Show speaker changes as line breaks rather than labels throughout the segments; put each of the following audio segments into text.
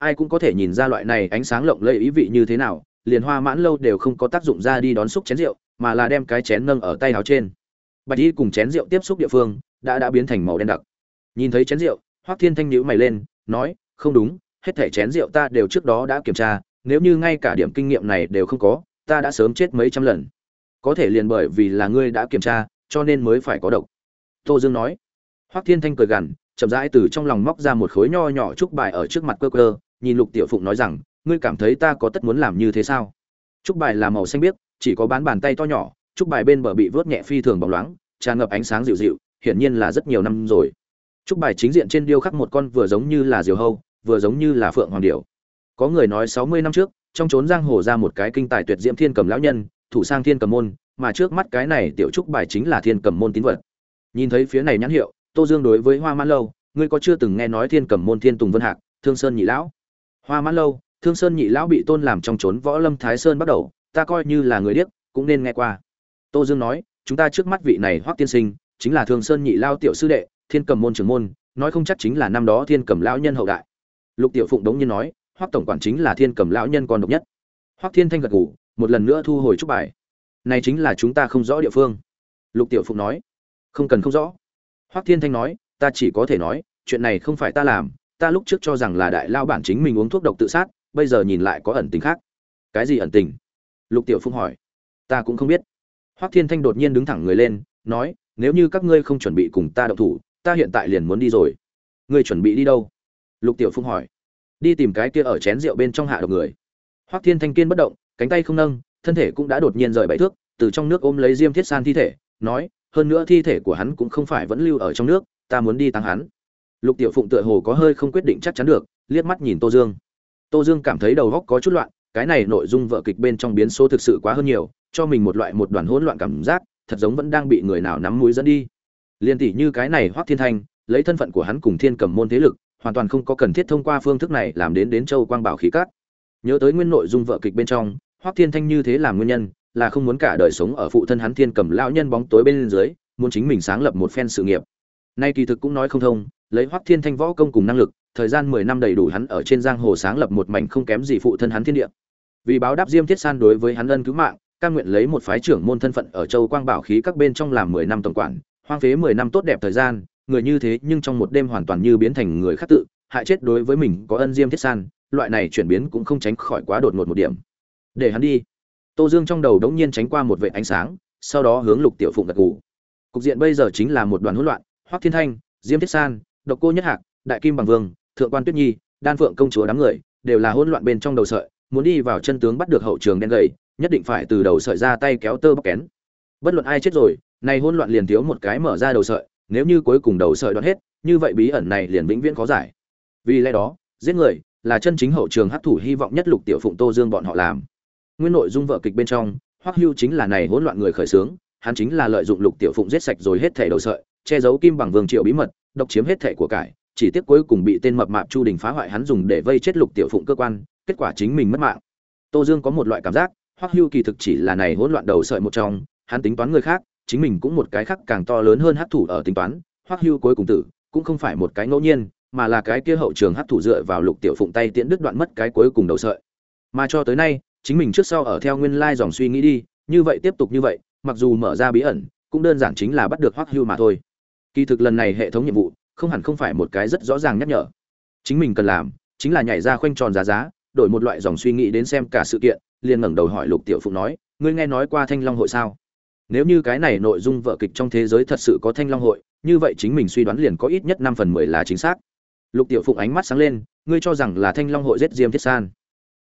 ai cũng có thể nhìn ra loại này ánh sáng lộng lẫy ý vị như thế nào, liền hoa mãn lâu đều không có tác dụng ra đi đón xúc chén rượu, mà là đem cái chén nâng ở tay áo trên. Bạch y cùng chén rượu tiếp xúc địa phương đã đã biến thành màu đen đặc. Nhìn thấy chén rượu, hoắc thiên thanh nhíu mày lên, nói, không đúng, hết thảy chén rượu ta đều trước đó đã kiểm tra, nếu như ngay cả điểm kinh nghiệm này đều không có, ta đã sớm chết mấy trăm lần. Có thể liền bởi vì là ngươi đã kiểm tra, cho nên mới phải có độc. Tô dương nói. Hoắc thiên thanh cười gằn, chậm rãi từ trong lòng móc ra một khối nho nhỏ trúc bài ở trước mặt cơ cơ nhìn lục tiểu phụng nói rằng, ngươi cảm thấy ta có tất muốn làm như thế sao? Trúc bài là màu xanh biếc, chỉ có bán bàn tay to nhỏ, trúc bài bên bờ bị vớt nhẹ phi thường bóng loáng, tràn ngập ánh sáng dịu dịu, hiển nhiên là rất nhiều năm rồi. Trúc bài chính diện trên điêu khắc một con vừa giống như là diều hâu, vừa giống như là phượng hoàng điểu. Có người nói sáu mươi năm trước, trong trốn giang hồ ra một cái kinh tài tuyệt diễm thiên cầm lão nhân, thủ sang thiên cầm môn, mà trước mắt cái này tiểu trúc bài chính là thiên cầm môn tín vật. Nhìn thấy phía này nhãn hiệu, tô dương đối với hoa mãn lâu, ngươi có chưa từng nghe nói thiên cầm môn thiên tùng vân hạc, thương sơn nhị lão? Hoa mãn lâu, thương sơn nhị lão bị tôn làm trong trốn võ lâm thái sơn bắt đầu, ta coi như là người điếc, cũng nên nghe qua. Tô dương nói, chúng ta trước mắt vị này hoắc tiên sinh, chính là thương sơn nhị lao tiểu sư đệ, thiên cầm môn trưởng môn, nói không chắc chính là năm đó thiên cầm lão nhân hậu đại. Lục tiểu phụng đống nhiên nói, hoắc tổng quản chính là thiên cầm lão nhân còn độc nhất. Hoắc thiên thanh gật ngủ một lần nữa thu hồi chúc bài. Này chính là chúng ta không rõ địa phương. Lục tiểu phụng nói, không cần không rõ. Hoắc thiên thanh nói, ta chỉ có thể nói, chuyện này không phải ta làm ta lúc trước cho rằng là đại lao bản chính mình uống thuốc độc tự sát, bây giờ nhìn lại có ẩn tình khác. Cái gì ẩn tình? Lục tiểu phụng hỏi. Ta cũng không biết. Hoắc thiên thanh đột nhiên đứng thẳng người lên, nói, nếu như các ngươi không chuẩn bị cùng ta động thủ, ta hiện tại liền muốn đi rồi. Ngươi chuẩn bị đi đâu? Lục tiểu phụng hỏi. Đi tìm cái kia ở chén rượu bên trong hạ độc người. Hoắc thiên thanh kiên bất động, cánh tay không nâng, thân thể cũng đã đột nhiên rời bảy thước, từ trong nước ôm lấy diêm thiết san thi thể, nói, hơn nữa thi thể của hắn cũng không phải vẫn lưu ở trong nước, ta muốn đi tăng hắn lục tiểu phụng tựa hồ có hơi không quyết định chắc chắn được, liếc mắt nhìn tô dương. Tô dương cảm thấy đầu góc có chút loạn, cái này nội dung vợ kịch bên trong biến số thực sự quá hơn nhiều, cho mình một loại một đoàn hỗn loạn cảm giác, thật giống vẫn đang bị người nào nắm mũi dẫn đi. Liên tỷ như cái này hoắc thiên thanh, lấy thân phận của hắn cùng thiên cầm môn thế lực, hoàn toàn không có cần thiết thông qua phương thức này làm đến đến châu quang bảo khí cát. Nhớ tới nguyên nội dung vợ kịch bên trong, hoắc thiên thanh như thế làm nguyên nhân, là không muốn cả đời sống ở phụ thân hắn thiên cầm lão nhân bóng tối bên dưới, muốn chính mình sáng lập một phen sự nghiệp. Nay kỳ thực cũng nói không thông lấy hoắc thiên thanh võ công cùng năng lực, thời gian mười năm đầy đủ hắn ở trên giang hồ sáng lập một mảnh không kém gì phụ thân hắn thiên địa. Vì báo đáp diêm thiết san đối với hắn ân cứu mạng, cam nguyện lấy một phái trưởng môn thân phận ở châu quang bảo khí các bên trong làm mười năm tổng quản, hoang phế mười năm tốt đẹp thời gian, người như thế nhưng trong một đêm hoàn toàn như biến thành người khác tự, hại chết đối với mình có ân diêm thiết san, loại này chuyển biến cũng không tránh khỏi quá đột ngột một điểm. Để hắn đi. Tô dương trong đầu đống nhiên tránh qua một vệt ánh sáng, sau đó hướng lục tiểu phụng gật gù. Cục diện bây giờ chính là một đoàn hỗn loạn, hoắc thiên thanh, diêm thiết san độc cô nhất hạc đại kim bằng vương thượng quan tuyết nhi đan phượng công chúa đám người đều là hỗn loạn bên trong đầu sợi muốn đi vào chân tướng bắt được hậu trường đen gầy nhất định phải từ đầu sợi ra tay kéo tơ bóc kén. Bất luận ai chết rồi này hỗn loạn liền thiếu một cái mở ra đầu sợi nếu như cuối cùng đầu sợi đoạn hết như vậy bí ẩn này liền vĩnh viễn khó giải. Vì lẽ đó giết người là chân chính hậu trường hấp thủ hy vọng nhất lục tiểu phụng tô dương bọn họ làm. Nguyên nội dung vợ kịch bên trong hoắc hưu chính là này hỗn loạn người khởi sướng, hắn chính là lợi dụng lục tiểu phụng giết sạch rồi hết thẻ đầu sợi che giấu kim bằng vương triệu bí mật độc chiếm hết thẻ của cải, chỉ tiếc cuối cùng bị tên mập mạp chu đình phá hoại hắn dùng để vây chết lục tiểu phụng cơ quan, kết quả chính mình mất mạng. Tô dương có một loại cảm giác, hoắc hưu kỳ thực chỉ là này hỗn loạn đầu sợi một trong, hắn tính toán người khác, chính mình cũng một cái khác càng to lớn hơn hát thủ ở tính toán, hoắc hưu cuối cùng tử, cũng không phải một cái ngẫu nhiên, mà là cái kia hậu trường hát thủ dựa vào lục tiểu phụng tay tiễn đứt đoạn mất cái cuối cùng đầu sợi. Mà cho tới nay, chính mình trước sau ở theo nguyên lai dòng suy nghĩ đi, như vậy tiếp tục như vậy, mặc dù mở ra bí ẩn, cũng đơn giản chính là bắt được hoắc hưu mà thôi kỳ thực lần này hệ thống nhiệm vụ, không hẳn không phải một cái rất rõ ràng nhắc nhở. Chính mình cần làm, chính là nhảy ra khoanh tròn giá giá, đổi một loại dòng suy nghĩ đến xem cả sự kiện, liền ngẩng đầu hỏi lục tiểu phụng nói, ngươi nghe nói qua thanh long hội sao? Nếu như cái này nội dung vở kịch trong thế giới thật sự có thanh long hội, như vậy chính mình suy đoán liền có ít nhất năm phần mười là chính xác. Lục tiểu phụng ánh mắt sáng lên, ngươi cho rằng là thanh long hội giết diêm thiết san?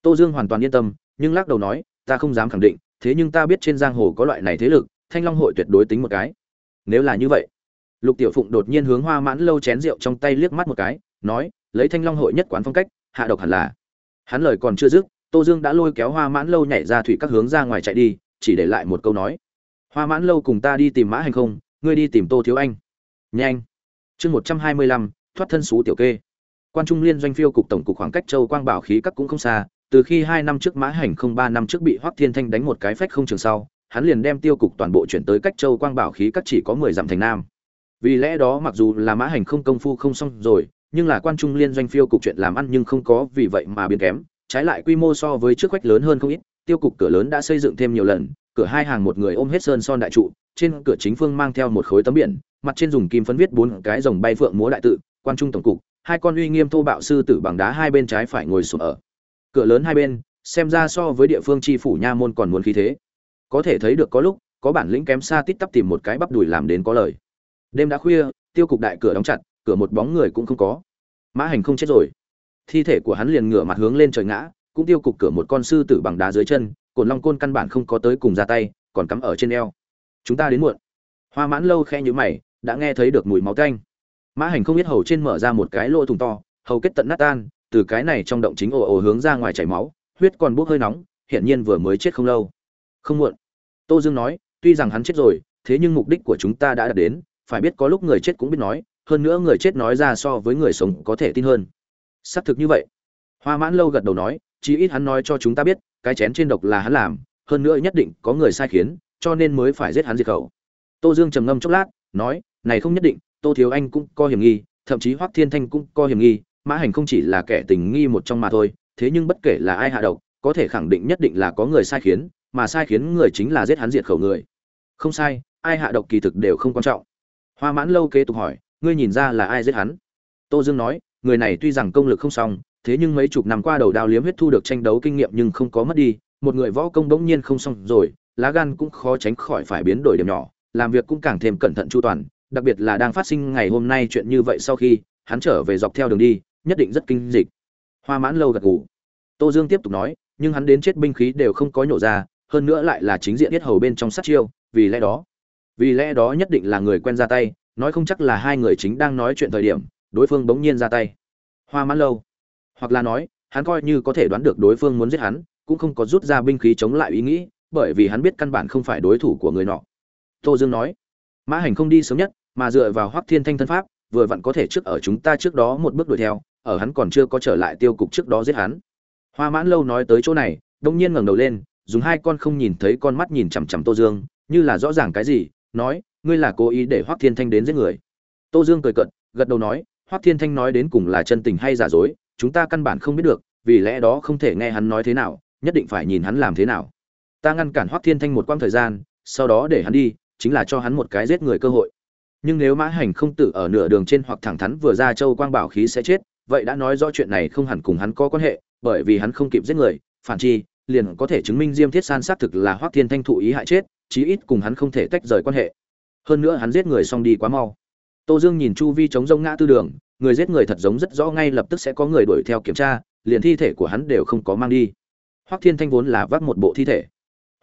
Tô dương hoàn toàn yên tâm, nhưng lắc đầu nói, ta không dám khẳng định, thế nhưng ta biết trên giang hồ có loại này thế lực, thanh long hội tuyệt đối tính một cái. Nếu là như vậy lục tiểu phụng đột nhiên hướng hoa mãn lâu chén rượu trong tay liếc mắt một cái, nói, lấy thanh long hội nhất quán phong cách, hạ độc hẳn là. Hắn lời còn chưa dứt, tô dương đã lôi kéo hoa mãn lâu nhảy ra thủy các hướng ra ngoài chạy đi, chỉ để lại một câu nói, hoa mãn lâu cùng ta đi tìm mã hành không? Ngươi đi tìm tô thiếu anh. Nhanh. Chương một trăm hai mươi lăm, thoát thân xú tiểu kê. Quan trung liên doanh phiêu cục tổng cục khoảng cách châu quang bảo khí các cũng không xa, từ khi hai năm trước mã hành không ba năm trước bị hoắc thiên thanh đánh một cái phách không trường sau, hắn liền đem tiêu cục toàn bộ chuyển tới cách châu quang bảo khí các chỉ có mười dặm thành nam vì lẽ đó mặc dù là mã hành không công phu không xong rồi, nhưng là quan trung liên doanh phiêu cục chuyện làm ăn nhưng không có vì vậy mà biến kém. Trái lại quy mô so với trước quách lớn hơn không ít, tiêu cục cửa lớn đã xây dựng thêm nhiều lần, cửa hai hàng một người ôm hết sơn son đại trụ, trên cửa chính phương mang theo một khối tấm biển, mặt trên dùng kim phấn viết bốn cái dòng bay phượng múa đại tự, quan trung tổng cục, hai con uy nghiêm thô bạo sư tử bằng đá hai bên trái phải ngồi sụp ở. Cửa lớn hai bên, xem ra so với địa phương tri phủ nha môn còn muốn khí thế. Có thể thấy được có lúc, có bản lĩnh kém xa tít tắp tìm một cái bắp đùi làm đến có lời đêm đã khuya, tiêu cục đại cửa đóng chặt, cửa một bóng người cũng không có. Mã hành không chết rồi. Thi thể của hắn liền ngửa mặt hướng lên trời ngã, cũng tiêu cục cửa một con sư tử bằng đá dưới chân cồn long côn căn bản không có tới cùng ra tay, còn cắm ở trên eo. Chúng ta đến muộn. Hoa mãn lâu khe nhữ mày, đã nghe thấy được mùi máu tanh. Mã hành không biết hầu trên mở ra một cái lỗ thùng to, hầu kết tận nát tan, từ cái này trong động chính ồ ồ hướng ra ngoài chảy máu, huyết còn bốc hơi nóng hiện nhiên vừa mới chết không lâu. Không muộn. Tô dương nói, tuy rằng hắn chết rồi, thế nhưng mục đích của chúng ta đã đạt đến phải biết có lúc người chết cũng biết nói, hơn nữa người chết nói ra so với người sống có thể tin hơn. Xác thực như vậy. Hoa mãn lâu gật đầu nói, chí ít hắn nói cho chúng ta biết, cái chén trên độc là hắn làm, hơn nữa nhất định có người sai khiến, cho nên mới phải giết hắn diệt khẩu. Tô dương trầm ngâm chốc lát, nói, này không nhất định, tô thiếu anh cũng có hiểm nghi, thậm chí hoắc thiên thanh cũng có hiểm nghi, mã hành không chỉ là kẻ tình nghi một trong mà thôi, thế nhưng bất kể là ai hạ độc, có thể khẳng định nhất định là có người sai khiến, mà sai khiến người chính là giết hắn diệt khẩu người. Không sai, ai hạ độc kỳ thực đều không quan trọng hoa mãn lâu kế tục hỏi, ngươi nhìn ra là ai giết hắn? Tô dương nói, người này tuy rằng công lực không xong, thế nhưng mấy chục năm qua đầu đao liếm huyết thu được tranh đấu kinh nghiệm nhưng không có mất đi. Một người võ công bỗng nhiên không xong rồi, lá gan cũng khó tránh khỏi phải biến đổi điểm nhỏ, làm việc cũng càng thêm cẩn thận chu toàn. Đặc biệt là đang phát sinh ngày hôm nay chuyện như vậy sau khi hắn trở về dọc theo đường đi, nhất định rất kinh dịch. Hoa mãn lâu gật gù. Tô dương tiếp tục nói, nhưng hắn đến chết binh khí đều không có nhổ ra, hơn nữa lại là chính diện yết hầu bên trong sát chiêu, vì lẽ đó vì lẽ đó nhất định là người quen ra tay, nói không chắc là hai người chính đang nói chuyện thời điểm, đối phương bỗng nhiên ra tay. Hoa mãn lâu. Hoặc là nói, hắn coi như có thể đoán được đối phương muốn giết hắn, cũng không có rút ra binh khí chống lại ý nghĩ, bởi vì hắn biết căn bản không phải đối thủ của người nọ. Tô dương nói, mã hành không đi sớm nhất, mà dựa vào hoắc thiên thanh thân pháp, vừa vặn có thể trước ở chúng ta trước đó một bước đuổi theo, ở hắn còn chưa có trở lại tiêu cục trước đó giết hắn. Hoa mãn lâu nói tới chỗ này, đông nhiên ngẩng đầu lên, dùng hai con không nhìn thấy con mắt nhìn chằm chằm tô dương, như là rõ ràng cái gì nói, ngươi là cố ý để hoắc thiên thanh đến giết người. Tô dương cười cận gật đầu nói, hoắc thiên thanh nói đến cùng là chân tình hay giả dối, chúng ta căn bản không biết được, vì lẽ đó không thể nghe hắn nói thế nào, nhất định phải nhìn hắn làm thế nào. Ta ngăn cản hoắc thiên thanh một quãng thời gian, sau đó để hắn đi, chính là cho hắn một cái giết người cơ hội. Nhưng nếu mã hành không tử ở nửa đường trên hoặc thẳng thắn vừa ra châu quang bảo khí sẽ chết, vậy đã nói rõ chuyện này không hẳn cùng hắn có quan hệ, bởi vì hắn không kịp giết người, phản chi, liền có thể chứng minh diêm thiết san xác thực là hoắc thiên thanh thụ ý hại chết chí ít cùng hắn không thể tách rời quan hệ. Hơn nữa hắn giết người xong đi quá mau. Tô dương nhìn chu vi chống rông ngã tư đường, người giết người thật giống rất rõ ngay lập tức sẽ có người đuổi theo kiểm tra, liền thi thể của hắn đều không có mang đi. Hoắc thiên thanh vốn là vác một bộ thi thể.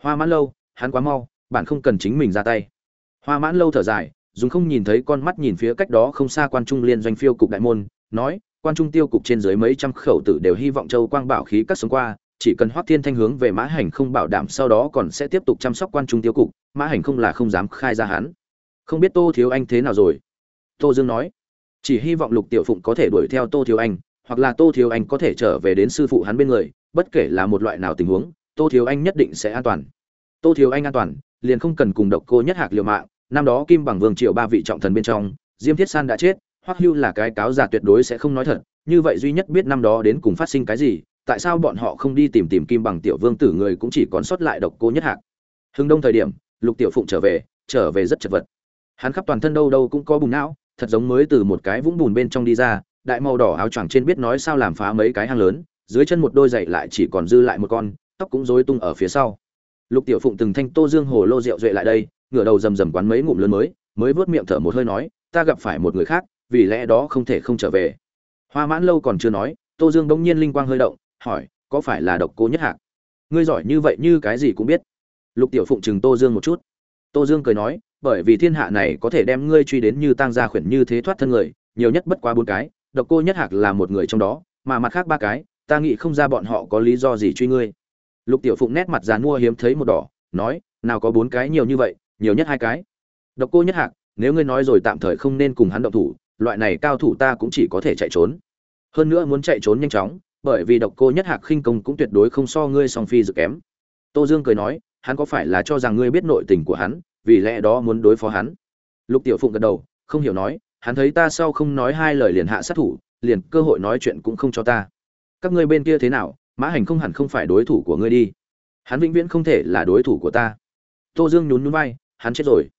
Hoa mãn lâu, hắn quá mau, bạn không cần chính mình ra tay. Hoa mãn lâu thở dài, dùng không nhìn thấy con mắt nhìn phía cách đó không xa quan trung liên doanh phiêu cục đại môn, nói, quan trung tiêu cục trên dưới mấy trăm khẩu tử đều hy vọng châu quang bảo khí cắt xuống qua chỉ cần hoắc thiên thanh hướng về mã hành không bảo đảm sau đó còn sẽ tiếp tục chăm sóc quan trung tiêu cục, mã hành không là không dám khai ra hắn. Không biết tô thiếu anh thế nào rồi? Tô dương nói. Chỉ hy vọng lục tiểu phụng có thể đuổi theo tô thiếu anh, hoặc là tô thiếu anh có thể trở về đến sư phụ hắn bên người, bất kể là một loại nào tình huống, tô thiếu anh nhất định sẽ an toàn. Tô thiếu anh an toàn, liền không cần cùng độc cô nhất hạc liều mạng, năm đó kim bằng vương triệu ba vị trọng thần bên trong, diêm thiết san đã chết, hoắc hưu là cái cáo giả tuyệt đối sẽ không nói thật, như vậy duy nhất biết năm đó đến cùng phát sinh cái gì tại sao bọn họ không đi tìm tìm kim bằng tiểu vương tử người cũng chỉ còn sót lại độc cô nhất hạc? Hưng đông thời điểm, lục tiểu phụng trở về trở về rất chật vật. Hắn khắp toàn thân đâu đâu cũng có bùn não, thật giống mới từ một cái vũng bùn bên trong đi ra, đại màu đỏ áo choàng trên biết nói sao làm phá mấy cái hang lớn, dưới chân một đôi giày lại chỉ còn dư lại một con, tóc cũng rối tung ở phía sau. Lục tiểu phụng từng thanh tô dương hồ lô rượu duệ lại đây, ngửa đầu rầm rầm quán mấy ngụm lớn mới mới vớt miệng thở một hơi nói, ta gặp phải một người khác, vì lẽ đó không thể không trở về. Hoa mãn lâu còn chưa nói, tô dương bỗng nhiên linh quang hơi động hỏi, có phải là độc cô nhất hạc? Ngươi giỏi như vậy như cái gì cũng biết. Lục tiểu phụng chừng tô dương một chút. Tô dương cười nói, bởi vì thiên hạ này có thể đem ngươi truy đến như tang gia khuyển như thế thoát thân người, nhiều nhất bất quá bốn cái, độc cô nhất hạc là một người trong đó, mà mặt khác ba cái, ta nghĩ không ra bọn họ có lý do gì truy ngươi. Lục tiểu phụng nét mặt dàn mua hiếm thấy một đỏ, nói, nào có bốn cái nhiều như vậy, nhiều nhất hai cái. Độc cô nhất hạc, nếu ngươi nói rồi tạm thời không nên cùng hắn động thủ, loại này cao thủ ta cũng chỉ có thể chạy trốn. Hơn nữa muốn chạy trốn nhanh chóng bởi vì độc cô nhất hạc khinh công cũng tuyệt đối không so ngươi song phi dự kém. Tô dương cười nói, hắn có phải là cho rằng ngươi biết nội tình của hắn, vì lẽ đó muốn đối phó hắn? Lục tiểu phụng gật đầu, không hiểu nói, hắn thấy ta sau không nói hai lời liền hạ sát thủ, liền cơ hội nói chuyện cũng không cho ta. Các ngươi bên kia thế nào, mã hành không hẳn không phải đối thủ của ngươi đi. Hắn vĩnh viễn không thể là đối thủ của ta. Tô dương nhún nhún vai, hắn chết rồi.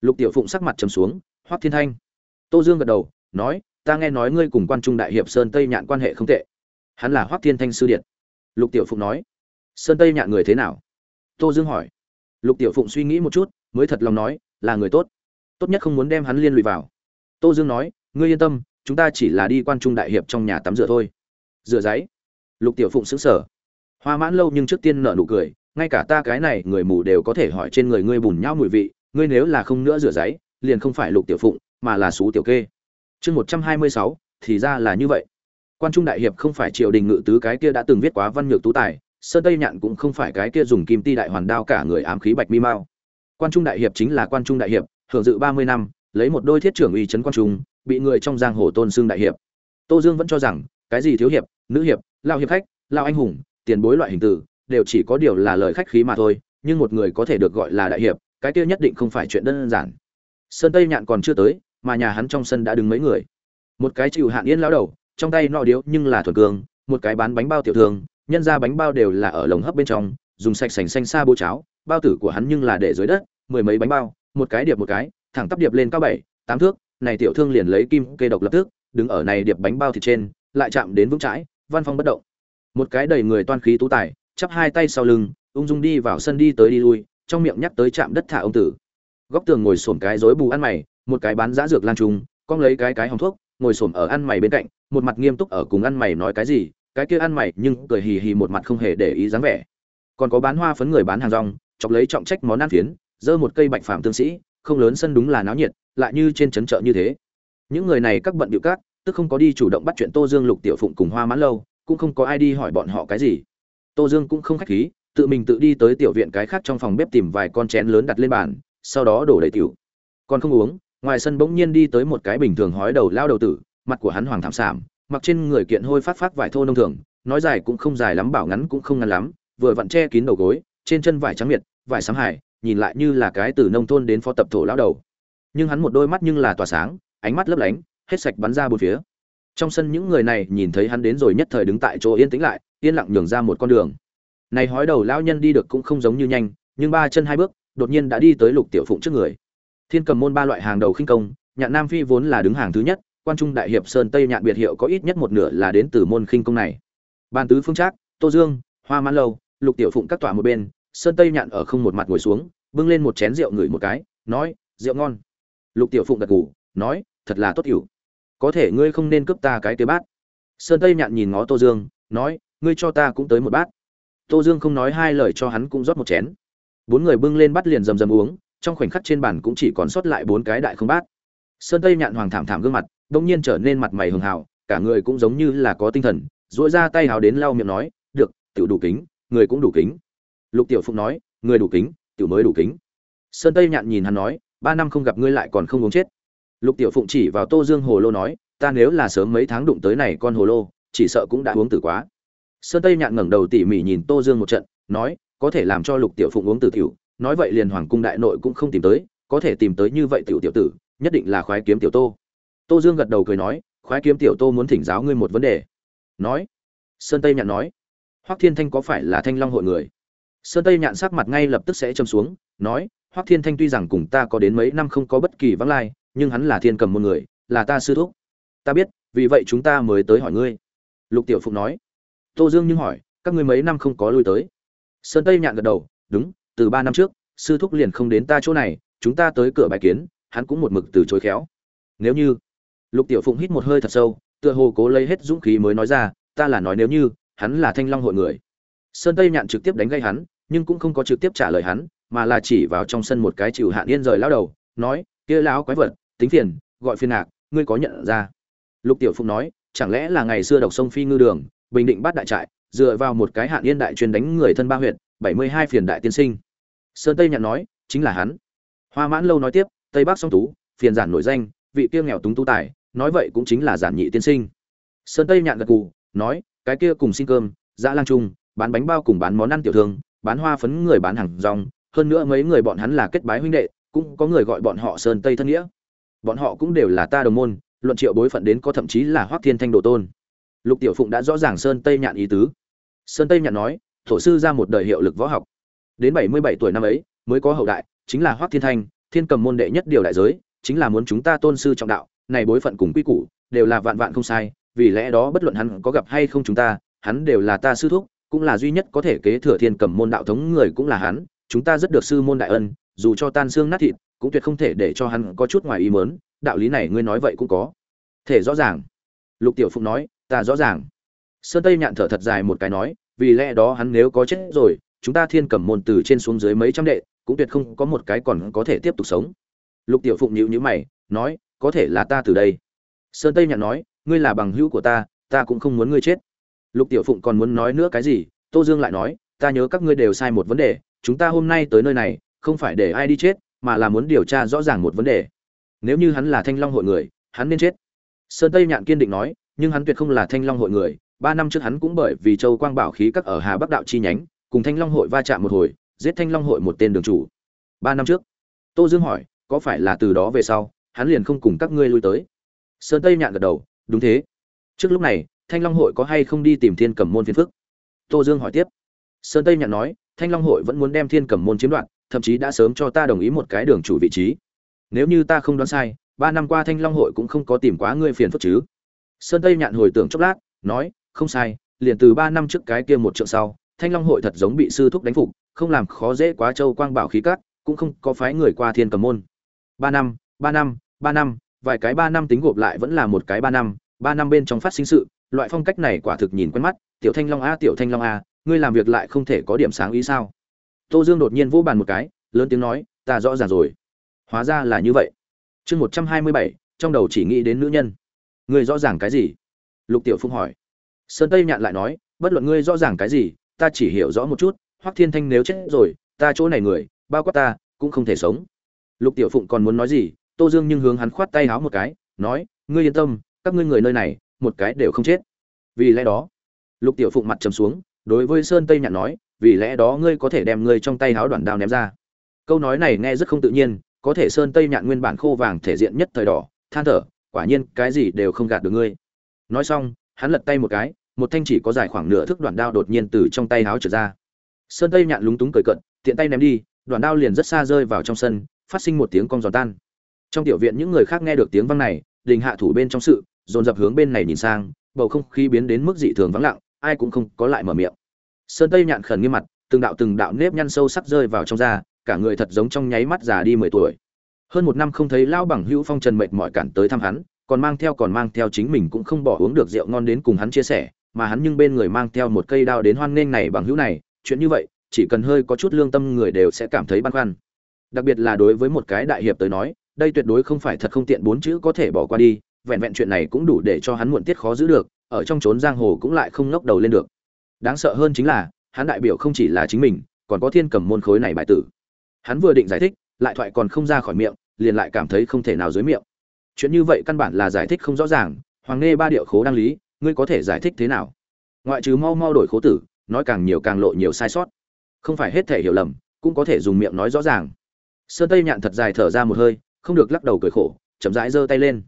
Lục tiểu phụng sắc mặt trầm xuống, hoắc thiên thanh. Tô dương gật đầu, nói, ta nghe nói ngươi cùng quan trung đại hiệp sơn tây nhạn quan hệ không tệ hắn là hoắc thiên thanh sư điện. Lục tiểu phụng nói, sơn tây nhạn người thế nào? Tô dương hỏi. Lục tiểu phụng suy nghĩ một chút, mới thật lòng nói, là người tốt. Tốt nhất không muốn đem hắn liên lụy vào. Tô dương nói, ngươi yên tâm, chúng ta chỉ là đi quan trung đại hiệp trong nhà tắm rửa thôi. Rửa giấy. Lục tiểu phụng xứng sở hoa mãn lâu nhưng trước tiên nợ nụ cười, ngay cả ta cái này người mù đều có thể hỏi trên người ngươi bùn nhau mùi vị, ngươi nếu là không nữa rửa giấy, liền không phải lục tiểu phụng, mà là xú tiểu kê. Chương một trăm hai mươi sáu, thì ra là như vậy quan trung đại hiệp không phải triều đình ngự tứ cái kia đã từng viết quá văn nhược tú tài, sơn tây nhạn cũng không phải cái kia dùng kim ti đại hoàn đao cả người ám khí bạch mi mao. quan trung đại hiệp chính là quan trung đại hiệp, hưởng dự ba mươi năm, lấy một đôi thiết trưởng uy chấn quan trung, bị người trong giang hồ tôn xưng đại hiệp. Tô dương vẫn cho rằng, cái gì thiếu hiệp, nữ hiệp lao hiệp khách lao anh hùng, tiền bối loại hình tử, đều chỉ có điều là lời khách khí mà thôi, nhưng một người có thể được gọi là đại hiệp, cái kia nhất định không phải chuyện đơn giản. Sơn tây nhạn còn chưa tới, mà nhà hắn trong sân đã đứng mấy người. Một cái chịu hạn yên lão đầu trong tay nọ điếu nhưng là thuần cường một cái bán bánh bao tiểu thương nhân ra bánh bao đều là ở lồng hấp bên trong, dùng sạch sành xanh xa bố cháo, bao tử của hắn nhưng là để dưới đất, mười mấy bánh bao, một cái điệp một cái, thẳng tắp điệp lên cao bảy, tám thước, này tiểu thương liền lấy kim kê độc lập tức, đứng ở này điệp bánh bao thịt trên, lại chạm đến vững chãi, văn phong bất động. Một cái đầy người toan khí tú tài, chắp hai tay sau lưng, ung dung đi vào sân đi tới đi lui, trong miệng nhắc tới chạm đất thả ông tử. Góc tường ngồi xổm cái rối bù ăn mày, một cái bán giá dược lan trùng con lấy cái cái hòng thuốc, ngồi xổm ở ăn mày bên cạnh một mặt nghiêm túc ở cùng ăn mày nói cái gì, cái kia ăn mày nhưng cười hì hì một mặt không hề để ý dáng vẻ. Còn có bán hoa phấn người bán hàng rong, chọc lấy trọng trách món ăn phiến giơ một cây bạch phạm tương sĩ, không lớn sân đúng là náo nhiệt, lại như trên trấn chợ như thế. Những người này các bận điệu các, tức không có đi chủ động bắt chuyện tô dương, lục tiểu phụng cùng hoa mãn lâu, cũng không có ai đi hỏi bọn họ cái gì. Tô dương cũng không khách khí, tự mình tự đi tới tiểu viện cái khác trong phòng bếp tìm vài con chén lớn đặt lên bàn, sau đó đổ đầy tiểu. Còn không uống, ngoài sân bỗng nhiên đi tới một cái bình thường hói đầu lao đầu tử mặt của hắn hoàng thảm sảm, mặc trên người kiện hôi phát phát vải thô nông thường, nói dài cũng không dài lắm, bảo ngắn cũng không ngắn lắm, vừa vặn che kín đầu gối, trên chân vải trắng miệt, vải sáng hải, nhìn lại như là cái từ nông thôn đến phó tập thổ lão đầu. Nhưng hắn một đôi mắt nhưng là tỏa sáng, ánh mắt lấp lánh, hết sạch bắn ra bốn phía. Trong sân những người này nhìn thấy hắn đến rồi nhất thời đứng tại chỗ yên tĩnh lại, yên lặng nhường ra một con đường. Này hói đầu lão nhân đi được cũng không giống như nhanh, nhưng ba chân hai bước, đột nhiên đã đi tới lục tiểu phụng trước người. Thiên cầm môn ba loại hàng đầu khinh công nhạn nam phi vốn là đứng hàng thứ nhất quan trung đại hiệp sơn tây nhạn biệt hiệu có ít nhất một nửa là đến từ môn khinh công này. Ban tứ phương trác, tô dương, hoa mãn lâu, lục tiểu phụng các tọa một bên, sơn tây nhạn ở không một mặt ngồi xuống, bưng lên một chén rượu ngửi một cái, nói, rượu ngon. Lục tiểu phụng gật gù, nói, thật là tốt hiểu có thể ngươi không nên cướp ta cái tía bát. Sơn tây nhạn nhìn ngó tô dương, nói, ngươi cho ta cũng tới một bát. Tô dương không nói hai lời cho hắn cũng rót một chén. Bốn người bưng lên bắt liền rầm rầm uống, trong khoảnh khắc trên bàn cũng chỉ còn sót lại bốn cái đại không bát. Sơn tây nhạn hoàng thảm thảm gương mặt đông nhiên trở nên mặt mày hường hào, cả người cũng giống như là có tinh thần dỗi ra tay hào đến lau miệng nói, được, tiểu đủ kính, người cũng đủ kính. Lục tiểu phụng nói, người đủ kính, tiểu mới đủ kính. Sơn tây nhạn nhìn hắn nói, ba năm không gặp ngươi lại còn không uống chết. Lục tiểu phụng chỉ vào tô dương hồ lô nói, ta nếu là sớm mấy tháng đụng tới này con hồ lô, chỉ sợ cũng đã uống tử quá. Sơn tây nhạn ngẩng đầu tỉ mỉ nhìn tô dương một trận, nói, có thể làm cho lục tiểu phụng uống tử tiểu, nói vậy liền hoàng cung đại nội cũng không tìm tới, có thể tìm tới như vậy tiểu tiểu tử, nhất định là khoái kiếm tiểu tô tô dương gật đầu cười nói, khoái kiếm tiểu tô muốn thỉnh giáo ngươi một vấn đề. Nói, sơn tây nhạn nói, hoắc thiên thanh có phải là thanh long hội người? Sơn tây nhạn sắc mặt ngay lập tức sẽ châm xuống, nói, hoắc thiên thanh tuy rằng cùng ta có đến mấy năm không có bất kỳ vắng lai, nhưng hắn là thiên cầm một người, là ta sư thúc. Ta biết, vì vậy chúng ta mới tới hỏi ngươi. Lục tiểu phụng nói, tô dương nhưng hỏi, các ngươi mấy năm không có lui tới? Sơn tây nhạn gật đầu, đúng, từ ba năm trước, sư thúc liền không đến ta chỗ này, chúng ta tới cửa bài kiến, hắn cũng một mực từ chối khéo. Nếu như lục tiểu phụng hít một hơi thật sâu, tựa hồ cố lấy hết dũng khí mới nói ra, ta là nói nếu như, hắn là thanh long hội người. Sơn tây nhạn trực tiếp đánh gây hắn, nhưng cũng không có trực tiếp trả lời hắn, mà là chỉ vào trong sân một cái chịu hạn yên rời lao đầu, nói, kia lão quái vật, tính phiền, gọi phiền nạc, ngươi có nhận ra? Lục tiểu phụng nói, chẳng lẽ là ngày xưa độc sông phi ngư đường, bình định bắt đại trại, dựa vào một cái hạn yên đại truyền đánh người thân ba huyện bảy mươi hai phiền đại tiên sinh? Sơn tây nhạn nói, chính là hắn. Hoa mãn lâu nói tiếp, tây bắc song tú, phiền giản nổi danh, vị kia nghèo túng tu tài nói vậy cũng chính là giản nhị tiên sinh. Sơn tây nhạn gật cù nói, cái kia cùng xin cơm, dã lang trung bán bánh bao cùng bán món ăn tiểu thương, bán hoa phấn người bán hàng rong, hơn nữa mấy người bọn hắn là kết bái huynh đệ, cũng có người gọi bọn họ sơn tây thân nghĩa. Bọn họ cũng đều là ta đồng môn, luận triệu bối phận đến có thậm chí là hoắc thiên thanh đồ tôn. Lục tiểu phụng đã rõ ràng sơn tây nhạn ý tứ. Sơn tây nhạn nói, thổ sư ra một đời hiệu lực võ học. Đến bảy mươi bảy tuổi năm ấy, mới có hậu đại, chính là hoắc thiên thanh, thiên cầm môn đệ nhất điều đại giới chính là muốn chúng ta tôn sư trọng đạo, này bối phận cùng quy củ, đều là vạn vạn không sai, vì lẽ đó bất luận hắn có gặp hay không chúng ta, hắn đều là ta sư thúc, cũng là duy nhất có thể kế thừa thiên cầm môn đạo thống người cũng là hắn, chúng ta rất được sư môn đại ân, dù cho tan xương nát thịt, cũng tuyệt không thể để cho hắn có chút ngoài ý mớn đạo lý này ngươi nói vậy cũng có. Thể rõ ràng. Lục tiểu phụng nói, ta rõ ràng. Sơn tây nhạn thở thật dài một cái nói, vì lẽ đó hắn nếu có chết rồi, chúng ta thiên cầm môn từ trên xuống dưới mấy trăm đệ, cũng tuyệt không có một cái còn có thể tiếp tục sống lục tiểu phụng nhíu nhíu mày, nói, có thể là ta từ đây. Sơn tây nhạn nói, ngươi là bằng hữu của ta ta cũng không muốn ngươi chết. Lục tiểu phụng còn muốn nói nữa cái gì, tô dương lại nói, ta nhớ các ngươi đều sai một vấn đề, chúng ta hôm nay tới nơi này, không phải để ai đi chết, mà là muốn điều tra rõ ràng một vấn đề. Nếu như hắn là thanh long hội người, hắn nên chết. Sơn tây nhạn kiên định nói, nhưng hắn tuyệt không là thanh long hội người, ba năm trước hắn cũng bởi vì châu quang bảo khí các ở hà bắc đạo chi nhánh, cùng thanh long hội va chạm một hồi, giết thanh long hội một tên đường chủ. Ba năm trước, tô dương hỏi có phải là từ đó về sau, hắn liền không cùng các ngươi lui tới? Sơn tây nhạn gật đầu, đúng thế. Trước lúc này, thanh long hội có hay không đi tìm thiên cầm môn phiên phức? Tô dương hỏi tiếp. Sơn tây nhạn nói, thanh long hội vẫn muốn đem thiên cầm môn chiếm đoạt, thậm chí đã sớm cho ta đồng ý một cái đường chủ vị trí. Nếu như ta không đoán sai, ba năm qua thanh long hội cũng không có tìm quá ngươi phiền phức chứ. Sơn tây nhạn hồi tưởng chốc lát, nói, không sai, liền từ ba năm trước cái kia một trượng sau, thanh long hội thật giống bị sư thúc đánh phục, không làm khó dễ quá châu quang bảo khí cát, cũng không có phái người qua thiên cầm môn ba năm ba năm ba năm, vài cái ba năm tính gộp lại vẫn là một cái ba năm ba năm bên trong phát sinh sự, loại phong cách này quả thực nhìn quen mắt, tiểu thanh long a, tiểu thanh long a, ngươi làm việc lại không thể có điểm sáng ý sao? Tô dương đột nhiên vỗ bàn một cái, lớn tiếng nói, ta rõ ràng rồi. Hóa ra là như vậy. Chương một trăm hai mươi bảy, trong đầu chỉ nghĩ đến nữ nhân. Ngươi rõ ràng cái gì? Lục tiểu phụng hỏi. Sơn tây nhạn lại nói, bất luận ngươi rõ ràng cái gì, ta chỉ hiểu rõ một chút, hoắc thiên thanh nếu chết rồi, ta chỗ này người, bao quát ta, cũng không thể sống lục tiểu phụng còn muốn nói gì, tô dương nhưng hướng hắn khoát tay háo một cái, nói, ngươi yên tâm, các ngươi người nơi này, một cái đều không chết. Vì lẽ đó? Lục tiểu phụng mặt trầm xuống, đối với sơn tây nhạn nói, vì lẽ đó ngươi có thể đem ngươi trong tay háo đoạn đao ném ra. Câu nói này nghe rất không tự nhiên, có thể sơn tây nhạn nguyên bản khô vàng thể diện nhất thời đỏ, than thở, quả nhiên, cái gì đều không gạt được ngươi. Nói xong, hắn lật tay một cái, một thanh chỉ có dài khoảng nửa thước đoạn đao đột nhiên từ trong tay háo trở ra. Sơn tây nhạn lúng túng cười cận tiện tay ném đi, đoạn đao liền rất xa rơi vào trong sân phát sinh một tiếng cong giòn tan. Trong tiểu viện những người khác nghe được tiếng vang này, đình hạ thủ bên trong sự, dồn dập hướng bên này nhìn sang, bầu không khí biến đến mức dị thường vắng lặng, ai cũng không có lại mở miệng. Sơn tây nhạn khẩn nghiêm mặt, từng đạo từng đạo nếp nhăn sâu sắc rơi vào trong da, cả người thật giống trong nháy mắt già đi mười tuổi. Hơn một năm không thấy lão bằng hữu phong trần mệt mỏi cản tới thăm hắn, còn mang theo còn mang theo chính mình cũng không bỏ uống được rượu ngon đến cùng hắn chia sẻ, mà hắn nhưng bên người mang theo một cây đao đến hoan nghênh này bằng hữu này, chuyện như vậy, chỉ cần hơi có chút lương tâm người đều sẽ cảm thấy băn khoăn đặc biệt là đối với một cái đại hiệp tới nói, đây tuyệt đối không phải thật không tiện bốn chữ có thể bỏ qua đi, vẹn vẹn chuyện này cũng đủ để cho hắn muộn tiết khó giữ được, ở trong trốn giang hồ cũng lại không ngóc đầu lên được. Đáng sợ hơn chính là, hắn đại biểu không chỉ là chính mình, còn có thiên cầm môn khối này bài tử. Hắn vừa định giải thích, lại thoại còn không ra khỏi miệng, liền lại cảm thấy không thể nào dưới miệng. Chuyện như vậy căn bản là giải thích không rõ ràng, hoàng nghe ba điệu khố đăng lý, ngươi có thể giải thích thế nào? Ngoại trừ mau mau đổi khố tử, nói càng nhiều càng lộ nhiều sai sót. Không phải hết thể hiểu lầm, cũng có thể dùng miệng nói rõ ràng sơn tây nhạn thật dài thở ra một hơi, không được lắc đầu cười khổ, chậm rãi giơ tay lên.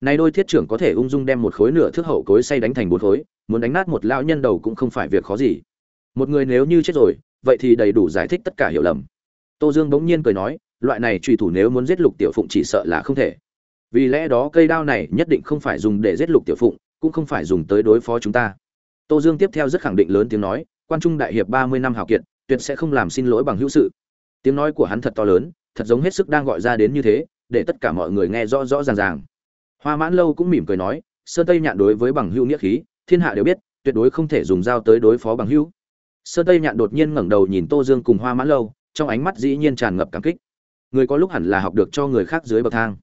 Này đôi thiết trưởng có thể ung dung đem một khối nửa thước hậu cối xay đánh thành bốn khối, muốn đánh nát một lão nhân đầu cũng không phải việc khó gì. Một người nếu như chết rồi, vậy thì đầy đủ giải thích tất cả hiểu lầm. Tô dương bỗng nhiên cười nói, loại này truy thủ nếu muốn giết lục tiểu phụng chỉ sợ là không thể. Vì lẽ đó cây đao này nhất định không phải dùng để giết lục tiểu phụng, cũng không phải dùng tới đối phó chúng ta. Tô dương tiếp theo rất khẳng định lớn tiếng nói, quan trung đại hiệp ba mươi năm hào kiệt, tuyệt sẽ không làm xin lỗi bằng hữu sự tiếng nói của hắn thật to lớn, thật giống hết sức đang gọi ra đến như thế, để tất cả mọi người nghe rõ rõ ràng ràng. Hoa mãn lâu cũng mỉm cười nói, sơn tây nhạn đối với bằng hữu nghĩa khí, thiên hạ đều biết, tuyệt đối không thể dùng dao tới đối phó bằng hữu. Sơn tây nhạn đột nhiên ngẩng đầu nhìn tô dương cùng hoa mãn lâu, trong ánh mắt dĩ nhiên tràn ngập cảm kích. Người có lúc hẳn là học được cho người khác dưới bậc thang.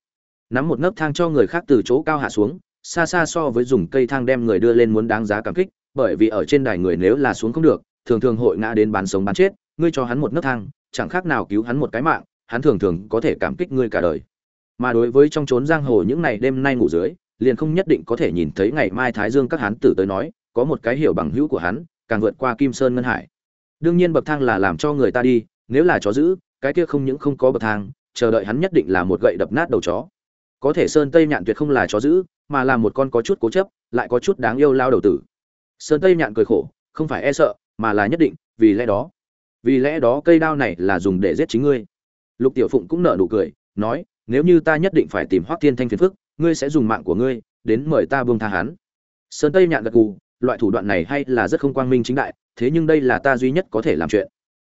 Nắm một nấc thang cho người khác từ chỗ cao hạ xuống, xa xa so với dùng cây thang đem người đưa lên muốn đáng giá cảm kích, bởi vì ở trên đài người nếu là xuống không được, thường thường hội ngã đến bán sống bán chết, ngươi cho hắn một nấc thang chẳng khác nào cứu hắn một cái mạng, hắn thường thường có thể cảm kích ngươi cả đời. Mà đối với trong trốn giang hồ những ngày đêm nay ngủ dưới, liền không nhất định có thể nhìn thấy ngày mai thái dương các hán tử tới nói, có một cái hiểu bằng hữu của hắn, càng vượt qua kim sơn ngân hải. Đương nhiên bậc thang là làm cho người ta đi, nếu là chó giữ, cái kia không những không có bậc thang, chờ đợi hắn nhất định là một gậy đập nát đầu chó. Có thể sơn tây nhạn tuyệt không là chó dữ mà là một con có chút cố chấp, lại có chút đáng yêu lao đầu tử. Sơn tây nhạn cười khổ, không phải e sợ, mà là nhất định, vì lẽ đó vì lẽ đó cây đao này là dùng để giết chính ngươi. Lục tiểu phụng cũng nở nụ cười, nói, nếu như ta nhất định phải tìm hoắc thiên thanh phiền phức, ngươi sẽ dùng mạng của ngươi, đến mời ta buông tha hắn. Sơn tây nhạn gật gù, loại thủ đoạn này hay là rất không quang minh chính đại, thế nhưng đây là ta duy nhất có thể làm chuyện.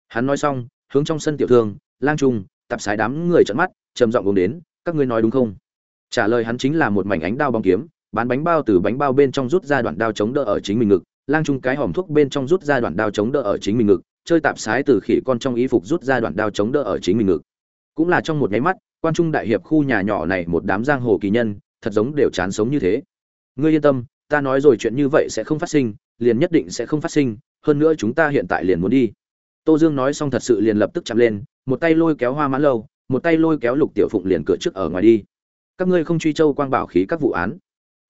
Hắn nói xong, hướng trong sân tiểu thương, lang trung tập sái đám người trợn mắt, trầm giọng uống đến, các ngươi nói đúng không? Trả lời hắn chính là một mảnh ánh đao bóng kiếm, bán bánh bao từ bánh bao bên trong rút ra đoạn đao chống đỡ ở chính mình ngực, lang trung cái hòm thuốc bên trong rút ra đoạn đao chống đỡ ở chính mình ngực chơi tạp sái từ khỉ con trong y phục rút ra đoạn đao chống đỡ ở chính mình ngực. Cũng là trong một nháy mắt, quan trung đại hiệp khu nhà nhỏ này một đám giang hồ kỳ nhân, thật giống đều chán sống như thế. Ngươi yên tâm, ta nói rồi chuyện như vậy sẽ không phát sinh, liền nhất định sẽ không phát sinh, hơn nữa chúng ta hiện tại liền muốn đi. Tô dương nói xong thật sự liền lập tức chạm lên, một tay lôi kéo hoa mãn lâu, một tay lôi kéo lục tiểu phụng liền cửa trước ở ngoài đi. Các ngươi không truy châu quang bảo khí các vụ án.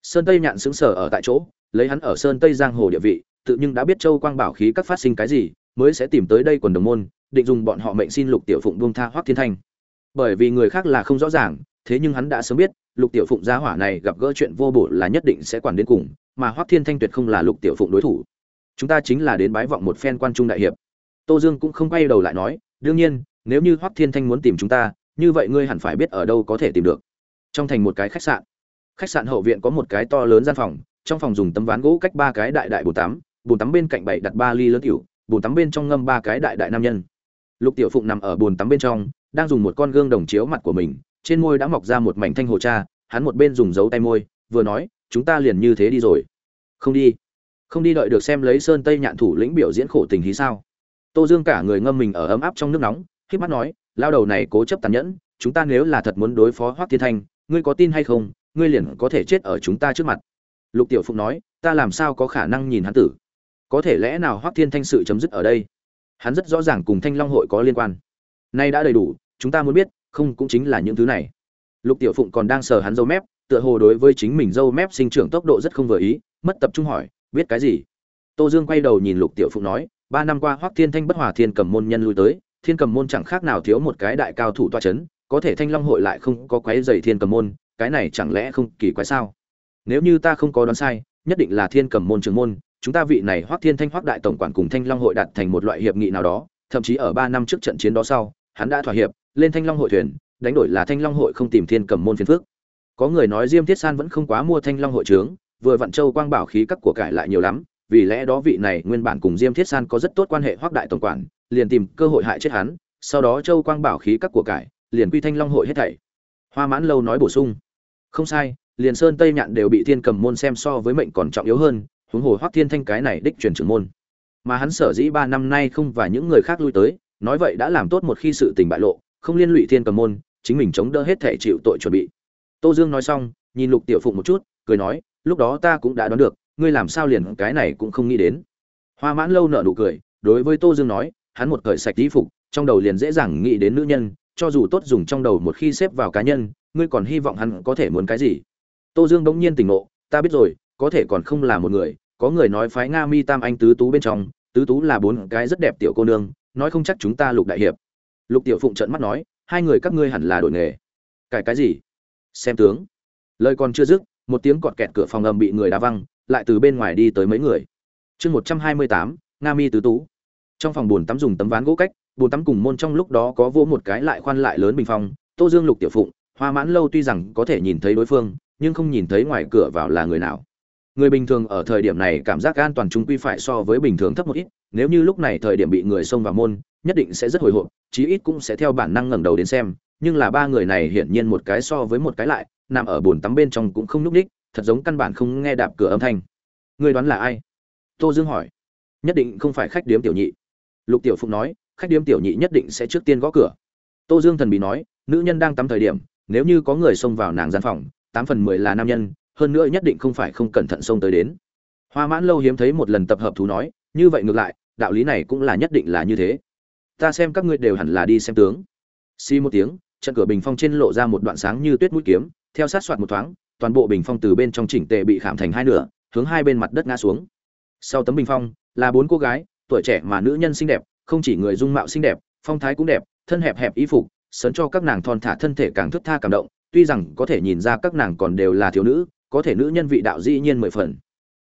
Sơn tây nhạn xứng sở ở tại chỗ, lấy hắn ở sơn tây giang hồ địa vị, tự nhưng đã biết châu quang bảo khí các phát sinh cái gì mới sẽ tìm tới đây quần đồng môn, định dùng bọn họ mệnh xin lục tiểu phụng buông tha hoắc thiên thanh. Bởi vì người khác là không rõ ràng, thế nhưng hắn đã sớm biết, lục tiểu phụng gia hỏa này gặp gỡ chuyện vô bổ là nhất định sẽ quản đến cùng, mà hoắc thiên thanh tuyệt không là lục tiểu phụng đối thủ. Chúng ta chính là đến bái vọng một phen quan trung đại hiệp. Tô dương cũng không quay đầu lại nói, đương nhiên, nếu như hoắc thiên thanh muốn tìm chúng ta, như vậy ngươi hẳn phải biết ở đâu có thể tìm được. Trong thành một cái khách sạn. Khách sạn hậu viện có một cái to lớn gian phòng, trong phòng dùng tấm ván gỗ cách ba cái đại đại bồn tắm bồn tắm bên cạnh bảy đặt ba ly lớn tiểu bồn tắm bên trong ngâm ba cái đại đại nam nhân. Lục tiểu phụng nằm ở bồn tắm bên trong, đang dùng một con gương đồng chiếu mặt của mình, trên môi đã mọc ra một mảnh thanh hồ cha, hắn một bên dùng dấu tay môi, vừa nói, chúng ta liền như thế đi rồi. Không đi. Không đi đợi được xem lấy sơn tây nhạn thủ lĩnh biểu diễn khổ tình hí sao? Tô dương cả người ngâm mình ở ấm áp trong nước nóng k mắt nói, lao đầu này cố chấp tàn nhẫn, chúng ta nếu là thật muốn đối phó hoác thiên thanh, ngươi có tin hay không, ngươi liền có thể chết ở chúng ta trước mặt. Lục tiểu phụng nói, ta làm sao có khả năng nhìn hắn tử? Có thể lẽ nào Hoắc thiên thanh sự chấm dứt ở đây? Hắn rất rõ ràng cùng thanh long hội có liên quan. Nay đã đầy đủ, chúng ta muốn biết, không cũng chính là những thứ này. Lục tiểu phụng còn đang sờ hắn dâu mép, tựa hồ đối với chính mình dâu mép sinh trưởng tốc độ rất không vừa ý, mất tập trung hỏi, biết cái gì? Tô dương quay đầu nhìn lục tiểu phụng nói, ba năm qua hoắc thiên thanh bất hòa thiên cầm môn nhân lui tới, thiên cầm môn chẳng khác nào thiếu một cái đại cao thủ toa c h ấ n có thể thanh long hội lại không có quái dày thiên cầm môn, cái này chẳng lẽ không kỳ quái sao? Nếu như ta không có đoán sai, nhất định là thiên cầm môn trường môn chúng ta vị này hoắc thiên thanh, hoắc đại tổng quản cùng thanh long hội đạt thành một loại hiệp nghị nào đó, thậm chí ở ba năm trước trận chiến đó sau, hắn đã thỏa hiệp, lên thanh long hội thuyền, đánh đổi là thanh long hội không tìm thiên cầm môn phiền phước có người nói diêm thiết san vẫn không quá mua thanh long hội trướng, vừa Vận châu quang bảo khí các của cải lại nhiều lắm, vì lẽ đó vị này nguyên bản cùng diêm thiết san có rất tốt quan hệ Hoắc đại tổng quản, liền tìm cơ hội hại chết hắn, sau đó châu quang bảo khí các của cải, liền quy thanh long hội hết thảy. Hoa mãn lâu nói bổ sung. Không sai, liền sơn tây nhạn đều bị thiên cầm môn xem so với mệnh còn trọng yếu hơn huống hồ hoắc thiên thanh cái này đích truyền trưởng môn. Mà hắn sở dĩ ba năm nay không và những người khác lui tới, nói vậy đã làm tốt một khi sự tình bại lộ, không liên lụy thiên cầm môn, chính mình chống đỡ hết thể chịu tội chuẩn bị. Tô dương nói xong, nhìn lục tiểu phụng một chút, cười nói, lúc đó ta cũng đã đoán được, ngươi làm sao liền cái này cũng không nghĩ đến. Hoa mãn lâu nở nụ cười, đối với tô dương nói, hắn một cởi sạch y phục, trong đầu liền dễ dàng nghĩ đến nữ nhân, cho dù tốt dùng trong đầu một khi xếp vào cá nhân, ngươi còn hy vọng hắn có thể muốn cái gì? Tô dương bỗng nhiên tỉnh ngộ, ta biết rồi có thể còn không là một người, có người nói phái nga mi tam anh tứ tú bên trong, tứ tú là bốn cái rất đẹp tiểu cô nương, nói không chắc chúng ta lục đại hiệp. Lục tiểu phụng trợn mắt nói, hai người các ngươi hẳn là đổi nghề. Cải cái gì? Xem tướng. Lời còn chưa dứt, một tiếng cọt kẹt cửa phòng ầm bị người đá văng, lại từ bên ngoài đi tới mấy người. Chương một trăm hai mươi tám, nga mi tứ tú. Trong phòng bồn tắm dùng tấm ván gỗ cách bồn tắm cùng môn trong lúc đó có vỗ một cái lại khoan lại lớn bình phong. Tô dương lục tiểu phụng, hoa mãn lâu tuy rằng có thể nhìn thấy đối phương, nhưng không nhìn thấy ngoài cửa vào là người nào người bình thường ở thời điểm này cảm giác an toàn chúng quy phải so với bình thường thấp một ít, nếu như lúc này thời điểm bị người xông vào môn, nhất định sẽ rất hồi hộp, chí ít cũng sẽ theo bản năng ngẩng đầu đến xem, nhưng là ba người này hiển nhiên một cái so với một cái lại, nằm ở bồn tắm bên trong cũng không nhúc ních, thật giống căn bản không nghe đạp cửa âm thanh. Người đoán là ai? Tô dương hỏi. Nhất định không phải khách điếm tiểu nhị. Lục tiểu phụng nói, khách điếm tiểu nhị nhất định sẽ trước tiên gõ cửa. Tô dương thần bí nói, nữ nhân đang tắm thời điểm, nếu như có người xông vào nàng gian phòng, tám phần mười là nam nhân hơn nữa nhất định không phải không cẩn thận xông tới đến. Hoa mãn lâu hiếm thấy một lần tập hợp thú nói, như vậy ngược lại, đạo lý này cũng là nhất định là như thế. Ta xem các ngươi đều hẳn là đi xem tướng. Xi một tiếng, trận cửa bình phong trên lộ ra một đoạn sáng như tuyết mũi kiếm, theo sát soạt một thoáng, toàn bộ bình phong từ bên trong chỉnh tề bị khảm thành hai nửa, hướng hai bên mặt đất ngã xuống. Sau tấm bình phong, là bốn cô gái, tuổi trẻ mà nữ nhân xinh đẹp, không chỉ người dung mạo xinh đẹp, phong thái cũng đẹp, thân hẹp hẹp y phục sấn cho các nàng thon thả thân thể càng thức tha cảm động, tuy rằng có thể nhìn ra các nàng còn đều là thiếu nữ có thể nữ nhân vị đạo dĩ nhiên mười phần.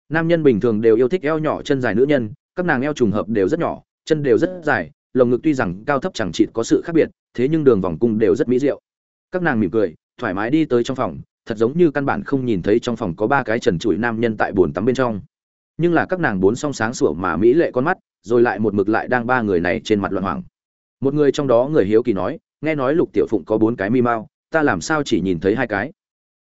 Nam nhân bình thường đều yêu thích eo nhỏ chân dài nữ nhân các nàng eo trùng hợp đều rất nhỏ chân đều rất dài lồng ngực tuy rằng cao thấp chẳng chịt có sự khác biệt thế nhưng đường vòng cung đều rất mỹ diệu. Các nàng mỉm cười thoải mái đi tới trong phòng thật giống như căn bản không nhìn thấy trong phòng có ba cái trần trụi nam nhân tại bồn tắm bên trong. Nhưng là các nàng bốn song sáng sủa mà mỹ lệ con mắt rồi lại một mực lại đang ba người này trên mặt loạn hoàng một người trong đó người hiếu kỳ nói nghe nói lục tiểu phụng có bốn cái mi mao, ta làm sao chỉ nhìn thấy hai cái?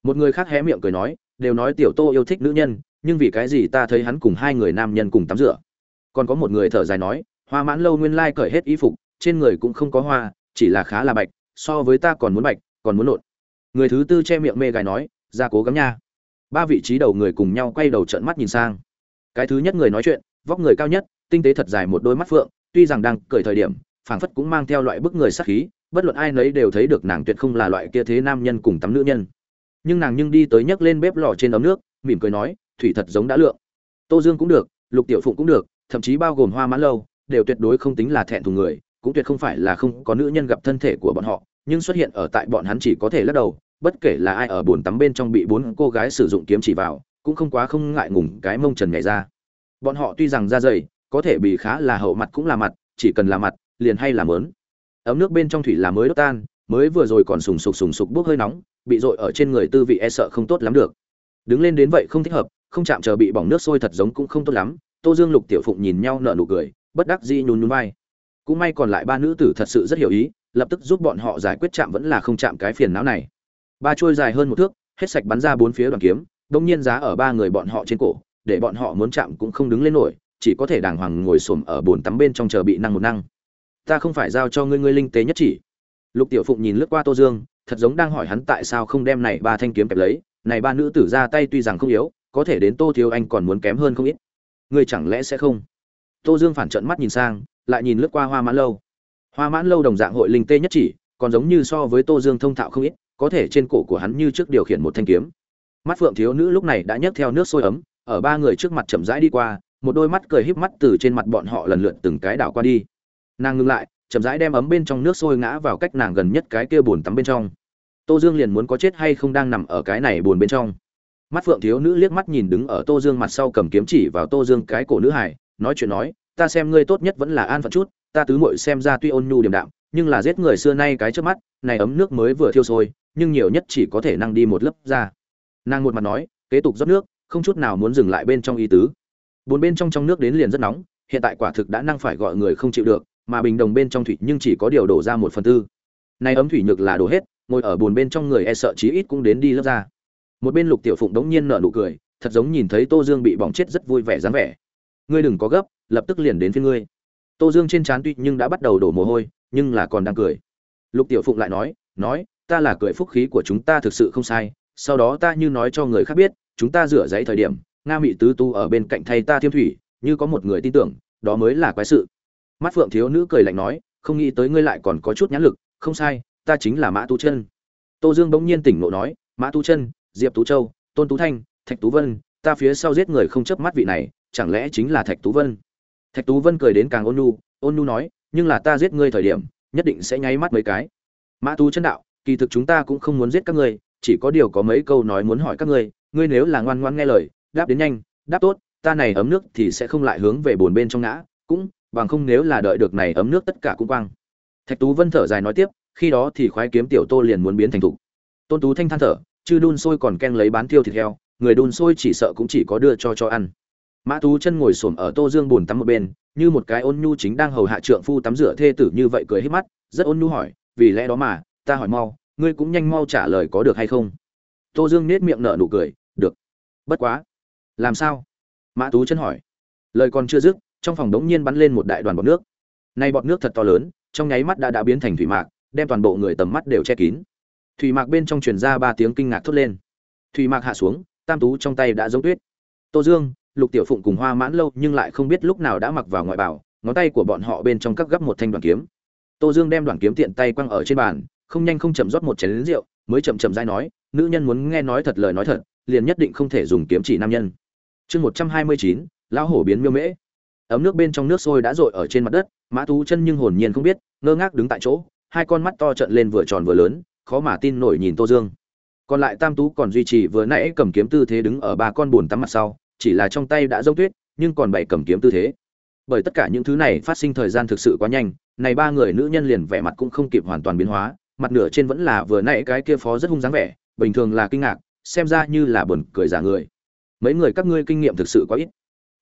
Một người khác hé miệng cười nói đều nói tiểu tô yêu thích nữ nhân, nhưng vì cái gì ta thấy hắn cùng hai người nam nhân cùng tắm rửa? Còn có một người thở dài nói, hoa mãn lâu nguyên lai cởi hết y phục, trên người cũng không có hoa, chỉ là khá là bạch, so với ta còn muốn bạch, còn muốn nộn người thứ tư che miệng mê gái nói, ra cố gắng nha. Ba vị trí đầu người cùng nhau quay đầu trợn mắt nhìn sang. Cái thứ nhất người nói chuyện, vóc người cao nhất, tinh tế thật dài một đôi mắt phượng, tuy rằng đang cởi thời điểm, phảng phất cũng mang theo loại bức người sắc khí, bất luận ai nấy đều thấy được nàng tuyệt không là loại kia thế nam nhân cùng tắm nữ nhân nhưng nàng nhưng đi tới nhấc lên bếp lò trên ấm nước, mỉm cười nói, thủy thật giống đã lượng. Tô dương cũng được, lục tiểu phụng cũng được, thậm chí bao gồm hoa mãn lâu, đều tuyệt đối không tính là thẹn thùng người, cũng tuyệt không phải là không có nữ nhân gặp thân thể của bọn họ, nhưng xuất hiện ở tại bọn hắn chỉ có thể lắc đầu, bất kể là ai ở bồn tắm bên trong bị bốn cô gái sử dụng kiếm chỉ vào, cũng không quá không ngại ngùng cái mông trần nhảy ra. Bọn họ tuy rằng da dày, có thể bị khá là hậu mặt cũng là mặt, chỉ cần là mặt, liền hay làm lớn ấm nước bên trong thủy là mới đốt tan mới vừa rồi còn sùng sục sùng sục bốc hơi nóng, bị dội ở trên người tư vị e sợ không tốt lắm được. Đứng lên đến vậy không thích hợp, không chạm chờ bị bỏng nước sôi thật giống cũng không tốt lắm, tô dương lục tiểu phụng nhìn nhau nở nụ cười, bất đắc dĩ nhún nhún vai. Cũng may còn lại ba nữ tử thật sự rất hiểu ý, lập tức giúp bọn họ giải quyết chạm vẫn là không chạm cái phiền não này. Ba trôi dài hơn một thước, hết sạch bắn ra bốn phía đoàn kiếm, đông nhiên giá ở ba người bọn họ trên cổ, để bọn họ muốn chạm cũng không đứng lên nổi, chỉ có thể đàng hoàng ngồi xổm ở bồn tắm bên trong chờ bị năng một năng. Ta không phải giao cho ngươi ngươi linh tế nhất chỉ lục tiểu phụng nhìn lướt qua tô dương, thật giống đang hỏi hắn tại sao không đem này ba thanh kiếm kẹp lấy, này ba nữ tử ra tay tuy rằng không yếu, có thể đến tô thiếu anh còn muốn kém hơn không ít. Ngươi chẳng lẽ sẽ không? Tô dương phản trận mắt nhìn sang, lại nhìn lướt qua hoa mãn lâu. Hoa mãn lâu đồng dạng hội linh tê nhất chỉ, còn giống như so với tô dương thông thạo không ít, có thể trên cổ của hắn như trước điều khiển một thanh kiếm. Mắt phượng thiếu nữ lúc này đã nhấc theo nước sôi ấm, ở ba người trước mặt chậm rãi đi qua, một đôi mắt cười híp mắt từ trên mặt bọn họ lần lượt từng cái đảo qua đi. Nàng ngừng lại chậm rãi đem ấm bên trong nước sôi ngã vào cách nàng gần nhất cái kia bồn tắm bên trong. Tô dương liền muốn có chết hay không đang nằm ở cái này bồn bên trong. Mắt phượng thiếu nữ liếc mắt nhìn đứng ở tô dương mặt sau cầm kiếm chỉ vào tô dương cái cổ nữ hải nói chuyện nói, ta xem ngươi tốt nhất vẫn là an phận chút, ta tứ muội xem ra tuy ôn nhu điềm đạm, nhưng là giết người xưa nay cái trước mắt, này ấm nước mới vừa thiêu sôi, nhưng nhiều nhất chỉ có thể năng đi một lớp ra. Nàng một mặt nói, kế tục rót nước, không chút nào muốn dừng lại bên trong y tứ. Bốn bên trong trong nước đến liền rất nóng, hiện tại quả thực đã năng phải gọi người không chịu được mà bình đồng bên trong thủy nhưng chỉ có điều đổ ra một phần tư. Nay ấm thủy nhược là đổ hết, ngồi ở bồn bên trong người e sợ chí ít cũng đến đi lớp ra. Một bên lục tiểu phụng đống nhiên nở nụ cười, thật giống nhìn thấy tô dương bị bỏng chết rất vui vẻ dáng vẻ. Ngươi đừng có gấp, lập tức liền đến phía ngươi. Tô dương trên trán tuy nhưng đã bắt đầu đổ mồ hôi, nhưng là còn đang cười. Lục tiểu phụng lại nói nói, ta là cười phúc khí của chúng ta thực sự không sai, sau đó ta như nói cho người khác biết, chúng ta rửa giấy thời điểm, nga mị tứ tu ở bên cạnh thay ta thiêm thủy, như có một người tin tưởng, đó mới là quái sự mắt phượng thiếu nữ cười lạnh nói, không nghĩ tới ngươi lại còn có chút nhãn lực, không sai, ta chính là mã tu chân. Tô dương bỗng nhiên tỉnh ngộ nói, mã tu chân, diệp tú châu, tôn tú thanh, thạch tú vân, ta phía sau giết người không chớp mắt vị này, chẳng lẽ chính là thạch tú vân? Thạch tú vân cười đến càng ôn nhu ôn nhu nói, nhưng là ta giết ngươi thời điểm, nhất định sẽ nháy mắt mấy cái. Mã tú chân đạo, kỳ thực chúng ta cũng không muốn giết các ngươi, chỉ có điều có mấy câu nói muốn hỏi các ngươi ngươi nếu là ngoan ngoan nghe lời, đáp đến nhanh, đáp tốt, ta này ấm nước thì sẽ không lại hướng về bồn bên trong ngã, cũng bằng không nếu là đợi được này ấm nước tất cả cũng quang. Thạch tú vân thở dài nói tiếp, khi đó thì khoái kiếm tiểu tô liền muốn biến thành thục. Tôn tú thanh than thở chứ đun sôi còn ken lấy bán tiêu thịt heo, người đun sôi chỉ sợ cũng chỉ có đưa cho cho ăn. Mã tú chân ngồi xổm ở tô dương bồn tắm một bên, như một cái ôn nhu chính đang hầu hạ trượng phu tắm rửa thê tử như vậy cười hết mắt, rất ôn nhu hỏi, vì lẽ đó mà, ta hỏi mau, ngươi cũng nhanh mau trả lời có được hay không? Tô dương nết miệng nở nụ cười, được. Bất quá. Làm sao? Mã tú chân hỏi. Lời còn chưa dứt trong phòng đống nhiên bắn lên một đại đoàn bọt nước. Nay bọt nước thật to lớn, trong nháy mắt đã đã biến thành thủy mạc, đem toàn bộ người tầm mắt đều che kín. Thủy mạc bên trong truyền ra ba tiếng kinh ngạc thốt lên. Thủy mạc hạ xuống, tam tú trong tay đã giống tuyết. Tô dương, lục tiểu phụng cùng hoa mãn lâu nhưng lại không biết lúc nào đã mặc vào ngoại bảo, ngón tay của bọn họ bên trong các gấp một thanh đoàn kiếm. Tô dương đem đoàn kiếm tiện tay quăng ở trên bàn, không nhanh không chậm rót một chén lính rượu, mới chậm chậm dai nói, nữ nhân muốn nghe nói thật lời nói thật, liền nhất định không thể dùng kiếm chỉ nam nhân. Chương một trăm hai mươi chín, lão hổ biến miêu mễ ấm nước bên trong nước sôi đã rội ở trên mặt đất, mã tú chân nhưng hồn nhiên không biết, ngơ ngác đứng tại chỗ, hai con mắt to trận lên vừa tròn vừa lớn, khó mà tin nổi nhìn tô dương. Còn lại tam tú còn duy trì vừa nãy cầm kiếm tư thế đứng ở ba con buồn tắm mặt sau, chỉ là trong tay đã dốc tuyết, nhưng còn bảy cầm kiếm tư thế. Bởi tất cả những thứ này phát sinh thời gian thực sự quá nhanh, này ba người nữ nhân liền vẻ mặt cũng không kịp hoàn toàn biến hóa, mặt nửa trên vẫn là vừa nãy cái kia phó rất hung dáng vẻ, bình thường là kinh ngạc, xem ra như là buồn cười giả người. Mấy người các ngươi kinh nghiệm thực sự quá ít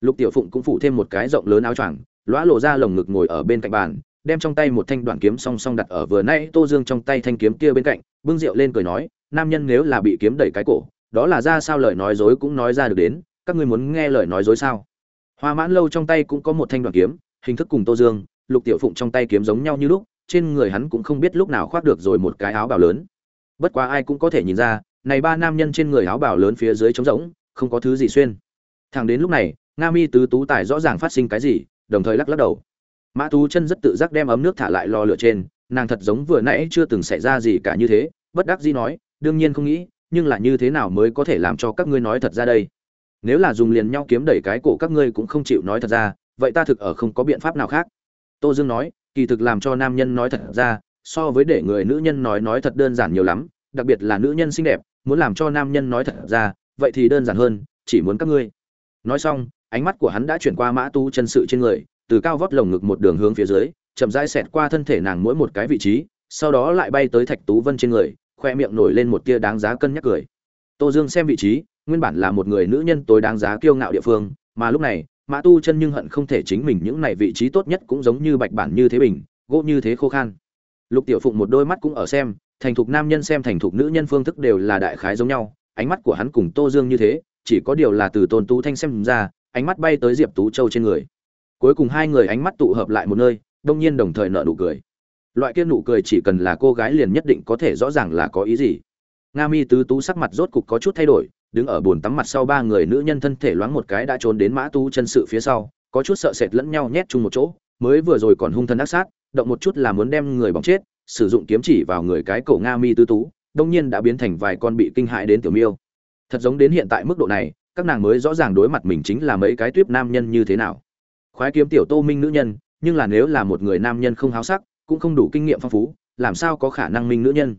lục tiểu phụng cũng phủ thêm một cái rộng lớn áo choàng lõa lộ ra lồng ngực ngồi ở bên cạnh bàn, đem trong tay một thanh đoạn kiếm song song đặt ở vừa nãy tô dương trong tay thanh kiếm kia bên cạnh, bưng rượu lên cười nói, nam nhân nếu là bị kiếm đẩy cái cổ, đó là ra sao lời nói dối cũng nói ra được đến, các ngươi muốn nghe lời nói dối sao? Hoa mãn lâu trong tay cũng có một thanh đoạn kiếm, hình thức cùng tô dương, lục tiểu phụng trong tay kiếm giống nhau như lúc, trên người hắn cũng không biết lúc nào khoác được rồi một cái áo bào lớn. Bất quá ai cũng có thể nhìn ra, này ba nam nhân trên người áo bào lớn phía dưới trống rỗng, không có thứ gì xuyên. Thẳng đến lúc này nga mi tứ tú tài rõ ràng phát sinh cái gì, đồng thời lắc lắc đầu. Mã tú chân rất tự giác đem ấm nước thả lại lò lửa trên, nàng thật giống vừa nãy chưa từng xảy ra gì cả như thế, bất đắc dĩ nói, đương nhiên không nghĩ, nhưng là như thế nào mới có thể làm cho các ngươi nói thật ra đây? Nếu là dùng liền nhau kiếm đẩy cái cổ các ngươi cũng không chịu nói thật ra, vậy ta thực ở không có biện pháp nào khác. Tô dương nói, kỳ thực làm cho nam nhân nói thật ra, so với để người nữ nhân nói nói thật đơn giản nhiều lắm, đặc biệt là nữ nhân xinh đẹp, muốn làm cho nam nhân nói thật ra, vậy thì đơn giản hơn, chỉ muốn các ngươi. Nói xong ánh mắt của hắn đã chuyển qua mã tu chân sự trên người, từ cao vót lồng ngực một đường hướng phía dưới, chậm rãi xẹt qua thân thể nàng mỗi một cái vị trí, sau đó lại bay tới thạch tú vân trên người, khoe miệng nổi lên một tia đáng giá cân nhắc cười. Tô dương xem vị trí, nguyên bản là một người nữ nhân tối đáng giá kiêu ngạo địa phương, mà lúc này, mã tu chân nhưng hận không thể chính mình những này vị trí tốt nhất cũng giống như bạch bản như thế bình, gỗ như thế khô khan. Lục tiểu phụng một đôi mắt cũng ở xem, thành thục nam nhân xem thành thục nữ nhân phương thức đều là đại khái giống nhau, ánh mắt của hắn cùng tô dương như thế, chỉ có điều là từ tôn tú thanh xem ra ánh mắt bay tới diệp tú châu trên người. Cuối cùng hai người ánh mắt tụ hợp lại một nơi, đông nhiên đồng thời nợ nụ cười. Loại kia nụ cười chỉ cần là cô gái liền nhất định có thể rõ ràng là có ý gì. Nga mi tứ tú sắc mặt rốt cục có chút thay đổi, đứng ở bồn tắm mặt sau ba người nữ nhân thân thể loáng một cái đã trốn đến mã tú chân sự phía sau, có chút sợ sệt lẫn nhau nhét chung một chỗ, mới vừa rồi còn hung thân ác sát, động một chút là muốn đem người bóng chết, sử dụng kiếm chỉ vào người cái cổ nga mi tứ tú, đông nhiên đã biến thành vài con bị kinh hại đến tiểu miêu. Thật giống đến hiện tại mức độ này các nàng mới rõ ràng đối mặt mình chính là mấy cái tuyếp nam nhân như thế nào. Khoái kiếm tiểu tô minh nữ nhân, nhưng là nếu là một người nam nhân không háo sắc, cũng không đủ kinh nghiệm phong phú, làm sao có khả năng minh nữ nhân?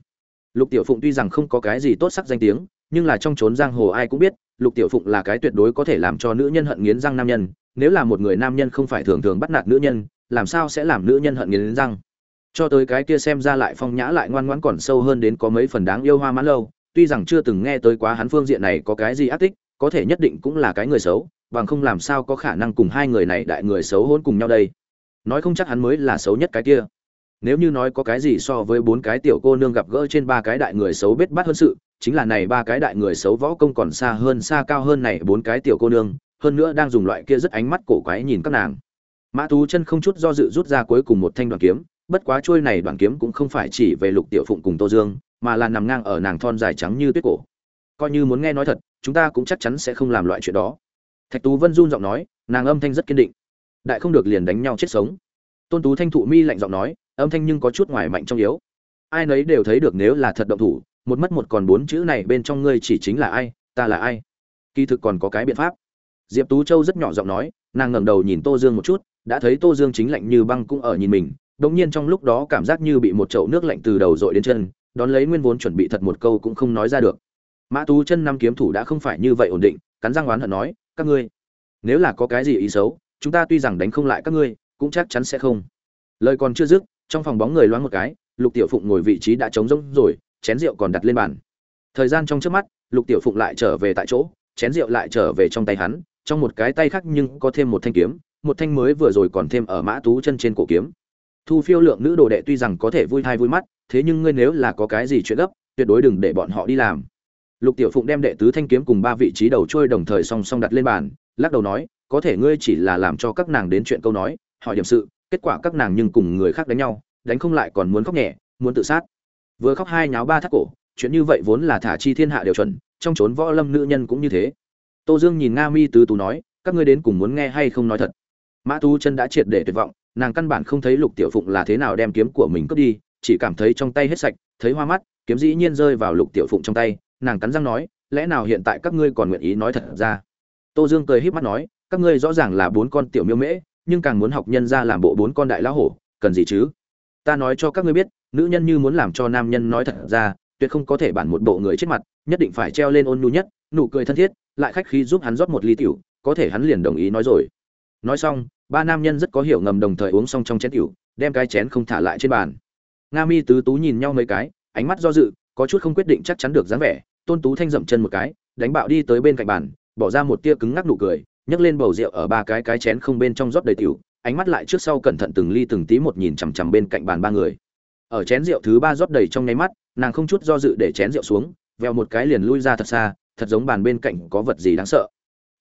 Lục tiểu phụng tuy rằng không có cái gì tốt sắc danh tiếng, nhưng là trong trốn giang hồ ai cũng biết, lục tiểu phụng là cái tuyệt đối có thể làm cho nữ nhân hận nghiến răng nam nhân, nếu là một người nam nhân không phải thường thường bắt nạt nữ nhân, làm sao sẽ làm nữ nhân hận nghiến răng? Cho tới cái kia xem ra lại phong nhã lại ngoan ngoãn còn sâu hơn đến có mấy phần đáng yêu hoa mãn lâu, tuy rằng chưa từng nghe tới quá hắn phương diện này có cái gì ác tích có thể nhất định cũng là cái người xấu, bằng không làm sao có khả năng cùng hai người này đại người xấu hôn cùng nhau đây. Nói không chắc hắn mới là xấu nhất cái kia. Nếu như nói có cái gì so với bốn cái tiểu cô nương gặp gỡ trên ba cái đại người xấu bết bát hơn sự, chính là này ba cái đại người xấu võ công còn xa hơn xa cao hơn này bốn cái tiểu cô nương, hơn nữa đang dùng loại kia rất ánh mắt cổ quái nhìn các nàng. Mã tú chân không chút do dự rút ra cuối cùng một thanh đoàn kiếm, bất quá trôi này đoàn kiếm cũng không phải chỉ về lục tiểu phụng cùng tô dương, mà là nằm ngang ở nàng thon dài trắng như tuyết cổ. Coi như muốn nghe nói thật chúng ta cũng chắc chắn sẽ không làm loại chuyện đó. Thạch tú vân run giọng nói, nàng âm thanh rất kiên định. Đại không được liền đánh nhau chết sống. Tôn tú thanh thụ mi lạnh giọng nói, âm thanh nhưng có chút ngoài mạnh trong yếu. Ai nấy đều thấy được nếu là thật động thủ, một mất một còn bốn chữ này bên trong ngươi chỉ chính là ai, ta là ai. Kỳ thực còn có cái biện pháp. Diệp tú châu rất nhỏ giọng nói, nàng ngẩng đầu nhìn tô dương một chút, đã thấy tô dương chính lạnh như băng cũng ở nhìn mình đống nhiên trong lúc đó cảm giác như bị một chậu nước lạnh từ đầu dội đến chân, đón lấy nguyên vốn chuẩn bị thật một câu cũng không nói ra được mã tú chân năm kiếm thủ đã không phải như vậy ổn định, cắn răng oán hận nói, các ngươi, nếu là có cái gì ý xấu, chúng ta tuy rằng đánh không lại các ngươi, cũng chắc chắn sẽ không. Lời còn chưa dứt, trong phòng bóng người loáng một cái, lục tiểu phụng ngồi vị trí đã trống rỗng rồi, chén rượu còn đặt lên bàn. Thời gian trong trước mắt, lục tiểu phụng lại trở về tại chỗ, chén rượu lại trở về trong tay hắn, trong một cái tay khác nhưng có thêm một thanh kiếm, một thanh mới vừa rồi còn thêm ở mã tú chân trên cổ kiếm. Thu phiêu lượng nữ đồ đệ tuy rằng có thể vui thai vui mắt, thế nhưng ngươi nếu là có cái gì chuyện gấp, tuyệt đối đừng để bọn họ đi làm lục tiểu phụng đem đệ tứ thanh kiếm cùng ba vị trí đầu trôi đồng thời song song đặt lên bàn, lắc đầu nói, có thể ngươi chỉ là làm cho các nàng đến chuyện câu nói, hỏi điểm sự, kết quả các nàng nhưng cùng người khác đánh nhau, đánh không lại còn muốn khóc nhẹ, muốn tự sát. Vừa khóc hai nháo ba thắt cổ, chuyện như vậy vốn là thả chi thiên hạ đều chuẩn, trong trốn võ lâm nữ nhân cũng như thế. Tô dương nhìn nga mi tứ tú nói, các ngươi đến cùng muốn nghe hay không nói thật? Mã tú chân đã triệt để tuyệt vọng, nàng căn bản không thấy lục tiểu phụng là thế nào đem kiếm của mình cướp đi, chỉ cảm thấy trong tay hết sạch, thấy hoa mắt, kiếm dĩ nhiên rơi vào lục tiểu phụng trong tay nàng cắn răng nói, lẽ nào hiện tại các ngươi còn nguyện ý nói thật ra? Tô dương cười híp mắt nói, các ngươi rõ ràng là bốn con tiểu miêu mễ, nhưng càng muốn học nhân ra làm bộ bốn con đại lão hổ, cần gì chứ? Ta nói cho các ngươi biết, nữ nhân như muốn làm cho nam nhân nói thật ra, tuyệt không có thể bản một bộ người chết mặt, nhất định phải treo lên ôn nhu nhất, nụ cười thân thiết, lại khách khí giúp hắn rót một ly tiểu, có thể hắn liền đồng ý nói rồi. Nói xong, ba nam nhân rất có hiểu ngầm đồng thời uống xong trong chén tiểu, đem cái chén không thả lại trên bàn. Nga mi tứ tú nhìn nhau mấy cái, ánh mắt do dự có chút không quyết định chắc chắn được dáng vẻ, tôn tú thanh dậm chân một cái, đánh bạo đi tới bên cạnh bàn, bỏ ra một tia cứng ngắc nụ cười, nhấc lên bầu rượu ở ba cái cái chén không bên trong rót đầy tiểu, ánh mắt lại trước sau cẩn thận từng ly từng tí một nhìn chằm chằm bên cạnh bàn ba người. Ở chén rượu thứ ba rót đầy trong nháy mắt, nàng không chút do dự để chén rượu xuống, vèo một cái liền lui ra thật xa, thật giống bàn bên cạnh có vật gì đáng sợ.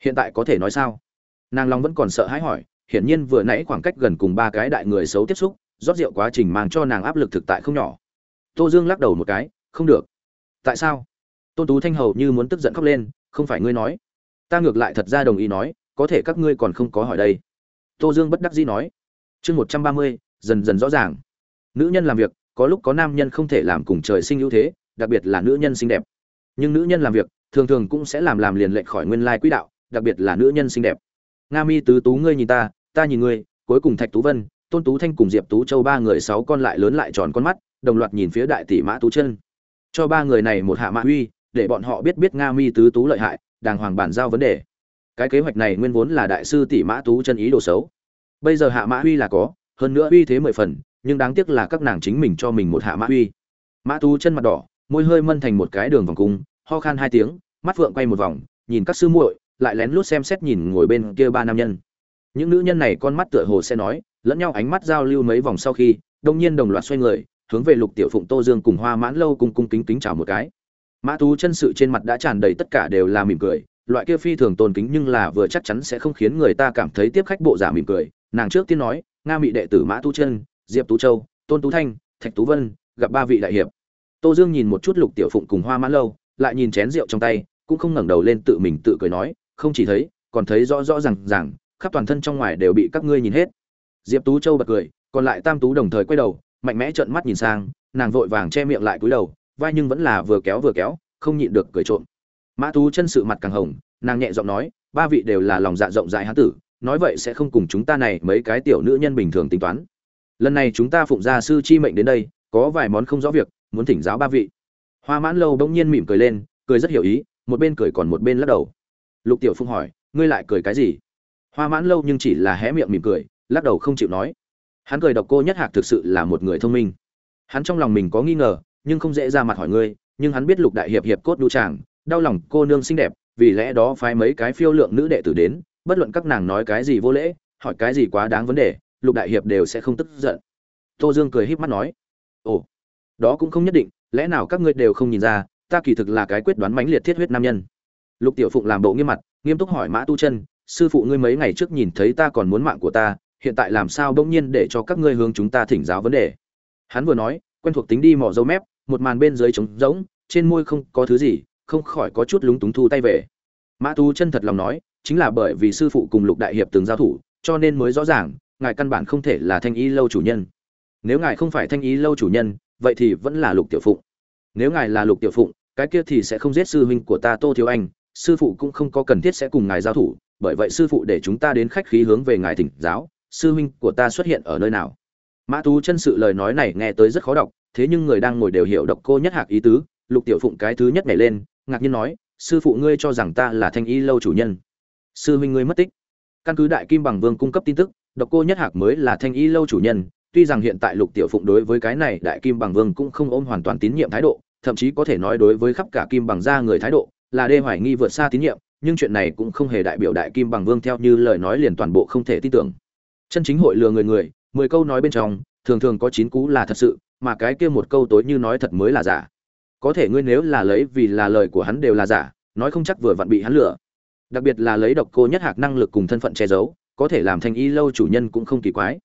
Hiện tại có thể nói sao? Nàng long vẫn còn sợ hãi hỏi, hiển nhiên vừa nãy khoảng cách gần cùng ba cái đại người xấu tiếp xúc, rót rượu quá trình mang cho nàng áp lực thực tại không nhỏ. Tô dương lắc đầu một cái không được. Tại sao? Tôn tú thanh hầu như muốn tức giận khóc lên, không phải ngươi nói. Ta ngược lại thật ra đồng ý nói, có thể các ngươi còn không có hỏi đây. Tô dương bất đắc dĩ nói. Chương một trăm ba mươi, dần dần rõ ràng. Nữ nhân làm việc, có lúc có nam nhân không thể làm cùng trời sinh ưu thế, đặc biệt là nữ nhân xinh đẹp. Nhưng nữ nhân làm việc, thường thường cũng sẽ làm làm liền lệch khỏi nguyên lai quỹ đạo, đặc biệt là nữ nhân xinh đẹp. Nga mi tứ tú ngươi nhìn ta ta nhìn ngươi, cuối cùng thạch tú vân, tôn tú thanh cùng diệp tú châu ba người sáu con lại lớn lại tròn con mắt, đồng loạt nhìn phía đại tỷ mã tú chân cho ba người này một hạ mã uy, để bọn họ biết biết nga mi tứ tú lợi hại, đàng hoàng bàn giao vấn đề. Cái kế hoạch này nguyên vốn là đại sư tỷ mã tú chân ý đồ xấu. Bây giờ hạ mã uy là có, hơn nữa uy thế mười phần, nhưng đáng tiếc là các nàng chính mình cho mình một hạ mã uy. Mã tú chân mặt đỏ, môi hơi mân thành một cái đường vòng cung, ho khan hai tiếng, mắt phượng quay một vòng, nhìn các sư muội, lại lén lút xem xét nhìn ngồi bên kia ba nam nhân. Những nữ nhân này con mắt tựa hồ sẽ nói, lẫn nhau ánh mắt giao lưu mấy vòng sau khi, đông nhiên đồng loạt xoay người hướng về lục tiểu phụng tô dương cùng hoa mãn lâu cùng cung kính kính chào một cái. Mã tú chân sự trên mặt đã tràn đầy tất cả đều là mỉm cười, loại kia phi thường tôn kính nhưng là vừa chắc chắn sẽ không khiến người ta cảm thấy tiếp khách bộ giả mỉm cười. Nàng trước tiên nói, nga mị đệ tử mã tú chân, diệp tú châu, tôn tú thanh, thạch tú vân, gặp ba vị đại hiệp. Tô dương nhìn một chút lục tiểu phụng cùng hoa mãn lâu, lại nhìn chén rượu trong tay, cũng không ngẩng đầu lên tự mình tự cười nói, không chỉ thấy, còn thấy rõ rõ rằng rằng khắp toàn thân trong ngoài đều bị các ngươi nhìn hết. Diệp tú châu bật cười, còn lại tam tú đồng thời quay đầu mạnh mẽ trợn mắt nhìn sang, nàng vội vàng che miệng lại cúi đầu, vai nhưng vẫn là vừa kéo vừa kéo, không nhịn được cười trộm. Mã tú chân sự mặt càng hồng, nàng nhẹ giọng nói, ba vị đều là lòng dạ rộng rãi hán tử, nói vậy sẽ không cùng chúng ta này mấy cái tiểu nữ nhân bình thường tính toán. Lần này chúng ta phụng gia sư chi mệnh đến đây, có vài món không rõ việc, muốn thỉnh giáo ba vị. Hoa mãn lâu bỗng nhiên mỉm cười lên, cười rất hiểu ý, một bên cười còn một bên lắc đầu. Lục tiểu phụng hỏi, ngươi lại cười cái gì? Hoa mãn lâu nhưng chỉ là hé miệng mỉm cười, lắc đầu không chịu nói hắn cười độc cô nhất hạc thực sự là một người thông minh. Hắn trong lòng mình có nghi ngờ, nhưng không dễ ra mặt hỏi ngươi, nhưng hắn biết lục đại hiệp hiệp cốt đu tràng đau lòng cô nương xinh đẹp, vì lẽ đó phái mấy cái phiêu lượng nữ đệ tử đến, bất luận các nàng nói cái gì vô lễ, hỏi cái gì quá đáng vấn đề, lục đại hiệp đều sẽ không tức giận. Tô dương cười híp mắt nói, ồ, đó cũng không nhất định, lẽ nào các ngươi đều không nhìn ra, ta kỳ thực là cái quyết đoán mãnh liệt thiết huyết nam nhân. Lục tiểu phụng làm bộ nghiêm mặt, nghiêm túc hỏi mã tu chân, sư phụ ngươi mấy ngày trước nhìn thấy ta còn muốn mạng của ta hiện tại làm sao bỗng nhiên để cho các ngươi hướng chúng ta thỉnh giáo vấn đề? Hắn vừa nói, quen thuộc tính đi mỏ dấu mép, một màn bên dưới trống rỗng, trên môi không có thứ gì, không khỏi có chút lúng túng thu tay về. Mã tu chân thật lòng nói, chính là bởi vì sư phụ cùng lục đại hiệp từng giao thủ, cho nên mới rõ ràng, ngài căn bản không thể là thanh ý lâu chủ nhân. Nếu ngài không phải thanh ý lâu chủ nhân, vậy thì vẫn là lục tiểu phụng. Nếu ngài là lục tiểu phụng, cái kia thì sẽ không giết sư huynh của ta tô thiếu anh, sư phụ cũng không có cần thiết sẽ cùng ngài giao thủ, bởi vậy sư phụ để chúng ta đến khách khí hướng về ngài thỉnh giáo sư huynh của ta xuất hiện ở nơi nào? Mã tú chân sự lời nói này nghe tới rất khó đọc, thế nhưng người đang ngồi đều hiểu độc cô nhất hạc ý tứ, lục tiểu phụng cái thứ nhất nhảy lên, ngạc nhiên nói, sư phụ ngươi cho rằng ta là thanh y lâu chủ nhân. Sư huynh ngươi mất tích. Căn cứ đại kim bằng vương cung cấp tin tức, độc cô nhất hạc mới là thanh y lâu chủ nhân, tuy rằng hiện tại lục tiểu phụng đối với cái này đại kim bằng vương cũng không ôm hoàn toàn tín nhiệm thái độ, thậm chí có thể nói đối với khắp cả kim bằng gia người thái độ, là đê hoài nghi vượt xa tín nhiệm, nhưng chuyện này cũng không hề đại biểu đại kim bằng vương theo như lời nói liền toàn bộ không thể tin tưởng chân chính hội lừa người người, mười câu nói bên trong, thường thường có chín cú là thật sự, mà cái kia một câu tối như nói thật mới là giả. Có thể ngươi nếu là lấy vì là lời của hắn đều là giả, nói không chắc vừa vặn bị hắn lừa. Đặc biệt là lấy độc cô nhất hạc năng lực cùng thân phận che giấu, có thể làm thanh y lâu chủ nhân cũng không kỳ quái.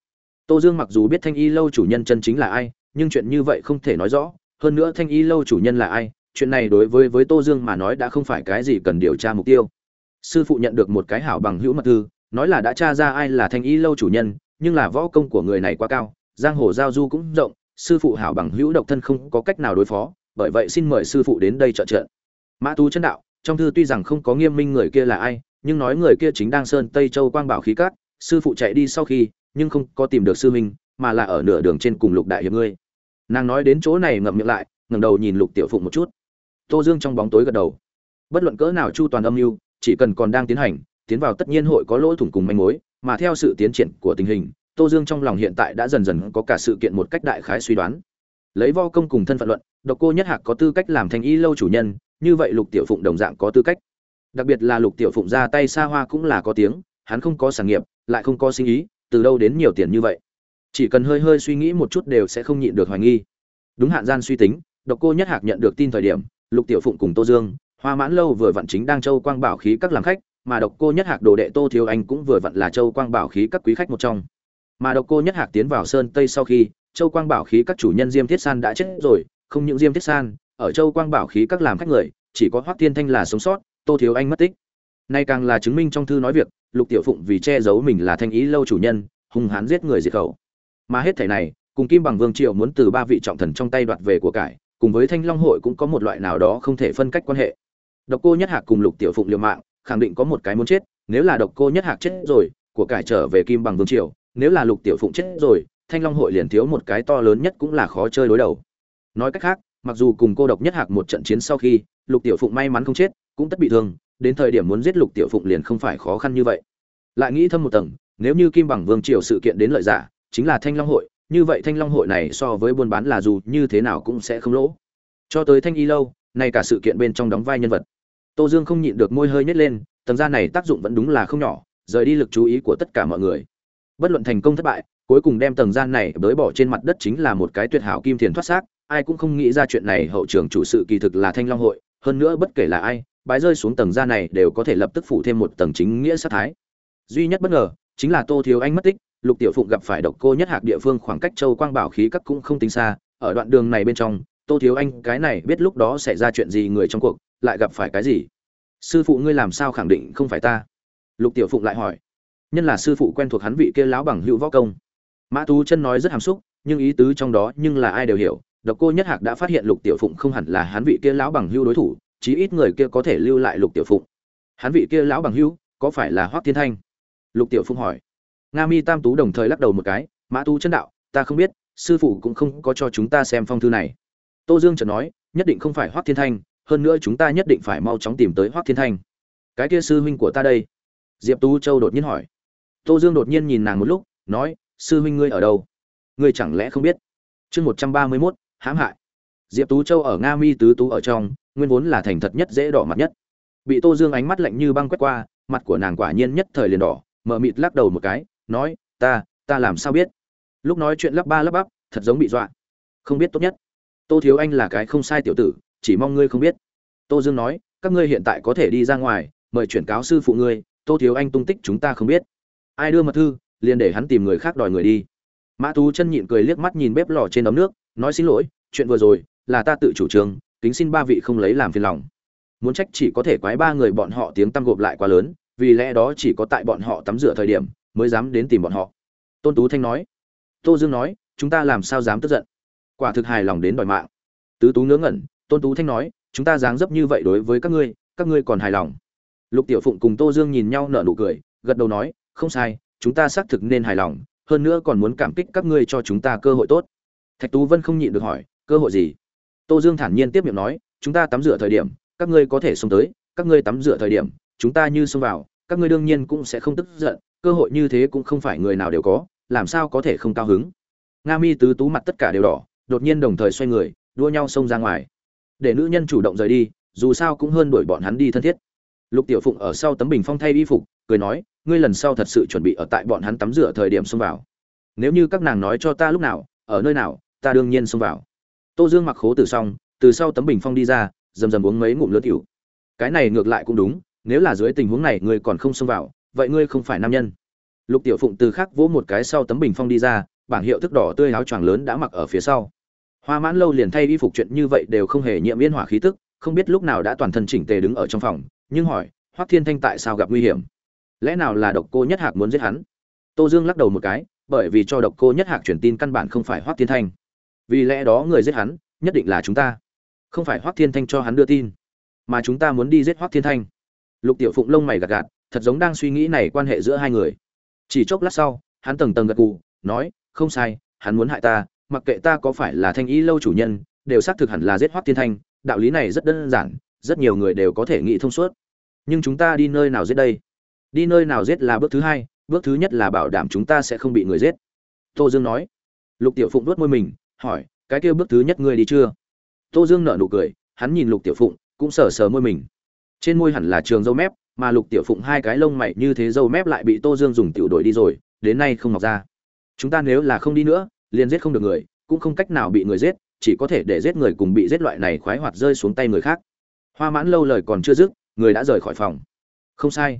Tô dương mặc dù biết thanh y lâu chủ nhân chân chính là ai, nhưng chuyện như vậy không thể nói rõ. Hơn nữa thanh y lâu chủ nhân là ai, chuyện này đối với với tô dương mà nói đã không phải cái gì cần điều tra mục tiêu. Sư phụ nhận được một cái hảo bằng hữu mật thư nói là đã tra ra ai là thanh y lâu chủ nhân, nhưng là võ công của người này quá cao, giang hồ giao du cũng rộng, sư phụ hảo bằng hữu độc thân không có cách nào đối phó, bởi vậy xin mời sư phụ đến đây trợ trợ. Mã tú chân đạo, trong thư tuy rằng không có nghiêm minh người kia là ai, nhưng nói người kia chính đang sơn tây châu quang bảo khí cát, sư phụ chạy đi sau khi, nhưng không có tìm được sư minh mà là ở nửa đường trên cùng lục đại hiệp ngươi. Nàng nói đến chỗ này ngậm miệng lại, ngẩng đầu nhìn lục tiểu phụng một chút. Tô dương trong bóng tối gật đầu. Bất luận cỡ nào chu toàn âm mưu, chỉ cần còn đang tiến hành tiến vào tất nhiên hội có lỗ thủng cùng manh mối, mà theo sự tiến triển của tình hình, tô dương trong lòng hiện tại đã dần dần có cả sự kiện một cách đại khái suy đoán. Lấy vo công cùng thân phận luận, độc cô nhất hạc có tư cách làm thành y lâu chủ nhân, như vậy lục tiểu phụng đồng dạng có tư cách. Đặc biệt là lục tiểu phụng ra tay xa hoa cũng là có tiếng, hắn không có sản nghiệp, lại không có sinh ý, từ đâu đến nhiều tiền như vậy. Chỉ cần hơi hơi suy nghĩ một chút đều sẽ không nhịn được hoài nghi. Đúng hạn gian suy tính, độc cô nhất hạc nhận được tin thời điểm, lục tiểu phụng cùng tô dương, hoa mãn lâu vừa vặn chính đang châu quang bảo khí các làm khách mà độc cô nhất hạc đồ đệ tô thiếu anh cũng vừa vặn là châu quang bảo khí các quý khách một trong. Mà độc cô nhất hạc tiến vào sơn tây sau khi, châu quang bảo khí các chủ nhân diêm thiết san đã chết rồi, không những diêm thiết san, ở châu quang bảo khí các làm khách người, chỉ có hoắc thiên thanh là sống sót, tô thiếu anh mất tích. Nay càng là chứng minh trong thư nói việc, lục tiểu phụng vì che giấu mình là thanh ý lâu chủ nhân, hung hãn giết người diệt khẩu. Mà hết thảy này, cùng kim bằng vương triệu muốn từ ba vị trọng thần trong tay đoạt về của cải, cùng với thanh long hội cũng có một loại nào đó không thể phân cách quan hệ. Độc cô nhất hạc cùng lục tiểu phụng liều mạng khẳng định có một cái muốn chết, nếu là độc cô nhất hạc chết rồi, của cải trở về kim bằng vương triều, nếu là lục tiểu phụng chết rồi, thanh long hội liền thiếu một cái to lớn nhất cũng là khó chơi đối đầu. Nói cách khác, mặc dù cùng cô độc nhất hạc một trận chiến sau khi, lục tiểu phụng may mắn không chết, cũng tất bị thương, đến thời điểm muốn giết lục tiểu phụng liền không phải khó khăn như vậy. Lại nghĩ thâm một tầng, nếu như kim bằng vương triều sự kiện đến lợi giả, chính là thanh long hội, như vậy thanh long hội này so với buôn bán là dù như thế nào cũng sẽ không lỗ. Cho tới thanh y lâu, nay cả sự kiện bên trong đóng vai nhân vật tô dương không nhịn được môi hơi nhếch lên, tầng da này tác dụng vẫn đúng là không nhỏ, rời đi lực chú ý của tất cả mọi người. Bất luận thành công thất bại, cuối cùng đem tầng gian này bới bỏ trên mặt đất chính là một cái tuyệt hảo kim thiền thoát xác, ai cũng không nghĩ ra chuyện này hậu trường chủ sự kỳ thực là thanh long hội, hơn nữa bất kể là ai bái rơi xuống tầng da này đều có thể lập tức phủ thêm một tầng chính nghĩa sát thái. Duy nhất bất ngờ, chính là tô thiếu anh mất tích, lục tiểu phụng gặp phải độc cô nhất hạc địa phương khoảng cách châu quang bảo khí các cũng không tính xa, ở đoạn đường này bên trong, tô thiếu anh, cái này biết lúc đó sẽ ra chuyện gì người trong cuộc lại gặp phải cái gì? Sư phụ ngươi làm sao khẳng định không phải ta? Lục tiểu phụng lại hỏi. Nhân là sư phụ quen thuộc hắn vị kia lão bằng hữu võ công. Mã tú chân nói rất hàm xúc, nhưng ý tứ trong đó nhưng là ai đều hiểu. Độc cô nhất hạc đã phát hiện lục tiểu phụng không hẳn là hắn vị kia lão bằng hữu đối thủ, chí ít người kia có thể lưu lại lục tiểu phụng. Hắn vị kia lão bằng hữu, có phải là hoắc thiên thanh? Lục tiểu phụng hỏi. Nga mi tam tú đồng thời lắc đầu một cái, mã tú chân đạo, ta không biết, sư phụ cũng không có cho chúng ta xem phong thư này. Tô dương chợt nói, nhất định không phải hoắc thiên thanh hơn nữa chúng ta nhất định phải mau chóng tìm tới hoắc thiên thanh. Cái kia sư huynh của ta đây? Diệp tú châu đột nhiên hỏi. Tô dương đột nhiên nhìn nàng một lúc, nói, sư huynh ngươi ở đâu? Ngươi chẳng lẽ không biết? Chương một trăm ba mươi mốt, hãm hại. Diệp tú châu ở nga mi tứ tú ở trong, nguyên vốn là thành thật nhất, dễ đỏ mặt nhất. Bị tô dương ánh mắt lạnh như băng quét qua, mặt của nàng quả nhiên nhất thời liền đỏ, mở mịt lắc đầu một cái, nói, ta ta làm sao biết? Lúc nói chuyện lắp ba lắp bắp, thật giống bị dọa. Không biết tốt nhất. Tô thiếu anh là cái không sai tiểu tử chỉ mong ngươi không biết. Tô dương nói, các ngươi hiện tại có thể đi ra ngoài, mời chuyển cáo sư phụ ngươi, tô thiếu anh tung tích chúng ta không biết. Ai đưa mật thư, liền để hắn tìm người khác đòi người đi. Mã tú chân nhịn cười liếc mắt nhìn bếp lò trên ấm nước, nói xin lỗi, chuyện vừa rồi, là ta tự chủ trương, kính xin ba vị không lấy làm phiền lòng. Muốn trách chỉ có thể quái ba người bọn họ tiếng tăm gộp lại quá lớn, vì lẽ đó chỉ có tại bọn họ tắm rửa thời điểm, mới dám đến tìm bọn họ. Tôn tú thanh nói. Tô dương nói, chúng ta làm sao dám tức giận? Quả thực hài lòng đến đòi mạng. Tứ tú ngớ ngẩn tôn tú thanh nói, chúng ta dáng dấp như vậy đối với các ngươi các ngươi còn hài lòng. Lục tiểu phụng cùng tô dương nhìn nhau nở nụ cười, gật đầu nói, không sai, chúng ta xác thực nên hài lòng, hơn nữa còn muốn cảm kích các ngươi cho chúng ta cơ hội tốt. Thạch tú vân không nhịn được hỏi, cơ hội gì? Tô dương thản nhiên tiếp miệng nói, chúng ta tắm rửa thời điểm, các ngươi có thể xông tới, các ngươi tắm rửa thời điểm, chúng ta như xông vào, các ngươi đương nhiên cũng sẽ không tức giận, cơ hội như thế cũng không phải người nào đều có, làm sao có thể không cao hứng? Nga mi tứ tú mặt tất cả đều đỏ, đột nhiên đồng thời xoay người, đua nhau xông ra ngoài để nữ nhân chủ động rời đi, dù sao cũng hơn đuổi bọn hắn đi thân thiết. Lục tiểu phụng ở sau tấm bình phong thay y phục, cười nói, ngươi lần sau thật sự chuẩn bị ở tại bọn hắn tắm rửa thời điểm xông vào. Nếu như các nàng nói cho ta lúc nào, ở nơi nào, ta đương nhiên xông vào. Tô dương mặc khố từ xong, từ sau tấm bình phong đi ra rầm rầm uống mấy ngụm lớn tiểu. Cái này ngược lại cũng đúng, nếu là dưới tình huống này ngươi còn không xông vào, vậy ngươi không phải nam nhân. Lục tiểu phụng từ khác vỗ một cái sau tấm bình phong đi ra, bảng hiệu thức đỏ tươi áo choàng lớn đã mặc ở phía sau hoa mãn lâu liền thay y phục chuyện như vậy đều không hề nhiễm yên hỏa khí tức, không biết lúc nào đã toàn thân chỉnh tề đứng ở trong phòng, nhưng hỏi, hoắc thiên thanh tại sao gặp nguy hiểm? Lẽ nào là độc cô nhất hạc muốn giết hắn? Tô dương lắc đầu một cái, bởi vì cho độc cô nhất hạc truyền tin căn bản không phải hoắc thiên thanh. Vì lẽ đó người giết hắn, nhất định là chúng ta. Không phải hoắc thiên thanh cho hắn đưa tin, mà chúng ta muốn đi giết hoắc thiên thanh. Lục tiểu phụng lông mày gạt gạt, thật giống đang suy nghĩ này quan hệ giữa hai người. Chỉ chốc lát sau, hắn tầng tầng gật cù nói, không sai, hắn muốn hại ta mặc kệ ta có phải là thanh ý lâu chủ nhân, đều xác thực hẳn là giết hoắc thiên thanh, đạo lý này rất đơn giản, rất nhiều người đều có thể nghĩ thông suốt. Nhưng chúng ta đi nơi nào giết đây? Đi nơi nào giết là bước thứ hai, bước thứ nhất là bảo đảm chúng ta sẽ không bị người giết. Tô dương nói. Lục tiểu phụng đuốt môi mình, hỏi, cái kia bước thứ nhất ngươi đi chưa? Tô dương nở nụ cười, hắn nhìn lục tiểu phụng, cũng sờ sờ môi mình. Trên môi hẳn là trường dâu mép, mà lục tiểu phụng hai cái lông mày như thế dâu mép lại bị tô dương dùng tiểu đổi đi rồi, đến nay không mọc ra. Chúng ta nếu là không đi nữa liền giết không được người, cũng không cách nào bị người giết, chỉ có thể để giết người cùng bị giết loại này khoái hoạt rơi xuống tay người khác. Hoa mãn lâu lời còn chưa dứt, người đã rời khỏi phòng. Không sai.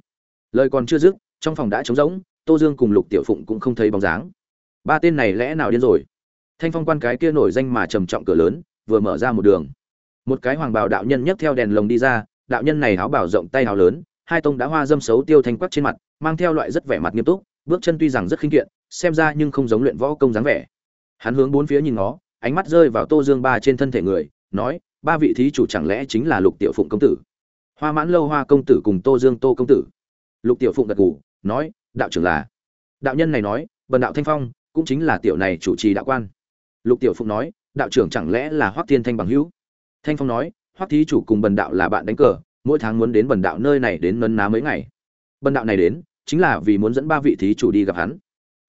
Lời còn chưa dứt, trong phòng đã trống rỗng, tô dương cùng lục tiểu phụng cũng không thấy bóng dáng. Ba tên này lẽ nào điên rồi? Thanh phong quan cái kia nổi danh mà trầm trọng cửa lớn, vừa mở ra một đường. Một cái hoàng bào đạo nhân nhấc theo đèn lồng đi ra, đạo nhân này áo bảo rộng tay áo lớn, hai tông đã hoa dâm xấu tiêu thanh quắc trên mặt, mang theo loại rất vẻ mặt nghiêm túc, bước chân tuy rằng rất khinh kiện, xem ra nhưng không giống luyện võ công dáng vẻ hắn hướng bốn phía nhìn nó ánh mắt rơi vào tô dương ba trên thân thể người, nói, ba vị thí chủ chẳng lẽ chính là lục tiểu phụng công tử? Hoa mãn lâu hoa công tử cùng tô dương tô công tử. Lục tiểu phụng gật gù, nói, đạo trưởng là đạo nhân này nói, bần đạo thanh phong cũng chính là tiểu này chủ trì đạo quan. Lục tiểu phụng nói, đạo trưởng chẳng lẽ là hoắc thiên thanh bằng hữu? Thanh phong nói, hoắc thí chủ cùng bần đạo là bạn đánh cờ, mỗi tháng muốn đến bần đạo nơi này đến nấn ná mấy ngày. Bần đạo này đến, chính là vì muốn dẫn ba vị thí chủ đi gặp hắn.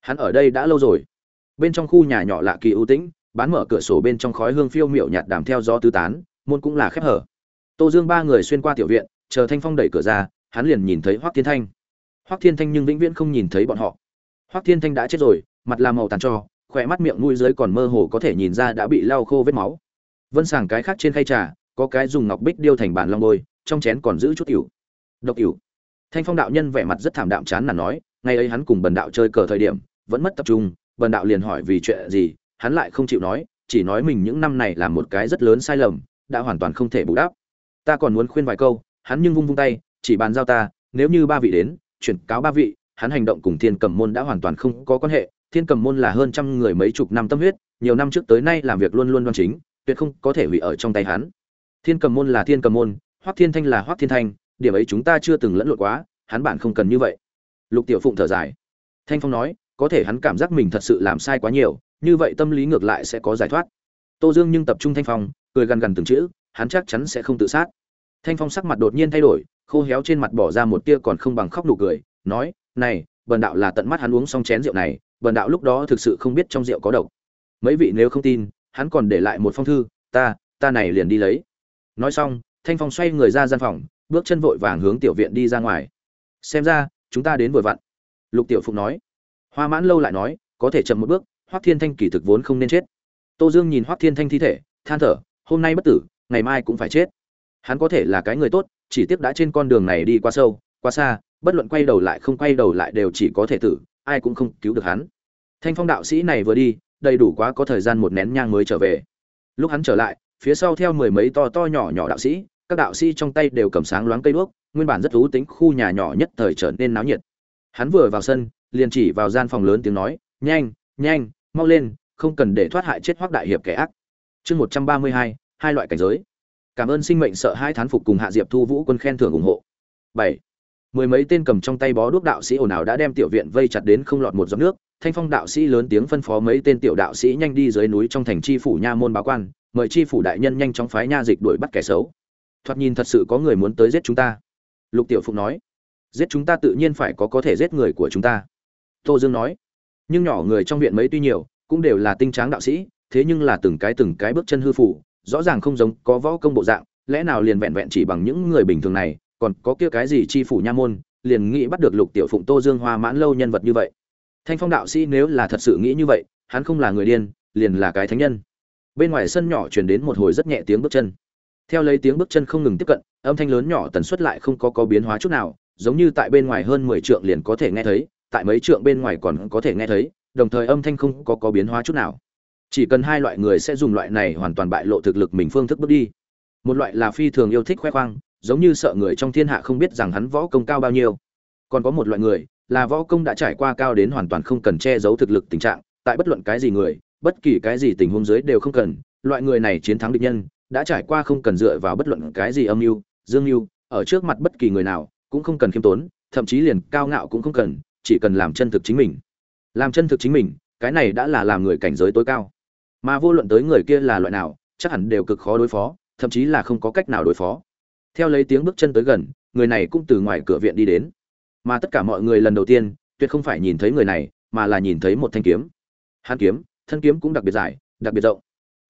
Hắn ở đây đã lâu rồi bên trong khu nhà nhỏ lạ kỳ ưu tĩnh, bán mở cửa sổ bên trong khói hương phiêu miệu nhạt đàm theo gió tứ tán, môn cũng là khép hở. Tô dương ba người xuyên qua tiểu viện, chờ thanh phong đẩy cửa ra, hắn liền nhìn thấy hoắc thiên thanh. Hoắc thiên thanh nhưng vĩnh viễn không nhìn thấy bọn họ. Hoắc thiên thanh đã chết rồi, mặt làm màu tàn cho, khỏe mắt miệng nuôi dưới còn mơ hồ có thể nhìn ra đã bị lau khô vết máu. Vân sàng cái khác trên khay trà, có cái dùng ngọc bích điêu thành bàn long bôi trong chén còn giữ chút cửu độc cửu thanh phong đạo nhân vẻ mặt rất thảm đạm chán là nói, ngày ấy hắn cùng bần đạo chơi cờ thời điểm, vẫn mất tập trung bần đạo liền hỏi vì chuyện gì, hắn lại không chịu nói, chỉ nói mình những năm này là một cái rất lớn sai lầm, đã hoàn toàn không thể bù đắp. Ta còn muốn khuyên vài câu, hắn nhưng vung vung tay, chỉ bàn giao ta, nếu như ba vị đến, chuyển cáo ba vị, hắn hành động cùng thiên cầm môn đã hoàn toàn không có quan hệ. Thiên cầm môn là hơn trăm người mấy chục năm tâm huyết, nhiều năm trước tới nay làm việc luôn luôn đoan chính, tuyệt không có thể hủy ở trong tay hắn. Thiên cầm môn là thiên cầm môn, hoắc thiên thanh là hoắc thiên thanh, điểm ấy chúng ta chưa từng lẫn lộn quá, hắn bản không cần như vậy. Lục tiểu phụng thở dài. Thanh phong nói có thể hắn cảm giác mình thật sự làm sai quá nhiều, như vậy tâm lý ngược lại sẽ có giải thoát. Tô dương nhưng tập trung thanh phong, cười gần gần từng chữ, hắn chắc chắn sẽ không tự sát. Thanh phong sắc mặt đột nhiên thay đổi, khô héo trên mặt bỏ ra một tia còn không bằng khóc nụ cười, nói, này, bần đạo là tận mắt hắn uống xong chén rượu này, bần đạo lúc đó thực sự không biết trong rượu có độc. Mấy vị nếu không tin, hắn còn để lại một phong thư, ta ta này liền đi lấy. Nói xong, thanh phong xoay người ra gian phòng, bước chân vội vàng hướng tiểu viện đi ra ngoài. Xem ra, chúng ta đến vội vặn. Lục tiểu phụng nói hoa mãn lâu lại nói, có thể chậm một bước, hoắc thiên thanh kỳ thực vốn không nên chết. Tô dương nhìn hoắc thiên thanh thi thể, than thở, hôm nay bất tử, ngày mai cũng phải chết. Hắn có thể là cái người tốt, chỉ tiếc đã trên con đường này đi quá sâu, quá xa, bất luận quay đầu lại không quay đầu lại đều chỉ có thể tử, ai cũng không cứu được hắn. Thanh phong đạo sĩ này vừa đi, đầy đủ quá có thời gian một nén nhang mới trở về. Lúc hắn trở lại, phía sau theo mười mấy to to nhỏ nhỏ đạo sĩ, các đạo sĩ trong tay đều cầm sáng loáng cây đuốc, nguyên bản rất thú tính khu nhà nhỏ nhất thời trở nên náo nhiệt. Hắn vừa vào sân liền chỉ vào gian phòng lớn tiếng nói, nhanh nhanh, mau lên, không cần để thoát hại chết hoác đại hiệp kẻ ác. Chương một trăm ba mươi hai hai loại cảnh giới. Cảm ơn sinh mệnh sợ hai thán phục cùng hạ diệp thu vũ quân khen thưởng ủng hộ. Bảy. Mười mấy tên cầm trong tay bó đuốc đạo sĩ ồn ào đã đem tiểu viện vây chặt đến không lọt một giọt nước. Thanh phong đạo sĩ lớn tiếng phân phó mấy tên tiểu đạo sĩ nhanh đi dưới núi trong thành chi phủ nha môn báo quan, mời chi phủ đại nhân nhanh chóng phái nha dịch đuổi bắt kẻ xấu. Thoạt nhìn thật sự có người muốn tới giết chúng ta. Lục tiểu phụng nói, giết chúng ta tự nhiên phải có có thể giết người của chúng ta tô dương nói. Nhưng nhỏ người trong viện mấy tuy nhiều, cũng đều là tinh tráng đạo sĩ, thế nhưng là từng cái từng cái bước chân hư phủ rõ ràng không giống có võ công bộ dạng, lẽ nào liền vẹn vẹn chỉ bằng những người bình thường này, còn có kia cái gì chi phủ nha môn, liền nghĩ bắt được lục tiểu phụng tô dương hoa mãn lâu nhân vật như vậy. Thanh phong đạo sĩ nếu là thật sự nghĩ như vậy, hắn không là người điên, liền là cái thánh nhân. Bên ngoài sân nhỏ truyền đến một hồi rất nhẹ tiếng bước chân. Theo lấy tiếng bước chân không ngừng tiếp cận, âm thanh lớn nhỏ tần suất lại không có có biến hóa chút nào, giống như tại bên ngoài hơn mười trượng liền có thể nghe thấy tại mấy trượng bên ngoài còn có thể nghe thấy, đồng thời âm thanh không có có biến hóa chút nào. Chỉ cần hai loại người sẽ dùng loại này hoàn toàn bại lộ thực lực mình phương thức bước đi. Một loại là phi thường yêu thích khoe khoang, giống như sợ người trong thiên hạ không biết rằng hắn võ công cao bao nhiêu. Còn có một loại người là võ công đã trải qua cao đến hoàn toàn không cần che giấu thực lực tình trạng, tại bất luận cái gì người, bất kỳ cái gì tình huống dưới đều không cần. Loại người này chiến thắng địch nhân, đã trải qua không cần dựa vào bất luận cái gì âm mưu, dương mưu, ở trước mặt bất kỳ người nào, cũng không cần khiêm tốn, thậm chí liền cao ngạo cũng không cần chỉ cần làm chân thực chính mình. Làm chân thực chính mình, cái này đã là làm người cảnh giới tối cao. Mà vô luận tới người kia là loại nào, chắc hẳn đều cực khó đối phó, thậm chí là không có cách nào đối phó. Theo lấy tiếng bước chân tới gần, người này cũng từ ngoài cửa viện đi đến. Mà tất cả mọi người lần đầu tiên, tuyệt không phải nhìn thấy người này, mà là nhìn thấy một thanh kiếm. Hàn kiếm, thân kiếm cũng đặc biệt dài, đặc biệt rộng.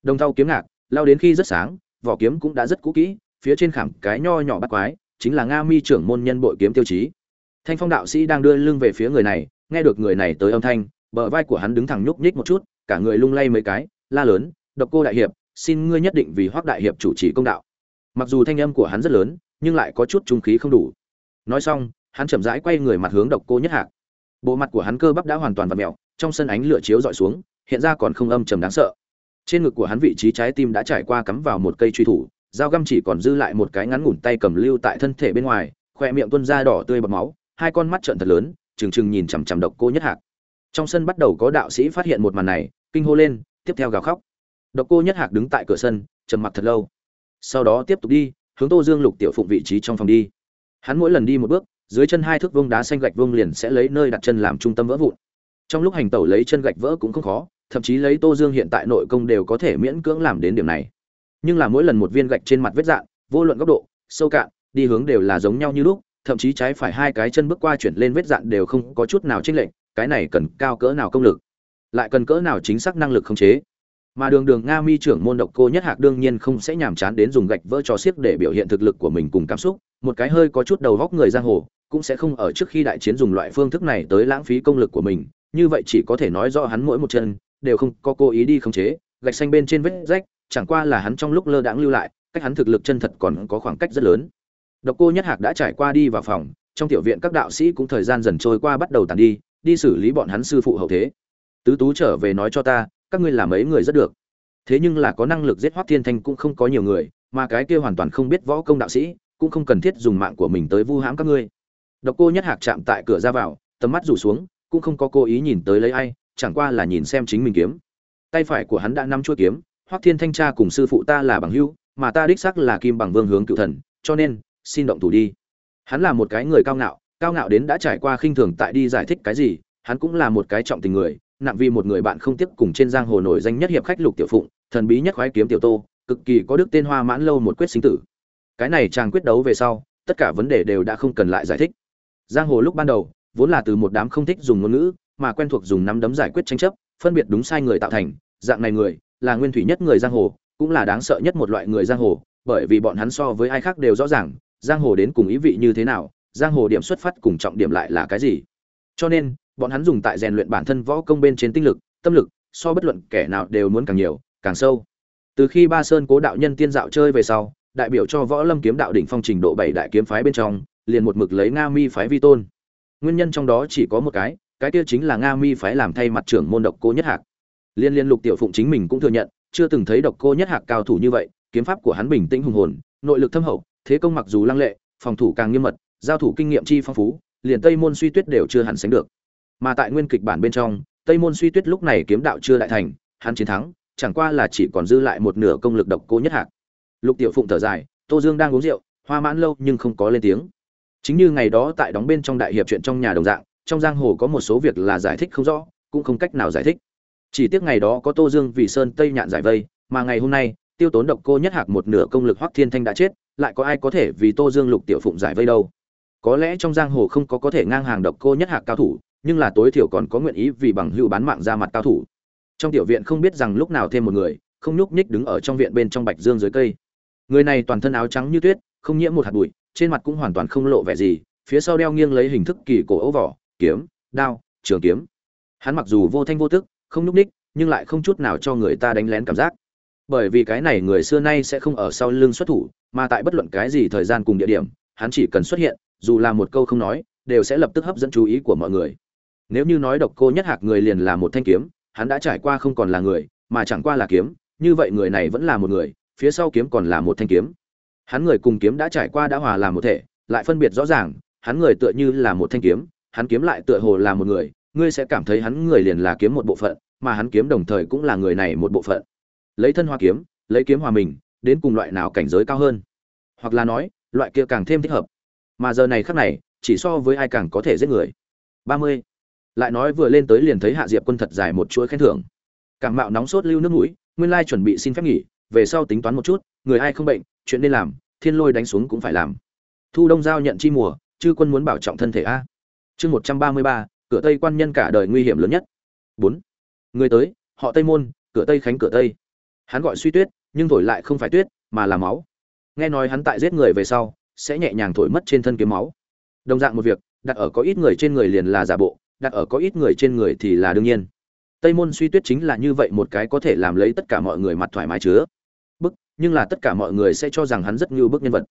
Đồng thau kiếm ngạc, lao đến khi rất sáng, vỏ kiếm cũng đã rất cũ kỹ, phía trên khảm cái nho nhỏ bắt quái, chính là nga mi trưởng môn nhân bội kiếm tiêu chí thanh phong đạo sĩ đang đưa lưng về phía người này nghe được người này tới âm thanh bờ vai của hắn đứng thẳng nhúc nhích một chút cả người lung lay mấy cái la lớn độc cô đại hiệp xin ngươi nhất định vì Hoắc đại hiệp chủ trì công đạo. Mặc dù thanh âm của hắn rất lớn nhưng lại có chút trung khí không đủ. Nói xong hắn chậm rãi quay người mặt hướng độc cô nhất hạc. Bộ mặt của hắn cơ bắp đã hoàn toàn vặn mèo, trong sân ánh lửa chiếu dọi xuống hiện ra còn không âm trầm đáng sợ. Trên ngực của hắn vị trí trái tim đã trải qua cắm vào một cây truy thủ dao găm chỉ còn dư lại một cái ngắn ngủn tay cầm lưu tại thân thể bên ngoài khóe miệng tuôn ra đỏ tươi bọt máu hai con mắt trợn thật lớn, trừng trừng nhìn chằm chằm độc cô nhất hạc. Trong sân bắt đầu có đạo sĩ phát hiện một màn này, kinh hô lên, tiếp theo gào khóc. Độc cô nhất hạc đứng tại cửa sân, trầm mặc thật lâu. Sau đó tiếp tục đi, hướng tô dương lục tiểu phụng vị trí trong phòng đi. Hắn mỗi lần đi một bước, dưới chân hai thước vông đá xanh gạch vông liền sẽ lấy nơi đặt chân làm trung tâm vỡ vụn. Trong lúc hành tẩu lấy chân gạch vỡ cũng không khó, thậm chí lấy tô dương hiện tại nội công đều có thể miễn cưỡng làm đến điểm này. Nhưng là mỗi lần một viên gạch trên mặt vết dạn, vô luận góc độ, sâu cạn, đi hướng đều là giống nhau như lúc thậm chí trái phải hai cái chân bước qua chuyển lên vết dạn đều không có chút nào chênh lệch, cái này cần cao cỡ nào công lực? Lại cần cỡ nào chính xác năng lực khống chế? Mà đường đường nga mi trưởng môn độc cô nhất hạc đương nhiên không sẽ nhàm chán đến dùng gạch vỡ cho xiếc để biểu hiện thực lực của mình cùng cảm xúc, một cái hơi có chút đầu góc người giang hồ, cũng sẽ không ở trước khi đại chiến dùng loại phương thức này tới lãng phí công lực của mình, như vậy chỉ có thể nói rõ hắn mỗi một chân, đều không có cố ý đi khống chế, gạch xanh bên trên vết rách, chẳng qua là hắn trong lúc lơ đãng lưu lại, cách hắn thực lực chân thật còn có khoảng cách rất lớn độc cô nhất hạc đã trải qua đi vào phòng, trong tiểu viện các đạo sĩ cũng thời gian dần trôi qua bắt đầu tàn đi đi xử lý bọn hắn sư phụ hậu thế. Tứ tú trở về nói cho ta, các ngươi làm mấy người rất được. Thế nhưng là có năng lực giết hoắc thiên thanh cũng không có nhiều người, mà cái kia hoàn toàn không biết võ công đạo sĩ, cũng không cần thiết dùng mạng của mình tới vu hãm các ngươi. Độc cô nhất hạc chạm tại cửa ra vào, tầm mắt rủ xuống, cũng không có cố ý nhìn tới lấy ai, chẳng qua là nhìn xem chính mình kiếm. Tay phải của hắn đã nắm chuôi kiếm, hoắc thiên thanh cha cùng sư phụ ta là bằng hữu, mà ta đích xác là kim bằng vương hướng cựu thần, cho nên xin động thủ đi. Hắn là một cái người cao ngạo cao ngạo đến đã trải qua khinh thường tại đi giải thích cái gì, hắn cũng là một cái trọng tình người, nặng vì một người bạn không tiếp cùng trên giang hồ nổi danh nhất hiệp khách lục tiểu phụng, thần bí nhất khoái kiếm tiểu tô, cực kỳ có đức tên hoa mãn lâu một quyết sinh tử. Cái này chàng quyết đấu về sau, tất cả vấn đề đều đã không cần lại giải thích. Giang hồ lúc ban đầu, vốn là từ một đám không thích dùng ngôn ngữ, mà quen thuộc dùng nắm đấm giải quyết tranh chấp, phân biệt đúng sai người tạo thành, dạng này người, là nguyên thủy nhất người giang hồ, cũng là đáng sợ nhất một loại người giang hồ, bởi vì bọn hắn so với ai khác đều rõ ràng giang hồ đến cùng ý vị như thế nào, giang hồ điểm xuất phát cùng trọng điểm lại là cái gì? Cho nên, bọn hắn dùng tại rèn luyện bản thân võ công bên trên tinh lực, tâm lực, so bất luận kẻ nào đều muốn càng nhiều, càng sâu. Từ khi ba sơn cố đạo nhân tiên dạo chơi về sau, đại biểu cho võ lâm kiếm đạo đỉnh phong trình độ bảy đại kiếm phái bên trong, liền một mực lấy nga mi phái vi tôn. Nguyên nhân trong đó chỉ có một cái cái kia chính là nga mi phái làm thay mặt trưởng môn độc cô nhất hạc. Liên liên lục tiểu phụng chính mình cũng thừa nhận, chưa từng thấy độc cô nhất hạc cao thủ như vậy, kiếm pháp của hắn bình tĩnh hùng hồn, nội lực thâm hậu thế công mặc dù lăng lệ, phòng thủ càng nghiêm mật, giao thủ kinh nghiệm chi phong phú, liền tây môn suy tuyết đều chưa hẳn sánh được. Mà tại nguyên kịch bản bên trong, tây môn suy tuyết lúc này kiếm đạo chưa đại thành, hắn chiến thắng, chẳng qua là chỉ còn dư lại một nửa công lực độc cô nhất hạc. Lục tiểu phụng thở dài, tô dương đang uống rượu, hoa mãn lâu nhưng không có lên tiếng. Chính như ngày đó tại đóng bên trong đại hiệp chuyện trong nhà đồng dạng, trong giang hồ có một số việc là giải thích không rõ, cũng không cách nào giải thích. Chỉ tiếc ngày đó có tô dương vì sơn tây nhạn giải vây, mà ngày hôm nay tiêu tốn độc cô nhất hạc một nửa công lực hoắc thiên thanh đã chết, lại có ai có thể vì tô dương lục tiểu phụng giải vây đâu? Có lẽ trong giang hồ không có có thể ngang hàng độc cô nhất hạc cao thủ, nhưng là tối thiểu còn có nguyện ý vì bằng hữu bán mạng ra mặt cao thủ. Trong tiểu viện không biết rằng lúc nào thêm một người, không nhúc nhích đứng ở trong viện bên trong bạch dương dưới cây. Người này toàn thân áo trắng như tuyết, không nhiễm một hạt bụi, trên mặt cũng hoàn toàn không lộ vẻ gì, phía sau đeo nghiêng lấy hình thức kỳ cổ ấu vỏ, kiếm, đao, trường kiếm. Hắn mặc dù vô thanh vô tức, không nhúc ních nhưng lại không chút nào cho người ta đánh lén cảm giác bởi vì cái này người xưa nay sẽ không ở sau lưng xuất thủ, mà tại bất luận cái gì thời gian cùng địa điểm, hắn chỉ cần xuất hiện, dù là một câu không nói, đều sẽ lập tức hấp dẫn chú ý của mọi người. Nếu như nói độc cô nhất hạc người liền là một thanh kiếm, hắn đã trải qua không còn là người, mà chẳng qua là kiếm, như vậy người này vẫn là một người, phía sau kiếm còn là một thanh kiếm. Hắn người cùng kiếm đã trải qua đã hòa làm một thể, lại phân biệt rõ ràng, hắn người tựa như là một thanh kiếm, hắn kiếm lại tựa hồ là một người, ngươi sẽ cảm thấy hắn người liền là kiếm một bộ phận, mà hắn kiếm đồng thời cũng là người này một bộ phận lấy thân hoa kiếm, lấy kiếm hòa mình, đến cùng loại nào cảnh giới cao hơn? Hoặc là nói, loại kia càng thêm thích hợp. Mà giờ này khắc này, chỉ so với ai càng có thể giết người. Ba mươi. Lại nói vừa lên tới liền thấy hạ diệp quân thật dài một chuỗi khen thưởng. Càng mạo nóng sốt lưu nước mũi, nguyên lai chuẩn bị xin phép nghỉ, về sau tính toán một chút, người ai không bệnh, chuyện nên làm, thiên lôi đánh xuống cũng phải làm. Thu đông giao nhận chi mùa, chư quân muốn bảo trọng thân thể a. Chương một trăm ba mươi ba, cửa tây quan nhân cả đời nguy hiểm lớn nhất. Bốn. Người tới, họ tây môn, cửa tây khánh cửa tây hắn gọi suy tuyết, nhưng thổi lại không phải tuyết, mà là máu. Nghe nói hắn tại giết người về sau, sẽ nhẹ nhàng thổi mất trên thân kiếm máu. Đồng dạng một việc, đặt ở có ít người trên người liền là giả bộ, đặt ở có ít người trên người thì là đương nhiên. Tây môn suy tuyết chính là như vậy một cái có thể làm lấy tất cả mọi người mặt thoải mái chứa. Bức, nhưng là tất cả mọi người sẽ cho rằng hắn rất như bức nhân vật.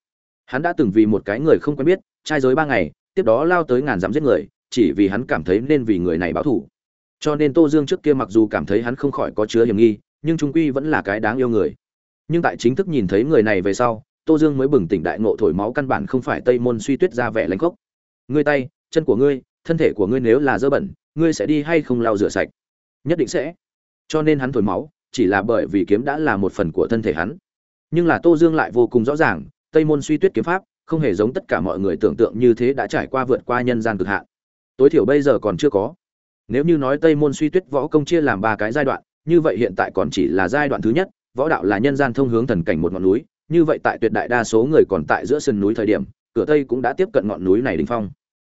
Hắn đã từng vì một cái người không quen biết, trai giới ba ngày, tiếp đó lao tới ngàn dặm giết người, chỉ vì hắn cảm thấy nên vì người này báo thủ cho nên tô dương trước kia mặc dù cảm thấy hắn không khỏi có chứa hiểm nghi nhưng trung quy vẫn là cái đáng yêu người. Nhưng tại chính thức nhìn thấy người này về sau, tô dương mới bừng tỉnh đại ngộ thổi máu căn bản không phải tây môn suy tuyết ra vẻ lãnh khốc. Ngươi tay, chân của ngươi, thân thể của ngươi nếu là dơ bẩn, ngươi sẽ đi hay không lau rửa sạch? Nhất định sẽ. Cho nên hắn thổi máu, chỉ là bởi vì kiếm đã là một phần của thân thể hắn. Nhưng là tô dương lại vô cùng rõ ràng, tây môn suy tuyết kiếm pháp, không hề giống tất cả mọi người tưởng tượng như thế đã trải qua vượt qua nhân gian cực hạn. Tối thiểu bây giờ còn chưa có. Nếu như nói tây môn suy tuyết võ công chia làm ba cái giai đoạn như vậy hiện tại còn chỉ là giai đoạn thứ nhất, võ đạo là nhân gian thông hướng thần cảnh một ngọn núi, như vậy tại tuyệt đại đa số người còn tại giữa sườn núi thời điểm, cửa tây cũng đã tiếp cận ngọn núi này đỉnh phong.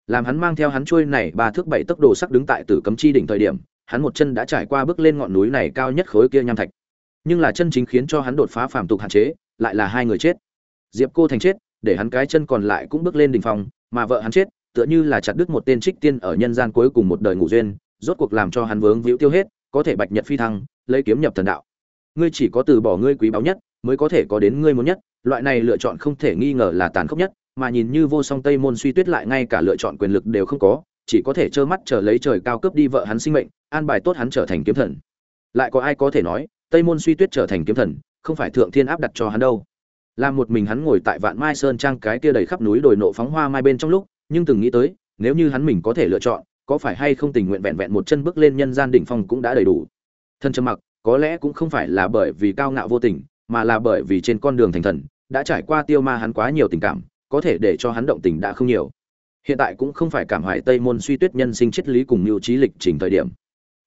Làm hắn mang theo hắn chuôi này ba thước bảy tốc độ sắc đứng tại tử cấm chi đỉnh thời điểm, hắn một chân đã trải qua bước lên ngọn núi này cao nhất khối kia nham thạch. Nhưng là chân chính khiến cho hắn đột phá phàm tục hạn chế, lại là hai người chết. Diệp cô thành chết, để hắn cái chân còn lại cũng bước lên đỉnh phong, mà vợ hắn chết, tựa như là chặt đứt một tên trích tiên ở nhân gian cuối cùng một đời ngủ duyên, rốt cuộc làm cho hắn vướng víu tiêu hết có thể bạch nhật phi thăng, lấy kiếm nhập thần đạo. Ngươi chỉ có từ bỏ ngươi quý báu nhất, mới có thể có đến ngươi muốn nhất. Loại này lựa chọn không thể nghi ngờ là tàn khốc nhất, mà nhìn như vô song tây môn suy tuyết lại ngay cả lựa chọn quyền lực đều không có, chỉ có thể trơ mắt chờ lấy trời cao cướp đi vợ hắn sinh mệnh, an bài tốt hắn trở thành kiếm thần. Lại có ai có thể nói, tây môn suy tuyết trở thành kiếm thần, không phải thượng thiên áp đặt cho hắn đâu. Là một mình hắn ngồi tại vạn mai sơn trang cái kia đầy khắp núi đồi nộ phóng hoa mai bên trong lúc, nhưng từng nghĩ tới, nếu như hắn mình có thể lựa chọn có phải hay không tình nguyện vẹn vẹn một chân bước lên nhân gian đỉnh phong cũng đã đầy đủ. Thân trầm mặc, có lẽ cũng không phải là bởi vì cao ngạo vô tình, mà là bởi vì trên con đường thành thần, đã trải qua tiêu ma hắn quá nhiều tình cảm, có thể để cho hắn động tình đã không nhiều. Hiện tại cũng không phải cảm hoài tây môn suy tuyết nhân sinh triết lý cùng mưu trí lịch trình thời điểm.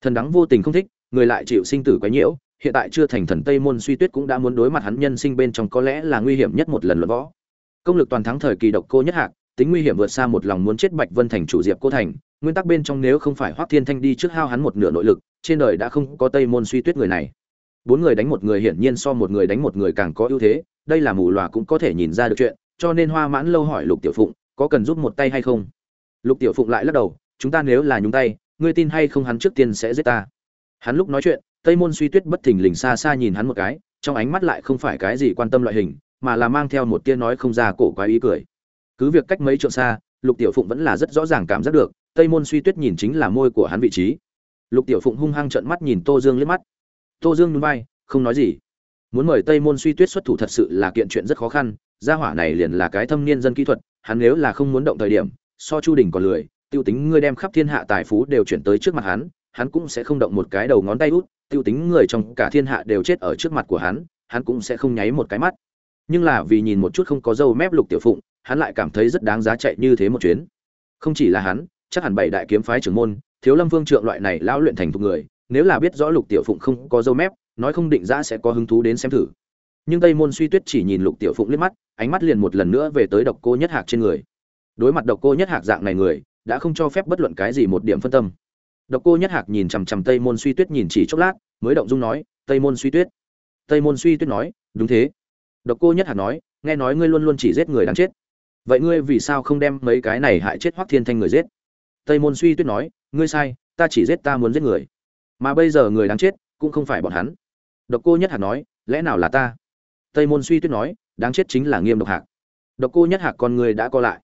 Thần đắng vô tình không thích, người lại chịu sinh tử quấy nhiễu, hiện tại chưa thành thần tây môn suy tuyết cũng đã muốn đối mặt hắn nhân sinh bên trong có lẽ là nguy hiểm nhất một lần luận võ. Công lực toàn thắng thời kỳ độc cô nhất hạc, tính nguy hiểm vượt xa một lòng muốn chết bạch vân thành chủ diệp cô thành nguyên tắc bên trong nếu không phải hoắc thiên thanh đi trước hao hắn một nửa nội lực, trên đời đã không có tây môn suy tuyết người này. Bốn người đánh một người hiển nhiên so một người đánh một người càng có ưu thế, đây là mù lòa cũng có thể nhìn ra được chuyện, cho nên hoa mãn lâu hỏi lục tiểu phụng, có cần giúp một tay hay không? Lục tiểu phụng lại lắc đầu, chúng ta nếu là nhúng tay, ngươi tin hay không hắn trước tiên sẽ giết ta? Hắn lúc nói chuyện, tây môn suy tuyết bất thình lình xa xa nhìn hắn một cái, trong ánh mắt lại không phải cái gì quan tâm loại hình, mà là mang theo một tia nói không ra cổ quái ý cười. Cứ việc cách mấy trượng xa lục tiểu phụng vẫn là rất rõ ràng cảm giác được, tây môn suy tuyết nhìn chính là môi của hắn vị trí. Lục tiểu phụng hung hăng trợn mắt nhìn tô dương liếc mắt. Tô dương núi vai, không nói gì. Muốn mời tây môn suy tuyết xuất thủ thật sự là kiện chuyện rất khó khăn, gia hỏa này liền là cái thâm niên dân kỹ thuật, hắn nếu là không muốn động thời điểm, so chu đình còn lười, tiêu tính ngươi đem khắp thiên hạ tài phú đều chuyển tới trước mặt hắn hắn cũng sẽ không động một cái đầu ngón tay út, tiêu tính người trong cả thiên hạ đều chết ở trước mặt của hắn hắn cũng sẽ không nháy một cái mắt. Nhưng là vì nhìn một chút không có dâu mép lục tiểu phụng hắn lại cảm thấy rất đáng giá chạy như thế một chuyến. Không chỉ là hắn, chắc hẳn bảy đại kiếm phái trưởng môn, thiếu lâm vương trượng loại này lão luyện thành thục người, nếu là biết rõ lục tiểu phụng không có dâu mép, nói không định ra sẽ có hứng thú đến xem thử. Nhưng tây môn suy tuyết chỉ nhìn lục tiểu phụng liếc mắt, ánh mắt liền một lần nữa về tới độc cô nhất hạc trên người. Đối mặt độc cô nhất hạc dạng này người, đã không cho phép bất luận cái gì một điểm phân tâm. Độc cô nhất hạc nhìn chằm chằm tây môn suy tuyết nhìn chỉ chốc lát, mới động dung nói, tây môn suy tuyết. Tây môn suy tuyết nói, đúng thế. Độc cô nhất hạc nói, nghe nói ngươi luôn luôn chỉ giết người đáng chết vậy ngươi vì sao không đem mấy cái này hại chết hoắc thiên thanh người giết? Tây môn suy tuyết nói, ngươi sai, ta chỉ giết ta muốn giết người. Mà bây giờ người đáng chết cũng không phải bọn hắn. Độc cô nhất hạc nói, lẽ nào là ta? Tây môn suy tuyết nói, đáng chết chính là nghiêm độc hạc. Độc cô nhất hạc con người đã co lại.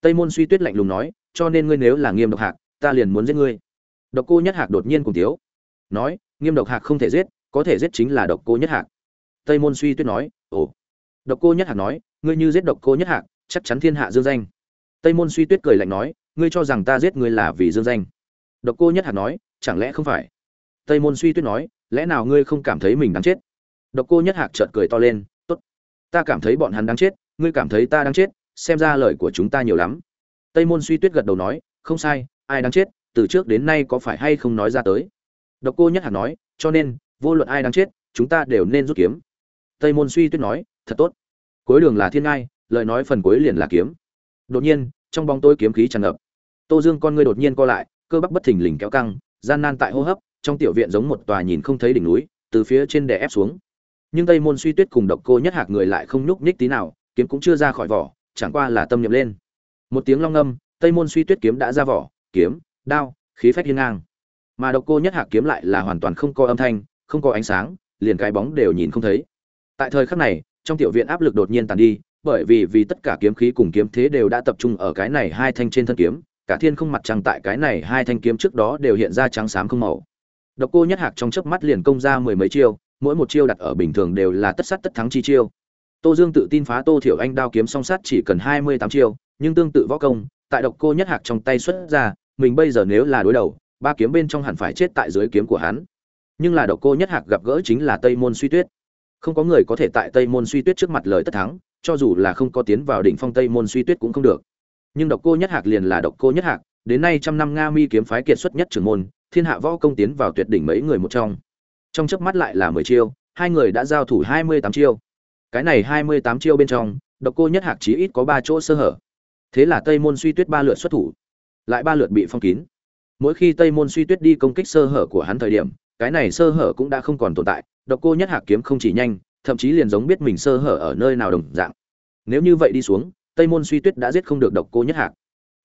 Tây môn suy tuyết lạnh lùng nói, cho nên ngươi nếu là nghiêm độc hạc, ta liền muốn giết ngươi. Độc cô nhất hạc đột nhiên cùng tiếu nói, nghiêm độc hạc không thể giết, có thể giết chính là độc cô nhất hạc. Tây môn suy tuyết nói, ồ. Độc cô nhất hạc nói, ngươi như giết độc cô nhất hạc chắc chắn thiên hạ dương danh. Tây môn suy tuyết cười lạnh nói, ngươi cho rằng ta giết ngươi là vì dương danh. Độc cô nhất hạc nói, chẳng lẽ không phải? Tây môn suy tuyết nói, lẽ nào ngươi không cảm thấy mình đáng chết? Độc cô nhất hạc chợt cười to lên, tốt, ta cảm thấy bọn hắn đáng chết, ngươi cảm thấy ta đáng chết, xem ra lời của chúng ta nhiều lắm. Tây môn suy tuyết gật đầu nói, không sai, ai đáng chết, từ trước đến nay có phải hay không nói ra tới? Độc cô nhất hạc nói, cho nên, vô luận ai đáng chết, chúng ta đều nên rút kiếm. Tây môn suy tuyết nói, thật tốt, cuối đường là thiên ngai lời nói phần cuối liền là kiếm. Đột nhiên, trong bóng tối kiếm khí tràn ngập. Tô dương con ngươi đột nhiên co lại, cơ bắp bất thình lình kéo căng, gian nan tại hô hấp, trong tiểu viện giống một tòa nhìn không thấy đỉnh núi, từ phía trên đè ép xuống. Nhưng tây môn suy tuyết cùng độc cô nhất hạc người lại không nhúc nhích tí nào, kiếm cũng chưa ra khỏi vỏ, chẳng qua là tâm niệm lên. Một tiếng long âm tây môn suy tuyết kiếm đã ra vỏ, kiếm, đao, khí phách hiên ngang. Mà độc cô nhất hạc kiếm lại là hoàn toàn không có âm thanh, không có ánh sáng, liền cái bóng đều nhìn không thấy. Tại thời khắc này, trong tiểu viện áp lực đột nhiên tàn đi bởi vì vì tất cả kiếm khí cùng kiếm thế đều đã tập trung ở cái này hai thanh trên thân kiếm, cả thiên không mặt trăng tại cái này hai thanh kiếm trước đó đều hiện ra trắng xám không màu. Độc cô nhất hạc trong chớp mắt liền công ra mười mấy chiêu, mỗi một chiêu đặt ở bình thường đều là tất sát tất thắng chi chiêu. Tô dương tự tin phá tô thiểu anh đao kiếm song sát chỉ cần hai mươi tám chiêu, nhưng tương tự võ công, tại độc cô nhất hạc trong tay xuất ra, mình bây giờ nếu là đối đầu, ba kiếm bên trong hẳn phải chết tại dưới kiếm của hắn. Nhưng là độc cô nhất hạc gặp gỡ chính là tây môn suy tuyết. Không có người có thể tại tây môn suy tuyết trước mặt lời tất thắng cho dù là không có tiến vào đỉnh phong tây môn suy tuyết cũng không được. Nhưng độc cô nhất hạc liền là độc cô nhất hạc, đến nay trăm năm nga mi kiếm phái kiệt xuất nhất trưởng môn, thiên hạ võ công tiến vào tuyệt đỉnh mấy người một trong. Trong chớp mắt lại là mười chiêu, hai người đã giao thủ hai mươi tám chiêu. Cái này hai mươi tám chiêu bên trong, độc cô nhất hạc chí ít có ba chỗ sơ hở. Thế là tây môn suy tuyết ba lượt xuất thủ, lại ba lượt bị phong kín. Mỗi khi tây môn suy tuyết đi công kích sơ hở của hắn thời điểm, cái này sơ hở cũng đã không còn tồn tại, độc cô nhất hạc kiếm không chỉ nhanh thậm chí liền giống biết mình sơ hở ở nơi nào đồng dạng. Nếu như vậy đi xuống, tây môn suy tuyết đã giết không được độc cô nhất hạc.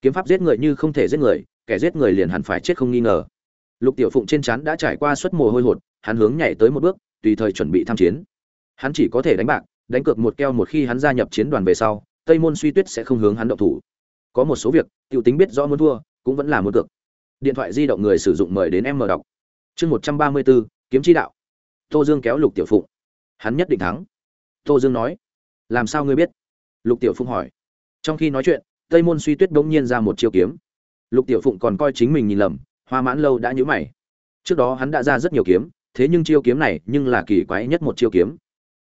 Kiếm pháp giết người như không thể giết người, kẻ giết người liền hẳn phải chết không nghi ngờ. Lục tiểu phụng trên trán đã trải qua suất mồ hôi hột, hắn hướng nhảy tới một bước, tùy thời chuẩn bị tham chiến. Hắn chỉ có thể đánh bạc, đánh cược một keo một khi hắn gia nhập chiến đoàn về sau, tây môn suy tuyết sẽ không hướng hắn động thủ. Có một số việc, tiểu tính biết rõ muốn thua, cũng vẫn là muốn cược. Điện thoại di động người sử dụng mời đến em mở đọc. Chương một trăm ba mươi bốn, kiếm chi đạo. Tô dương kéo lục tiểu phụng hắn nhất định thắng. Tô dương nói. Làm sao ngươi biết? Lục tiểu phụng hỏi. Trong khi nói chuyện, tây môn suy tuyết bỗng nhiên ra một chiêu kiếm. Lục tiểu phụng còn coi chính mình nhìn lầm, hoa mãn lâu đã nhữ mày. Trước đó hắn đã ra rất nhiều kiếm, thế nhưng chiêu kiếm này nhưng là kỳ quái nhất một chiêu kiếm.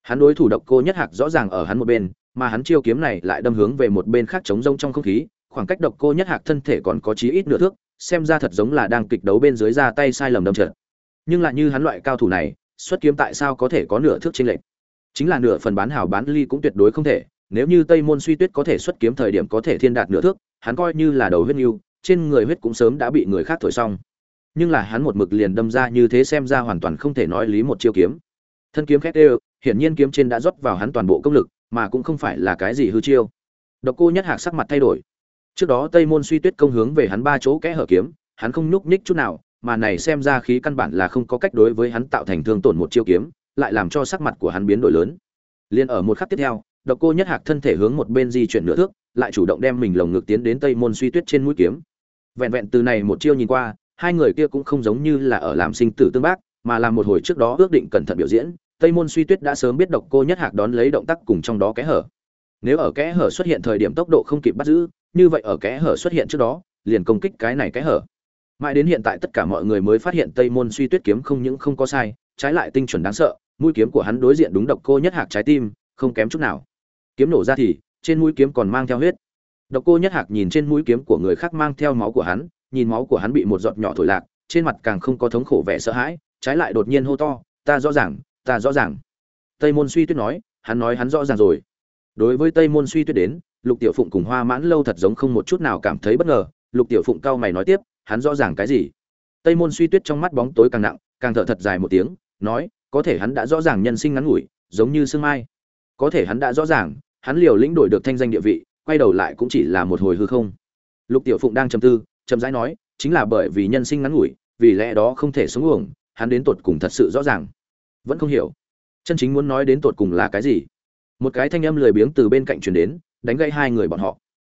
Hắn đối thủ độc cô nhất hạc rõ ràng ở hắn một bên, mà hắn chiêu kiếm này lại đâm hướng về một bên khác chống rông trong không khí, khoảng cách độc cô nhất hạc thân thể còn có chí ít nửa thước, xem ra thật giống là đang kịch đấu bên dưới ra tay sai lầm đâm trượt. nhưng lại như hắn loại cao thủ này xuất kiếm tại sao có thể có nửa thước trên lệch? Chính là nửa phần bán hào bán ly cũng tuyệt đối không thể, nếu như tây môn suy tuyết có thể xuất kiếm thời điểm có thể thiên đạt nửa thước, hắn coi như là đầu huyết yêu trên người huyết cũng sớm đã bị người khác thổi xong. Nhưng là hắn một mực liền đâm ra như thế xem ra hoàn toàn không thể nói lý một chiêu kiếm. Thân kiếm khét đều, hiển nhiên kiếm trên đã rót vào hắn toàn bộ công lực, mà cũng không phải là cái gì hư chiêu. Độc cô nhất hạc sắc mặt thay đổi. Trước đó tây môn suy tuyết công hướng về hắn ba chỗ kẽ hở kiếm, hắn không nhúc nhích chút nào mà này xem ra khí căn bản là không có cách đối với hắn tạo thành thương tổn một chiêu kiếm, lại làm cho sắc mặt của hắn biến đổi lớn. Liền ở một khắc tiếp theo, độc cô nhất hạc thân thể hướng một bên di chuyển nửa thước, lại chủ động đem mình lồng ngực tiến đến tây môn suy tuyết trên mũi kiếm. Vẹn vẹn từ này một chiêu nhìn qua, hai người kia cũng không giống như là ở làm sinh tử tương bác, mà là một hồi trước đó ước định cẩn thận biểu diễn, tây môn suy tuyết đã sớm biết độc cô nhất hạc đón lấy động tác cùng trong đó kẽ hở. Nếu ở kẽ hở xuất hiện thời điểm tốc độ không kịp bắt giữ, như vậy ở kẽ hở xuất hiện trước đó, liền công kích cái này kẽ hở mãi đến hiện tại tất cả mọi người mới phát hiện tây môn suy tuyết kiếm không những không có sai, trái lại tinh chuẩn đáng sợ, mũi kiếm của hắn đối diện đúng độc cô nhất hạc trái tim, không kém chút nào. Kiếm nổ ra thì, trên mũi kiếm còn mang theo huyết. Độc cô nhất hạc nhìn trên mũi kiếm của người khác mang theo máu của hắn, nhìn máu của hắn bị một giọt nhỏ thổi lạc, trên mặt càng không có thống khổ vẻ sợ hãi, trái lại đột nhiên hô to, ta rõ ràng, ta rõ ràng. Tây môn suy tuyết nói, hắn nói hắn rõ ràng rồi. Đối với tây môn suy tuyết đến, lục tiểu phụng cùng hoa mãn lâu thật giống không một chút nào cảm thấy bất ngờ, lục tiểu phụng cao mày nói tiếp hắn rõ ràng cái gì? Tây môn suy tuyết trong mắt bóng tối càng nặng, càng thở thật dài một tiếng, nói, có thể hắn đã rõ ràng nhân sinh ngắn ngủi, giống như sương mai. Có thể hắn đã rõ ràng, hắn liều lĩnh đổi được thanh danh địa vị, quay đầu lại cũng chỉ là một hồi hư không. Lục tiểu phụng đang trầm tư, chậm rãi nói, chính là bởi vì nhân sinh ngắn ngủi, vì lẽ đó không thể sống uổng, hắn đến tột cùng thật sự rõ ràng. Vẫn không hiểu. Chân chính muốn nói đến tột cùng là cái gì? Một cái thanh âm lười biếng từ bên cạnh truyền đến, đánh gãy hai người bọn họ.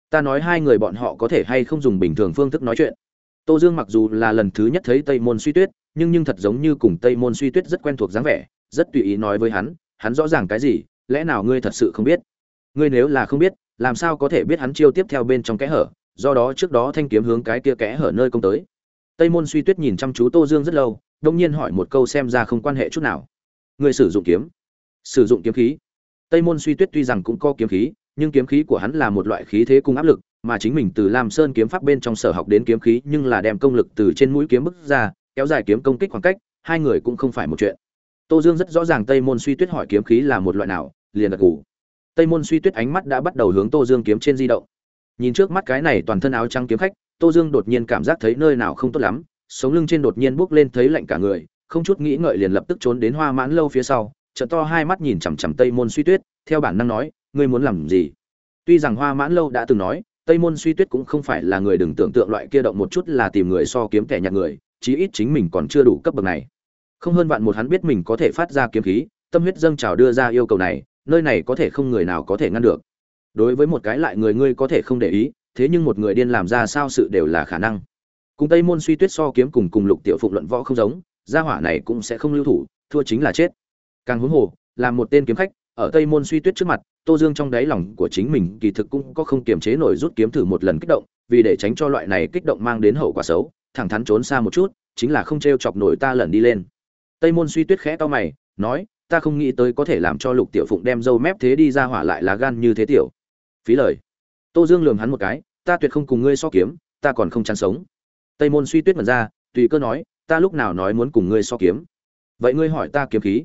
Ta nói hai người bọn họ có thể hay không dùng bình thường phương thức nói chuyện? Tô dương mặc dù là lần thứ nhất thấy tây môn suy tuyết, nhưng nhưng thật giống như cùng tây môn suy tuyết rất quen thuộc dáng vẻ, rất tùy ý nói với hắn hắn rõ ràng cái gì? Lẽ nào ngươi thật sự không biết? Ngươi nếu là không biết, làm sao có thể biết hắn chiêu tiếp theo bên trong kẽ hở? Do đó trước đó thanh kiếm hướng cái kia kẽ hở nơi công tới. Tây môn suy tuyết nhìn chăm chú tô dương rất lâu đột nhiên hỏi một câu xem ra không quan hệ chút nào. Ngươi sử dụng kiếm? Sử dụng kiếm khí. Tây môn suy tuyết tuy rằng cũng có kiếm khí, nhưng kiếm khí của hắn là một loại khí thế cung áp lực mà chính mình từ lam sơn kiếm pháp bên trong sở học đến kiếm khí nhưng là đem công lực từ trên mũi kiếm bức ra, kéo dài kiếm công kích khoảng cách, hai người cũng không phải một chuyện. Tô dương rất rõ ràng tây môn suy tuyết hỏi kiếm khí là một loại nào, liền gật gù. Tây môn suy tuyết ánh mắt đã bắt đầu hướng tô dương kiếm trên di động. Nhìn trước mắt cái này toàn thân áo trắng kiếm khách, tô dương đột nhiên cảm giác thấy nơi nào không tốt lắm, sống lưng trên đột nhiên bốc lên thấy lạnh cả người, không chút nghĩ ngợi liền lập tức trốn đến hoa mãn lâu phía sau trợ to hai mắt nhìn chằm chằm tây môn suy tuyết, theo bản năng nói, ngươi muốn làm gì? Tuy rằng hoa mãn lâu đã từng nói tây môn suy tuyết cũng không phải là người đừng tưởng tượng loại kia động một chút là tìm người so kiếm kẻ nhặt người, chí ít chính mình còn chưa đủ cấp bậc này. Không hơn vạn một hắn biết mình có thể phát ra kiếm khí, tâm huyết dâng trào đưa ra yêu cầu này, nơi này có thể không người nào có thể ngăn được. Đối với một cái lại người ngươi có thể không để ý, thế nhưng một người điên làm ra sao sự đều là khả năng. Cùng tây môn suy tuyết so kiếm cùng cùng lục tiểu phụng luận võ không giống, gia hỏa này cũng sẽ không lưu thủ, thua chính là chết. Càng huống hồ, là một tên kiếm khách, ở tây môn suy tuyết trước mặt tô dương trong đáy lòng của chính mình kỳ thực cũng có không kiềm chế nổi rút kiếm thử một lần kích động, vì để tránh cho loại này kích động mang đến hậu quả xấu, thẳng thắn trốn xa một chút, chính là không trêu chọc nổi ta lần đi lên. Tây môn suy tuyết khẽ cau mày, nói, ta không nghĩ tới có thể làm cho lục tiểu phụng đem dâu mép thế đi ra hỏa lại lá gan như thế tiểu. Phí lời. Tô dương lườm hắn một cái, ta tuyệt không cùng ngươi so kiếm, ta còn không chán sống. Tây môn suy tuyết mở ra, tùy cơ nói, ta lúc nào nói muốn cùng ngươi so kiếm? Vậy ngươi hỏi ta kiếm khí.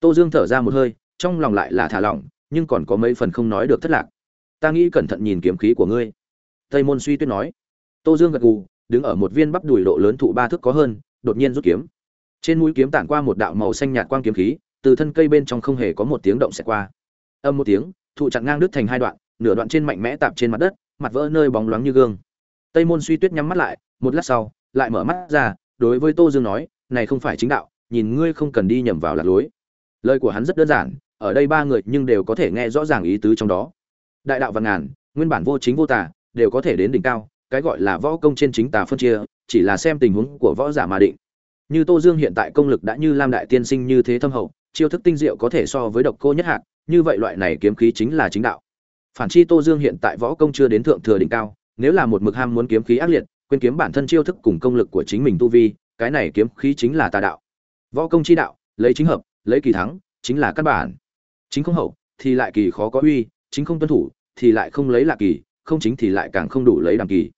Tô dương thở ra một hơi, trong lòng lại là thả lỏng nhưng còn có mấy phần không nói được thất lạc. Ta nghĩ cẩn thận nhìn kiếm khí của ngươi. Tây môn suy tuyết nói. Tô dương gật gù, đứng ở một viên bắp đùi độ lớn thụ ba thước có hơn, đột nhiên rút kiếm. Trên mũi kiếm tản qua một đạo màu xanh nhạt quang kiếm khí, từ thân cây bên trong không hề có một tiếng động xẹt qua. Âm một tiếng, thụ chặn ngang đứt thành hai đoạn, nửa đoạn trên mạnh mẽ tạp trên mặt đất, mặt vỡ nơi bóng loáng như gương. Tây môn suy tuyết nhắm mắt lại, một lát sau, lại mở mắt ra, đối với tô dương nói, này không phải chính đạo, nhìn ngươi không cần đi nhầm vào lạc lối. Lời của hắn rất đơn giản ở đây ba người nhưng đều có thể nghe rõ ràng ý tứ trong đó. Đại đạo vạn ngàn, nguyên bản vô chính vô tà, đều có thể đến đỉnh cao, cái gọi là võ công trên chính tà phân chia, chỉ là xem tình huống của võ giả mà định. Như tô dương hiện tại công lực đã như lam đại tiên sinh như thế thâm hậu, chiêu thức tinh diệu có thể so với độc cô nhất hạt, như vậy loại này kiếm khí chính là chính đạo. Phản chi tô dương hiện tại võ công chưa đến thượng thừa đỉnh cao, nếu là một mực ham muốn kiếm khí ác liệt, quên kiếm bản thân chiêu thức cùng công lực của chính mình tu vi, cái này kiếm khí chính là tà đạo. Võ công chi đạo, lấy chính hợp, lấy kỳ thắng, chính là căn bản chính không hậu, thì lại kỳ khó có uy, chính không tuân thủ, thì lại không lấy lạc kỳ, không chính thì lại càng không đủ lấy đàm kỳ.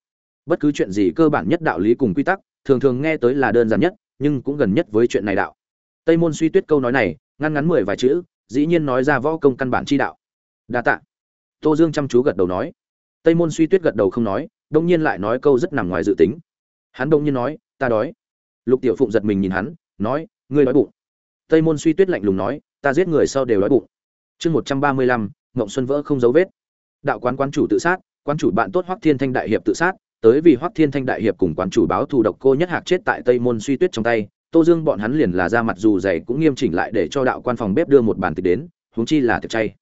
Bất cứ chuyện gì cơ bản nhất đạo lý cùng quy tắc, thường thường nghe tới là đơn giản nhất, nhưng cũng gần nhất với chuyện này đạo. Tây môn suy tuyết câu nói này, ngăn ngắn mười vài chữ, dĩ nhiên nói ra võ công căn bản chi đạo. Đa tạ. Tô dương chăm chú gật đầu nói. Tây môn suy tuyết gật đầu không nói, đông nhiên lại nói câu rất nằm ngoài dự tính. Hắn đông nhiên nói, ta đói. Lục tiểu phụng giật mình nhìn hắn, nói, ngươi đói bụng. Tây môn suy tuyết lạnh lùng nói, ta giết người sau đều đói bụng chương một trăm ba mươi lăm mộng xuân vỡ không dấu vết. Đạo quán quán chủ tự sát, quán chủ bạn tốt hoắc thiên thanh đại hiệp tự sát, tới vì hoắc thiên thanh đại hiệp cùng quán chủ báo thù độc cô nhất hạc chết tại tây môn suy tuyết trong tay, tô dương bọn hắn liền là ra mặt dù dày cũng nghiêm chỉnh lại để cho đạo quan phòng bếp đưa một bàn thịt đến, huống chi là tiệc chay.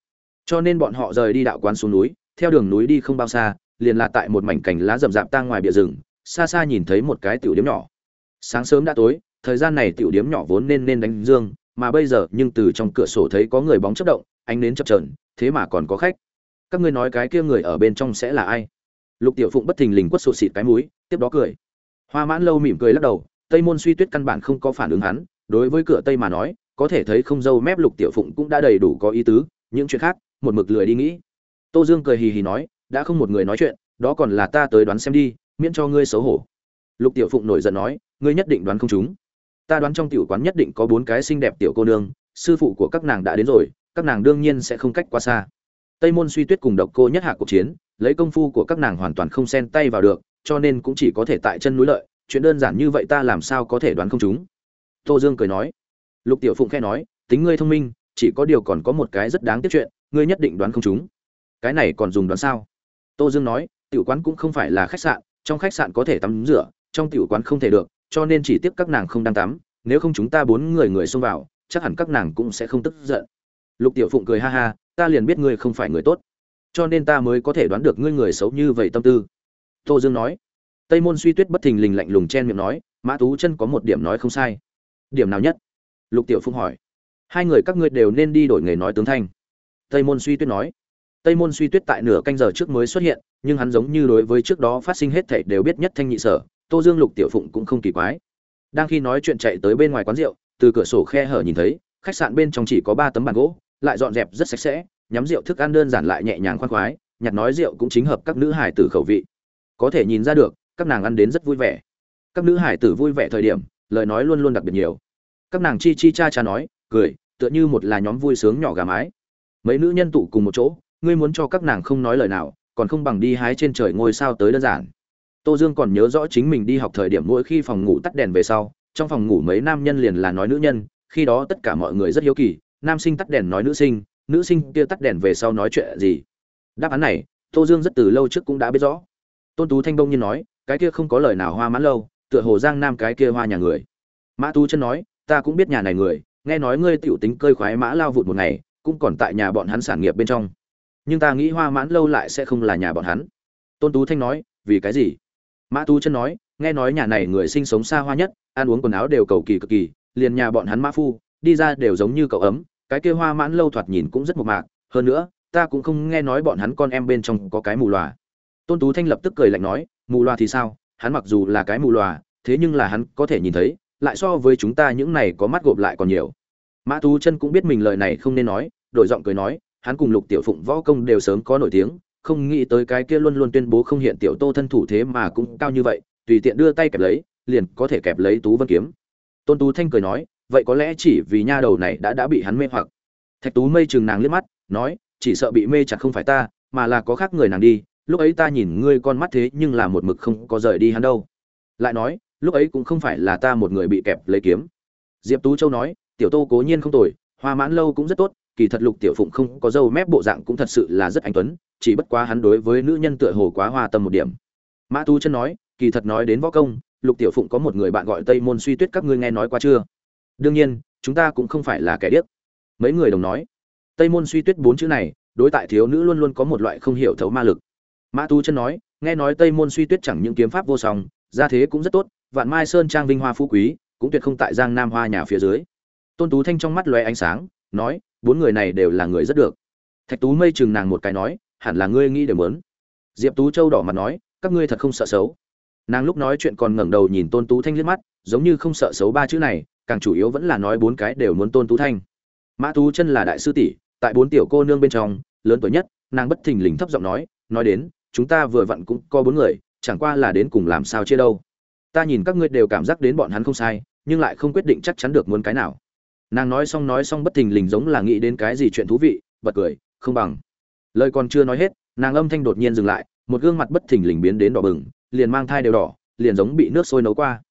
Cho nên bọn họ rời đi đạo quán xuống núi, theo đường núi đi không bao xa, liền là tại một mảnh cành lá rậm rạp tang ngoài bìa rừng, xa xa nhìn thấy một cái tiểu điếm nhỏ. Sáng sớm đã tối, thời gian này tiểu điếm nhỏ vốn nên nên đánh dương, mà bây giờ nhưng từ trong cửa sổ thấy có người bóng chớp động ánh nến chập chờn, thế mà còn có khách. Các ngươi nói cái kia người ở bên trong sẽ là ai? Lục tiểu phụng bất thình lình quất sụt xịt cái mũi, tiếp đó cười. Hoa mãn lâu mỉm cười lắc đầu, tây môn suy tuyết căn bản không có phản ứng hắn, đối với cửa tây mà nói, có thể thấy không dâu mép lục tiểu phụng cũng đã đầy đủ có ý tứ, những chuyện khác, một mực lười đi nghĩ. Tô dương cười hì hì nói, đã không một người nói chuyện, đó còn là ta tới đoán xem đi, miễn cho ngươi xấu hổ. Lục tiểu phụng nổi giận nói, ngươi nhất định đoán không chúng ta đoán trong tiểu quán nhất định có bốn cái xinh đẹp tiểu cô nương, sư phụ của các nàng đã đến rồi các nàng đương nhiên sẽ không cách quá xa. Tây môn suy tuyết cùng độc cô nhất hạ cuộc chiến, lấy công phu của các nàng hoàn toàn không xen tay vào được, cho nên cũng chỉ có thể tại chân núi lợi, chuyện đơn giản như vậy ta làm sao có thể đoán không chúng? Tô dương cười nói. Lục tiểu phụng khẽ nói, tính ngươi thông minh, chỉ có điều còn có một cái rất đáng tiếc chuyện, ngươi nhất định đoán không chúng. Cái này còn dùng đoán sao? Tô dương nói, tiểu quán cũng không phải là khách sạn, trong khách sạn có thể tắm rửa, trong tiểu quán không thể được, cho nên chỉ tiếc các nàng không đang tắm, nếu không chúng ta bốn người người xông vào, chắc hẳn các nàng cũng sẽ không tức giận lục tiểu phụng cười ha ha, ta liền biết ngươi không phải người tốt. Cho nên ta mới có thể đoán được ngươi người xấu như vậy tâm tư. Tô dương nói. Tây môn suy tuyết bất thình lình lạnh lùng chen miệng nói, mã tú chân có một điểm nói không sai. Điểm nào nhất? Lục tiểu phụng hỏi. Hai người các ngươi đều nên đi đổi nghề nói tướng thanh. Tây môn suy tuyết nói. Tây môn suy tuyết tại nửa canh giờ trước mới xuất hiện, nhưng hắn giống như đối với trước đó phát sinh hết thảy đều biết nhất thanh nhị sở, tô dương lục tiểu phụng cũng không kỳ quái. Đang khi nói chuyện chạy tới bên ngoài quán rượu, từ cửa sổ khe hở nhìn thấy, khách sạn bên trong chỉ có ba tấm bàn gỗ lại dọn dẹp rất sạch sẽ, nhắm rượu thức ăn đơn giản lại nhẹ nhàng khoan khoái, nhặt nói rượu cũng chính hợp các nữ hải tử khẩu vị. Có thể nhìn ra được, các nàng ăn đến rất vui vẻ. Các nữ hải tử vui vẻ thời điểm, lời nói luôn luôn đặc biệt nhiều. Các nàng chi chi cha cha nói, cười, tựa như một là nhóm vui sướng nhỏ gà mái. Mấy nữ nhân tụ cùng một chỗ, ngươi muốn cho các nàng không nói lời nào, còn không bằng đi hái trên trời ngôi sao tới đơn giản. Tô dương còn nhớ rõ chính mình đi học thời điểm mỗi khi phòng ngủ tắt đèn về sau, trong phòng ngủ mấy nam nhân liền là nói nữ nhân, khi đó tất cả mọi người rất hiếu kỳ nam sinh tắt đèn nói nữ sinh nữ sinh kia tắt đèn về sau nói chuyện gì? Đáp án này, tô dương rất từ lâu trước cũng đã biết rõ. Tôn tú thanh bông nhiên nói, cái kia không có lời nào hoa mãn lâu, tựa hồ giang nam cái kia hoa nhà người. Mã tu chân nói, ta cũng biết nhà này người, nghe nói ngươi tiểu tính cơi khoái mã lao vụt một ngày, cũng còn tại nhà bọn hắn sản nghiệp bên trong. Nhưng ta nghĩ hoa mãn lâu lại sẽ không là nhà bọn hắn. Tôn tú thanh nói, vì cái gì? Mã tu chân nói, nghe nói nhà này người sinh sống xa hoa nhất, ăn uống quần áo đều cầu kỳ cực kỳ, liền nhà bọn hắn mã phu đi ra đều giống như cậu ấm, cái kia hoa mãn lâu thoạt nhìn cũng rất mộc mạc, hơn nữa, ta cũng không nghe nói bọn hắn con em bên trong có cái mù loà. Tôn tú thanh lập tức cười lạnh nói, mù loà thì sao, hắn mặc dù là cái mù loà, thế nhưng là hắn có thể nhìn thấy, lại so với chúng ta những này có mắt gộp lại còn nhiều. Mã tú chân cũng biết mình lời này không nên nói, đổi giọng cười nói, hắn cùng lục tiểu phụng võ công đều sớm có nổi tiếng, không nghĩ tới cái kia luôn luôn tuyên bố không hiện tiểu tô thân thủ thế mà cũng cao như vậy, tùy tiện đưa tay kẹp lấy, liền có thể kẹp lấy tú vân kiếm. Tôn tú thanh cười nói vậy có lẽ chỉ vì nha đầu này đã đã bị hắn mê hoặc. Thạch tú mây chừng nàng liếc mắt, nói, chỉ sợ bị mê chặt không phải ta, mà là có khác người nàng đi, lúc ấy ta nhìn ngươi con mắt thế nhưng là một mực không có rời đi hắn đâu. Lại nói, lúc ấy cũng không phải là ta một người bị kẹp lấy kiếm. Diệp tú châu nói, tiểu tô cố nhiên không tồi, hoa mãn lâu cũng rất tốt, kỳ thật lục tiểu phụng không có dâu mép bộ dạng cũng thật sự là rất anh tuấn, chỉ bất quá hắn đối với nữ nhân tựa hồ quá hoa tâm một điểm. Mã tú chân nói, kỳ thật nói đến võ công, lục tiểu phụng có một người bạn gọi tây môn suy tuyết, các ngươi nghe nói qua chưa? Đương nhiên, chúng ta cũng không phải là kẻ điếc. Mấy người đồng nói. Tây môn suy tuyết bốn chữ này, đối tại thiếu nữ luôn luôn có một loại không hiểu thấu ma lực. Mã tu chân nói, nghe nói tây môn suy tuyết chẳng những kiếm pháp vô song, gia thế cũng rất tốt, vạn mai sơn trang vinh hoa phú quý, cũng tuyệt không tại giang nam hoa nhà phía dưới. Tôn tú thanh trong mắt lóe ánh sáng, nói, bốn người này đều là người rất được. Thạch tú mây chừng nàng một cái nói, hẳn là ngươi nghĩ đều muốn. Diệp tú châu đỏ mặt nói, các ngươi thật không sợ xấu. Nàng lúc nói chuyện còn ngẩng đầu nhìn tôn tú thanh liếc mắt, giống như không sợ xấu ba chữ này càng chủ yếu vẫn là nói bốn cái đều muốn tôn tú thanh. Mã tú chân là đại sư tỷ, tại bốn tiểu cô nương bên trong, lớn tuổi nhất, nàng bất thình lình thấp giọng nói nói đến, chúng ta vừa vặn cũng có bốn người, chẳng qua là đến cùng làm sao chia đâu. Ta nhìn các ngươi đều cảm giác đến bọn hắn không sai, nhưng lại không quyết định chắc chắn được muốn cái nào. Nàng nói xong nói xong bất thình lình giống là nghĩ đến cái gì chuyện thú vị, bật cười, không bằng. Lời còn chưa nói hết, nàng âm thanh đột nhiên dừng lại, một gương mặt bất thình lình biến đến đỏ bừng, liền mang thai đều đỏ, liền giống bị nước sôi nấu qua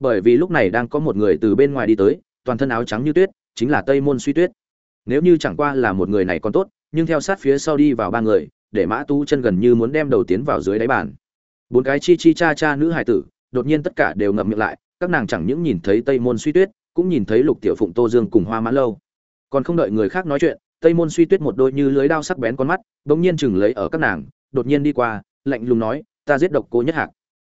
bởi vì lúc này đang có một người từ bên ngoài đi tới, toàn thân áo trắng như tuyết, chính là tây môn suy tuyết. Nếu như chẳng qua là một người này còn tốt, nhưng theo sát phía sau đi vào ba người, để mã tu chân gần như muốn đem đầu tiến vào dưới đáy bàn. Bốn cái chi chi cha cha nữ hải tử, đột nhiên tất cả đều ngậm miệng lại, các nàng chẳng những nhìn thấy tây môn suy tuyết, cũng nhìn thấy lục tiểu phụng, tô dương cùng hoa mãn lâu. Còn không đợi người khác nói chuyện, tây môn suy tuyết một đôi như lưới đao sắc bén con mắt, bỗng nhiên chừng lấy ở các nàng, đột nhiên đi qua, lạnh lùng nói, ta giết độc cô nhất hạc.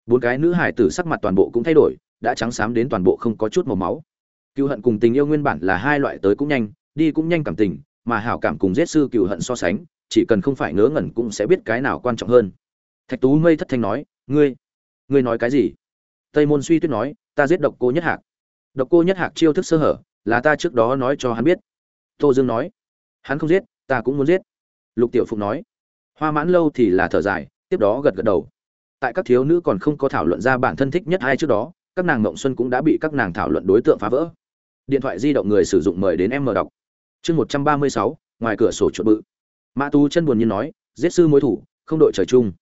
Bốn cái nữ hải tử sắc mặt toàn bộ cũng thay đổi đã trắng xám đến toàn bộ không có chút màu máu. Cựu hận cùng tình yêu nguyên bản là hai loại tới cũng nhanh, đi cũng nhanh cảm tình, mà hảo cảm cùng giết sư cựu hận so sánh, chỉ cần không phải ngớ ngẩn cũng sẽ biết cái nào quan trọng hơn. Thạch tú ngây thất thanh nói, ngươi ngươi nói cái gì? Tây môn suy tuyết nói, ta giết độc cô nhất hạc. Độc cô nhất hạc chiêu thức sơ hở, là ta trước đó nói cho hắn biết. Tô dương nói, hắn không giết, ta cũng muốn giết. Lục tiểu phụng nói, hoa mãn lâu thì là thở dài, tiếp đó gật gật đầu. Tại các thiếu nữ còn không có thảo luận ra bản thân thích nhất hai trước đó các nàng ngộng xuân cũng đã bị các nàng thảo luận đối tượng phá vỡ. Điện thoại di động người sử dụng mời đến em mở đọc. Chương một trăm ba mươi sáu, ngoài cửa sổ chuột bự. Mã tú chân buồn nhiên nói, giết sư mối thủ, không đội trời chung.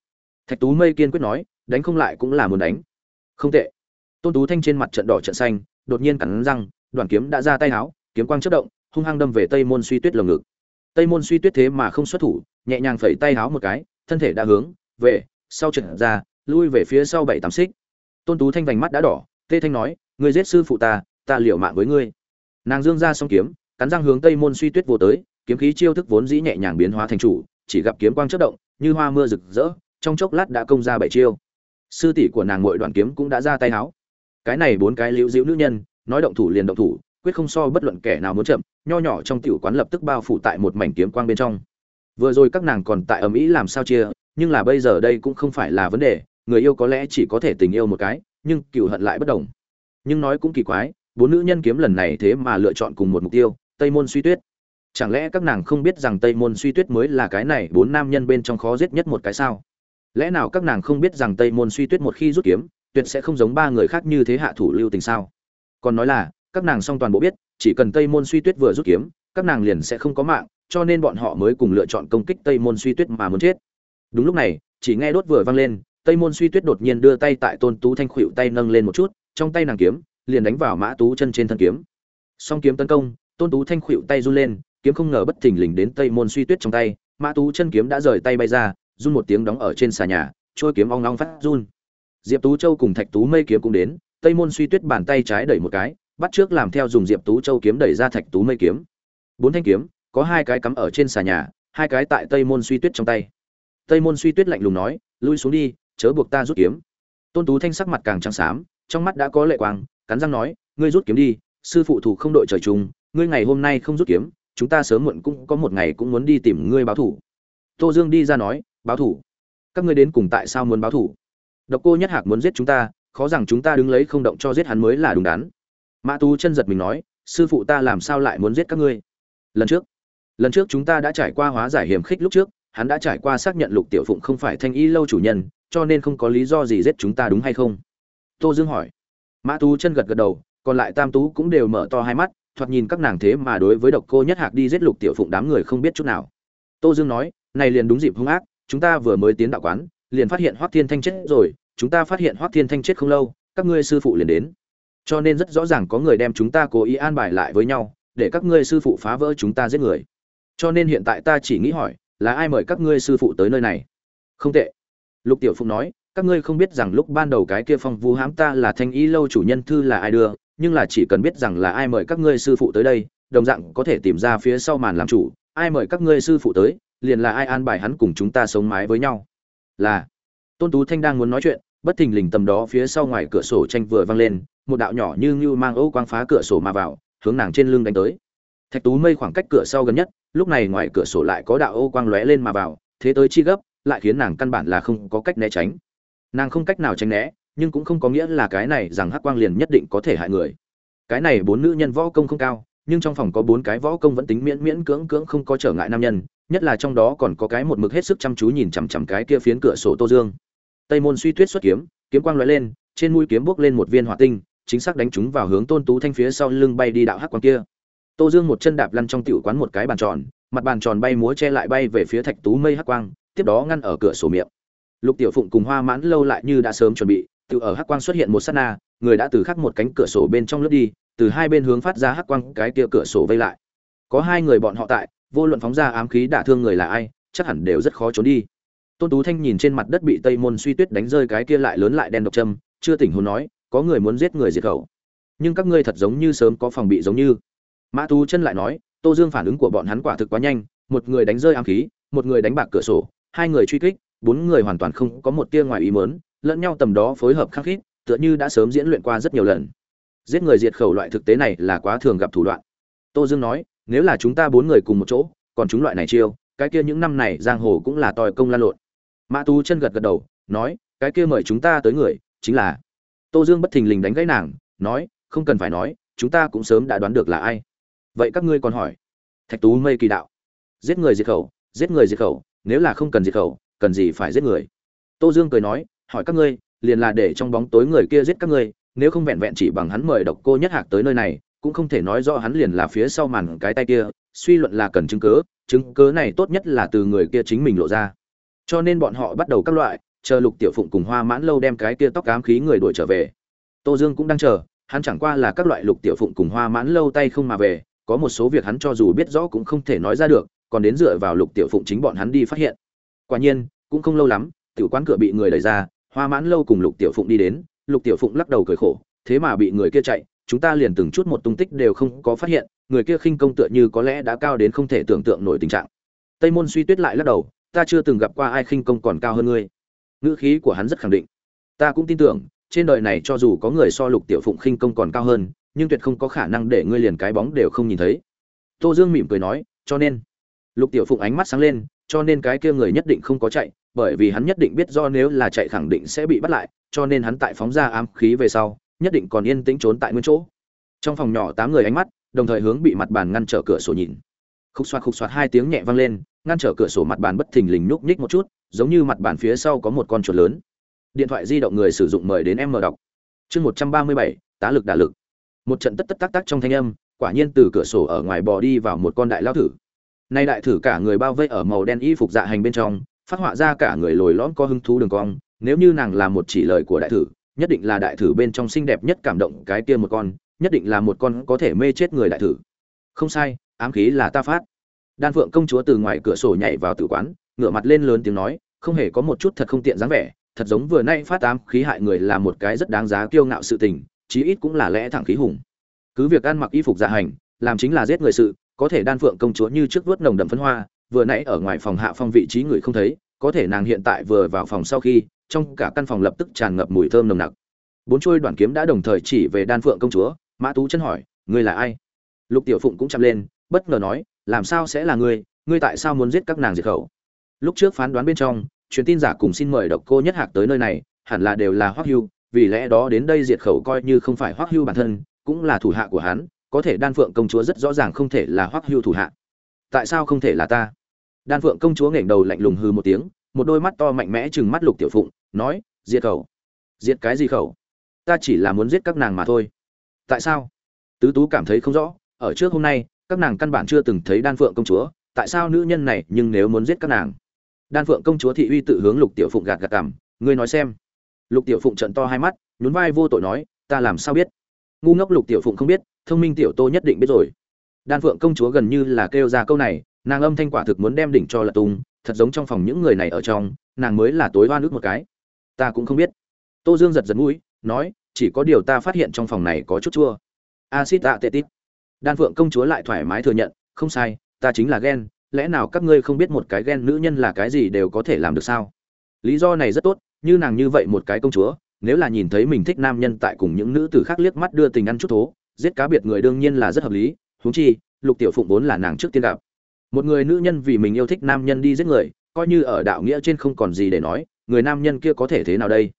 Thạch tú mây kiên quyết nói, đánh không lại cũng là muốn đánh. Không tệ. Tôn tú thanh trên mặt trận đỏ trận xanh, đột nhiên cắn răng, đoàn kiếm đã ra tay áo kiếm quang chất động, hung hăng đâm về tây môn suy tuyết lồng ngực. Tây môn suy tuyết thế mà không xuất thủ, nhẹ nhàng phẩy tay áo một cái, thân thể đã hướng về sau trận ra, lui về phía sau bảy tám xích tôn tú thanh vành mắt đã đỏ, tê thanh nói, ngươi giết sư phụ ta ta liệu mạng với ngươi. Nàng dương ra xong kiếm, cắn răng hướng tây môn suy tuyết vô tới, kiếm khí chiêu thức vốn dĩ nhẹ nhàng biến hóa thành chủ, chỉ gặp kiếm quang chất động, như hoa mưa rực rỡ, trong chốc lát đã công ra bảy chiêu. Sư tỷ của nàng muội đoàn kiếm cũng đã ra tay háo. cái này bốn cái liễu diễu nữ nhân, nói động thủ liền động thủ, quyết không so bất luận kẻ nào muốn chậm, nho nhỏ trong tiểu quán lập tức bao phủ tại một mảnh kiếm quang bên trong. Vừa rồi các nàng còn tại ầm ĩ làm sao chia, nhưng là bây giờ đây cũng không phải là vấn đề người yêu có lẽ chỉ có thể tình yêu một cái, nhưng cựu hận lại bất đồng. Nhưng nói cũng kỳ quái, bốn nữ nhân kiếm lần này thế mà lựa chọn cùng một mục tiêu, tây môn suy tuyết. Chẳng lẽ các nàng không biết rằng tây môn suy tuyết mới là cái này bốn nam nhân bên trong khó giết nhất một cái sao? Lẽ nào các nàng không biết rằng tây môn suy tuyết một khi rút kiếm, tuyệt sẽ không giống ba người khác như thế hạ thủ lưu tình sao? Còn nói là, các nàng song toàn bộ biết, chỉ cần tây môn suy tuyết vừa rút kiếm, các nàng liền sẽ không có mạng, cho nên bọn họ mới cùng lựa chọn công kích tây môn suy tuyết mà muốn chết. Đúng lúc này, chỉ nghe đốt vừa vang lên tây môn suy tuyết đột nhiên đưa tay tại tôn tú thanh khuỵu tay nâng lên một chút, trong tay nàng kiếm, liền đánh vào mã tú chân trên thân kiếm. Song kiếm tấn công, tôn tú thanh khuỵu tay run lên, kiếm không ngờ bất thình lình đến tây môn suy tuyết trong tay. Mã tú chân kiếm đã rời tay bay ra, run một tiếng đóng ở trên xà nhà trôi kiếm ong ong phát run. Diệp tú châu cùng thạch tú mây kiếm cũng đến, tây môn suy tuyết bàn tay trái đẩy một cái, bắt trước làm theo dùng diệp tú châu kiếm đẩy ra thạch tú mây kiếm. Bốn thanh kiếm, có hai cái cắm ở trên xà nhà, hai cái tại tây môn suy tuyết trong tay. Tây môn suy tuyết lạnh lùng nói, lui xuống đi chớ buộc ta rút kiếm. Tôn tú thanh sắc mặt càng trắng xám, trong mắt đã có lệ quang, cắn răng nói, ngươi rút kiếm đi, sư phụ thủ không đội trời chung, ngươi ngày hôm nay không rút kiếm, chúng ta sớm muộn cũng có một ngày cũng muốn đi tìm ngươi báo thủ. Tô dương đi ra nói, báo thủ? Các ngươi đến cùng tại sao muốn báo thủ? Độc cô nhất hạc muốn giết chúng ta, khó rằng chúng ta đứng lấy không động cho giết hắn mới là đúng đắn. Mã tú chân giật mình nói, sư phụ ta làm sao lại muốn giết các ngươi? Lần trước lần trước chúng ta đã trải qua hóa giải hiểm khích lúc trước, hắn đã trải qua xác nhận lục tiểu phụng không phải thanh y lâu chủ nhân cho nên không có lý do gì giết chúng ta đúng hay không? Tô dương hỏi. Mã tú chân gật gật đầu, còn lại tam tú cũng đều mở to hai mắt, thoạt nhìn các nàng thế mà đối với độc cô nhất hạc đi giết lục tiểu phụng đám người không biết chút nào. Tô dương nói, này liền đúng dịp hung ác, chúng ta vừa mới tiến đạo quán, liền phát hiện hoắc thiên thanh chết rồi, chúng ta phát hiện hoắc thiên thanh chết không lâu, các ngươi sư phụ liền đến. Cho nên rất rõ ràng có người đem chúng ta cố ý an bài lại với nhau, để các ngươi sư phụ phá vỡ chúng ta giết người. Cho nên hiện tại ta chỉ nghĩ hỏi, là ai mời các ngươi sư phụ tới nơi này? Không tệ lục tiểu phụng nói, các ngươi không biết rằng lúc ban đầu cái kia phong vu hãm ta là thanh ý lâu chủ nhân thư là ai đưa, nhưng là chỉ cần biết rằng là ai mời các ngươi sư phụ tới đây, đồng dạng có thể tìm ra phía sau màn làm chủ, ai mời các ngươi sư phụ tới, liền là ai an bài hắn cùng chúng ta sống mái với nhau. Là, tôn tú thanh đang muốn nói chuyện, bất thình lình tầm đó phía sau ngoài cửa sổ tranh vừa vang lên, một đạo nhỏ như ngưu mang âu quang phá cửa sổ mà vào, hướng nàng trên lưng đánh tới. Thạch tú mây khoảng cách cửa sau gần nhất, lúc này ngoài cửa sổ lại có đạo âu quang lóe lên mà vào, thế tới chi gấp lại khiến nàng căn bản là không có cách né tránh. Nàng không cách nào tránh né, nhưng cũng không có nghĩa là cái này rằng hắc quang liền nhất định có thể hại người. Cái này bốn nữ nhân võ công không cao, nhưng trong phòng có bốn cái võ công vẫn tính miễn miễn cưỡng cưỡng không có trở ngại nam nhân, nhất là trong đó còn có cái một mực hết sức chăm chú nhìn chằm chằm cái kia phiến cửa sổ tô dương. Tây môn suy tuyết xuất kiếm kiếm quang lóe lên, trên mũi kiếm bước lên một viên hỏa tinh, chính xác đánh trúng vào hướng tôn tú thanh phía sau lưng bay đi đạo hắc quang kia. Tô dương một chân đạp lăn trong tiểu quán một cái bàn tròn, mặt bàn tròn bay múa che lại bay về phía thạch tú mây hắc quang tiếp đó ngăn ở cửa sổ miệng. Lục tiểu phụng cùng hoa mãn lâu lại như đã sớm chuẩn bị, tự ở hắc quang xuất hiện một sát na, người đã từ khắc một cánh cửa sổ bên trong lướt đi, từ hai bên hướng phát ra hắc quang cái kia cửa sổ vây lại. Có hai người bọn họ tại, vô luận phóng ra ám khí đả thương người là ai, chắc hẳn đều rất khó trốn đi. Tôn tú thanh nhìn trên mặt đất bị tây môn suy tuyết đánh rơi cái kia lại lớn lại đen độc châm, chưa tỉnh hồn nói, có người muốn giết người diệt khẩu. Nhưng các ngươi thật giống như sớm có phòng bị giống như. Mã tú chân lại nói, tô dương phản ứng của bọn hắn quả thực quá nhanh, một người đánh rơi ám khí, một người đánh bạc cửa sổ hai người truy kích, bốn người hoàn toàn không có một tia ngoài ý muốn, lẫn nhau tầm đó phối hợp khắc khít, tựa như đã sớm diễn luyện qua rất nhiều lần. Giết người diệt khẩu loại thực tế này là quá thường gặp thủ đoạn. Tô dương nói, nếu là chúng ta bốn người cùng một chỗ, còn chúng loại này chiêu, cái kia những năm này giang hồ cũng là tòi công lan lộn. Mã tú chân gật gật đầu, nói, cái kia mời chúng ta tới người, chính là tô dương bất thình lình đánh gãy nàng, nói, không cần phải nói, chúng ta cũng sớm đã đoán được là ai. Vậy các ngươi còn hỏi. Thạch tú mây kỳ đạo. Giết người diệt khẩu, giết người diệt khẩu nếu là không cần diệt khẩu, cần gì phải giết người? Tô dương cười nói, hỏi các ngươi, liền là để trong bóng tối người kia giết các ngươi, nếu không vẹn vẹn chỉ bằng hắn mời độc cô nhất hạc tới nơi này, cũng không thể nói rõ hắn liền là phía sau màn cái tay kia, suy luận là cần chứng cớ chứng cớ này tốt nhất là từ người kia chính mình lộ ra. Cho nên bọn họ bắt đầu các loại, chờ lục tiểu phụng cùng hoa mãn lâu đem cái kia tóc cám khí người đuổi trở về. Tô dương cũng đang chờ, hắn chẳng qua là các loại lục tiểu phụng cùng hoa mãn lâu tay không mà về, có một số việc hắn cho dù biết rõ cũng không thể nói ra được còn đến dựa vào lục tiểu phụng chính bọn hắn đi phát hiện. Quả nhiên, cũng không lâu lắm, tiểu quán cửa bị người đẩy ra, hoa mãn lâu cùng lục tiểu phụng đi đến, lục tiểu phụng lắc đầu cười khổ, thế mà bị người kia chạy, chúng ta liền từng chút một tung tích đều không có phát hiện, người kia khinh công tựa như có lẽ đã cao đến không thể tưởng tượng nổi tình trạng. Tây môn suy tuyết lại lắc đầu, ta chưa từng gặp qua ai khinh công còn cao hơn ngươi. Ngữ khí của hắn rất khẳng định. Ta cũng tin tưởng, trên đời này cho dù có người so lục tiểu phụng khinh công còn cao hơn, nhưng tuyệt không có khả năng để ngươi liền cái bóng đều không nhìn thấy. Tô dương mỉm cười nói, cho nên lục tiểu phụng ánh mắt sáng lên, cho nên cái kia người nhất định không có chạy, bởi vì hắn nhất định biết do nếu là chạy khẳng định sẽ bị bắt lại, cho nên hắn tại phóng ra ám khí về sau, nhất định còn yên tĩnh trốn tại nguyên chỗ. Trong phòng nhỏ tám người ánh mắt, đồng thời hướng bị mặt bàn ngăn trở cửa sổ nhìn. Khúc xoát khúc xoát hai tiếng nhẹ vang lên, ngăn trở cửa sổ mặt bàn bất thình lình nhúc nhích một chút, giống như mặt bàn phía sau có một con chuột lớn. Điện thoại di động người sử dụng mời đến em mở đọc. Chương một trăm ba mươi bảy, tá lực đả lực. Một trận tất tất tác tác trong thanh âm, quả nhiên từ cửa sổ ở ngoài bò đi vào một con đại lao thử nay đại thử cả người bao vây ở màu đen y phục dạ hành bên trong, phát họa ra cả người lồi lõm có hứng thú đường cong. Nếu như nàng là một chỉ lời của đại thử, nhất định là đại thử bên trong xinh đẹp nhất cảm động cái kia một con, nhất định là một con có thể mê chết người đại thử. Không sai, ám khí là ta phát. Đan phượng công chúa từ ngoài cửa sổ nhảy vào tử quán, ngửa mặt lên lớn tiếng nói, không hề có một chút thật không tiện dáng vẻ, thật giống vừa nay phát ám khí hại người là một cái rất đáng giá kiêu ngạo sự tình, chí ít cũng là lẽ thẳng khí hùng. Cứ việc ăn mặc y phục dạ hành, làm chính là giết người sự có thể đan phượng công chúa như trước vớt nồng đậm phấn hoa, vừa nãy ở ngoài phòng hạ phong vị trí người không thấy, có thể nàng hiện tại vừa vào phòng sau khi, trong cả căn phòng lập tức tràn ngập mùi thơm nồng nặc. Bốn chuôi đoàn kiếm đã đồng thời chỉ về đan phượng công chúa, mã tú chân hỏi, ngươi là ai? Lục tiểu phụng cũng chạm lên, bất ngờ nói, làm sao sẽ là ngươi? Ngươi tại sao muốn giết các nàng diệt khẩu? Lúc trước phán đoán bên trong, truyền tin giả cùng xin mời độc cô nhất hạc tới nơi này, hẳn là đều là hoắc hưu, vì lẽ đó đến đây diệt khẩu coi như không phải hoắc hưu bản thân, cũng là thủ hạ của hắn có thể đan phượng công chúa rất rõ ràng không thể là hoắc hưu thủ hạ. Tại sao không thể là ta? Đan phượng công chúa nghển đầu lạnh lùng hư một tiếng, một đôi mắt to mạnh mẽ chừng mắt lục tiểu phụng, nói, diệt khẩu. Diệt cái gì khẩu? Ta chỉ là muốn giết các nàng mà thôi. Tại sao? Tứ tú cảm thấy không rõ, ở trước hôm nay, các nàng căn bản chưa từng thấy đan phượng công chúa, tại sao nữ nhân này nhưng nếu muốn giết các nàng? Đan phượng công chúa thị uy tự hướng lục tiểu phụng gạt gạt cảm, ngươi nói xem. Lục tiểu phụng trận to hai mắt, nhún vai vô tội nói, ta làm sao biết? Ngu ngốc lục tiểu phụng không biết thông minh tiểu tô nhất định biết rồi. Đan phượng công chúa gần như là kêu ra câu này, nàng âm thanh quả thực muốn đem đỉnh cho lật tung, thật giống trong phòng những người này ở trong, nàng mới là tối oan ức một cái. Ta cũng không biết. Tô dương giật giật mũi, nói, chỉ có điều ta phát hiện trong phòng này có chút chua. Acid tạ tê tít đan phượng công chúa lại thoải mái thừa nhận, không sai, ta chính là ghen, lẽ nào các ngươi không biết một cái ghen nữ nhân là cái gì đều có thể làm được sao? Lý do này rất tốt, như nàng như vậy một cái công chúa, nếu là nhìn thấy mình thích nam nhân tại cùng những nữ tử khác liếc mắt đưa tình ăn chút thố giết cá biệt người đương nhiên là rất hợp lý, huống chi, lục tiểu phụng vốn là nàng trước tiên gặp. Một người nữ nhân vì mình yêu thích nam nhân đi giết người, coi như ở đạo nghĩa trên không còn gì để nói, người nam nhân kia có thể thế nào đây?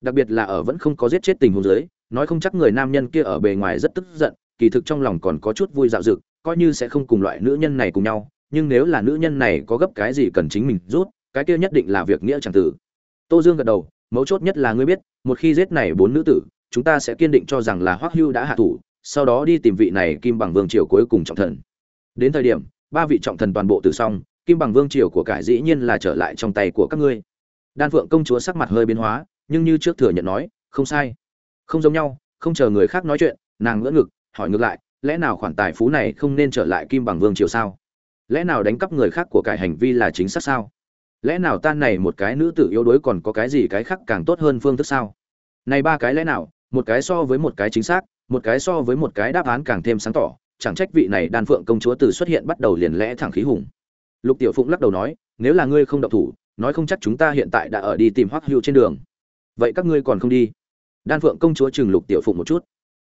Đặc biệt là ở vẫn không có giết chết tình huống dưới, nói không chắc người nam nhân kia ở bề ngoài rất tức giận, kỳ thực trong lòng còn có chút vui dạo dực, coi như sẽ không cùng loại nữ nhân này cùng nhau, nhưng nếu là nữ nhân này có gấp cái gì cần chính mình rút, cái kia nhất định là việc nghĩa chẳng tử. Tô dương gật đầu, mấu chốt nhất là ngươi biết, một khi giết này bốn nữ tử, chúng ta sẽ kiên định cho rằng là hoắc hưu đã hạ thủ sau đó đi tìm vị này kim bằng vương triều cuối cùng trọng thần. Đến thời điểm, ba vị trọng thần toàn bộ tử xong, kim bằng vương triều của cải dĩ nhiên là trở lại trong tay của các ngươi. Đan phượng công chúa sắc mặt hơi biến hóa, nhưng như trước thừa nhận nói, không sai, không giống nhau, không chờ người khác nói chuyện, nàng ngỡ ngực, hỏi ngược lại, lẽ nào khoản tài phú này không nên trở lại kim bằng vương triều sao? Lẽ nào đánh cắp người khác của cải hành vi là chính xác sao? Lẽ nào tan này một cái nữ tử yếu đuối còn có cái gì cái khác càng tốt hơn phương thức sao? Này ba cái lẽ nào, một cái so với một cái chính xác một cái so với một cái đáp án càng thêm sáng tỏ, chẳng trách vị này đan phượng công chúa từ xuất hiện bắt đầu liền lẽ thẳng khí hùng. Lục tiểu phụng lắc đầu nói, nếu là ngươi không động thủ, nói không chắc chúng ta hiện tại đã ở đi tìm hoắc hữu trên đường. Vậy các ngươi còn không đi? Đan phượng công chúa chừng lục tiểu phụng một chút.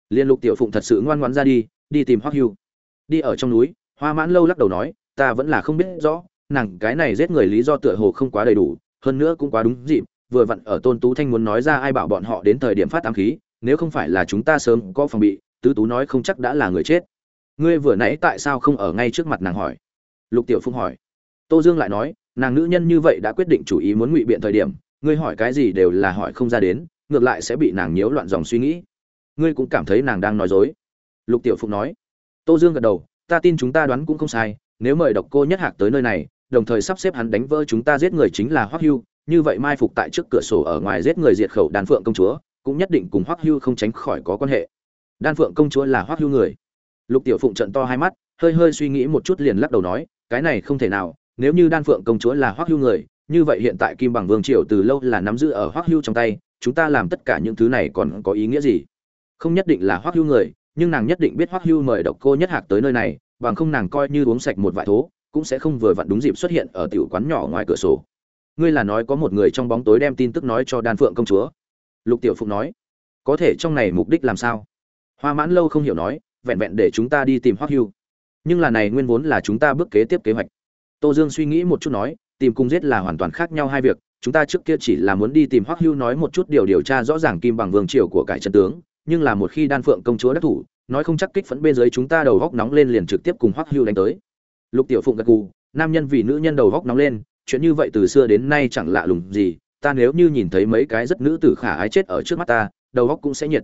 Liên lục tiểu phụng thật sự ngoan ngoãn ra đi đi tìm hoắc hữu đi ở trong núi, hoa mãn lâu lắc đầu nói, ta vẫn là không biết rõ, nàng cái này giết người lý do tựa hồ không quá đầy đủ, hơn nữa cũng quá đúng dịp, vừa vặn ở tôn tú thanh muốn nói ra ai bảo bọn họ đến thời điểm phát ám khí nếu không phải là chúng ta sớm có phòng bị, tứ tú nói không chắc đã là người chết. Ngươi vừa nãy tại sao không ở ngay trước mặt nàng hỏi? Lục tiểu phụng hỏi. Tô dương lại nói, nàng nữ nhân như vậy đã quyết định chủ ý muốn ngụy biện thời điểm, ngươi hỏi cái gì đều là hỏi không ra đến, ngược lại sẽ bị nàng nhiễu loạn dòng suy nghĩ. Ngươi cũng cảm thấy nàng đang nói dối. Lục tiểu phụng nói. Tô dương gật đầu, ta tin chúng ta đoán cũng không sai, nếu mời độc cô nhất hạc tới nơi này, đồng thời sắp xếp hắn đánh vỡ chúng ta giết người chính là hoắc hưu, như vậy mai phục tại trước cửa sổ ở ngoài giết người diệt khẩu đàn phượng công chúa cũng nhất định cùng hoắc hưu không tránh khỏi có quan hệ. Đan phượng công chúa là hoắc hưu người. Lục tiểu phụng trận to hai mắt, hơi hơi suy nghĩ một chút liền lắc đầu nói, cái này không thể nào, nếu như đan phượng công chúa là hoắc hưu người, như vậy hiện tại kim bằng vương triều từ lâu là nắm giữ ở hoắc hưu trong tay, chúng ta làm tất cả những thứ này còn có ý nghĩa gì? Không nhất định là hoắc hưu người, nhưng nàng nhất định biết hoắc hưu mời độc cô nhất hạc tới nơi này, bằng không nàng coi như uống sạch một vại thố, cũng sẽ không vừa vặn đúng dịp xuất hiện ở tiểu quán nhỏ ngoài cửa sổ. Ngươi là nói có một người trong bóng tối đem tin tức nói cho đan phượng công chúa lục tiểu phụng nói, có thể trong này mục đích làm sao? Hoa mãn lâu không hiểu nói, vẹn vẹn để chúng ta đi tìm hoắc hưu. Nhưng là này nguyên vốn là chúng ta bước kế tiếp kế hoạch. Tô dương suy nghĩ một chút nói, tìm cung giết là hoàn toàn khác nhau hai việc, chúng ta trước kia chỉ là muốn đi tìm hoắc hưu nói một chút điều điều tra rõ ràng kim bằng vương triều của cải trần tướng, nhưng là một khi đan phượng công chúa đắc thủ, nói không chắc kích phấn bên dưới chúng ta đầu góc nóng lên liền trực tiếp cùng hoắc hưu đánh tới. Lục tiểu phụng gật gù, nam nhân vì nữ nhân đầu góc nóng lên, chuyện như vậy từ xưa đến nay chẳng lạ lùng gì ta nếu như nhìn thấy mấy cái rất nữ tử khả ái chết ở trước mắt ta, đầu óc cũng sẽ nhiệt.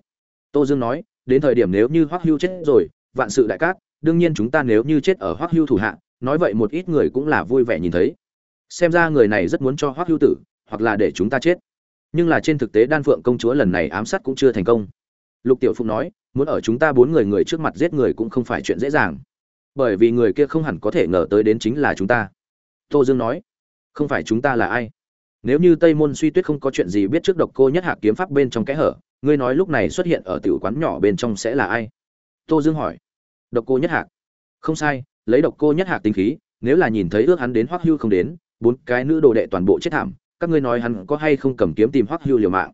Tô dương nói, đến thời điểm nếu như hoắc hưu chết rồi, vạn sự đại cát, đương nhiên chúng ta nếu như chết ở hoắc hưu thủ hạ, nói vậy một ít người cũng là vui vẻ nhìn thấy. Xem ra người này rất muốn cho hoắc hưu tử, hoặc là để chúng ta chết. Nhưng là trên thực tế đan phượng công chúa lần này ám sát cũng chưa thành công. Lục tiểu phụng nói, muốn ở chúng ta bốn người người trước mặt giết người cũng không phải chuyện dễ dàng. Bởi vì người kia không hẳn có thể ngờ tới đến chính là chúng ta. Tô dương nói, không phải chúng ta là ai? Nếu như tây môn suy tuyết không có chuyện gì biết trước độc cô nhất hạ kiếm pháp bên trong kẽ hở, ngươi nói lúc này xuất hiện ở tiểu quán nhỏ bên trong sẽ là ai? Tô dương hỏi. Độc cô nhất hạc. Không sai, lấy độc cô nhất hạc tính khí, nếu là nhìn thấy ước hắn đến hoắc hưu không đến, bốn cái nữ đồ đệ toàn bộ chết thảm, các ngươi nói hắn có hay không cầm kiếm tìm hoắc hưu liều mạng?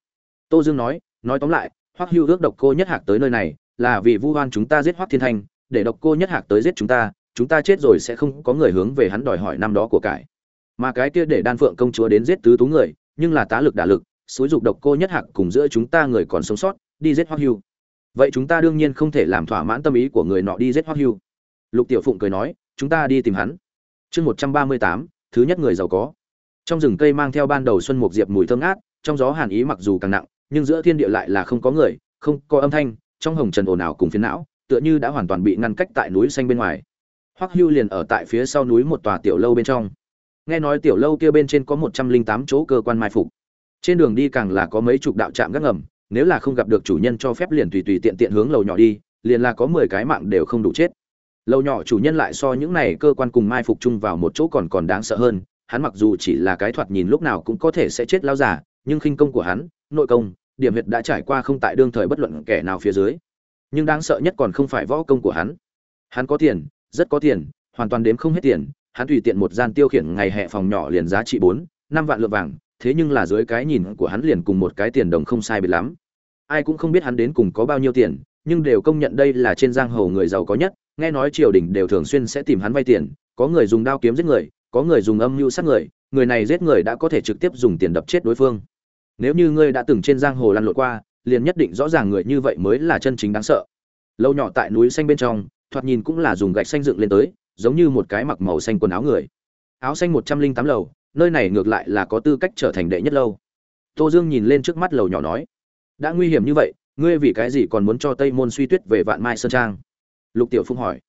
Tô dương nói nói tóm lại, hoắc hưu ước độc cô nhất hạc tới nơi này, là vì vu oan chúng ta giết hoắc thiên thanh, để độc cô nhất hạc tới giết chúng ta chúng ta chết rồi sẽ không có người hướng về hắn đòi hỏi năm đó của cải mà cái kia để đan phượng công chúa đến giết tứ tú người, nhưng là tá lực đả lực, xúi dục độc cô nhất hạc cùng giữa chúng ta người còn sống sót, đi giết hoắc hưu. Vậy chúng ta đương nhiên không thể làm thỏa mãn tâm ý của người nọ đi giết hoắc hưu. Lục tiểu phụng cười nói, chúng ta đi tìm hắn. Chương một trăm ba mươi tám, thứ nhất người giàu có. Trong rừng cây mang theo ban đầu xuân mục diệp mùi thơm ngát, trong gió hàn ý mặc dù càng nặng, nhưng giữa thiên địa lại là không có người, không có âm thanh, trong hồng trần ồn ào cùng phiến não, tựa như đã hoàn toàn bị ngăn cách tại núi xanh bên ngoài. Hoắc hưu liền ở tại phía sau núi một tòa tiểu lâu bên trong nghe nói tiểu lâu kia bên trên có một trăm linh tám chỗ cơ quan mai phục. Trên đường đi càng là có mấy chục đạo trạm gác ngầm, nếu là không gặp được chủ nhân cho phép liền tùy tùy tiện tiện hướng lầu nhỏ đi, liền là có mười cái mạng đều không đủ chết. Lầu nhỏ chủ nhân lại so những này cơ quan cùng mai phục chung vào một chỗ còn còn đáng sợ hơn, hắn mặc dù chỉ là cái thoạt nhìn lúc nào cũng có thể sẽ chết lao giả nhưng khinh công của hắn, nội công, điểm huyệt đã trải qua không tại đương thời bất luận kẻ nào phía dưới. Nhưng đáng sợ nhất còn không phải võ công của hắn. Hắn có tiền, rất có tiền, hoàn toàn đếm không hết tiền hắn tùy tiện một gian tiêu khiển ngày hè phòng nhỏ liền giá trị bốn, năm vạn lượng vàng, thế nhưng là dưới cái nhìn của hắn liền cùng một cái tiền đồng không sai biệt lắm. Ai cũng không biết hắn đến cùng có bao nhiêu tiền, nhưng đều công nhận đây là trên giang hồ người giàu có nhất, nghe nói triều đình đều thường xuyên sẽ tìm hắn vay tiền, có người dùng đao kiếm giết người, có người dùng âm mưu sát người người này giết người đã có thể trực tiếp dùng tiền đập chết đối phương. Nếu như ngươi đã từng trên giang hồ lăn lộn qua, liền nhất định rõ ràng người như vậy mới là chân chính đáng sợ. Lâu nhỏ tại núi xanh bên trong, thoạt nhìn cũng là dùng gạch xanh dựng lên tới giống như một cái mặc màu xanh quần áo người. Áo xanh một trăm linh tám lầu, nơi này ngược lại là có tư cách trở thành đệ nhất lâu. Tô dương nhìn lên trước mắt lầu nhỏ nói, đã nguy hiểm như vậy, ngươi vì cái gì còn muốn cho tây môn suy tuyết về vạn mai sơn trang? Lục tiểu phung hỏi.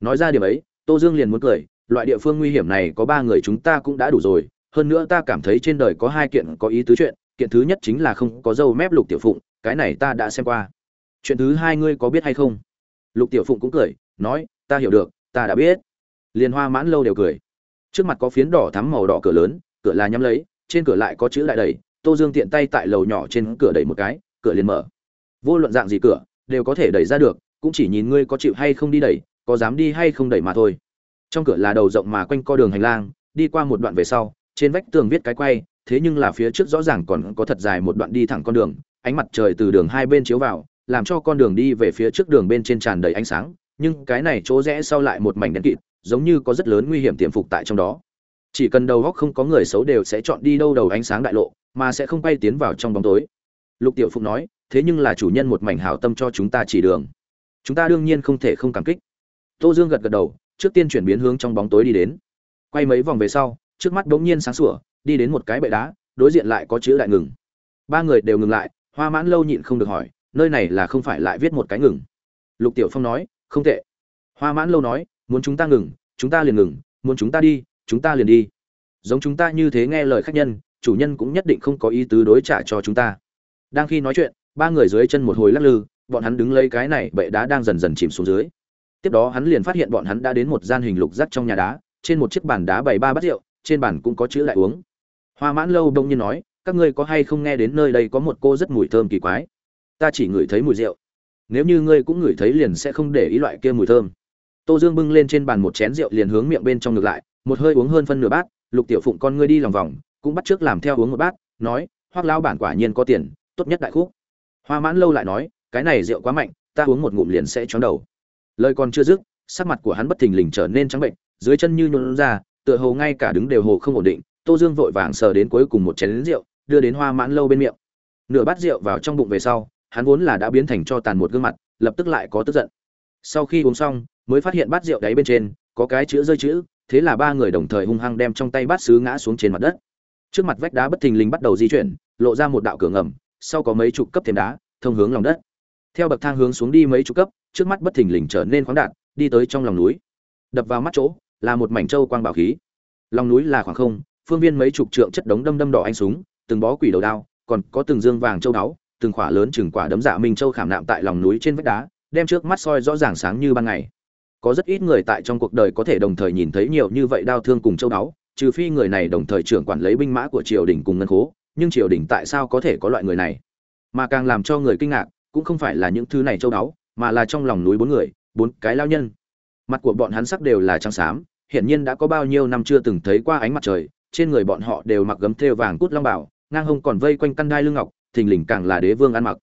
Nói ra điểm ấy, tô dương liền muốn cười, loại địa phương nguy hiểm này có ba người chúng ta cũng đã đủ rồi, hơn nữa ta cảm thấy trên đời có hai kiện có ý tứ chuyện, kiện thứ nhất chính là không có dâu mép lục tiểu phụng, cái này ta đã xem qua. Chuyện thứ hai ngươi có biết hay không? Lục tiểu phụng cũng cười, nói, ta hiểu được, ta đã biết liên hoa mãn lâu đều cười. Trước mặt có phiến đỏ thắm màu đỏ cửa lớn, cửa là nhắm lấy, trên cửa lại có chữ lại đầy, tô dương tiện tay tại lầu nhỏ trên cửa đẩy một cái, cửa liền mở. Vô luận dạng gì cửa, đều có thể đẩy ra được, cũng chỉ nhìn ngươi có chịu hay không đi đẩy, có dám đi hay không đẩy mà thôi. Trong cửa là đầu rộng mà quanh co đường hành lang, đi qua một đoạn về sau, trên vách tường viết cái quay, thế nhưng là phía trước rõ ràng còn có thật dài một đoạn đi thẳng con đường, ánh mặt trời từ đường hai bên chiếu vào, làm cho con đường đi về phía trước đường bên trên tràn đầy ánh sáng nhưng cái này chỗ rẽ sau lại một mảnh đen kịt, giống như có rất lớn nguy hiểm tiềm phục tại trong đó. Chỉ cần đầu góc không có người xấu đều sẽ chọn đi đâu đầu ánh sáng đại lộ, mà sẽ không bay tiến vào trong bóng tối. Lục tiểu phụng nói, thế nhưng là chủ nhân một mảnh hảo tâm cho chúng ta chỉ đường. Chúng ta đương nhiên không thể không cảm kích. Tô dương gật gật đầu, trước tiên chuyển biến hướng trong bóng tối đi đến. Quay mấy vòng về sau, trước mắt bỗng nhiên sáng sủa, đi đến một cái bệ đá, đối diện lại có chữ đại ngừng. Ba người đều ngừng lại, hoa mãn lâu nhịn không được hỏi, nơi này là không phải lại viết một cái ngừng. Lục tiểu phong nói không tệ. Hoa mãn lâu nói, muốn chúng ta ngừng, chúng ta liền ngừng, muốn chúng ta đi, chúng ta liền đi. Giống chúng ta như thế nghe lời khách nhân, chủ nhân cũng nhất định không có ý tứ đối trả cho chúng ta. Đang khi nói chuyện, ba người dưới chân một hồi lắc lư, bọn hắn đứng lấy cái này bệ đá đang dần dần chìm xuống dưới. Tiếp đó hắn liền phát hiện bọn hắn đã đến một gian hình lục rắc trong nhà đá, trên một chiếc bàn đá bày ba bát rượu, trên bàn cũng có chữ lại uống. Hoa mãn lâu đông nhiên nói, các ngươi có hay không nghe đến nơi đây có một cô rất mùi thơm kỳ quái? Ta chỉ ngửi thấy mùi rượu nếu như ngươi cũng ngửi thấy liền sẽ không để ý loại kia mùi thơm. Tô dương bưng lên trên bàn một chén rượu liền hướng miệng bên trong ngược lại, một hơi uống hơn phân nửa bát, lục tiểu phụng con ngươi đi lòng vòng, cũng bắt trước làm theo uống một bát, nói hoác lao bản quả nhiên có tiền, tốt nhất đại khúc. Hoa mãn lâu lại nói, cái này rượu quá mạnh, ta uống một ngụm liền sẽ chóng đầu. Lời còn chưa dứt, sắc mặt của hắn bất thình lình trở nên trắng bệnh, dưới chân như nhuộn ra, tựa hồ ngay cả đứng đều hồ không ổn định, tô dương vội vàng sờ đến cuối cùng một chén rượu, đưa đến hoa mãn lâu bên miệng. Nửa bát rượu vào trong bụng về sau hắn vốn là đã biến thành cho tàn một gương mặt, lập tức lại có tức giận. Sau khi uống xong, mới phát hiện bát rượu đáy bên trên có cái chữ rơi chữ, thế là ba người đồng thời hung hăng đem trong tay bát sứ ngã xuống trên mặt đất. Trước mặt vách đá bất thình lình bắt đầu di chuyển, lộ ra một đạo cửa ngầm, sau có mấy chục cấp thềm đá thông hướng lòng đất. Theo bậc thang hướng xuống đi mấy chục cấp, trước mắt bất thình lình trở nên khoáng đạt, đi tới trong lòng núi. Đập vào mắt chỗ, là một mảnh châu quang bảo khí. Lòng núi là khoảng không, phương viên mấy chục trượng chất đống đâm đâm đỏ anh súng, từng bó quỷ đầu đao, còn có từng dương vàng châu đáo từng khỏa lớn chừng quả đấm dạ minh châu khảm nạm tại lòng núi trên vách đá, đem trước mắt soi rõ ràng sáng như ban ngày. Có rất ít người tại trong cuộc đời có thể đồng thời nhìn thấy nhiều như vậy đao thương cùng châu đáo trừ phi người này đồng thời trưởng quản lấy binh mã của triều đình cùng ngân khố, nhưng triều đình tại sao có thể có loại người này? Mà càng làm cho người kinh ngạc, cũng không phải là những thứ này châu đáo mà là trong lòng núi bốn người, bốn cái lao nhân. Mặt của bọn hắn sắc đều là trắng xám, hiển nhiên đã có bao nhiêu năm chưa từng thấy qua ánh mặt trời, trên người bọn họ đều mặc gấm thêu vàng cút long bảo, ngang hông còn vây quanh căn đai lưng ngọc thình lình càng là đế vương ăn mặc.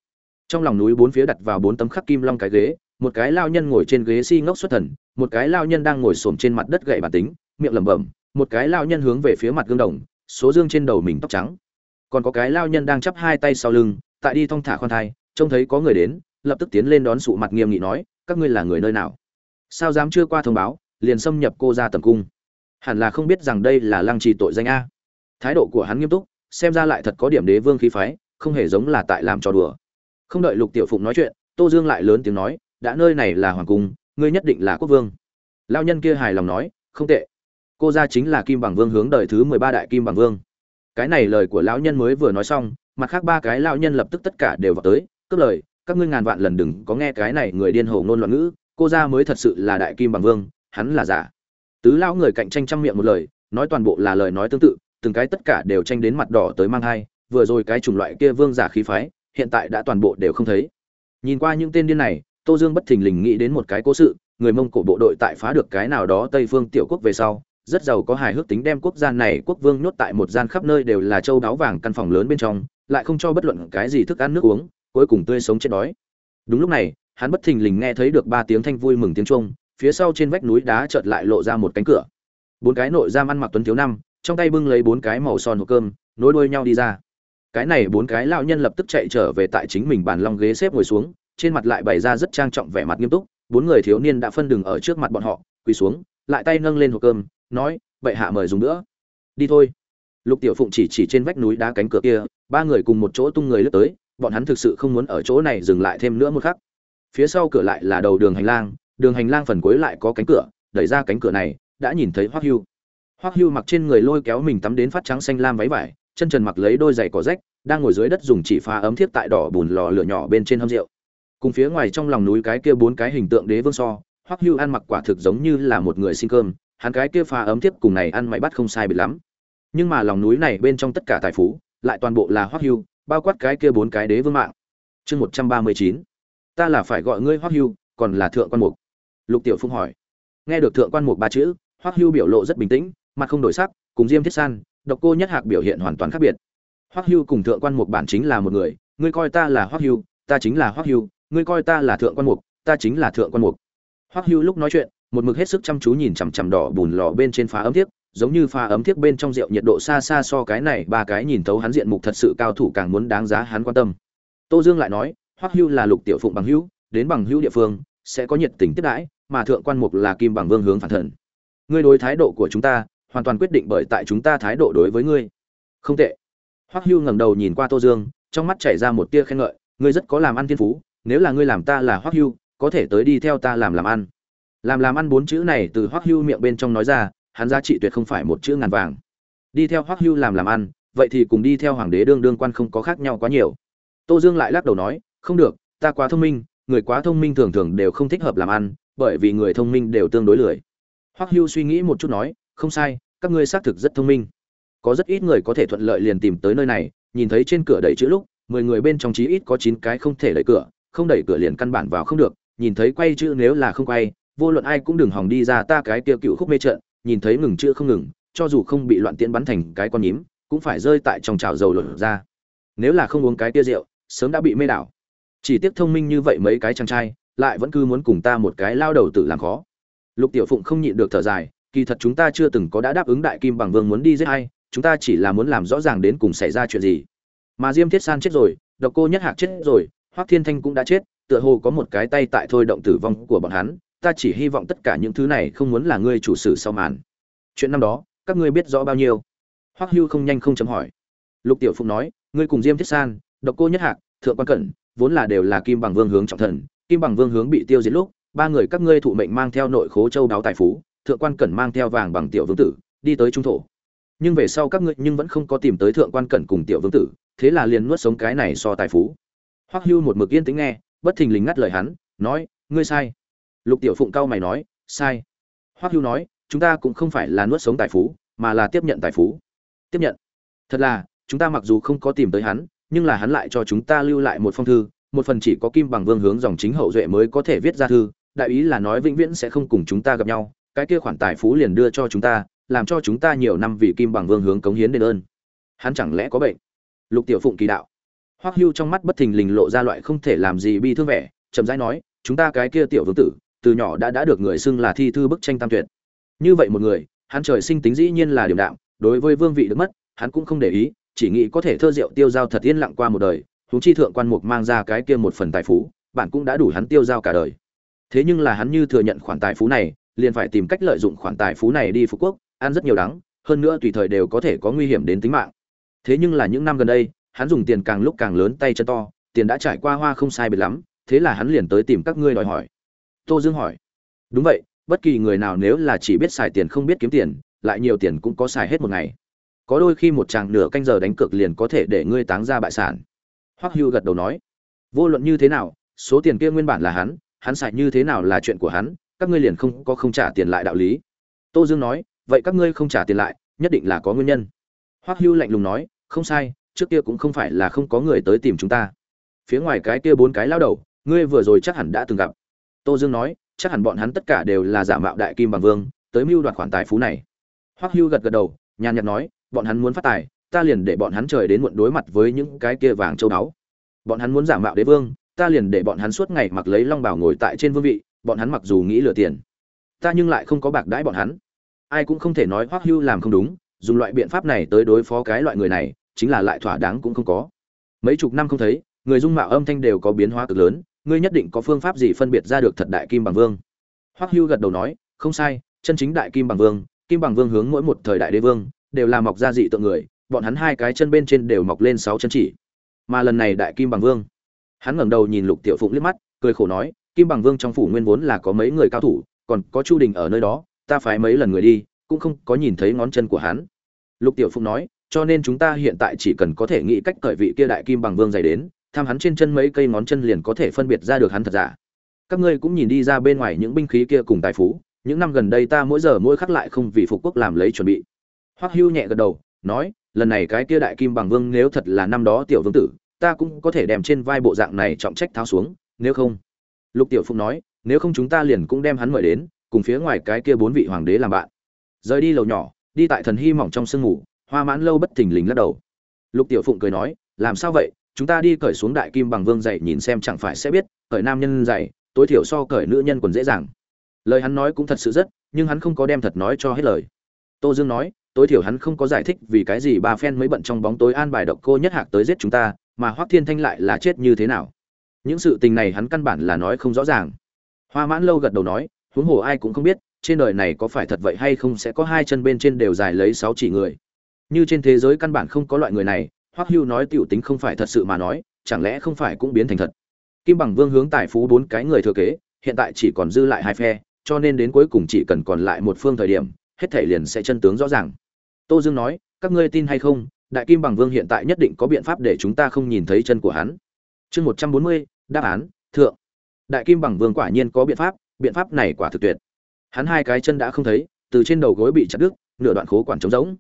Trong lòng núi bốn phía đặt vào bốn tấm khắc kim long cái ghế, một cái lao nhân ngồi trên ghế si ngốc xuất thần, một cái lao nhân đang ngồi xổm trên mặt đất gậy bản tính, miệng lẩm bẩm, một cái lao nhân hướng về phía mặt gương đồng, số dương trên đầu mình tóc trắng. Còn có cái lao nhân đang chắp hai tay sau lưng, tại đi thong thả khoan thai, trông thấy có người đến, lập tức tiến lên đón sụ mặt nghiêm nghị nói, các ngươi là người nơi nào? Sao dám chưa qua thông báo, liền xâm nhập cô ra tầm cung. Hẳn là không biết rằng đây là lăng trì tội danh a. Thái độ của hắn nghiêm túc, xem ra lại thật có điểm đế vương khí phái không hề giống là tại làm trò đùa. Không đợi lục tiểu phụng nói chuyện, tô dương lại lớn tiếng nói, đã nơi này là hoàng cung, ngươi nhất định là quốc vương. Lao nhân kia hài lòng nói, không tệ. Cô ra chính là kim bằng vương hướng đời thứ mười ba đại kim bằng vương. Cái này lời của lão nhân mới vừa nói xong, mặt khác ba cái lão nhân lập tức tất cả đều vào tới, cướp lời, các ngươi ngàn vạn lần đừng có nghe cái này người điên hồ ngôn loạn ngữ, cô ra mới thật sự là đại kim bằng vương, hắn là giả. Tứ lão người cạnh tranh trăm miệng một lời, nói toàn bộ là lời nói tương tự, từng cái tất cả đều tranh đến mặt đỏ tới mang hai vừa rồi cái chủng loại kia vương giả khí phái, hiện tại đã toàn bộ đều không thấy. Nhìn qua những tên điên này, tô dương bất thình lình nghĩ đến một cái cố sự, người mông cổ bộ đội tại phá được cái nào đó tây phương tiểu quốc về sau, rất giàu có hài hước tính đem quốc gia này quốc vương nhốt tại một gian khắp nơi đều là châu đáo vàng căn phòng lớn bên trong, lại không cho bất luận cái gì thức ăn nước uống, cuối cùng tươi sống chết đói. Đúng lúc này, hắn bất thình lình nghe thấy được ba tiếng thanh vui mừng tiếng trung phía sau trên vách núi đá chợt lại lộ ra một cánh cửa. Bốn cái nội giam ăn mặc tuấn thiếu năm trong tay bưng lấy bốn cái màu son hộp cơm, nối đuôi nhau đi ra cái này bốn cái lão nhân lập tức chạy trở về tại chính mình bàn long ghế xếp ngồi xuống, trên mặt lại bày ra rất trang trọng vẻ mặt nghiêm túc, bốn người thiếu niên đã phân đường ở trước mặt bọn họ, quỳ xuống, lại tay nâng lên hộp cơm, nói, bệ hạ mời dùng nữa. Đi thôi. Lục tiểu phụng chỉ chỉ trên vách núi đá cánh cửa kia, ba người cùng một chỗ tung người lướt tới, bọn hắn thực sự không muốn ở chỗ này dừng lại thêm nữa một khắc. Phía sau cửa lại là đầu đường hành lang, đường hành lang phần cuối lại có cánh cửa, đẩy ra cánh cửa này, đã nhìn thấy hoắc hưu. Hoắc hưu mặc trên người lôi kéo mình tắm đến phát trắng xanh lam váy vải chân trần mặc lấy đôi giày cỏ rách, đang ngồi dưới đất dùng chỉ phá ấm thiếp tại đỏ bùn lò lửa nhỏ bên trên hâm rượu. Cùng phía ngoài trong lòng núi cái kia bốn cái hình tượng đế vương so, hoắc hưu ăn mặc quả thực giống như là một người xin cơm, hắn cái kia phá ấm thiếp cùng này ăn mày bắt không sai biệt lắm. Nhưng mà lòng núi này bên trong tất cả tài phú, lại toàn bộ là hoắc hưu, bao quát cái kia bốn cái đế vương mạng. Chương một trăm ba mươi chín. Ta là phải gọi ngươi hoắc hưu, còn là thượng quan mục. Lục tiểu phung hỏi. Nghe được thượng quan mục ba chữ, hoắc hưu biểu lộ rất bình tĩnh, mặt không đổi sắc, cùng diêm thiết san độc cô nhất hạc biểu hiện hoàn toàn khác biệt. Hoắc hưu cùng thượng quan mục bản chính là một người, ngươi coi ta là hoắc hưu, ta chính là hoắc hưu, ngươi coi ta là thượng quan mục, ta chính là thượng quan mục. Hoắc hưu lúc nói chuyện, một mực hết sức chăm chú nhìn chằm chằm đỏ bùn lò bên trên phá ấm thiếp giống như pha ấm thiếp bên trong rượu nhiệt độ xa xa so cái này ba cái nhìn thấu hắn diện mục thật sự cao thủ càng muốn đáng giá hắn quan tâm. Tô dương lại nói, hoắc hưu là lục tiểu phụng bằng hữu, đến bằng hữu địa phương, sẽ có nhiệt tình tiếp đãi, mà thượng quan mục là kim bằng vương hướng phản thần. Ngươi đối thái độ của chúng ta hoàn toàn quyết định bởi tại chúng ta thái độ đối với ngươi. Không tệ. Hoắc hưu ngẩng đầu nhìn qua tô dương, trong mắt chảy ra một tia khen ngợi. Ngươi rất có làm ăn thiên phú, nếu là ngươi làm ta là hoắc hưu, có thể tới đi theo ta làm làm ăn. Làm làm ăn bốn chữ này từ hoắc hưu miệng bên trong nói ra, hắn giá trị tuyệt không phải một chữ ngàn vàng. Đi theo hoắc hưu làm làm ăn, vậy thì cùng đi theo hoàng đế đương đương quan không có khác nhau quá nhiều. Tô dương lại lắc đầu nói, không được, ta quá thông minh, người quá thông minh thường thường đều không thích hợp làm ăn, bởi vì người thông minh đều tương đối lười. Hoắc hưu suy nghĩ một chút nói, không sai các ngươi xác thực rất thông minh. Có rất ít người có thể thuận lợi liền tìm tới nơi này, nhìn thấy trên cửa đẩy chữ lúc, mười người bên trong chí ít có chín cái không thể đẩy cửa, không đẩy cửa liền căn bản vào không được, nhìn thấy quay chữ nếu là không quay, vô luận ai cũng đừng hòng đi ra ta cái kia cựu khúc mê trận, nhìn thấy ngừng chữ không ngừng, cho dù không bị loạn tiễn bắn thành cái con nhím, cũng phải rơi tại trong chảo dầu lột ra. Nếu là không uống cái kia rượu, sớm đã bị mê đảo. Chỉ tiếc thông minh như vậy mấy cái chàng trai, lại vẫn cứ muốn cùng ta một cái lao đầu tử làm khó. Lục tiểu phụng không nhịn được thở dài kỳ thật chúng ta chưa từng có đã đáp ứng đại kim bằng vương muốn đi giết hay chúng ta chỉ là muốn làm rõ ràng đến cùng xảy ra chuyện gì. Mà diêm thiết san chết rồi, độc cô nhất hạc chết rồi, hoắc thiên thanh cũng đã chết, tựa hồ có một cái tay tại thôi động tử vong của bọn hắn, ta chỉ hy vọng tất cả những thứ này không muốn là ngươi chủ sử sau màn. Chuyện năm đó, các ngươi biết rõ bao nhiêu? Hoắc hưu không nhanh không chấm hỏi. Lục tiểu phụng nói, ngươi cùng diêm thiết san, độc cô nhất hạc, thượng quan cẩn, vốn là đều là kim bằng vương hướng trọng thần, kim bằng vương hướng bị tiêu diệt lúc, ba người các ngươi thụ mệnh mang theo nội khố châu đáo tài phú thượng quan cẩn mang theo vàng bằng tiểu vương tử, đi tới trung thổ. Nhưng về sau các ngươi nhưng vẫn không có tìm tới thượng quan cẩn cùng tiểu vương tử, thế là liền nuốt sống cái này so tài phú. Hoắc hưu một mực yên tĩnh nghe, bất thình lình ngắt lời hắn, nói, ngươi sai. Lục tiểu phụng cao mày nói, sai. Hoắc hưu nói, chúng ta cũng không phải là nuốt sống tài phú, mà là tiếp nhận tài phú. Tiếp nhận. Thật là, chúng ta mặc dù không có tìm tới hắn, nhưng là hắn lại cho chúng ta lưu lại một phong thư, một phần chỉ có kim bằng vương hướng dòng chính hậu duệ mới có thể viết ra thư, đại ý là nói vĩnh viễn sẽ không cùng chúng ta gặp nhau cái kia khoản tài phú liền đưa cho chúng ta, làm cho chúng ta nhiều năm vì kim bằng vương hướng cống hiến đền ơn. Hắn chẳng lẽ có bệnh? Lục tiểu phụng kỳ đạo. Hoắc hưu trong mắt bất thình lình lộ ra loại không thể làm gì bi thương vẻ, chậm rãi nói, chúng ta cái kia tiểu vương tử, từ nhỏ đã đã được người xưng là thi thư bức tranh tam tuyệt. Như vậy một người, hắn trời sinh tính dĩ nhiên là điểm đạm, đối với vương vị được mất, hắn cũng không để ý, chỉ nghĩ có thể thơ rượu tiêu giao thật yên lặng qua một đời, huống chi thượng quan mục mang ra cái kia một phần tài phú, bạn cũng đã đủ hắn tiêu giao cả đời. Thế nhưng là hắn như thừa nhận khoản tài phú này liền phải tìm cách lợi dụng khoản tài phú này đi phú quốc, ăn rất nhiều đắng, hơn nữa tùy thời đều có thể có nguy hiểm đến tính mạng. Thế nhưng là những năm gần đây, hắn dùng tiền càng lúc càng lớn tay chân to, tiền đã trải qua hoa không sai biệt lắm, thế là hắn liền tới tìm các ngươi đòi hỏi. Tô dương hỏi. Đúng vậy, bất kỳ người nào nếu là chỉ biết xài tiền không biết kiếm tiền, lại nhiều tiền cũng có xài hết một ngày. Có đôi khi một chàng nửa canh giờ đánh cược liền có thể để ngươi táng ra bại sản. Hoắc hưu gật đầu nói. Vô luận như thế nào, số tiền kia nguyên bản là hắn hắn xài như thế nào là chuyện của hắn các ngươi liền không có không trả tiền lại đạo lý. Tô dương nói, vậy các ngươi không trả tiền lại, nhất định là có nguyên nhân. Hoắc hưu lạnh lùng nói, không sai, trước kia cũng không phải là không có người tới tìm chúng ta. Phía ngoài cái kia bốn cái lao đầu, ngươi vừa rồi chắc hẳn đã từng gặp. Tô dương nói, chắc hẳn bọn hắn tất cả đều là giả mạo đại kim bằng vương, tới mưu đoạt khoản tài phú này. Hoắc hưu gật gật đầu, nhàn nhạt nói, bọn hắn muốn phát tài, ta liền để bọn hắn trời đến muộn đối mặt với những cái kia vàng châu đáo bọn hắn muốn giả mạo đế vương, ta liền để bọn hắn suốt ngày mặc lấy long bào ngồi tại trên vương vị bọn hắn mặc dù nghĩ lừa tiền, ta nhưng lại không có bạc đãi bọn hắn. Ai cũng không thể nói hoắc hưu làm không đúng, dùng loại biện pháp này tới đối phó cái loại người này, chính là lại thỏa đáng cũng không có. Mấy chục năm không thấy, người dung mạo âm thanh đều có biến hóa cực lớn, ngươi nhất định có phương pháp gì phân biệt ra được thật đại kim bằng vương? Hoắc hưu gật đầu nói, không sai, chân chính đại kim bằng vương, kim bằng vương hướng mỗi một thời đại đế vương, đều là mọc ra dị tượng người, bọn hắn hai cái chân bên trên đều mọc lên sáu chân chỉ. Mà lần này đại kim bằng vương, hắn ngẩng đầu nhìn lục tiểu phụng liếc mắt, cười khổ nói kim bằng vương trong phủ nguyên vốn là có mấy người cao thủ, còn có chu đình ở nơi đó, ta phái mấy lần người đi, cũng không có nhìn thấy ngón chân của hắn. Lục tiểu phụng nói, cho nên chúng ta hiện tại chỉ cần có thể nghĩ cách cởi vị kia đại kim bằng vương dày đến, tham hắn trên chân mấy cây ngón chân liền có thể phân biệt ra được hắn thật giả. Các ngươi cũng nhìn đi ra bên ngoài những binh khí kia cùng tài phú, những năm gần đây ta mỗi giờ mỗi khắc lại không vì phục quốc làm lấy chuẩn bị. Hoắc hưu nhẹ gật đầu, nói, lần này cái kia đại kim bằng vương nếu thật là năm đó tiểu vương tử, ta cũng có thể đem trên vai bộ dạng này trọng trách tháo xuống, nếu không lục tiểu phụng nói, nếu không chúng ta liền cũng đem hắn mời đến, cùng phía ngoài cái kia bốn vị hoàng đế làm bạn. Rời đi lầu nhỏ, đi tại thần hy mỏng trong sương ngủ, hoa mãn lâu bất thình lình lắc đầu. Lục tiểu phụng cười nói, làm sao vậy? Chúng ta đi cởi xuống đại kim bằng vương dạy nhìn xem chẳng phải sẽ biết, cởi nam nhân dạy, tối thiểu so cởi nữ nhân còn dễ dàng. Lời hắn nói cũng thật sự rất, nhưng hắn không có đem thật nói cho hết lời. Tô dương nói, tối thiểu hắn không có giải thích vì cái gì ba phen mới bận trong bóng tối an bài độc cô nhất hạc tới giết chúng ta, mà hoắc thiên thanh lại là chết như thế nào? Những sự tình này hắn căn bản là nói không rõ ràng. Hoa mãn lâu gật đầu nói, huống hồ ai cũng không biết, trên đời này có phải thật vậy hay không sẽ có hai chân bên trên đều dài lấy sáu chỉ người. Như trên thế giới căn bản không có loại người này, hoắc hưu nói tiểu tính không phải thật sự mà nói, chẳng lẽ không phải cũng biến thành thật? Kim bằng vương hướng tài phú bốn cái người thừa kế, hiện tại chỉ còn dư lại hai phe, cho nên đến cuối cùng chỉ cần còn lại một phương thời điểm, hết thể liền sẽ chân tướng rõ ràng. Tô dương nói, các ngươi tin hay không, đại kim bằng vương hiện tại nhất định có biện pháp để chúng ta không nhìn thấy chân của hắn. Chương một trăm bốn mươi đáp án, thượng. Đại kim bằng vương quả nhiên có biện pháp biện pháp này quả thực tuyệt. Hắn hai cái chân đã không thấy, từ trên đầu gối bị chặt đứt, nửa đoạn khố quản trống rỗng.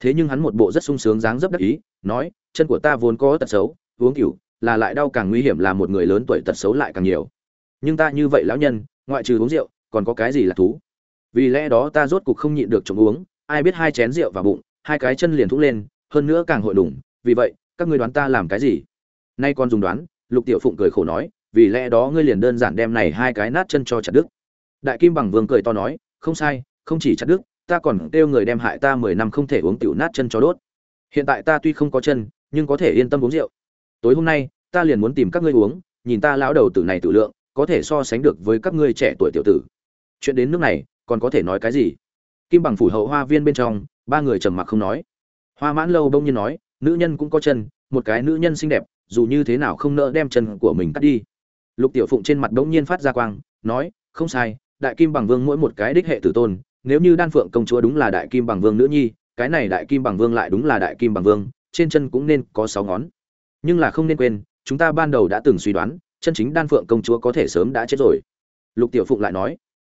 Thế nhưng hắn một bộ rất sung sướng dáng dấp đắc ý, nói, chân của ta vốn có tật xấu, uống cửu, là lại đau càng nguy hiểm là một người lớn tuổi tật xấu lại càng nhiều. Nhưng ta như vậy lão nhân, ngoại trừ uống rượu, còn có cái gì là thú? Vì lẽ đó ta rốt cục không nhịn được chống uống, ai biết hai chén rượu vào bụng, hai cái chân liền thúc lên, hơn nữa càng hội đủng vì vậy, các ngươi đoán ta làm cái gì? Nay con dùng đoán lục tiểu phụng cười khổ nói, vì lẽ đó ngươi liền đơn giản đem này hai cái nát chân cho chặt đức đại kim bằng vương cười to nói, không sai, không chỉ chặt đức ta còn kêu người đem hại ta mười năm không thể uống tiểu nát chân cho đốt. Hiện tại ta tuy không có chân, nhưng có thể yên tâm uống rượu. Tối hôm nay, ta liền muốn tìm các ngươi uống, nhìn ta lão đầu tử này tự lượng, có thể so sánh được với các ngươi trẻ tuổi tiểu tử. Chuyện đến nước này, còn có thể nói cái gì? Kim bằng phủ hậu hoa viên bên trong, ba người trầm mặc không nói. Hoa mãn lâu bỗng nhiên nói, nữ nhân cũng có chân, một cái nữ nhân xinh đẹp dù như thế nào không nỡ đem chân của mình cắt đi. Lục tiểu phụng trên mặt đống nhiên phát ra quang, nói, không sai, đại kim bằng vương mỗi một cái đích hệ tử tôn, nếu như đan phượng công chúa đúng là đại kim bằng vương nữ nhi, cái này đại kim bằng vương lại đúng là đại kim bằng vương, trên chân cũng nên có sáu ngón. Nhưng là không nên quên, chúng ta ban đầu đã từng suy đoán, chân chính đan phượng công chúa có thể sớm đã chết rồi. Lục tiểu phụng lại nói,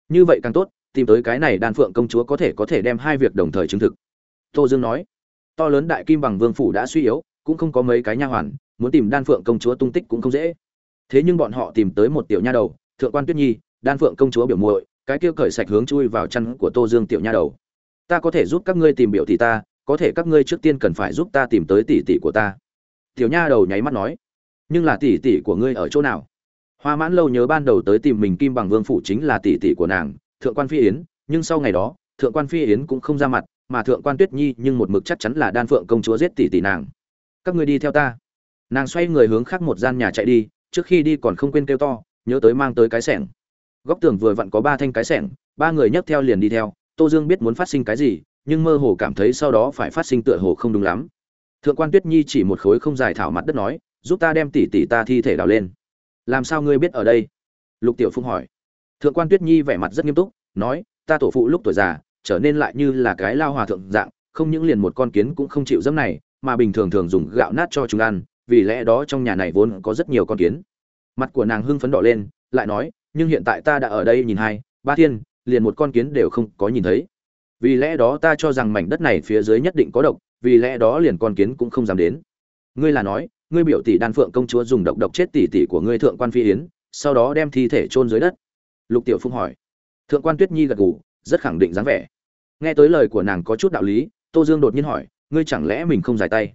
như vậy càng tốt, tìm tới cái này đan phượng công chúa có thể có thể đem hai việc đồng thời chứng thực. Tô dương nói, to lớn đại kim bằng vương phủ đã suy yếu, cũng không có mấy cái nha hoàn muốn tìm đan phượng công chúa tung tích cũng không dễ. Thế nhưng bọn họ tìm tới một tiểu nha đầu, thượng quan tuyết nhi, đan phượng công chúa biểu muội, cái kia cởi sạch hướng chui vào chăn của tô dương tiểu nha đầu. Ta có thể giúp các ngươi tìm biểu tỷ ta, có thể các ngươi trước tiên cần phải giúp ta tìm tới tỷ tỷ của ta. Tiểu nha đầu nháy mắt nói, nhưng là tỷ tỷ của ngươi ở chỗ nào? Hoa mãn lâu nhớ ban đầu tới tìm mình kim bằng vương phủ chính là tỷ tỷ của nàng, thượng quan phi yến, nhưng sau ngày đó, thượng quan phi yến cũng không ra mặt, mà thượng quan tuyết nhi nhưng một mực chắc chắn là đan phượng công chúa giết tỷ tỷ nàng. Các ngươi đi theo ta nàng xoay người hướng khác một gian nhà chạy đi, trước khi đi còn không quên kêu to, nhớ tới mang tới cái sẻng. Góc tường vừa vặn có ba thanh cái sẻng, ba người nhấc theo liền đi theo, tô dương biết muốn phát sinh cái gì, nhưng mơ hồ cảm thấy sau đó phải phát sinh tựa hồ không đúng lắm. Thượng quan tuyết nhi chỉ một khối không dài thảo mặt đất nói, giúp ta đem tỷ tỷ ta thi thể đào lên. Làm sao ngươi biết ở đây? Lục tiểu phung hỏi. Thượng quan tuyết nhi vẻ mặt rất nghiêm túc, nói, ta tổ phụ lúc tuổi già, trở nên lại như là cái lao hòa thượng dạng, không những liền một con kiến cũng không chịu dẫm này, mà bình thường thường dùng gạo nát cho chúng ăn vì lẽ đó trong nhà này vốn có rất nhiều con kiến. Mặt của nàng hưng phấn đỏ lên, lại nói, nhưng hiện tại ta đã ở đây nhìn hai, ba thiên, liền một con kiến đều không có nhìn thấy. Vì lẽ đó ta cho rằng mảnh đất này phía dưới nhất định có độc, vì lẽ đó liền con kiến cũng không dám đến. Ngươi là nói, ngươi biểu tỷ đan phượng công chúa dùng độc độc chết tỷ tỷ của ngươi thượng quan phi yến, sau đó đem thi thể chôn dưới đất. Lục tiểu phung hỏi. Thượng quan tuyết nhi gật gù, rất khẳng định dáng vẻ. Nghe tới lời của nàng có chút đạo lý, tô dương đột nhiên hỏi, ngươi chẳng lẽ mình không giải tay?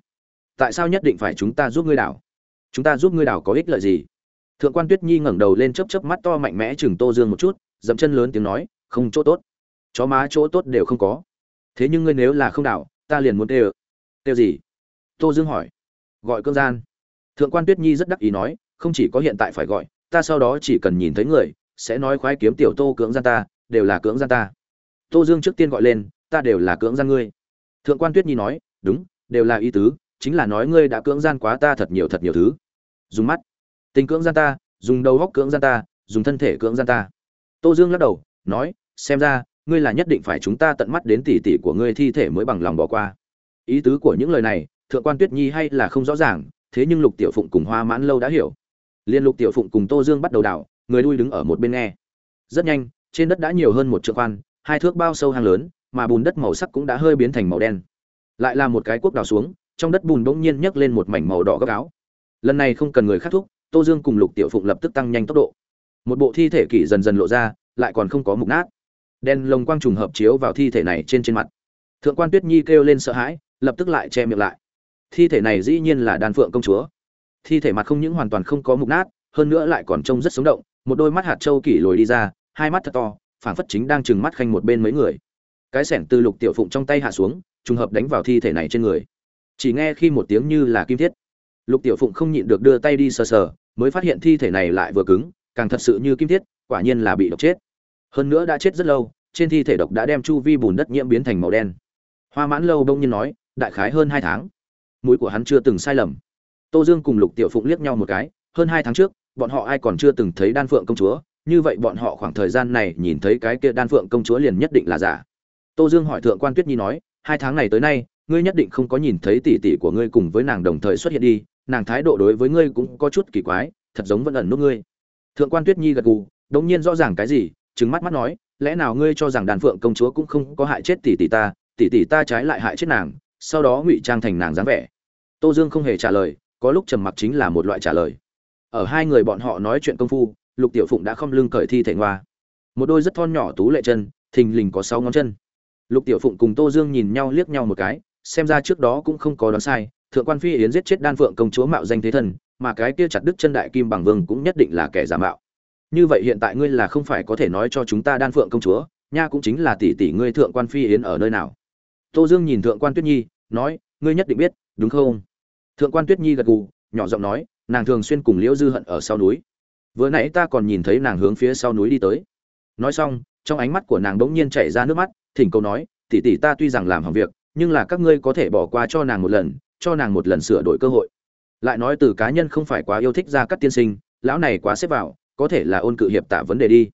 Tại sao nhất định phải chúng ta giúp ngươi đảo? Chúng ta giúp ngươi đảo có ích lợi gì? Thượng quan tuyết nhi ngẩng đầu lên chớp chớp mắt to mạnh mẽ chừng tô dương một chút, dậm chân lớn tiếng nói, không, chỗ tốt. Chó má chỗ tốt đều không có. Thế nhưng ngươi nếu là không đảo, ta liền muốn tê ơ. Tê gì? Tô dương hỏi. Gọi cưỡng gian. Thượng quan tuyết nhi rất đắc ý nói, không chỉ có hiện tại phải gọi, ta sau đó chỉ cần nhìn thấy người, sẽ nói khoái kiếm tiểu tô cưỡng gian ta, đều là cưỡng gian ta. Tô dương trước tiên gọi lên, ta đều là cưỡng gian ngươi. Thượng quan tuyết nhi nói, đúng, đều là ý tứ chính là nói ngươi đã cưỡng gian quá ta thật nhiều thật nhiều thứ. Dùng mắt. Tình cưỡng gian ta, dùng đầu góc cưỡng gian ta, dùng thân thể cưỡng gian ta. Tô dương lắc đầu, nói, xem ra, ngươi là nhất định phải chúng ta tận mắt đến tỉ tỉ của ngươi thi thể mới bằng lòng bỏ qua. Ý tứ của những lời này, thượng quan tuyết nhi hay là không rõ ràng, thế nhưng lục tiểu phụng cùng hoa mãn lâu đã hiểu. Liên lục tiểu phụng cùng tô dương bắt đầu đảo, người đuôi đứng ở một bên nghe. Rất nhanh, trên đất đã nhiều hơn một trượng khoan hai thước bao sâu hang lớn, mà bùn đất màu sắc cũng đã hơi biến thành màu đen. Lại là một cái cuốc đào xuống trong đất bùn bỗng nhiên nhấc lên một mảnh màu đỏ gấp áo. Lần này không cần người khắc thúc, tô dương cùng lục tiểu phụng lập tức tăng nhanh tốc độ. Một bộ thi thể kỷ dần dần lộ ra, lại còn không có mục nát. Đen lồng quang trùng hợp chiếu vào thi thể này trên trên mặt. Thượng quan tuyết nhi kêu lên sợ hãi, lập tức lại che miệng lại. Thi thể này dĩ nhiên là đan phượng công chúa. Thi thể mặt không những hoàn toàn không có mục nát, hơn nữa lại còn trông rất sống động, một đôi mắt hạt trâu kỷ lồi đi ra, hai mắt thật to, phảng phất chính đang trừng mắt khanh một bên mấy người. Cái sẻng từ lục tiểu phụng trong tay hạ xuống, trùng hợp đánh vào thi thể này trên người chỉ nghe khi một tiếng như là kim thiết. Lục tiểu phụng không nhịn được đưa tay đi sờ sờ, mới phát hiện thi thể này lại vừa cứng, càng thật sự như kim thiết, quả nhiên là bị độc chết. Hơn nữa đã chết rất lâu, trên thi thể độc đã đem chu vi bùn đất nhiễm biến thành màu đen. Hoa mãn lâu đông nhiên nói, đại khái hơn hai tháng. Mũi của hắn chưa từng sai lầm. Tô dương cùng lục tiểu phụng liếc nhau một cái, hơn hai tháng trước, bọn họ ai còn chưa từng thấy đan phượng công chúa, như vậy bọn họ khoảng thời gian này nhìn thấy cái kia đan phượng công chúa liền nhất định là giả. Tô dương hỏi thượng quan tuyết nhi nói, hai tháng này tới nay ngươi nhất định không có nhìn thấy tỷ tỷ của ngươi cùng với nàng đồng thời xuất hiện đi, nàng thái độ đối với ngươi cũng có chút kỳ quái, thật giống vẫn ẩn nút ngươi. Thượng quan tuyết nhi gật gù, đống nhiên rõ ràng cái gì, trừng mắt mắt nói, lẽ nào ngươi cho rằng đàn phượng công chúa cũng không có hại chết tỷ tỷ ta tỷ tỷ ta trái lại hại chết nàng, sau đó ngụy trang thành nàng dáng vẻ. Tô dương không hề trả lời, có lúc trầm mặc chính là một loại trả lời. Ở hai người bọn họ nói chuyện công phu, lục tiểu phụng đã không lưng cởi thi thể ngoa. Một đôi rất thon nhỏ tú lệ chân, thình lình có sáu ngón chân. Lục tiểu phụng cùng tô dương nhìn nhau liếc nhau một cái xem ra trước đó cũng không có đoán sai, thượng quan phi yến giết chết đan phượng công chúa mạo danh thế thần, mà cái kia chặt đứt chân đại kim bằng vương cũng nhất định là kẻ giả mạo. Như vậy hiện tại ngươi là không phải có thể nói cho chúng ta đan phượng công chúa, nha cũng chính là tỷ tỷ ngươi thượng quan phi yến ở nơi nào. Tô dương nhìn thượng quan tuyết nhi, nói, ngươi nhất định biết, đúng không? Thượng quan tuyết nhi gật gù, nhỏ giọng nói, nàng thường xuyên cùng liễu dư hận ở sau núi. Vừa nãy ta còn nhìn thấy nàng hướng phía sau núi đi tới. Nói xong, trong ánh mắt của nàng đ ỗ n g nhiên chảy ra nước mắt, thỉnh cầu nói, tỷ tỷ ta tuy rằng làm hỏng việc nhưng là các ngươi có thể bỏ qua cho nàng một lần, cho nàng một lần sửa đổi cơ hội. Lại nói từ cá nhân không phải quá yêu thích ra các tiên sinh, lão này quá xếp vào, có thể là ôn cự hiệp tạ vấn đề đi.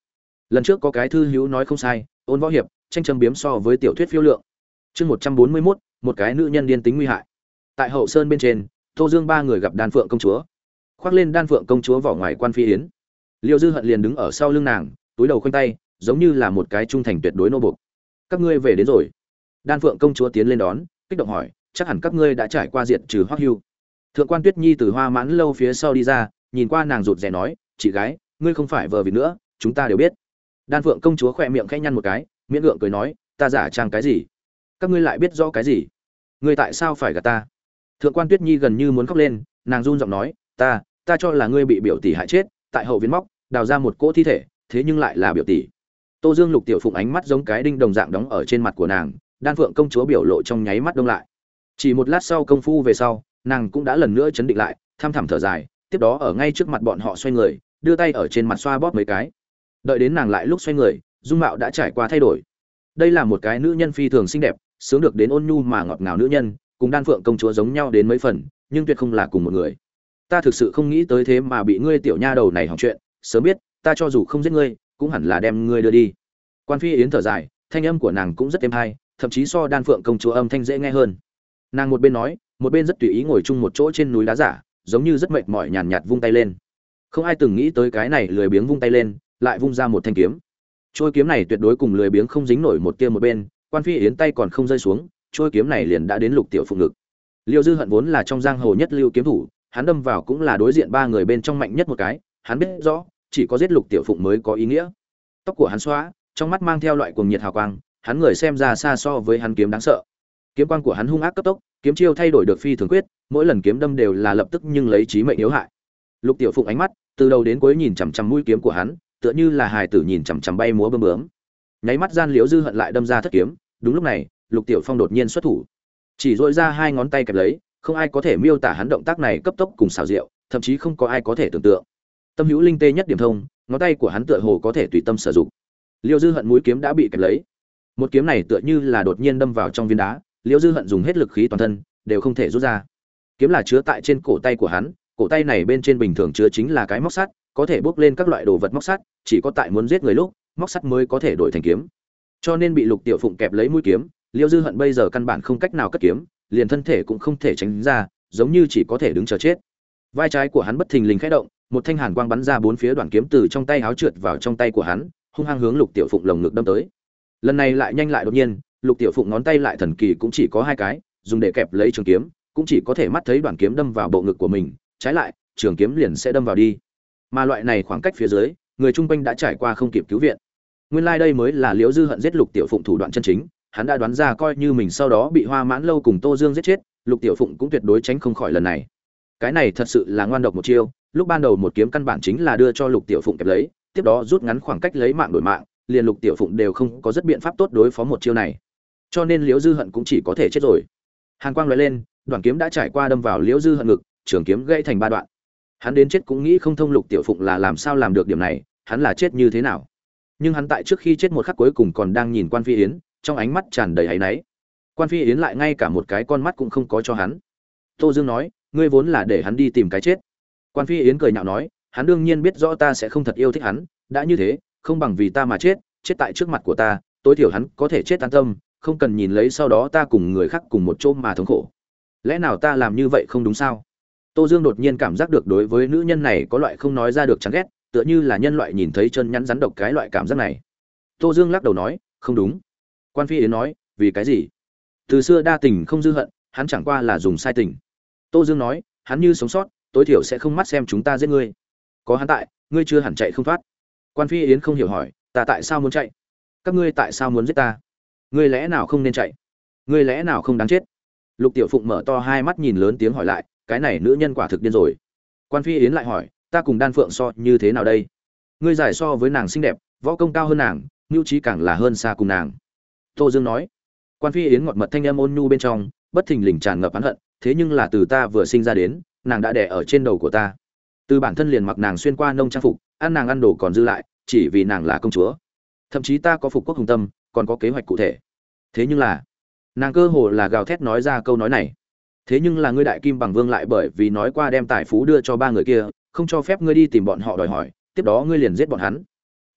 Lần trước có cái thư hữu nói không sai, ôn võ hiệp, tranh châm biếm so với tiểu thuyết phiêu lượng. Chương một trăm bốn mươi mốt, một cái nữ nhân điên tính nguy hại. Tại hậu sơn bên trên, tô dương ba người gặp đan phượng công chúa. Khoác lên đan phượng công chúa vỏ ngoài quan phi yến. Liêu dư hận liền đứng ở sau lưng nàng, túi đầu khoanh tay, giống như là một cái trung thành tuyệt đối nô bục các ngươi về đến rồi đan phượng công chúa tiến lên đón, kích động hỏi, chắc hẳn các ngươi đã trải qua diệt trừ hoắc hưu. Thượng quan tuyết nhi từ hoa mãn lâu phía sau đi ra, nhìn qua nàng rụt rè nói, chị gái, ngươi không phải vờ vịt nữa, chúng ta đều biết. Đan phượng công chúa khỏe miệng khẽ nhăn một cái, miễn ngượng cười nói, ta giả trang cái gì? Các ngươi lại biết rõ cái gì? Ngươi tại sao phải gạt ta? Thượng quan tuyết nhi gần như muốn khóc lên, nàng run giọng nói, ta ta cho là ngươi bị biểu tỷ hại chết, tại hậu viên móc, đào ra một cỗ thi thể, thế nhưng lại là biểu tỷ. Tô dương lục tiểu phụng ánh mắt giống cái đinh đồng dạng đóng ở trên mặt của nàng đan phượng công chúa biểu lộ trong nháy mắt đông lại. Chỉ một lát sau công phu về sau, nàng cũng đã lần nữa chấn định lại, tham thẳm thở dài, tiếp đó ở ngay trước mặt bọn họ xoay người, đưa tay ở trên mặt xoa bóp mấy cái. Đợi đến nàng lại lúc xoay người, dung mạo đã trải qua thay đổi. Đây là một cái nữ nhân phi thường xinh đẹp, sướng được đến ôn nhu mà ngọt ngào nữ nhân, cùng đan phượng công chúa giống nhau đến mấy phần, nhưng tuyệt không là cùng một người. Ta thực sự không nghĩ tới thế mà bị ngươi tiểu nha đầu này hỏng chuyện, sớm biết, ta cho dù không giết ngươi, cũng hẳn là đem ngươi đưa đi. Quan phi yến thở dài, thanh âm của nàng cũng rất êm hay thậm chí so đan phượng công chúa âm thanh dễ nghe hơn. Nàng một bên nói một bên rất tùy ý ngồi chung một chỗ trên núi đá giả giống như rất mệt mỏi nhàn nhạt, vung tay lên. Không ai từng nghĩ tới cái này lười biếng vung tay lên lại vung ra một thanh kiếm. Trôi kiếm này tuyệt đối cùng lười biếng không dính nổi một tia một bên quan phi yến tay còn không rơi xuống trôi kiếm này liền đã đến lục tiểu phụ ngực. Liêu dư hận vốn là trong giang hồ nhất lưu kiếm thủ hắn đâm vào cũng là đối diện ba người bên trong mạnh nhất một cái hắn biết rõ chỉ có giết lục tiểu phụng mới có ý nghĩa. Tóc của hắn xóa trong mắt mang theo loại cuồng nhiệt hào quang hắn người xem ra xa so với hắn kiếm đáng sợ. Kiếm quang của hắn hung ác cấp tốc, kiếm chiêu thay đổi được phi thường quyết, mỗi lần kiếm đâm đều là lập tức nhưng lấy trí mệnh yếu hại. Lục tiểu phụng ánh mắt, từ đầu đến cuối nhìn chằm chằm mũi kiếm của hắn, tựa như là hài tử nhìn chằm chằm bay múa bơm bướm. Nháy mắt gian liễu dư hận lại đâm ra thất kiếm, đúng lúc này, lục tiểu phong đột nhiên xuất thủ. Chỉ dội ra hai ngón tay kẹp lấy, không ai có thể miêu tả hắn động tác này cấp tốc cùng xào rượu thậm chí không có ai có thể tưởng tượng. Tâm hữu linh tê nhất điểm thông, ngón tay của hắn tựa hồ có thể tùy tâm sử dụng. Liêu dư hận mũi kiếm đã bị kẹp lấy một kiếm này tựa như là đột nhiên đâm vào trong viên đá, Liễu dư hận dùng hết lực khí toàn thân, đều không thể rút ra. Kiếm là chứa tại trên cổ tay của hắn, cổ tay này bên trên bình thường chứa chính là cái móc sắt, có thể bốc lên các loại đồ vật móc sắt, chỉ có tại muốn giết người lúc, móc sắt mới có thể đổi thành kiếm. Cho nên bị lục tiểu phụng kẹp lấy mũi kiếm, Liễu dư hận bây giờ căn bản không cách nào cất kiếm, liền thân thể cũng không thể tránh ra, giống như chỉ có thể đứng chờ chết. Vai trái của hắn bất thình lình khẽ động, một thanh hàn quang bắn ra bốn phía đoạn kiếm từ trong tay háo trượt vào trong tay của hắn, hung hăng hướng lục tiểu phụng lồng ngực đâm tới lần này lại nhanh lại đột nhiên, lục tiểu phụng ngón tay lại thần kỳ cũng chỉ có hai cái, dùng để kẹp lấy trường kiếm, cũng chỉ có thể mắt thấy đoạn kiếm đâm vào bộ ngực của mình, trái lại, trường kiếm liền sẽ đâm vào đi. Mà loại này khoảng cách phía dưới, người chung quanh đã trải qua không kịp cứu viện. Nguyên lai、like、đây mới là liễu dư hận giết lục tiểu phụng thủ đoạn chân chính, hắn đã đoán ra coi như mình sau đó bị hoa mãn lâu cùng tô dương giết chết, lục tiểu phụng cũng tuyệt đối tránh không khỏi lần này. Cái này thật sự là ngoan độc một chiêu, lúc ban đầu một kiếm căn bản chính là đưa cho lục tiểu phụng kẹp lấy, tiếp đó rút ngắn khoảng cách lấy mạng đổi mạng liền lục tiểu phụng đều không có rất biện pháp tốt đối phó một chiêu này. Cho nên liễu dư hận cũng chỉ có thể chết rồi. Hàn quang nói lên, đoàn kiếm đã trải qua đâm vào liễu dư hận ngực, trường kiếm gãy thành ba đoạn. Hắn đến chết cũng nghĩ không thông lục tiểu phụng là làm sao làm được điểm này, hắn là chết như thế nào. Nhưng hắn tại trước khi chết một khắc cuối cùng còn đang nhìn quan phi yến, trong ánh mắt tràn đầy áy náy. Quan phi yến lại ngay cả một cái con mắt cũng không có cho hắn. Tô dương nói, ngươi vốn là để hắn đi tìm cái chết. Quan phi yến cười nhạo nói, hắn đương nhiên biết rõ ta sẽ không thật yêu thích hắn, đã như thế không bằng vì ta mà chết chết tại trước mặt của ta, tối thiểu hắn có thể chết an tâm, không cần nhìn lấy sau đó ta cùng người khác cùng một chỗ mà thống khổ. Lẽ nào ta làm như vậy không đúng sao? Tô dương đột nhiên cảm giác được đối với nữ nhân này có loại không nói ra được chán ghét, tựa như là nhân loại nhìn thấy chân nhắn rắn độc cái loại cảm giác này. Tô dương lắc đầu nói, không đúng. Quan phi yến nói, vì cái gì? Từ xưa đa tình không dư hận, hắn chẳng qua là dùng sai tình. Tô dương nói, hắn như sống sót, tối thiểu sẽ không mắt xem chúng ta giết ngươi. Có hắn tại, ngươi chưa hẳn chạy không thoát quan phi yến không hiểu hỏi, ta tại sao muốn chạy? Các ngươi tại sao muốn giết ta? Ngươi lẽ nào không nên chạy? Ngươi lẽ nào không đáng chết? Lục tiểu phụng mở to hai mắt nhìn lớn tiếng hỏi lại, cái này nữ nhân quả thực điên rồi. Quan phi yến lại hỏi, ta cùng đan phượng so như thế nào đây? Ngươi giải so với nàng xinh đẹp, võ công cao hơn nàng, nhu trí càng là hơn xa cùng nàng. Tô dương nói. Quan phi yến ngọt mật thanh em ôn nhu bên trong, bất thình lình tràn ngập hắn hận, thế nhưng là từ ta vừa sinh ra đến, nàng đã đẻ ở trên đầu của ta. Từ bản thân liền mặc nàng xuyên qua nông trang phục ăn nàng ăn đồ còn dư lại, chỉ vì nàng là công chúa. Thậm chí ta có phục quốc hùng tâm, còn có kế hoạch cụ thể. Thế nhưng là, nàng cơ hồ là gào thét nói ra câu nói này. Thế nhưng là ngươi đại kim bằng vương lại bởi vì nói qua đem tài phú đưa cho ba người kia, không cho phép ngươi đi tìm bọn họ đòi hỏi, tiếp đó ngươi liền giết bọn hắn.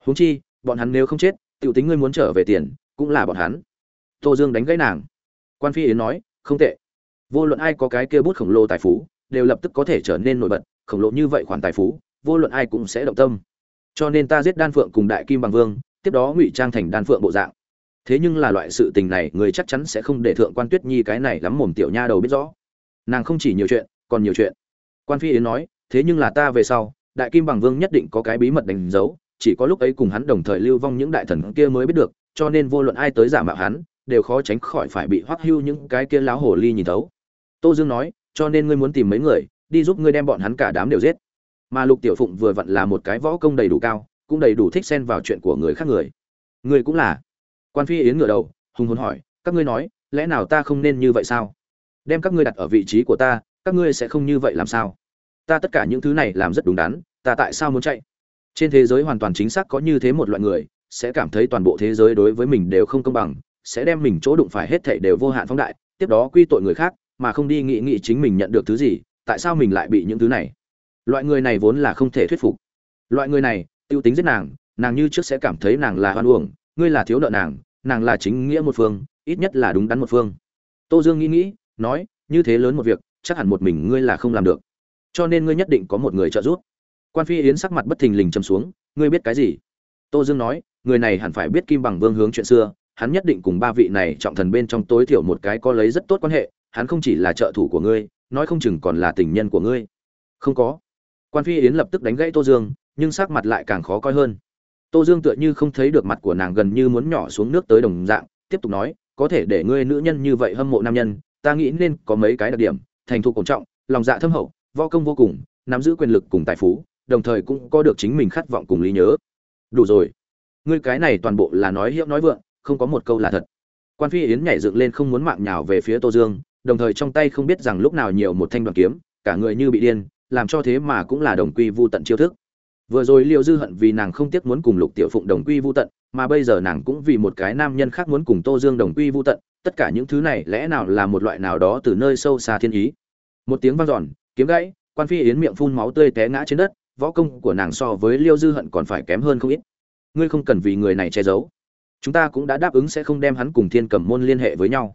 Huống chi, bọn hắn nếu không chết, tiểu tính ngươi muốn trở về tiền, cũng là bọn hắn. Tô dương đánh gãy nàng. Quan phi yến nói, không tệ. Vô luận ai có cái kia bút khổng lồ tài phú, đều lập tức có thể trở nên nổi bật, khổng lồ như vậy khoản tài phú vô luận ai cũng sẽ động tâm. Cho nên ta giết đan phượng cùng đại kim bằng vương, tiếp đó ngụy trang thành đan phượng bộ dạng. Thế nhưng là loại sự tình này, người chắc chắn sẽ không để thượng quan tuyết nhi cái này lắm mồm tiểu nha đầu biết rõ. Nàng không chỉ nhiều chuyện, còn nhiều chuyện. Quan phi yến nói, thế nhưng là ta về sau, đại kim bằng vương nhất định có cái bí mật đánh dấu, chỉ có lúc ấy cùng hắn đồng thời lưu vong những đại thần kia mới biết được, cho nên vô luận ai tới giả mạo hắn, đều khó tránh khỏi phải bị hoắc hưu những cái kia láo hồ ly nhìn thấu. Tô dương nói, cho nên ngươi muốn tìm mấy người, đi giúp ngươi đem bọn hắn cả đám đều giết mà lục tiểu phụng vừa vặn là một cái võ công đầy đủ cao, cũng đầy đủ thích xen vào chuyện của người khác người. Người cũng là. Quan phi yến ngửa đầu, hùng hồn hỏi, các ngươi nói, lẽ nào ta không nên như vậy sao? Đem các ngươi đặt ở vị trí của ta, các ngươi sẽ không như vậy làm sao? Ta tất cả những thứ này làm rất đúng đắn, ta tại sao muốn chạy? Trên thế giới hoàn toàn chính xác có như thế một loại người, sẽ cảm thấy toàn bộ thế giới đối với mình đều không công bằng, sẽ đem mình chỗ đụng phải hết thảy đều vô hạn phóng đại, tiếp đó quy tội người khác, mà không đi nghĩ nghĩ chính mình nhận được thứ gì, tại sao mình lại bị những thứ này? Loại người này vốn là không thể thuyết phục. Loại người này, tiêu tính giết nàng nàng như trước sẽ cảm thấy nàng là hoan uổng, ngươi là thiếu nợ nàng nàng là chính nghĩa một phương, ít nhất là đúng đắn một phương. Tô dương nghĩ nghĩ, nói, như thế lớn một việc, chắc hẳn một mình ngươi là không làm được. Cho nên ngươi nhất định có một người trợ giúp. Quan phi yến sắc mặt bất thình lình chầm xuống, ngươi biết cái gì? Tô dương nói, người này hẳn phải biết kim bằng vương hướng chuyện xưa, hắn nhất định cùng ba vị này trọng thần bên trong tối thiểu một cái có lấy rất tốt quan hệ, hắn không chỉ là trợ thủ của ngươi, nói không chừng còn là tình nhân của ngươi. Không có quan phi yến lập tức đánh gãy tô dương, nhưng sắc mặt lại càng khó coi hơn. Tô dương tựa như không thấy được mặt của nàng gần như muốn nhỏ xuống nước tới đồng dạng, tiếp tục nói, có thể để ngươi nữ nhân như vậy hâm mộ nam nhân, ta nghĩ nên có mấy cái đặc điểm, thành thục cổ trọng, lòng dạ thâm hậu vo công vô cùng, nắm giữ quyền lực cùng tài phú, đồng thời cũng có được chính mình khát vọng cùng lý nhớ. Đủ rồi. Ngươi cái này toàn bộ là nói hiệu nói vượng, không có một câu là thật. Quan phi yến nhảy dựng lên không muốn mạng nhào về phía tô dương, đồng thời trong tay không biết rằng lúc nào nhiều một thanh đoàn kiếm, cả người như bị điên làm cho thế mà cũng là đồng quy vu tận chiêu thức. Vừa rồi liệu dư hận vì nàng không tiếc muốn cùng lục tiểu phụng đồng quy vu tận, mà bây giờ nàng cũng vì một cái nam nhân khác muốn cùng tô dương đồng quy vu tận, tất cả những thứ này lẽ nào là một loại nào đó từ nơi sâu xa thiên ý. Một tiếng vang dọn, kiếm gãy, quan phi yến miệng phun máu tươi té ngã trên đất, võ công của nàng so với liêu dư hận còn phải kém hơn không ít. Ngươi không cần vì người này che giấu. Chúng ta cũng đã đáp ứng sẽ không đem hắn cùng thiên cẩm môn liên hệ với nhau.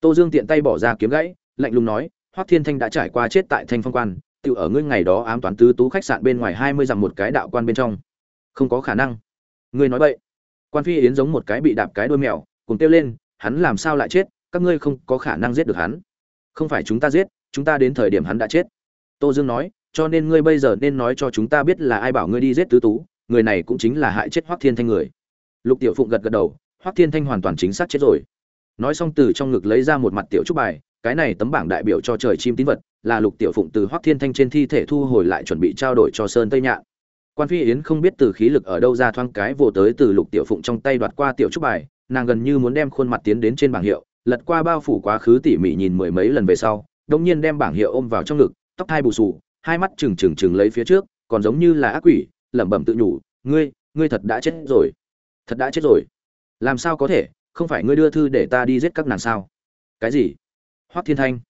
Tô dương tiện tay bỏ ra kiếm gãy, lạnh lùng nói, hoắc thiên thanh đã trải qua chết tại thanh phong quan tự ở ngươi ngày đó ám toán tứ tú khách sạn bên ngoài hai mươi dặm một cái đạo quan bên trong. Không có khả năng. Ngươi nói vậy quan phi yến giống một cái bị đạp cái đuôi mèo cùng kêu lên, hắn làm sao lại chết? Các ngươi không có khả năng giết được hắn. Không phải chúng ta giết, chúng ta đến thời điểm hắn đã chết. Tô dương nói, cho nên ngươi bây giờ nên nói cho chúng ta biết là ai bảo ngươi đi giết tứ tú, người này cũng chính là hại chết hoắc thiên thanh người. Lục tiểu phụng gật gật đầu, hoắc thiên thanh hoàn toàn chính xác chết rồi. Nói xong từ trong ngực lấy ra một mặt tiểu trúc bài, cái này tấm bảng đại biểu cho trời chim tín vật là lục tiểu phụng từ hoắc thiên thanh trên thi thể thu hồi lại chuẩn bị trao đổi cho sơn tây nhạn. Quan phi yến không biết từ khí lực ở đâu ra thoáng cái vồ tới từ lục tiểu phụng trong tay đoạt qua tiểu trúc bài, nàng gần như muốn đem khuôn mặt tiến đến trên bảng hiệu, lật qua bao phủ quá khứ tỉ mỉ nhìn mười mấy lần về sau đông nhiên đem bảng hiệu ôm vào trong ngực, tóc hai bù sù hai mắt trừng trừng trừng lấy phía trước, còn giống như là ác quỷ, lẩm bẩm tự nhủ, ngươi ngươi thật đã chết rồi. Thật đã chết rồi. Làm sao có thể? Không phải ngươi đưa thư để ta đi giết các nàng sao? Cái gì? Hoắc thiên thanh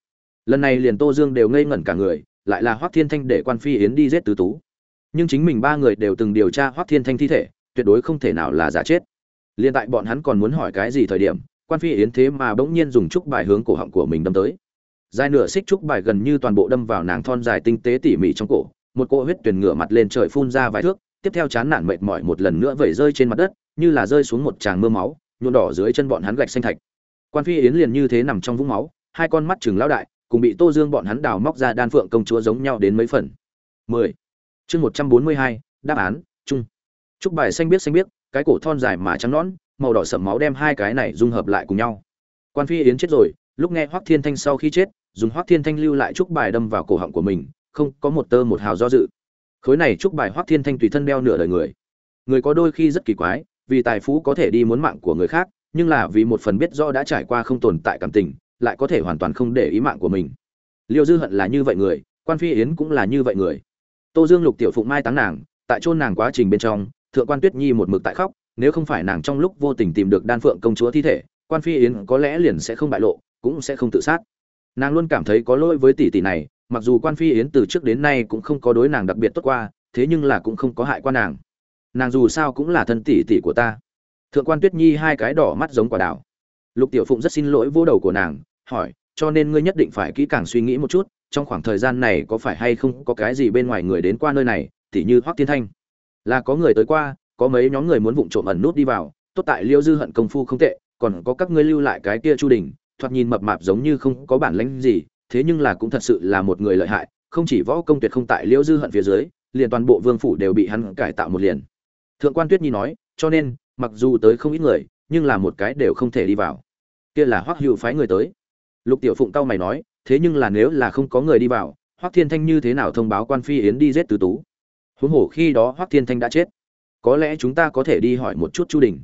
lần này liền tô dương đều ngây ngẩn cả người, lại là hoắc thiên thanh để quan phi yến đi giết tứ tú. Nhưng chính mình ba người đều từng điều tra hoắc thiên thanh thi thể, tuyệt đối không thể nào là giả chết. Liền tại bọn hắn còn muốn hỏi cái gì thời điểm, quan phi yến thế mà bỗng nhiên dùng trúc bài hướng cổ họng của mình đâm tới. Dài nửa xích trúc bài gần như toàn bộ đâm vào nàng thon dài tinh tế tỉ mỉ trong cổ, một cỗ huyết tuyển ngửa mặt lên trời phun ra vài thước, tiếp theo chán nản mệt mỏi một lần nữa vẩy rơi trên mặt đất, như là rơi xuống một tràng mưa máu, nhuộm đỏ dưới chân bọn hắn gạch xanh thạch. Quan phi yến liền như thế nằm trong vũng máu, hai con mắt chừng lão đại cùng bị tô dương bọn hắn đào móc ra đan phượng công chúa giống nhau đến mấy phần. 10. chương 142, đáp án chung. Trúc bài xanh biết xanh biết cái cổ thon dài mà trắng nõn màu đỏ sậm máu đem hai cái này dung hợp lại cùng nhau. Quan phi yến chết rồi lúc nghe hoắc thiên thanh sau khi chết dùng hoắc thiên thanh lưu lại trúc bài đâm vào cổ họng của mình không có một tơ một hào do dự. Khối này trúc bài hoắc thiên thanh tùy thân đeo nửa đời người. Người có đôi khi rất kỳ quái vì tài phú có thể đi muốn mạng của người khác nhưng là vì một phần biết rõ đã trải qua không tồn tại cảm tình lại có thể hoàn toàn không để ý mạng của mình. Liêu dư hận là như vậy người, quan phi yến cũng là như vậy người. Tô dương lục tiểu phụng mai táng nàng, tại chôn nàng quá trình bên trong, thượng quan tuyết nhi một mực tại khóc, nếu không phải nàng trong lúc vô tình tìm được đan phượng công chúa thi thể, quan phi yến có lẽ liền sẽ không bại lộ, cũng sẽ không tự sát. Nàng luôn cảm thấy có lỗi với tỷ tỷ này, mặc dù quan phi yến từ trước đến nay cũng không có đối nàng đặc biệt tốt qua, thế nhưng là cũng không có hại qua nàng. Nàng dù sao cũng là thân tỷ tỷ của ta. Thượng quan tuyết nhi hai cái đỏ mắt giống quả đào. Lục tiểu phụng rất xin lỗi vô đầu của nàng hỏi, cho nên ngươi nhất định phải kỹ càng suy nghĩ một chút, trong khoảng thời gian này có phải hay không có cái gì bên ngoài người đến qua nơi này, tỉ như hoắc thiên thanh. Là có người tới qua, có mấy nhóm người muốn vụng trộm ẩn nút đi vào, tốt tại liêu dư hận công phu không tệ, còn có các ngươi lưu lại cái kia chu đình, thoạt nhìn mập mạp giống như không có bản lĩnh gì, thế nhưng là cũng thật sự là một người lợi hại, không chỉ võ công tuyệt không tại liêu dư hận phía dưới, liền toàn bộ vương phủ đều bị hắn cải tạo một liền. Thượng quan tuyết nhi nói, cho nên, mặc dù tới không ít người, nhưng là một cái đều không thể đi vào. Kia là hoắc hữu phái người tới lục tiểu phụng tao mày nói, thế nhưng là nếu là không có người đi vào, hoắc thiên thanh như thế nào thông báo quan phi yến đi giết tứ tú? Huống hồ khi đó hoắc thiên thanh đã chết, có lẽ chúng ta có thể đi hỏi một chút chu đình.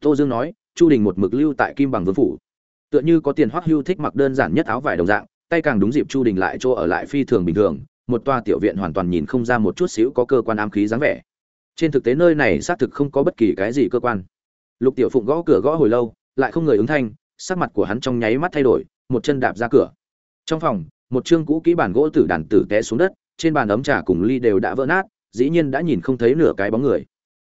Tô dương nói, chu đình một mực lưu tại kim bằng vương phủ. Tựa như có tiền hoắc hưu thích mặc đơn giản nhất áo vải đồng dạng, tay càng đúng dịp chu đình lại chỗ ở lại phi thường bình thường, một toa tiểu viện hoàn toàn nhìn không ra một chút xíu có cơ quan ám khí dáng vẻ. Trên thực tế nơi này xác thực không có bất kỳ cái gì cơ quan. Lục tiểu phụng gõ cửa gõ hồi lâu, lại không người ứng thanh, sắc mặt của hắn trong nháy mắt thay đổi một chân đạp ra cửa. Trong phòng, một chương cũ kỹ bàn gỗ tử đàn tử té xuống đất, trên bàn ấm trà cùng ly đều đã vỡ nát, dĩ nhiên đã nhìn không thấy nửa cái bóng người.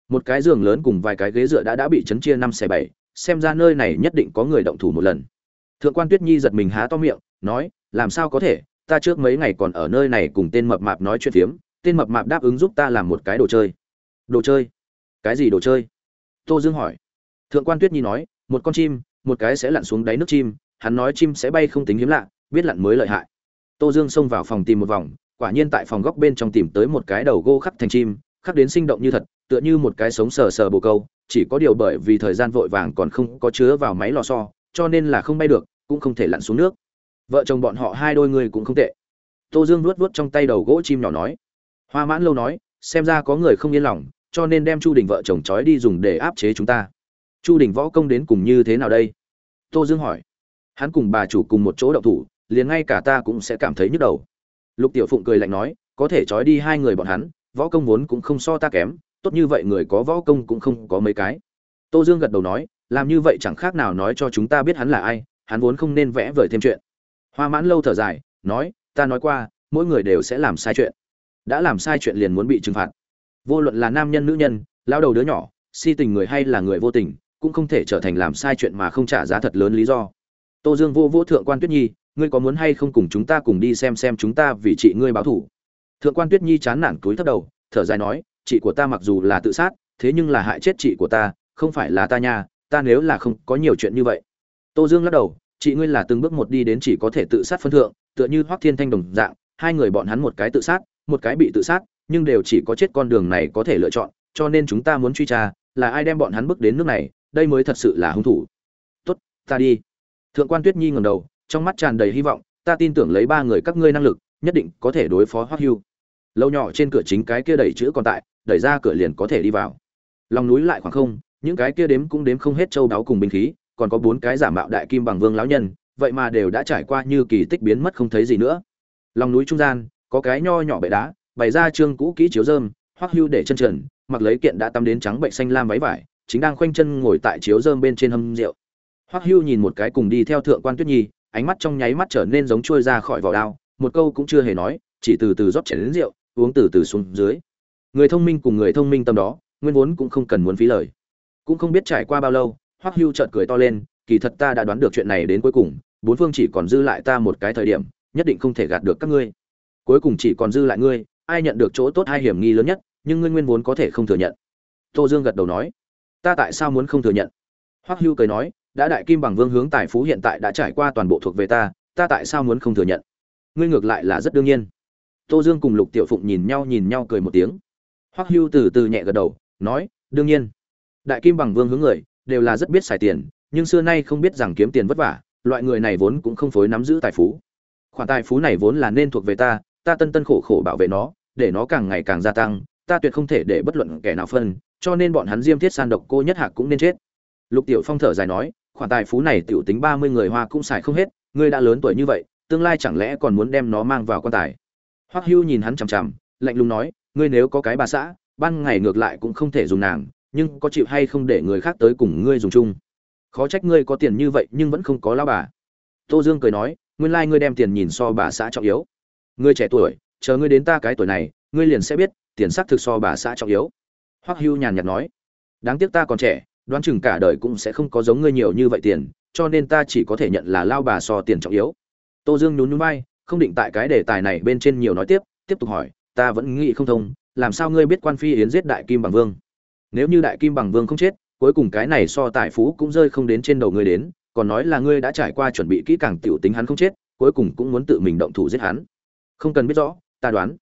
Một cái giường lớn cùng vài cái ghế dựa đã đã bị chấn chia năm xẻ bảy, xem ra nơi này nhất định có người động thủ một lần. Thượng quan tuyết nhi giật mình há to miệng, nói, làm sao có thể? Ta trước mấy ngày còn ở nơi này cùng tên mập mạp nói chuyện phiếm, tên mập mạp đáp ứng giúp ta làm một cái đồ chơi. Đồ chơi? Cái gì đồ chơi? Tô dương hỏi. Thượng quan tuyết nhi nói, một con chim, một cái sẽ lặn xuống đáy nước chim hắn nói chim sẽ bay không tính hiếm lạ, biết lặn mới lợi hại. Tô dương xông vào phòng tìm một vòng, quả nhiên tại phòng góc bên trong tìm tới một cái đầu gô khắc thành chim, khắc đến sinh động như thật, tựa như một cái sống sờ sờ bồ câu, chỉ có điều bởi vì thời gian vội vàng còn không có chứa vào máy lò xo, cho nên là không bay được, cũng không thể lặn xuống nước. Vợ chồng bọn họ hai đôi người cũng không tệ. Tô dương luốt vuốt trong tay đầu gỗ chim nhỏ nói. Hoa mãn lâu nói, xem ra có người không yên lòng, cho nên đem chu đình vợ chồng trói đi dùng để áp chế chúng ta. Chu đình võ công đến cùng như thế nào đây? Tô dương hỏi hắn cùng bà chủ cùng một chỗ đậu thủ, liền ngay cả ta cũng sẽ cảm thấy nhức đầu. Lục tiểu phụng cười lạnh nói, có thể trói đi hai người bọn hắn, võ công vốn cũng không so ta kém, tốt như vậy người có võ công cũng không có mấy cái. Tô dương gật đầu nói, làm như vậy chẳng khác nào nói cho chúng ta biết hắn là ai, hắn vốn không nên vẽ vời thêm chuyện. Hoa mãn lâu thở dài, nói, ta nói qua, mỗi người đều sẽ làm sai chuyện. Đã làm sai chuyện liền muốn bị trừng phạt. Vô luận là nam nhân, nữ nhân lao đầu đứa nhỏ, si tình người hay là người vô tình, cũng không thể trở thành làm sai chuyện mà không trả giá thật lớn lý do tô dương vô vô thượng quan tuyết nhi, ngươi có muốn hay không cùng chúng ta cùng đi xem xem chúng ta vì chị ngươi báo thủ? Thượng quan tuyết nhi chán nản cúi thấp đầu, thở dài nói, chị của ta mặc dù là tự sát, thế nhưng là hại chết chị của ta, không phải là ta nha, ta nếu là không có nhiều chuyện như vậy. Tô dương lắc đầu, chị ngươi là từng bước một đi đến chỉ có thể tự sát phân thượng, tựa như hoắc thiên thanh đồng dạng, hai người bọn hắn một cái tự sát, một cái bị tự sát, nhưng đều chỉ có chết con đường này có thể lựa chọn, cho nên chúng ta muốn truy tra, là ai đem bọn hắn bước đến nước này, đây mới thật sự là hung thủ. Tốt, ta đi thượng quan tuyết nhi ngầm đầu, trong mắt tràn đầy hy vọng, ta tin tưởng lấy ba người các ngươi năng lực, nhất định có thể đối phó hoắc hưu. Lâu nhỏ trên cửa chính cái kia đẩy chữ còn tại, đẩy ra cửa liền có thể đi vào. Lòng núi lại khoảng không, những cái kia đếm cũng đếm không hết châu đáo cùng binh khí, còn có bốn cái giả mạo đại kim bằng vương lão nhân, vậy mà đều đã trải qua như kỳ tích biến mất không thấy gì nữa. Lòng núi trung gian, có cái nho nhỏ bệ đá, bày ra trương cũ kỹ chiếu dơm hoắc hưu để chân trần, mặc lấy kiện đã tắm đến trắng bệnh xanh lam váy vải, chính đang khoanh chân ngồi tại chiếu dơm bên trên hâm rượu hoắc hưu nhìn một cái cùng đi theo thượng quan tuyết nhi, ánh mắt trong nháy mắt trở nên giống trôi ra khỏi vỏ đao, một câu cũng chưa hề nói, chỉ từ từ rót chén đến rượu, uống từ từ xuống dưới. Người thông minh cùng người thông minh tâm đó, nguyên vốn cũng không cần muốn phí lời. Cũng không biết trải qua bao lâu, hoắc hưu chợt cười to lên, kỳ thật ta đã đoán được chuyện này đến cuối cùng, bốn phương chỉ còn dư lại ta một cái thời điểm, nhất định không thể gạt được các ngươi. Cuối cùng chỉ còn dư lại ngươi, ai nhận được chỗ tốt hay hiểm nghi lớn nhất, nhưng ngươi nguyên vốn có thể không thừa nhận. Tô dương gật đầu nói, ta tại sao muốn không thừa nhận? Hoắc hưu cười nói đã đại kim bằng vương hướng tài phú hiện tại đã trải qua toàn bộ thuộc về ta ta tại sao muốn không thừa nhận? Ngươi ngược lại là rất đương nhiên. Tô dương cùng lục tiểu phụng nhìn nhau nhìn nhau cười một tiếng. Hoắc hưu từ từ nhẹ gật đầu, nói, đương nhiên. Đại kim bằng vương hướng người đều là rất biết xài tiền, nhưng xưa nay không biết rằng kiếm tiền vất vả, loại người này vốn cũng không phối nắm giữ tài phú. Khoản tài phú này vốn là nên thuộc về ta ta tân tân khổ khổ bảo vệ nó, để nó càng ngày càng gia tăng, ta tuyệt không thể để bất luận kẻ nào phân, cho nên bọn hắn diêm thiết san độc cô nhất hạc cũng nên chết. Lục tiểu phong thở dài nói khoản tài phú này tiểu tính ba mươi người hoa cũng xài không hết, ngươi đã lớn tuổi như vậy, tương lai chẳng lẽ còn muốn đem nó mang vào quan tài? Hoắc hưu nhìn hắn chằm chằm, lạnh lùng nói, ngươi nếu có cái bà xã, ban ngày ngược lại cũng không thể dùng nàng, nhưng có chịu hay không để người khác tới cùng ngươi dùng chung? Khó trách ngươi có tiền như vậy nhưng vẫn không có lão bà. Tô dương cười nói, nguyên lai ngươi đem tiền nhìn so bà xã trọng yếu. Ngươi trẻ tuổi, chờ ngươi đến ta cái tuổi này, ngươi liền sẽ biết, tiền sắc thực so bà xã trọng yếu. Hoắc hưu nhàn nhạt nói, đáng tiếc ta còn trẻ đoán chừng cả đời cũng sẽ không có giống ngươi nhiều như vậy tiền, cho nên ta chỉ có thể nhận là lao bà so tiền trọng yếu. Tô dương nhún nhún vai, không định tại cái đề tài này bên trên nhiều nói tiếp tiếp tục hỏi, ta vẫn nghĩ không thông, làm sao ngươi biết quan phi yến giết đại kim bằng vương? Nếu như đại kim bằng vương không chết, cuối cùng cái này so tài phú cũng rơi không đến trên đầu ngươi đến, còn nói là ngươi đã trải qua chuẩn bị kỹ càng tiểu tính hắn không chết, cuối cùng cũng muốn tự mình động thủ giết hắn. Không cần biết rõ, ta đoán.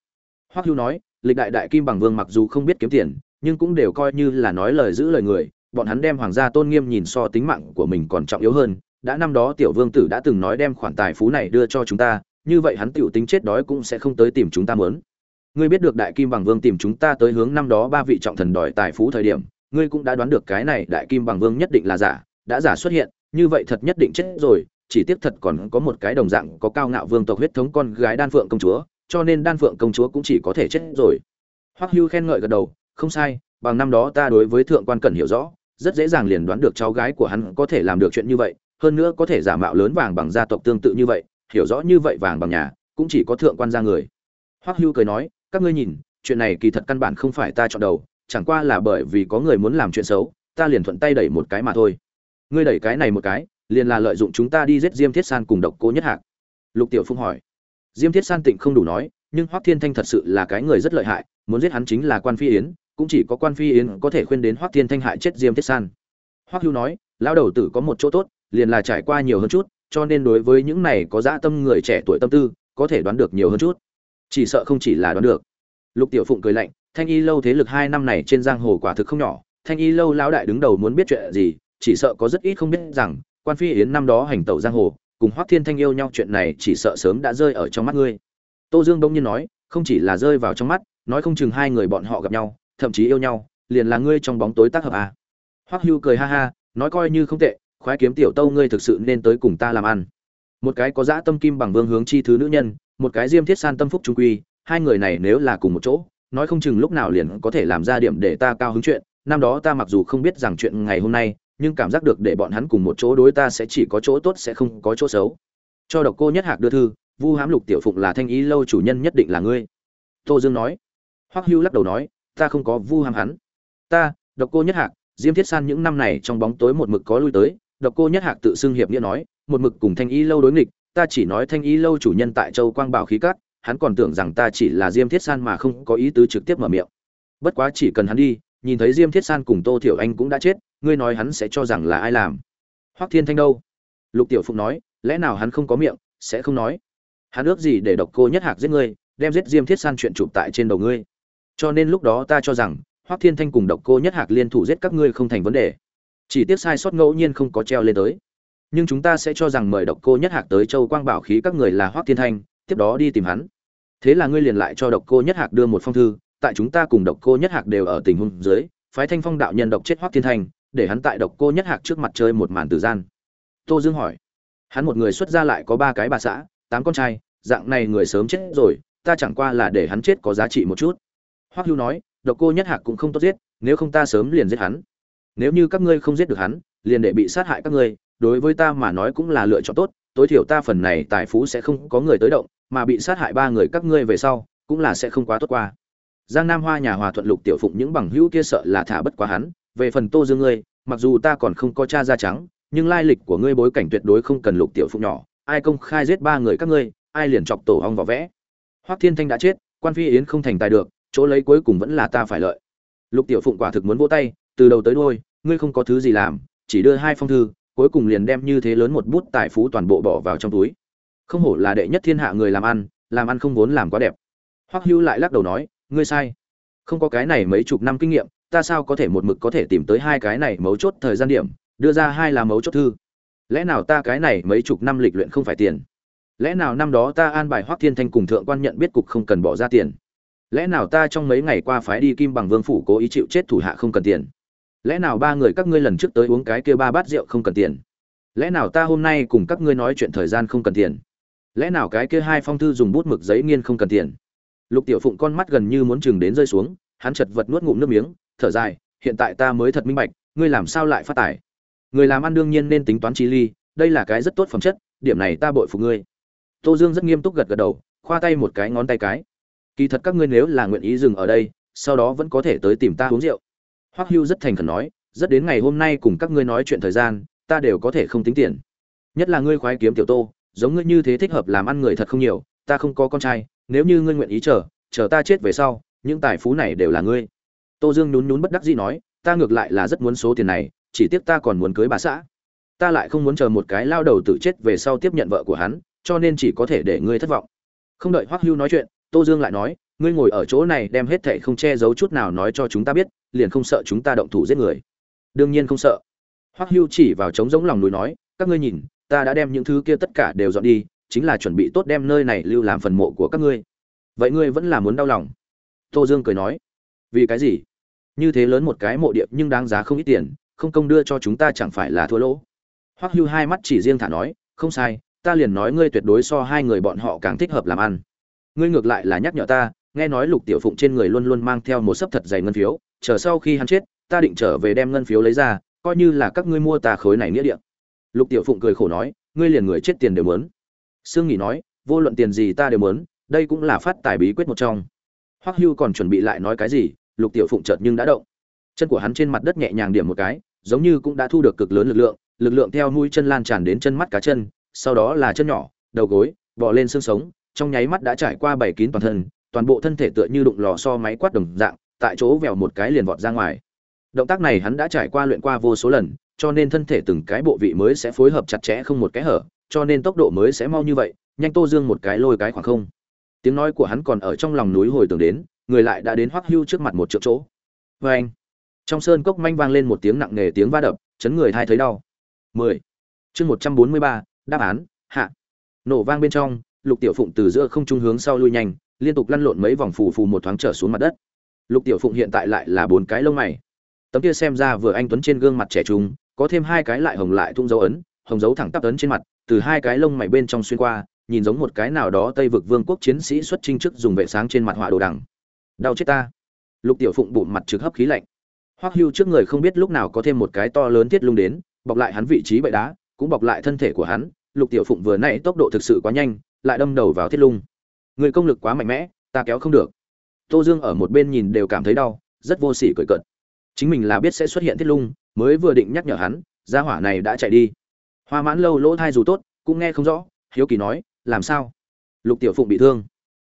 Hoắc hưu nói, lịch đại đại kim bằng vương mặc dù không biết kiếm tiền, nhưng cũng đều coi như là nói lời giữ lời người bọn hắn đem hoàng gia tôn nghiêm nhìn so tính mạng của mình còn trọng yếu hơn. Đã năm đó tiểu vương tử đã từng nói đem khoản tài phú này đưa cho chúng ta, như vậy hắn tiểu tính chết đói cũng sẽ không tới tìm chúng ta mớn. Ngươi biết được đại kim bằng vương tìm chúng ta tới hướng năm đó ba vị trọng thần đòi tài phú thời điểm, ngươi cũng đã đoán được cái này đại kim bằng vương nhất định là giả, đã giả xuất hiện, như vậy thật nhất định chết rồi, chỉ tiếc thật còn có một cái đồng dạng có cao ngạo vương tộc huyết thống con gái đan phượng công chúa, cho nên đan phượng công chúa cũng chỉ có thể chết rồi. Hoắc hưu khen ngợi gật đầu, không sai, bằng năm đó ta đối với thượng quan cần hiểu rõ rất dễ dàng liền đoán được cháu gái của hắn có thể làm được chuyện như vậy, hơn nữa có thể giả mạo lớn vàng bằng gia tộc tương tự như vậy, hiểu rõ như vậy vàng bằng nhà, cũng chỉ có thượng quan gia người. Hoắc hưu cười nói, các ngươi nhìn, chuyện này kỳ thật căn bản không phải ta chọn đầu, chẳng qua là bởi vì có người muốn làm chuyện xấu, ta liền thuận tay đẩy một cái mà thôi. Ngươi đẩy cái này một cái, liền là lợi dụng chúng ta đi giết diêm thiết san cùng độc cô nhất hạc. Lục tiểu phung hỏi. Diêm thiết san tịnh không đủ nói, nhưng hoắc thiên thanh thật sự là cái người rất lợi hại, muốn giết hắn chính là quan phi yến cũng chỉ có quan phi yến có thể khuyên đến hoắc thiên thanh hại chết diêm thiết san. Hoắc hưu nói, lão đầu tử có một chỗ tốt, liền là trải qua nhiều hơn chút, cho nên đối với những này có dã tâm người trẻ tuổi tâm tư, có thể đoán được nhiều hơn chút. Chỉ sợ không chỉ là đoán được. Lục tiểu phụng cười lạnh, thanh y lâu thế lực hai năm này trên giang hồ quả thực không nhỏ, thanh y lâu lão đại đứng đầu muốn biết chuyện gì, chỉ sợ có rất ít không biết rằng, quan phi yến năm đó hành tẩu giang hồ, cùng hoắc thiên thanh yêu nhau chuyện này chỉ sợ sớm đã rơi ở trong mắt ngươi. Tô dương đông nhiên nói, không chỉ là rơi vào trong mắt, nói không chừng hai người bọn họ gặp nhau thậm chí yêu nhau, liền là ngươi trong bóng tối tác hợp à. hoắc hưu cười ha ha, nói coi như không tệ, khoái kiếm tiểu tâu ngươi thực sự nên tới cùng ta làm ăn. Một cái có dã tâm kim bằng vương hướng chi thứ nữ nhân, một cái diêm thiết san tâm phúc trung quy, hai người này nếu là cùng một chỗ, nói không chừng lúc nào liền có thể làm ra điểm để ta cao hứng chuyện, năm đó ta mặc dù không biết rằng chuyện ngày hôm nay, nhưng cảm giác được để bọn hắn cùng một chỗ đối ta sẽ chỉ có chỗ tốt sẽ không có chỗ xấu. Cho độc cô nhất hạc đưa thư, vu hám lục tiểu phụng là thanh ý lâu chủ nhân nhất định là ngươi. Tô dương nói. Hoắc hưu lắc đầu nói ta không có vu ham hắn. Ta, độc cô nhất hạc, diêm thiết san những năm này trong bóng tối một mực có lui tới, độc cô nhất hạc tự xưng hiệp nghĩa nói, một mực cùng thanh y lâu đối nghịch, ta chỉ nói thanh y lâu chủ nhân tại châu quang bảo khí cát, hắn còn tưởng rằng ta chỉ là diêm thiết san mà không có ý tứ trực tiếp mở miệng. Bất quá chỉ cần hắn đi, nhìn thấy diêm thiết san cùng tô thiểu anh cũng đã chết, ngươi nói hắn sẽ cho rằng là ai làm? Hoắc thiên thanh đâu? Lục tiểu phụng nói, lẽ nào hắn không có miệng, sẽ không nói. Hắn ước gì để độc cô nhất hạc giết ngươi, đem giết diêm thiết san chuyện chụp tại trên đầu ngươi cho nên lúc đó ta cho rằng, hoắc thiên thanh cùng độc cô nhất hạc liên thủ giết các ngươi không thành vấn đề. Chỉ tiếc sai sót ngẫu nhiên không có treo lên tới. Nhưng chúng ta sẽ cho rằng mời độc cô nhất hạc tới châu quang bảo khí các người là hoắc thiên thanh, tiếp đó đi tìm hắn. Thế là ngươi liền lại cho độc cô nhất hạc đưa một phong thư, tại chúng ta cùng độc cô nhất hạc đều ở tình huống dưới, phái thanh phong đạo nhân độc chết hoắc thiên thanh, để hắn tại độc cô nhất hạc trước mặt chơi một màn tử gian. Tô dương hỏi, hắn một người xuất ra lại có ba cái bà xã, tám con trai, dạng này người sớm chết rồi, ta chẳng qua là để hắn chết có giá trị một chút hoắc hưu nói, độc cô nhất hạc cũng không tốt giết, nếu không ta sớm liền giết hắn. Nếu như các ngươi không giết được hắn, liền để bị sát hại các ngươi, đối với ta mà nói cũng là lựa chọn tốt, tối thiểu ta phần này tài phú sẽ không có người tới động, mà bị sát hại ba người các ngươi về sau, cũng là sẽ không quá tốt qua. Giang nam hoa nhà hòa thuận lục tiểu phụng những bằng hữu kia sợ là thả bất quá hắn, về phần tô dương ngươi, mặc dù ta còn không có cha da trắng, nhưng lai lịch của ngươi bối cảnh tuyệt đối không cần lục tiểu phụng nhỏ, ai công khai giết ba người các ngươi, ai liền chọc tổ ong vỏ vẽ. Hoắc thiên thanh đã chết, quan phi yến không thành tài được chỗ lấy cuối cùng vẫn là ta phải lợi. Lục tiểu phụng quả thực muốn vỗ tay, từ đầu tới đuôi, ngươi không có thứ gì làm, chỉ đưa hai phong thư, cuối cùng liền đem như thế lớn một bút tài phú toàn bộ bỏ vào trong túi. Không hổ là đệ nhất thiên hạ người làm ăn làm ăn không vốn làm quá đẹp. Hoắc hưu lại lắc đầu nói, ngươi sai. Không có cái này mấy chục năm kinh nghiệm, ta sao có thể một mực có thể tìm tới hai cái này mấu chốt thời gian điểm, đưa ra hai là mấu chốt thư. Lẽ nào ta cái này mấy chục năm lịch luyện không phải tiền? Lẽ nào năm đó ta an bài hoắc thiên thanh cùng thượng quan nhận biết cục không cần bỏ ra tiền? Lẽ nào ta trong mấy ngày qua phái đi kim bằng vương phủ cố ý chịu chết thủ hạ không cần tiền? Lẽ nào ba người các ngươi lần trước tới uống cái kia ba bát rượu không cần tiền? Lẽ nào ta hôm nay cùng các ngươi nói chuyện thời gian không cần tiền? Lẽ nào cái kia hai phong thư dùng bút mực giấy nghiên không cần tiền? Lục tiểu phụng con mắt gần như muốn chừng đến rơi xuống, hắn chật vật nuốt ngụm nước miếng, thở dài, hiện tại ta mới thật minh bạch, ngươi làm sao lại phát tài? Người làm ăn đương nhiên nên tính toán chi ly, đây là cái rất tốt phẩm chất, điểm này ta bội phục ngươi. Tô dương rất nghiêm túc gật gật đầu, khoa tay một cái, ngón tay cái kỳ thật các ngươi nếu là nguyện ý dừng ở đây, sau đó vẫn có thể tới tìm ta uống rượu. Hoắc hưu rất thành khẩn nói, rất đến ngày hôm nay cùng các ngươi nói chuyện thời gian, ta đều có thể không tính tiền. Nhất là ngươi khoái kiếm tiểu tô, giống ngươi như thế thích hợp làm ăn người thật không nhiều, ta không có con trai, nếu như ngươi nguyện ý chờ chờ ta chết về sau, những tài phú này đều là ngươi. Tô dương nhún nhún bất đắc dĩ nói, ta ngược lại là rất muốn số tiền này, chỉ tiếc ta còn muốn cưới bà xã. Ta lại không muốn chờ một cái lao đầu tự chết về sau tiếp nhận vợ của hắn, cho nên chỉ có thể để ngươi thất vọng. Không đợi hoắc hưu nói chuyện tô dương lại nói, ngươi ngồi ở chỗ này đem hết thảy không che giấu chút nào nói cho chúng ta biết, liền không sợ chúng ta động thủ giết người. Đương nhiên không sợ. Hoắc hưu chỉ vào trống rỗng lòng núi nói, các ngươi nhìn, ta đã đem những thứ kia tất cả đều dọn đi, chính là chuẩn bị tốt đem nơi này lưu làm phần mộ của các ngươi. Vậy ngươi vẫn là muốn đau lòng? Tô dương cười nói, vì cái gì? Như thế lớn một cái mộ địa nhưng đáng giá không ít tiền, không công đưa cho chúng ta chẳng phải là thua lỗ? Hoắc hưu hai mắt chỉ riêng thả nói, không sai, ta liền nói ngươi tuyệt đối so hai người bọn họ càng thích hợp làm ăn ngươi ngược lại là nhắc nhở ta, nghe nói lục tiểu phụng trên người luôn luôn mang theo một sấp thật dày ngân phiếu, chờ sau khi hắn chết, ta định trở về đem ngân phiếu lấy ra, coi như là các ngươi mua ta khối này nghĩa địa. Lục tiểu phụng cười khổ nói, ngươi liền người chết tiền đều muốn. Sương nghỉ nói, vô luận tiền gì ta đều muốn, đây cũng là phát tài bí quyết một trong. Hoắc hưu còn chuẩn bị lại nói cái gì, lục tiểu phụng chợt nhưng đã động. Chân của hắn trên mặt đất nhẹ nhàng điểm một cái, giống như cũng đã thu được cực lớn lực lượng lực lượng theo mũi chân lan tràn đến chân mắt cá chân, sau đó là chân nhỏ, đầu gối, bò lên xương sống trong nháy mắt đã trải qua bảy kín toàn thân toàn bộ thân thể tựa như đụng lò so máy quát đồng dạng tại chỗ vèo một cái liền vọt ra ngoài. Động tác này hắn đã trải qua luyện qua vô số lần cho nên thân thể từng cái bộ vị mới sẽ phối hợp chặt chẽ không một cái hở cho nên tốc độ mới sẽ mau như vậy nhanh tô dương một cái lôi cái khoảng không. Tiếng nói của hắn còn ở trong lòng núi hồi tưởng đến người lại đã đến hoắc hưu trước mặt một triệu chỗ. Vê anh trong sơn cốc manh vang lên một tiếng nặng nề tiếng va đập chấn người thai thấy đau. 10. chương 143, đáp án hạ. Nổ vang bên trong lục tiểu phụng từ giữa không trung hướng sau lui nhanh, liên tục lăn lộn mấy vòng phù phù một thoáng trở xuống mặt đất. Lục tiểu phụng hiện tại lại là bốn cái lông mày. Tấm kia xem ra vừa anh tuấn trên gương mặt trẻ trung, có thêm hai cái lại hồng lại thung dấu ấn, hồng dấu thẳng tắp ấn trên mặt, từ hai cái lông mày bên trong xuyên qua, nhìn giống một cái nào đó tây vực vương quốc chiến sĩ xuất trinh trước dùng vệ sáng trên mặt họa đồ đằng. Đau chết ta. Lục tiểu phụng bụng mặt trực hấp khí lạnh. Hoắc hưu trước người không biết lúc nào có thêm một cái to lớn thiết lung đến, bọc lại hắn vị trí bậy đá, cũng bọc lại thân thể của hắn. Lục tiểu phụng vừa nãy tốc độ thực sự quá nhanh lại đâm đầu vào thiết lung. Người công lực quá mạnh mẽ, ta kéo không được. Tô dương ở một bên nhìn đều cảm thấy đau, rất vô sỉ cười cợt. Chính mình là biết sẽ xuất hiện thiết lung, mới vừa định nhắc nhở hắn, gia hỏa này đã chạy đi. Hoa mãn lâu lỗ thai dù tốt, cũng nghe không rõ, hiếu kỳ nói, làm sao? Lục tiểu phụng bị thương.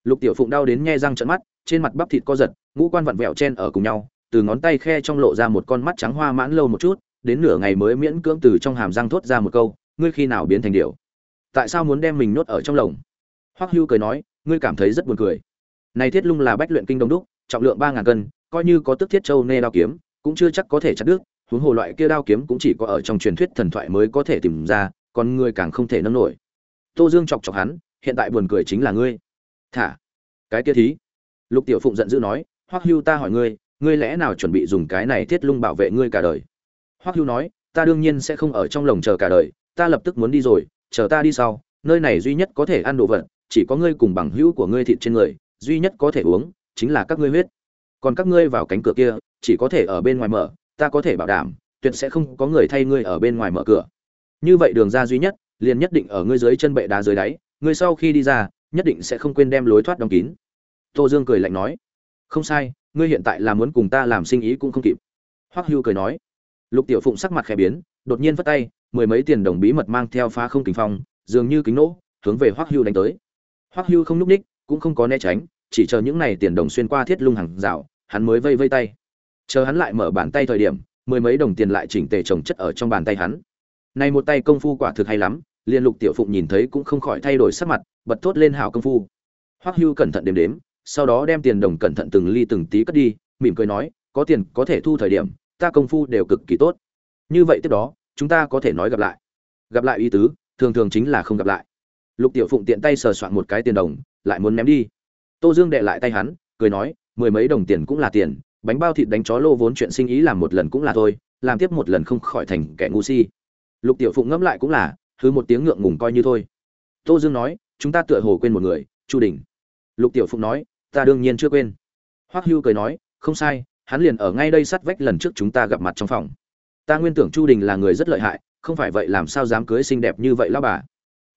Lục tiểu phụng đau đến nhe răng trận mắt, trên mặt bắp thịt co giật, ngũ quan vặn vẹo chen ở cùng nhau, từ ngón tay khe trong lộ ra một con mắt trắng hoa mãn lâu một chút, đến nửa ngày mới miễn cưỡng từ trong hàm răng thốt ra một câu, ngươi khi nào biến thành điều tại sao muốn đem mình nhốt ở trong lồng? Hoắc hưu cười nói, ngươi cảm thấy rất buồn cười. Này thiết lung là bách luyện kinh đông đúc, trọng lượng ba ngàn cân, coi như có tức thiết châu nê đao kiếm, cũng chưa chắc có thể chặt đứt, huống hồ loại kia đao kiếm cũng chỉ có ở trong truyền thuyết thần thoại mới có thể tìm ra, còn ngươi càng không thể nâng nổi. Tô dương chọc chọc hắn, hiện tại buồn cười chính là ngươi. Thả. Cái kia thí. Lục tiểu phụng giận dữ nói, hoắc hưu ta hỏi ngươi ngươi lẽ nào chuẩn bị dùng cái này thiết lung bảo vệ ngươi cả đời? Hoắc hưu nói, ta đương nhiên sẽ không ở trong lồng chờ cả đời, ta lập tức muốn đi rồi chờ ta đi sau, nơi này duy nhất có thể ăn đồ vật, chỉ có ngươi cùng bằng hữu của ngươi thịt trên người, duy nhất có thể uống, chính là các ngươi huyết. Còn các ngươi vào cánh cửa kia, chỉ có thể ở bên ngoài mở, ta có thể bảo đảm, tuyệt sẽ không có người thay ngươi ở bên ngoài mở cửa. Như vậy đường ra duy nhất, liền nhất định ở ngươi dưới chân bệ đá dưới đáy, ngươi sau khi đi ra, nhất định sẽ không quên đem lối thoát đóng kín. Tô dương cười lạnh nói, không sai, ngươi hiện tại là muốn cùng ta làm sinh ý cũng không kịp. Hoắc hưu cười nói, lục tiểu phụng sắc mặt khẽ biến, đột nhiên vất tay mười mấy tiền đồng bí mật mang theo phá không kính phong dường như kính nổ, hướng về hoắc hưu đánh tới. Hoắc hưu không lúc ních cũng không có né tránh chỉ chờ những này tiền đồng xuyên qua thiết lung hàng rào hắn mới vây vây tay. Chờ hắn lại mở bàn tay thời điểm mười mấy đồng tiền lại chỉnh tề chồng chất ở trong bàn tay hắn. Này một tay công phu quả thực hay lắm liên lục tiểu phụng nhìn thấy cũng không khỏi thay đổi sắc mặt bật thốt lên hảo công phu. Hoắc hưu cẩn thận đếm đếm sau đó đem tiền đồng cẩn thận từng ly từng tí cất đi mỉm cười nói có tiền có thể thu thời điểm ta công phu đều cực kỳ tốt. Như vậy tiếp đó chúng ta có thể nói gặp lại. Gặp lại ý tứ, thường thường chính là không gặp lại. Lục tiểu phụng tiện tay sờ soạn một cái tiền đồng, lại muốn ném đi. Tô dương đệ lại tay hắn, cười nói, mười mấy đồng tiền cũng là tiền, bánh bao thịt đánh chó lô vốn chuyện sinh ý làm một lần cũng là thôi, làm tiếp một lần không khỏi thành kẻ ngu si. Lục tiểu phụng ngẫm lại cũng là thứ một tiếng ngượng ngùng coi như thôi. Tô dương nói, chúng ta tựa hồ quên một người, chu đình. Lục tiểu phụng nói, ta đương nhiên chưa quên. Hoắc hưu cười nói, không sai, hắn liền ở ngay đây sát vách lần trước chúng ta gặp mặt trong phòng ta nguyên tưởng chu đình là người rất lợi hại, không phải vậy làm sao dám cưới xinh đẹp như vậy lão bà?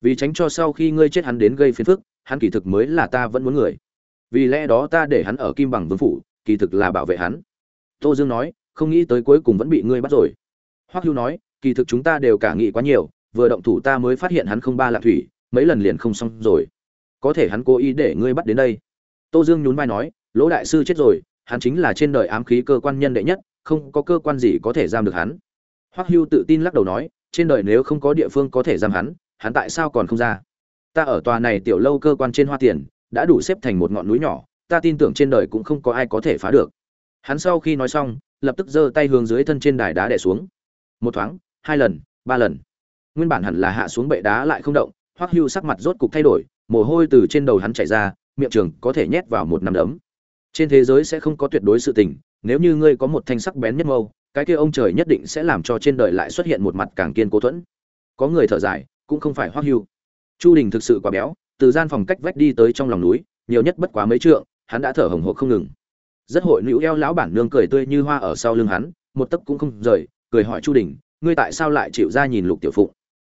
Vì tránh cho sau khi ngươi chết hắn đến gây phiền phức, hắn kỳ thực mới là ta vẫn muốn người. Vì lẽ đó ta để hắn ở kim bằng vương phủ, kỳ thực là bảo vệ hắn. Tô dương nói, không nghĩ tới cuối cùng vẫn bị ngươi bắt rồi. Hoắc hưu nói, kỳ thực chúng ta đều cả nghĩ quá nhiều, vừa động thủ ta mới phát hiện hắn không ba lạc thủy, mấy lần liền không xong rồi. Có thể hắn cố ý để ngươi bắt đến đây. Tô dương nhún vai nói, lỗ đại sư chết rồi, hắn chính là trên đời ám khí cơ quan nhân đệ nhất không có cơ quan gì có thể giam được hắn. Hoắc hưu tự tin lắc đầu nói, trên đời nếu không có địa phương có thể giam hắn hắn tại sao còn không ra? Ta ở tòa này tiểu lâu cơ quan trên hoa tiền, đã đủ xếp thành một ngọn núi nhỏ, ta tin tưởng trên đời cũng không có ai có thể phá được. Hắn sau khi nói xong, lập tức giơ tay hướng dưới thân trên đài đá đè xuống. Một thoáng, hai lần, ba lần. Nguyên bản hẳn là hạ xuống bệ đá lại không động, hoắc hưu sắc mặt rốt cục thay đổi, mồ hôi từ trên đầu hắn chảy ra, miệng trường có thể nhét vào một nắm đấm. Trên thế giới sẽ không có tuyệt đối sự tình nếu như ngươi có một thanh sắc bén nhất mâu, cái kia ông trời nhất định sẽ làm cho trên đời lại xuất hiện một mặt càng kiên cố thuẫn. Có người thở dài, cũng không phải hoắc hưu. Chu đình thực sự quá béo, từ gian phòng cách vách đi tới trong lòng núi, nhiều nhất bất quá mấy trượng, hắn đã thở hồng hộc không ngừng. Rất hội nữ eo lão bản nương cười tươi như hoa ở sau lưng hắn, một tấc cũng không rời, cười hỏi chu đình, ngươi tại sao lại chịu ra nhìn lục tiểu phụng?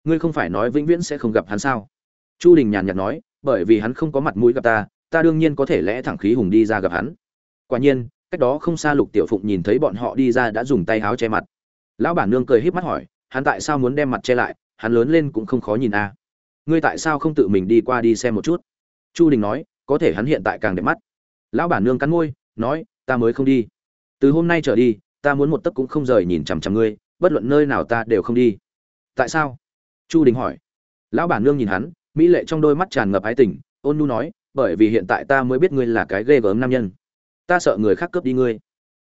Ngươi không phải nói vĩnh viễn sẽ không gặp hắn sao? Chu đình nhàn nhạt nói, bởi vì hắn không có mặt mũi gặp ta ta đương nhiên có thể lẽ thẳng khí hùng đi ra gặp hắn. Quả nhiên cách đó không xa lục tiểu phụng nhìn thấy bọn họ đi ra đã dùng tay háo che mặt. Lão bản nương cười híp mắt hỏi, hắn tại sao muốn đem mặt che lại? Hắn lớn lên cũng không khó nhìn a. Ngươi tại sao không tự mình đi qua đi xem một chút? Chu đình nói, có thể hắn hiện tại càng đẹp mắt. Lão bản nương cắn môi, nói, ta mới không đi. Từ hôm nay trở đi, ta muốn một tấc cũng không rời nhìn chằm chằm ngươi, bất luận nơi nào ta đều không đi. Tại sao? Chu đình hỏi. Lão bản nương nhìn hắn, mỹ lệ trong đôi mắt tràn ngập ái tình, ôn nu nói, bởi vì hiện tại ta mới biết ngươi là cái ghê gớm nam nhân ta sợ người khác cướp đi ngươi.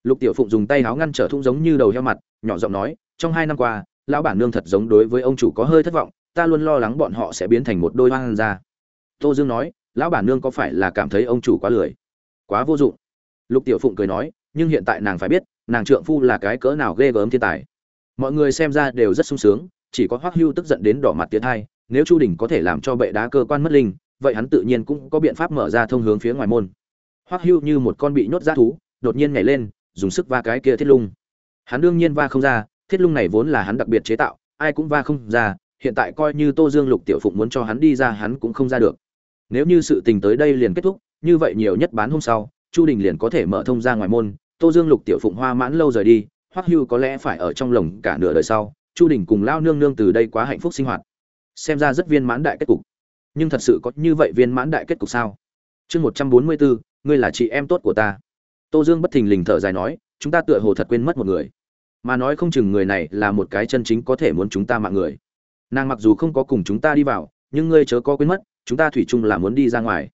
Lục tiểu phụng dùng tay háo ngăn trở thung giống như đầu heo mặt, nhỏ giọng nói, trong hai năm qua, lão bản nương thật giống đối với ông chủ có hơi thất vọng, ta luôn lo lắng bọn họ sẽ biến thành một đôi hoang ra tô dương nói, lão bản nương có phải là cảm thấy ông chủ quá lười, quá vô dụng? Lục tiểu phụng cười nói, nhưng hiện tại nàng phải biết, nàng trượng phu là cái cỡ nào ghê gớm thiên tài. Mọi người xem ra đều rất sung sướng, chỉ có hoắc hưu tức giận đến đỏ mặt tiến hai, nếu chu đình có thể làm cho bệ đá cơ quan mất linh, vậy hắn tự nhiên cũng có biện pháp mở ra thông hướng phía ngoài môn. Hoắc Hưu như một con bị nhốt dã thú, đột nhiên nhảy lên, dùng sức va cái kia thiết lung. Hắn đương nhiên va không ra, thiết lung này vốn là hắn đặc biệt chế tạo, ai cũng va không ra, hiện tại coi như Tô Dương Lục Tiểu Phụng muốn cho hắn đi ra hắn cũng không ra được. Nếu như sự tình tới đây liền kết thúc, như vậy nhiều nhất bán hôm sau, Chu Đình liền có thể mở thông ra ngoài môn, Tô Dương Lục Tiểu Phụng hoa mãn lâu rời đi, Hoắc Hưu có lẽ phải ở trong lồng cả nửa đời sau, Chu Đình cùng lao nương nương từ đây quá hạnh phúc sinh hoạt. Xem ra rất viên mãn đại kết cục. Nhưng thật sự có như vậy viên mãn đại kết cục sao? Chương 144, ngươi là chị em tốt của ta. Tô dương bất thình lình thở dài nói, chúng ta tựa hồ thật quên mất một người. Mà nói không chừng người này là một cái chân chính có thể muốn chúng ta mạng người. Nàng mặc dù không có cùng chúng ta đi vào, nhưng ngươi chớ có quên mất, chúng ta thủy chung là muốn đi ra ngoài.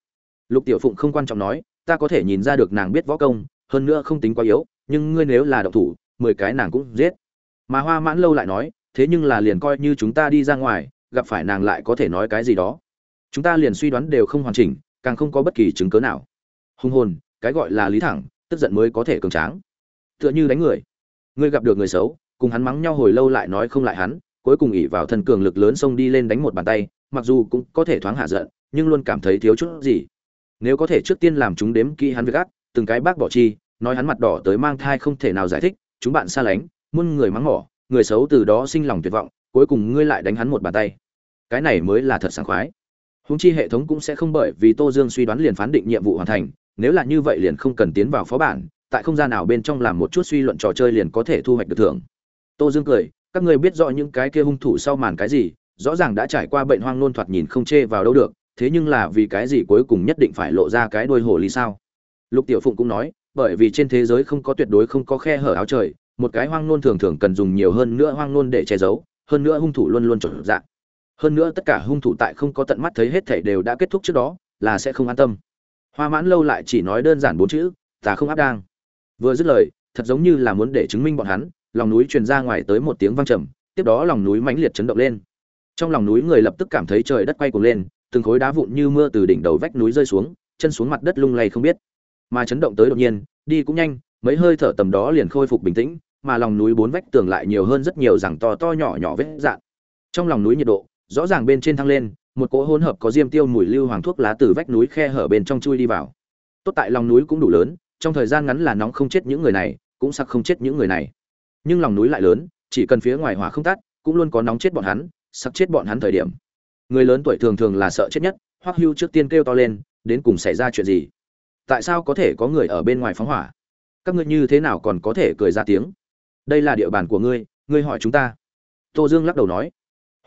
Lục tiểu phụng không quan trọng nói, ta có thể nhìn ra được nàng biết võ công, hơn nữa không tính quá yếu, nhưng ngươi nếu là độc thủ, mười cái nàng cũng giết. Mà hoa mãn lâu lại nói, thế nhưng là liền coi như chúng ta đi ra ngoài, gặp phải nàng lại có thể nói cái gì đó. Chúng ta liền suy đoán đều không hoàn chỉnh, càng không có bất kỳ chứng cớ nào hung hồn, cái gọi là lý thẳng, tức giận mới có thể cường tráng. Tựa như đánh người. Ngươi gặp được người xấu, cùng hắn mắng nhau hồi lâu lại nói không lại hắn, cuối cùng ỉ vào thân cường lực lớn xông đi lên đánh một bàn tay, mặc dù cũng có thể thoáng hạ giận, nhưng luôn cảm thấy thiếu chút gì. Nếu có thể trước tiên làm chúng đếm kỹ hắn việc ác, từng cái bác bỏ chi, nói hắn mặt đỏ tới mang thai không thể nào giải thích, chúng bạn xa lánh, muôn người mắng mỏ, người xấu từ đó sinh lòng tuyệt vọng, cuối cùng ngươi lại đánh hắn một bàn tay. Cái này mới là thật sảng khoái. Húng chi hệ thống cũng sẽ không bởi vì tô dương suy đoán liền phán định nhiệm vụ hoàn thành nếu là như vậy liền không cần tiến vào phó bản, tại không gian nào bên trong làm một chút suy luận trò chơi liền có thể thu hoạch được thưởng. Tô dương cười, các ngươi biết rõ những cái kia hung thủ sau màn cái gì, rõ ràng đã trải qua bệnh hoang nôn thoạt nhìn không chê vào đâu được, thế nhưng là vì cái gì cuối cùng nhất định phải lộ ra cái đôi hồ ly sao? Lục tiểu phụng cũng nói, bởi vì trên thế giới không có tuyệt đối không có khe hở áo trời, một cái hoang nôn thường thường cần dùng nhiều hơn nữa hoang nôn để che giấu, hơn nữa hung thủ luôn luôn trộn dạng. Hơn nữa tất cả hung thủ tại không có tận mắt thấy hết thảy đều đã kết thúc trước đó, là sẽ không an tâm hoa mãn lâu lại chỉ nói đơn giản bốn chữ, ta không áp đang. Vừa dứt lời, thật giống như là muốn để chứng minh bọn hắn, lòng núi truyền ra ngoài tới một tiếng vang trầm, tiếp đó lòng núi mãnh liệt chấn động lên. Trong lòng núi người lập tức cảm thấy trời đất quay cuồng lên, từng khối đá vụn như mưa từ đỉnh đầu vách núi rơi xuống, chân xuống mặt đất lung lay không biết. Mà chấn động tới đột nhiên, đi cũng nhanh, mấy hơi thở tầm đó liền khôi phục bình tĩnh, mà lòng núi bốn vách tường lại nhiều hơn rất nhiều rằng to to nhỏ nhỏ vết dạn. Trong lòng núi nhiệt độ rõ ràng bên trên thăng lên một cỗ hỗn hợp có diêm tiêu mùi lưu hoàng thuốc lá từ vách núi khe hở bên trong chui đi vào. Tốt tại lòng núi cũng đủ lớn, trong thời gian ngắn là nóng không chết những người này, cũng sặc không chết những người này. Nhưng lòng núi lại lớn, chỉ cần phía ngoài hỏa không tắt, cũng luôn có nóng chết bọn hắn, sặc chết bọn hắn thời điểm. Người lớn tuổi thường thường là sợ chết nhất, hoắc hưu trước tiên kêu to lên, đến cùng xảy ra chuyện gì? Tại sao có thể có người ở bên ngoài phóng hỏa? Các ngươi như thế nào còn có thể cười ra tiếng? Đây là địa bàn của ngươi ngươi hỏi chúng ta. Tô dương lắc đầu nói.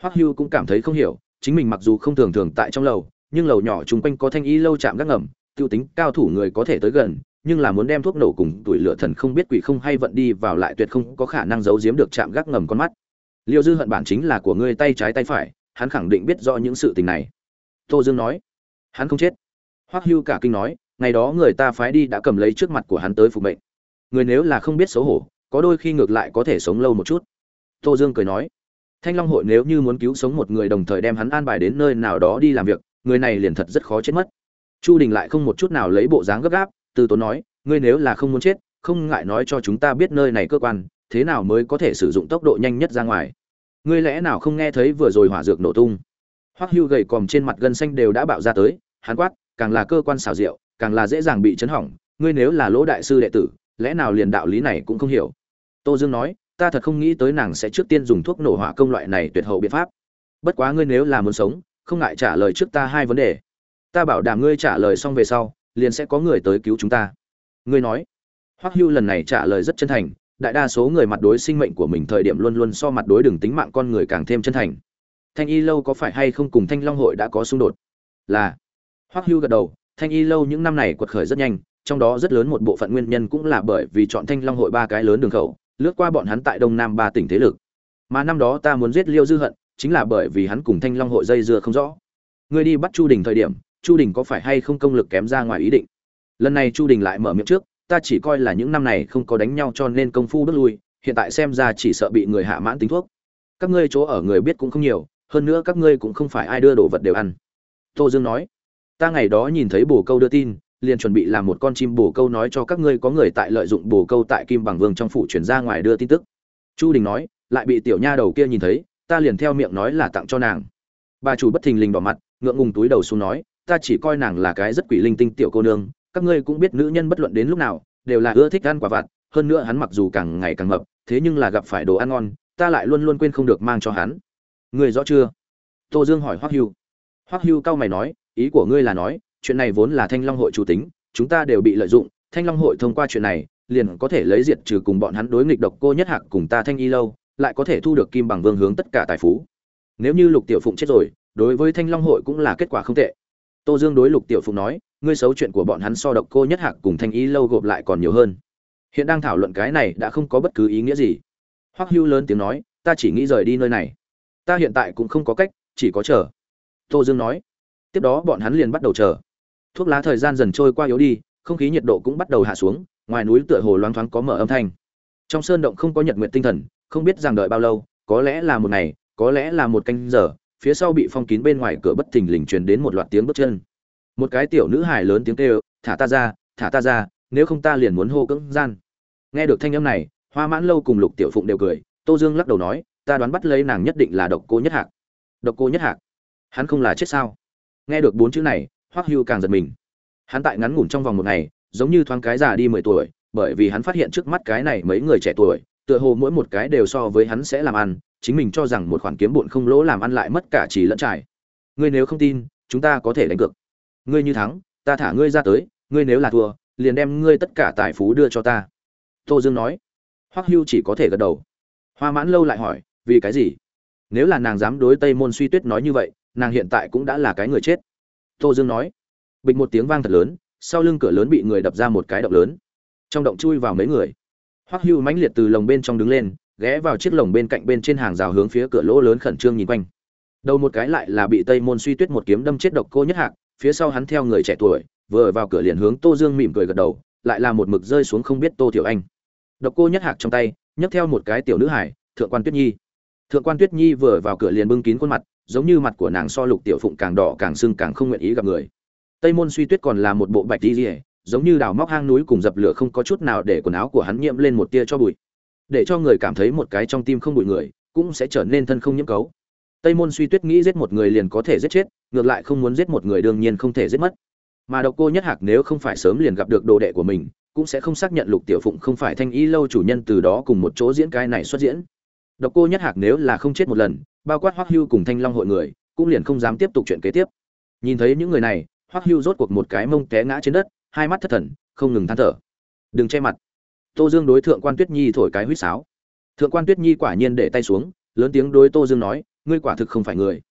Hoắc hưu cũng cảm thấy không hiểu chính mình mặc dù không thường thường tại trong lầu, nhưng lầu nhỏ chung quanh có thanh y lâu chạm gác ngầm, tiêu tính cao thủ người có thể tới gần, nhưng là muốn đem thuốc nổ cùng tuổi lửa thần không biết quỷ không hay vận đi vào lại tuyệt không có khả năng giấu giếm được chạm gác ngầm con mắt. Liêu dư hận bản chính là của ngươi tay trái tay phải, hắn khẳng định biết rõ những sự tình này. Tô dương nói, hắn không chết. Hoắc hưu cả kinh nói, ngày đó người ta phái đi đã cầm lấy trước mặt của hắn tới phục mệnh. Người nếu là không biết xấu hổ, có đôi khi ngược lại có thể sống lâu một chút. Tô dương cười nói thanh long hội nếu như muốn cứu sống một người đồng thời đem hắn an bài đến nơi nào đó đi làm việc, người này liền thật rất khó chết mất. Chu đình lại không một chút nào lấy bộ dáng gấp gáp, từ tốn nói, ngươi nếu là không muốn chết, không ngại nói cho chúng ta biết nơi này cơ quan, thế nào mới có thể sử dụng tốc độ nhanh nhất ra ngoài? Ngươi lẽ nào không nghe thấy vừa rồi hỏa dược nổ tung? Hoắc hưu gầy còm trên mặt gân xanh đều đã bạo ra tới, hắn quát, càng là cơ quan xảo diệu, càng là dễ dàng bị chấn hỏng, ngươi nếu là lỗ đại sư đệ tử, lẽ nào liền đạo lý này cũng không hiểu? Tô dương nói ta thật không nghĩ tới nàng sẽ trước tiên dùng thuốc nổ hỏa công loại này tuyệt hậu biện pháp. Bất quá ngươi nếu là muốn sống, không ngại trả lời trước ta hai vấn đề. Ta bảo đảm ngươi trả lời xong về sau, liền sẽ có người tới cứu chúng ta. Ngươi nói. Hoắc hưu lần này trả lời rất chân thành, đại đa số người mặt đối sinh mệnh của mình thời điểm luôn luôn so mặt đối đường tính mạng con người càng thêm chân thành. Thanh y lâu có phải hay không cùng thanh long hội đã có xung đột? Là. Hoắc hưu gật đầu, thanh y lâu những năm này quật khởi rất nhanh, trong đó rất lớn một bộ phận nguyên nhân cũng là bởi vì chọn thanh long hội ba cái lớn đường khẩu lướt qua bọn hắn tại đông nam ba tỉnh thế lực. Mà năm đó ta muốn giết liêu dư hận, chính là bởi vì hắn cùng thanh long hội dây dưa không rõ. Ngươi đi bắt chu đình thời điểm, chu đình có phải hay không công lực kém ra ngoài ý định? Lần này chu đình lại mở miệng trước, ta chỉ coi là những năm này không có đánh nhau cho nên công phu bước lui, hiện tại xem ra chỉ sợ bị người hạ mãn tính thuốc. Các ngươi chỗ ở người biết cũng không nhiều, hơn nữa các ngươi cũng không phải ai đưa đồ vật đều ăn. Tô dương nói, ta ngày đó nhìn thấy bồ câu đưa tin liền chuẩn bị làm một con chim bồ câu nói cho các ngươi có người tại lợi dụng bồ câu tại kim bằng vương trong phủ chuyển ra ngoài đưa tin tức. Chu đình nói, lại bị tiểu nha đầu kia nhìn thấy, ta liền theo miệng nói là tặng cho nàng. Bà chủ bất thình lình bỏ mặt, ngượng ngùng túi đầu xuống nói, ta chỉ coi nàng là cái rất quỷ linh tinh tiểu cô nương, các ngươi cũng biết nữ nhân bất luận đến lúc nào, đều là ưa thích ăn quả vặt, hơn nữa hắn mặc dù càng ngày càng mập, thế nhưng là gặp phải đồ ăn ngon, ta lại luôn luôn quên không được mang cho hắn. Ngươi rõ chưa? Tô dương hỏi hoắc hưu. Hoắc hưu cau mày nói, ý của ngươi là nói chuyện này vốn là thanh long hội chủ tính, chúng ta đều bị lợi dụng, thanh long hội thông qua chuyện này, liền có thể lấy diệt trừ cùng bọn hắn đối nghịch độc cô nhất hạc cùng ta thanh y lâu, lại có thể thu được kim bằng vương hướng tất cả tài phú. Nếu như lục tiểu phụng chết rồi, đối với thanh long hội cũng là kết quả không tệ. Tô dương đối lục tiểu phụng nói, ngươi xấu chuyện của bọn hắn so độc cô nhất hạc cùng thanh y lâu gộp lại còn nhiều hơn. Hiện đang thảo luận cái này đã không có bất cứ ý nghĩa gì. Hoắc hưu lớn tiếng nói, ta chỉ nghĩ rời đi nơi này. Ta hiện tại cũng không có cách, chỉ có chờ. Tô dương nói. Tiếp đó bọn hắn liền bắt đầu chờ thuốc lá thời gian dần trôi qua yếu đi, không khí nhiệt độ cũng bắt đầu hạ xuống, ngoài núi tựa hồ loáng thoáng có mở âm thanh. Trong sơn động không có nhật nguyện tinh thần, không biết rằng đợi bao lâu, có lẽ là một ngày, có lẽ là một canh giờ, phía sau bị phong kín bên ngoài cửa bất thình lình truyền đến một loạt tiếng bước chân. Một cái tiểu nữ hài lớn tiếng kêu, thả ta ra, thả ta ra, nếu không ta liền muốn hô cưỡng gian. Nghe được thanh âm này, hoa mãn lâu cùng lục tiểu phụng đều cười, tô dương lắc đầu nói, ta đoán bắt lấy nàng nhất định là độc cô nhất hạc. Độc cô nhất hạc? Hắn không là chết sao? Nghe được bốn chữ này hoắc hưu càng giật mình. Hắn tại ngắn ngủn trong vòng một ngày, giống như thoáng cái già đi mười tuổi, bởi vì hắn phát hiện trước mắt cái này mấy người trẻ tuổi, tựa hồ mỗi một cái đều so với hắn sẽ làm ăn, chính mình cho rằng một khoản kiếm bụn không lỗ làm ăn lại mất cả chỉ lẫn trải. Ngươi nếu không tin, chúng ta có thể đánh cược. Ngươi như thắng, ta thả ngươi ra tới, ngươi nếu là thua, liền đem ngươi tất cả tài phú đưa cho ta. Tô dương nói. Hoắc hưu chỉ có thể gật đầu. Hoa mãn lâu lại hỏi, vì cái gì? Nếu là nàng dám đối tây môn suy tuyết nói như vậy, nàng hiện tại cũng đã là cái người chết tô dương nói. Bịch một tiếng vang thật lớn, sau lưng cửa lớn bị người đập ra một cái động lớn. Trong động chui vào mấy người. Hoắc hưu mãnh liệt từ lồng bên trong đứng lên, ghé vào chiếc lồng bên cạnh bên trên hàng rào hướng phía cửa lỗ lớn khẩn trương nhìn quanh. Đầu một cái lại là bị tây môn suy tuyết một kiếm đâm chết độc cô nhất hạc, phía sau hắn theo người trẻ tuổi, vừa vào cửa liền hướng tô dương mỉm cười gật đầu, lại là một mực rơi xuống không biết tô tiểu anh. Độc cô nhất hạc trong tay, nhấc theo một cái tiểu nữ hải thượng quan tuyết nhi. Thượng quan tuyết nhi vừa vào cửa liền bưng kín khuôn mặt giống như mặt của nàng so lục tiểu phụng càng đỏ càng sưng càng không nguyện ý gặp người. Tây môn suy tuyết còn là một bộ bạch đi rỉa giống như đào móc hang núi cùng dập lửa không có chút nào để quần áo của hắn nhiễm lên một tia cho bụi. Để cho người cảm thấy một cái trong tim không bụi người, cũng sẽ trở nên thân không nhiễm cấu. Tây môn suy tuyết nghĩ giết một người liền có thể giết chết, ngược lại không muốn giết một người đương nhiên không thể giết mất. Mà độc cô nhất hạc nếu không phải sớm liền gặp được đồ đệ của mình, cũng sẽ không xác nhận lục tiểu phụng không phải thanh y lâu chủ nhân từ đó cùng một chỗ diễn cái này xuất diễn. Độc cô nhất hạc nếu là không chết một lần bao quát hoắc hưu cùng thanh long hội người, cũng liền không dám tiếp tục chuyện kế tiếp. Nhìn thấy những người này, hoắc hưu rốt cuộc một cái mông té ngã trên đất, hai mắt thất thần, không ngừng than thở. Đừng che mặt. Tô dương đối thượng quan tuyết nhi thổi cái huýt sáo. Thượng quan tuyết nhi quả nhiên để tay xuống, lớn tiếng đối tô dương nói, ngươi quả thực không phải người.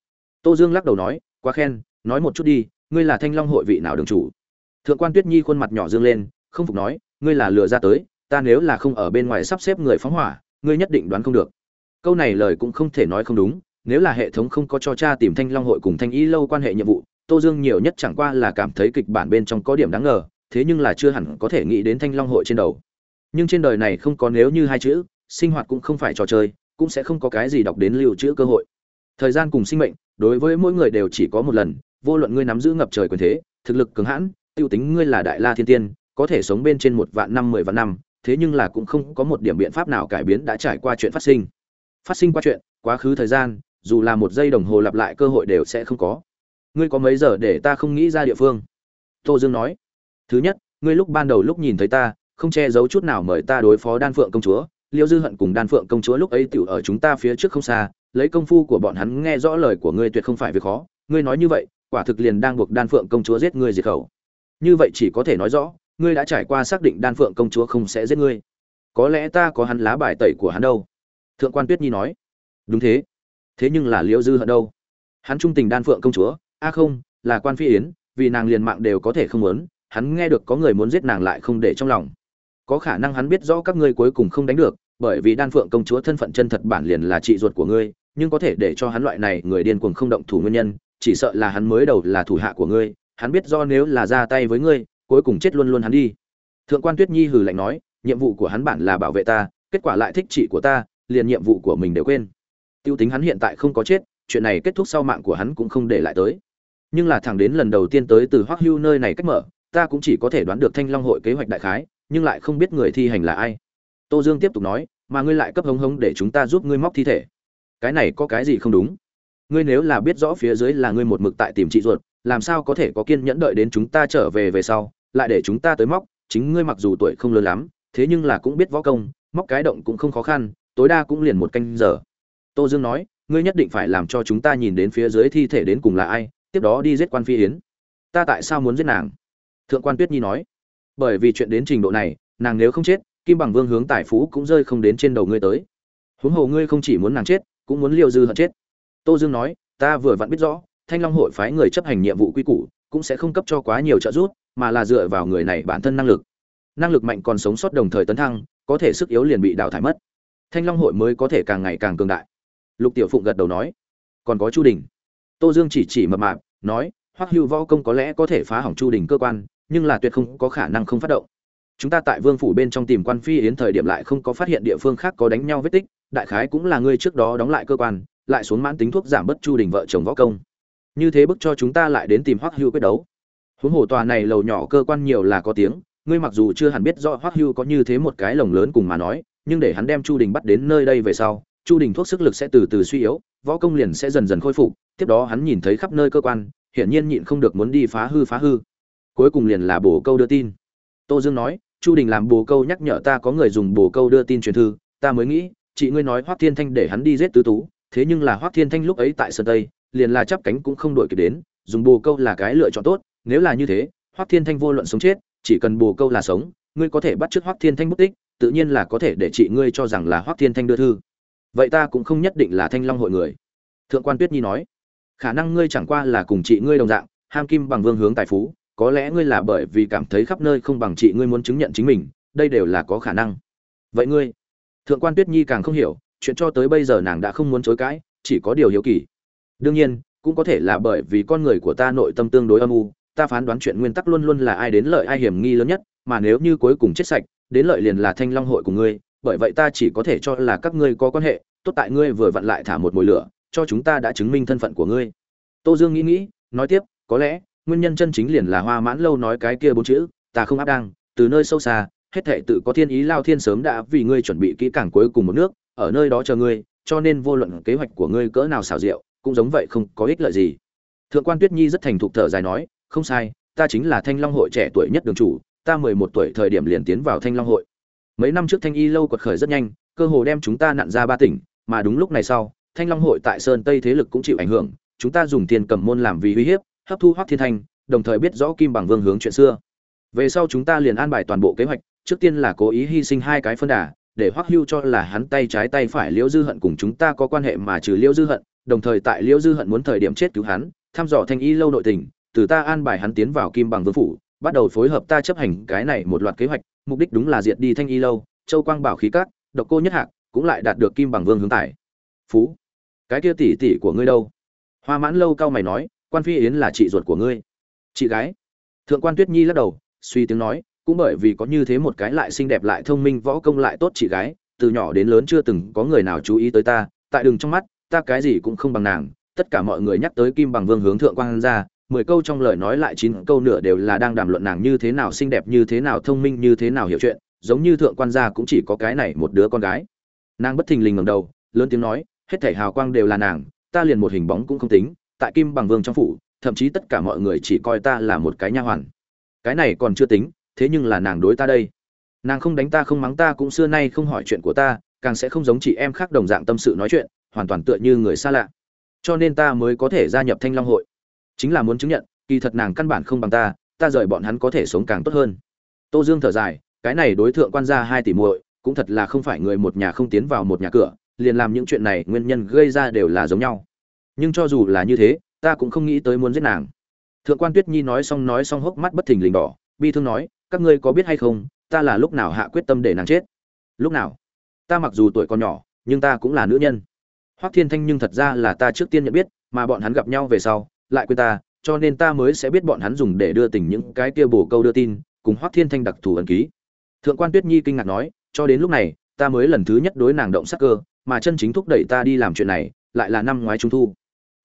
Tô dương lắc đầu nói, quá khen, nói một chút đi, ngươi là thanh long hội vị nào đường chủ? Thượng quan tuyết nhi khuôn mặt nhỏ dương lên, không phục nói, ngươi là lừa ra tới, ta nếu là không ở bên ngoài sắp xếp người phóng hỏa, ngươi nhất định đoán không được. Câu này lời cũng không thể nói không đúng nếu là hệ thống không có cho cha tìm thanh long hội cùng thanh y lâu quan hệ nhiệm vụ, tô dương nhiều nhất chẳng qua là cảm thấy kịch bản bên trong có điểm đáng ngờ, thế nhưng là chưa hẳn có thể nghĩ đến thanh long hội trên đầu. Nhưng trên đời này không có nếu như hai chữ, sinh hoạt cũng không phải trò chơi, cũng sẽ không có cái gì đọc đến lưu trữ cơ hội. Thời gian cùng sinh mệnh, đối với mỗi người đều chỉ có một lần, vô luận ngươi nắm giữ ngập trời quyền thế, thực lực cứng hãn, tiêu tính ngươi là đại la thiên tiên, có thể sống bên trên một vạn năm, mười vạn năm, thế nhưng là cũng không có một điểm biện pháp nào cải biến đã trải qua chuyện phát sinh. Phát sinh qua chuyện, quá khứ thời gian dù là một giây đồng hồ lặp lại cơ hội đều sẽ không có. Ngươi có mấy giờ để ta không nghĩ ra địa phương? Tô dương nói. Thứ nhất, ngươi lúc ban đầu lúc nhìn thấy ta, không che giấu chút nào mời ta đối phó đan phượng công chúa. Liêu dư hận cùng đan phượng công chúa lúc ấy tựu ở chúng ta phía trước không xa, lấy công phu của bọn hắn nghe rõ lời của ngươi tuyệt không phải việc khó. Ngươi nói như vậy, quả thực liền đang buộc đan phượng công chúa giết ngươi diệt khẩu. Như vậy chỉ có thể nói rõ, ngươi đã trải qua xác định đan phượng công chúa không sẽ giết ngươi. Có lẽ ta có hắn lá bài tẩy của hắn đâu. Thượng quan tuyết nhi nói. Đúng thế thế nhưng là liễu dư hận đâu? Hắn trung tình đan phượng công chúa. A không, là quan phi yến, vì nàng liền mạng đều có thể không muốn, hắn nghe được có người muốn giết nàng lại không để trong lòng. Có khả năng hắn biết rõ các ngươi cuối cùng không đánh được, bởi vì đan phượng công chúa thân phận chân thật bản liền là chị ruột của ngươi, nhưng có thể để cho hắn loại này người điên cuồng không động thủ nguyên nhân, chỉ sợ là hắn mới đầu là thủ hạ của ngươi, hắn biết do nếu là ra tay với ngươi, cuối cùng chết luôn luôn hắn đi. Thượng quan tuyết nhi hừ lạnh nói, nhiệm vụ của hắn bản là bảo vệ ta, kết quả lại thích chị của ta, liền nhiệm vụ của mình đều quên tiêu tính hắn hiện tại không có chết, chuyện này kết thúc sau mạng của hắn cũng không để lại tới. Nhưng là thẳng đến lần đầu tiên tới từ hoắc hưu nơi này cách mở, ta cũng chỉ có thể đoán được thanh long hội kế hoạch đại khái, nhưng lại không biết người thi hành là ai. Tô dương tiếp tục nói, mà ngươi lại cấp hống hống để chúng ta giúp ngươi móc thi thể. Cái này có cái gì không đúng? Ngươi nếu là biết rõ phía dưới là ngươi một mực tại tìm chị ruột, làm sao có thể có kiên nhẫn đợi đến chúng ta trở về về sau, lại để chúng ta tới móc? Chính ngươi mặc dù tuổi không lớn lắm, thế nhưng là cũng biết võ công, móc cái động cũng không khó khăn, tối đa cũng liền một canh giờ tô dương nói, ngươi nhất định phải làm cho chúng ta nhìn đến phía dưới thi thể đến cùng là ai, tiếp đó đi giết quan phi yến. Ta tại sao muốn giết nàng? Thượng quan tuyết nhi nói, bởi vì chuyện đến trình độ này, nàng nếu không chết, kim bằng vương hướng tài phú cũng rơi không đến trên đầu ngươi tới. Huống hồ ngươi không chỉ muốn nàng chết, cũng muốn liêu dư hận chết. Tô dương nói, ta vừa vặn biết rõ, thanh long hội phái người chấp hành nhiệm vụ quy củ, cũng sẽ không cấp cho quá nhiều trợ giúp, mà là dựa vào người này bản thân năng lực. Năng lực mạnh còn sống sót đồng thời tấn thăng, có thể sức yếu liền bị đào thải mất. Thanh long hội mới có thể càng ngày càng cường đại lục tiểu phụng gật đầu nói, còn có chu đình. Tô dương chỉ chỉ mập mạp, nói, hoắc hưu võ công có lẽ có thể phá hỏng chu đình cơ quan, nhưng là tuyệt không có khả năng không phát động. Chúng ta tại vương phủ bên trong tìm quan phi yến thời điểm lại không có phát hiện địa phương khác có đánh nhau vết tích, đại khái cũng là ngươi trước đó đóng lại cơ quan, lại xuống mãn tính thuốc giảm bớt chu đình vợ chồng võ công. Như thế bức cho chúng ta lại đến tìm hoắc hưu quyết đấu. Huống hồ tòa này lầu nhỏ cơ quan nhiều là có tiếng, ngươi mặc dù chưa hẳn biết rõ hoắc hưu có như thế một cái lồng lớn cùng mà nói, nhưng để hắn đem chu đình bắt đến nơi đây về sau chu đình thuốc sức lực sẽ từ từ suy yếu, võ công liền sẽ dần dần khôi phục, tiếp đó hắn nhìn thấy khắp nơi cơ quan, hiển nhiên nhịn không được muốn đi phá hư phá hư. Cuối cùng liền là bổ câu đưa tin. Tô dương nói, chu đình làm bồ câu nhắc nhở ta có người dùng bồ câu đưa tin truyền thư, ta mới nghĩ, chị ngươi nói hoắc thiên thanh để hắn đi giết tứ tú, thế nhưng là hoắc thiên thanh lúc ấy tại sơn tây, liền là chắp cánh cũng không đội kịp đến, dùng bồ câu là cái lựa chọn tốt, nếu là như thế, hoắc thiên thanh vô luận sống chết, chỉ cần bồ câu là sống, ngươi có thể bắt chước hoắc thiên thanh mất tích, tự nhiên là có thể để chị ngươi cho rằng là hoắc thiên thanh đưa thư vậy ta cũng không nhất định là thanh long hội người. Thượng quan tuyết nhi nói, khả năng ngươi chẳng qua là cùng chị ngươi đồng dạng, ham kim bằng vương hướng tài phú, có lẽ ngươi là bởi vì cảm thấy khắp nơi không bằng chị ngươi muốn chứng nhận chính mình, đây đều là có khả năng. Vậy ngươi, thượng quan tuyết nhi càng không hiểu, chuyện cho tới bây giờ nàng đã không muốn chối cãi, chỉ có điều hiếu kỳ. Đương nhiên, cũng có thể là bởi vì con người của ta nội tâm tương đối âm u, ta phán đoán chuyện nguyên tắc luôn luôn là ai đến lợi ai hiểm nghi lớn nhất, mà nếu như cuối cùng chết sạch, đến lợi liền là thanh long hội của ngươi bởi vậy ta chỉ có thể cho là các ngươi có quan hệ, tốt tại ngươi vừa vặn lại thả một mồi lửa, cho chúng ta đã chứng minh thân phận của ngươi. Tô dương nghĩ nghĩ, nói tiếp, có lẽ, nguyên nhân chân chính liền là hoa mãn lâu nói cái kia bốn chữ, ta không áp đang từ nơi sâu xa, hết thệ tự có thiên ý lao thiên sớm đã vì ngươi chuẩn bị kỹ càng cuối cùng một nước, ở nơi đó chờ ngươi, cho nên vô luận kế hoạch của ngươi cỡ nào xảo diệu, cũng giống vậy không có ích lợi gì. Thượng quan tuyết nhi rất thành thục thở dài nói, không sai, ta chính là thanh long hội trẻ tuổi nhất đường chủ, ta mười một tuổi thời điểm liền tiến vào thanh long hội mấy năm trước thanh y lâu quật khởi rất nhanh, cơ hồ đem chúng ta nặn ra ba tỉnh, mà đúng lúc này sau, thanh long hội tại sơn tây thế lực cũng chịu ảnh hưởng, chúng ta dùng tiền cầm môn làm vì uy hiếp, hấp thu hoác thiên thanh, đồng thời biết rõ kim bằng vương hướng chuyện xưa. Về sau chúng ta liền an bài toàn bộ kế hoạch, trước tiên là cố ý hy sinh hai cái phân đà, để hoắc hưu cho là hắn tay trái tay phải liễu dư hận cùng chúng ta có quan hệ mà trừ liễu dư hận, đồng thời tại liễu dư hận muốn thời điểm chết cứu hắn, thăm dò thanh y lâu nội tình, từ ta an bài hắn tiến vào kim bằng vương phủ, bắt đầu phối hợp ta chấp hành cái này một loạt kế hoạch mục đích đúng là diệt đi thanh y lâu, châu quang bảo khí cát, độc cô nhất hạc, cũng lại đạt được kim bằng vương hướng tài. Phú, cái kia tỷ tỷ của ngươi đâu? Hoa mãn lâu cao mày nói, quan phi yến là chị ruột của ngươi. Chị gái. Thượng quan tuyết nhi lắc đầu, suy tiếng nói, cũng bởi vì có như thế một cái lại xinh đẹp lại thông minh võ công lại tốt chị gái, từ nhỏ đến lớn chưa từng có người nào chú ý tới ta, tại đường trong mắt, ta cái gì cũng không bằng nàng, tất cả mọi người nhắc tới kim bằng vương hướng thượng quan ra mười câu trong lời nói lại chín câu nửa đều là đang đàm luận nàng như thế nào xinh đẹp, như thế nào thông minh, như thế nào hiểu chuyện, giống như thượng quan gia cũng chỉ có cái này một đứa con gái. Nàng bất thình lình ngẩng đầu, lớn tiếng nói, hết thảy hào quang đều là nàng, ta liền một hình bóng cũng không tính, tại kim bằng vương trong phủ, thậm chí tất cả mọi người chỉ coi ta là một cái nha hoàn. Cái này còn chưa tính, thế nhưng là nàng đối ta đây. Nàng không đánh ta, không mắng ta cũng xưa nay không hỏi chuyện của ta, càng sẽ không giống chị em khác đồng dạng tâm sự nói chuyện, hoàn toàn tựa như người xa lạ. Cho nên ta mới có thể gia nhập thanh long hội chính là muốn chứng nhận, kỳ thật nàng căn bản không bằng ta ta rời bọn hắn có thể sống càng tốt hơn. Tô dương thở dài, cái này đối tượng quan gia hai tỷ muội, cũng thật là không phải người một nhà không tiến vào một nhà cửa, liền làm những chuyện này nguyên nhân gây ra đều là giống nhau. Nhưng cho dù là như thế, ta cũng không nghĩ tới muốn giết nàng. Thượng quan tuyết nhi nói xong nói xong hốc mắt bất thình lình đỏ, bi thương nói, các ngươi có biết hay không, ta là lúc nào hạ quyết tâm để nàng chết? Lúc nào? Ta mặc dù tuổi còn nhỏ, nhưng ta cũng là nữ nhân. Hoắc thiên thanh nhưng thật ra là ta trước tiên nhận biết, mà bọn hắn gặp nhau về sau lại quên ta, cho nên ta mới sẽ biết bọn hắn dùng để đưa tình những cái kia bổ câu đưa tin, cùng hoắc thiên thanh đặc thù ẩn ký. Thượng quan tuyết nhi kinh ngạc nói, cho đến lúc này, ta mới lần thứ nhất đối nàng động sắc cơ, mà chân chính thúc đẩy ta đi làm chuyện này, lại là năm ngoái trung thu.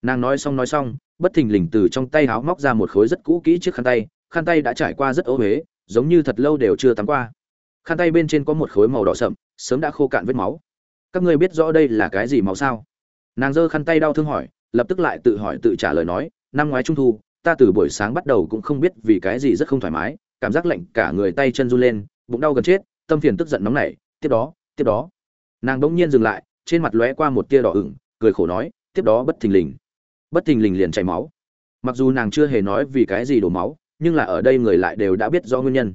Nàng nói xong nói xong, bất thình lình từ trong tay háo móc ra một khối rất cũ kỹ chiếc khăn tay khăn tay đã trải qua rất ố huế giống như thật lâu đều chưa tắm qua. Khăn tay bên trên có một khối màu đỏ sậm, sớm đã khô cạn vết máu. Các ngươi biết rõ đây là cái gì máu sao? Nàng giơ khăn tay đau thương hỏi lập tức lại tự hỏi tự trả lời nói, năm ngoái trung thu, ta từ buổi sáng bắt đầu cũng không biết vì cái gì rất không thoải mái, cảm giác lạnh cả người tay chân run lên, bụng đau gần chết, tâm phiền tức giận nóng nảy, tiếp đó tiếp đó. Nàng đ ỗ n g nhiên dừng lại, trên mặt lóe qua một tia đỏ ửng, cười khổ nói, tiếp đó bất thình lình, bất thình lình liền chảy máu. Mặc dù nàng chưa hề nói vì cái gì đổ máu, nhưng là ở đây người lại đều đã biết do nguyên nhân.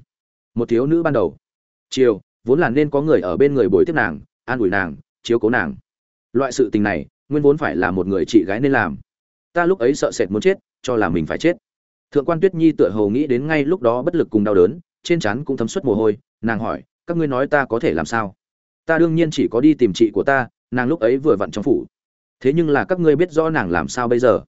Một thiếu nữ ban đầu, chiều, vốn là nên có người ở bên người bồi tiếp nàng, an ủi nàng, chiếu cố nàng. Loại sự tình này nguyên vốn phải là một người chị gái nên làm. Ta lúc ấy sợ sệt muốn chết cho là mình phải chết. Thượng quan tuyết nhi tựa hồ nghĩ đến ngay lúc đó bất lực cùng đau đớn trên trán cũng thấm suất mồ hôi nàng hỏi các ngươi nói ta có thể làm sao? Ta đương nhiên chỉ có đi tìm chị của ta nàng lúc ấy vừa vặn trong phủ. Thế nhưng là các ngươi biết rõ nàng làm sao bây giờ?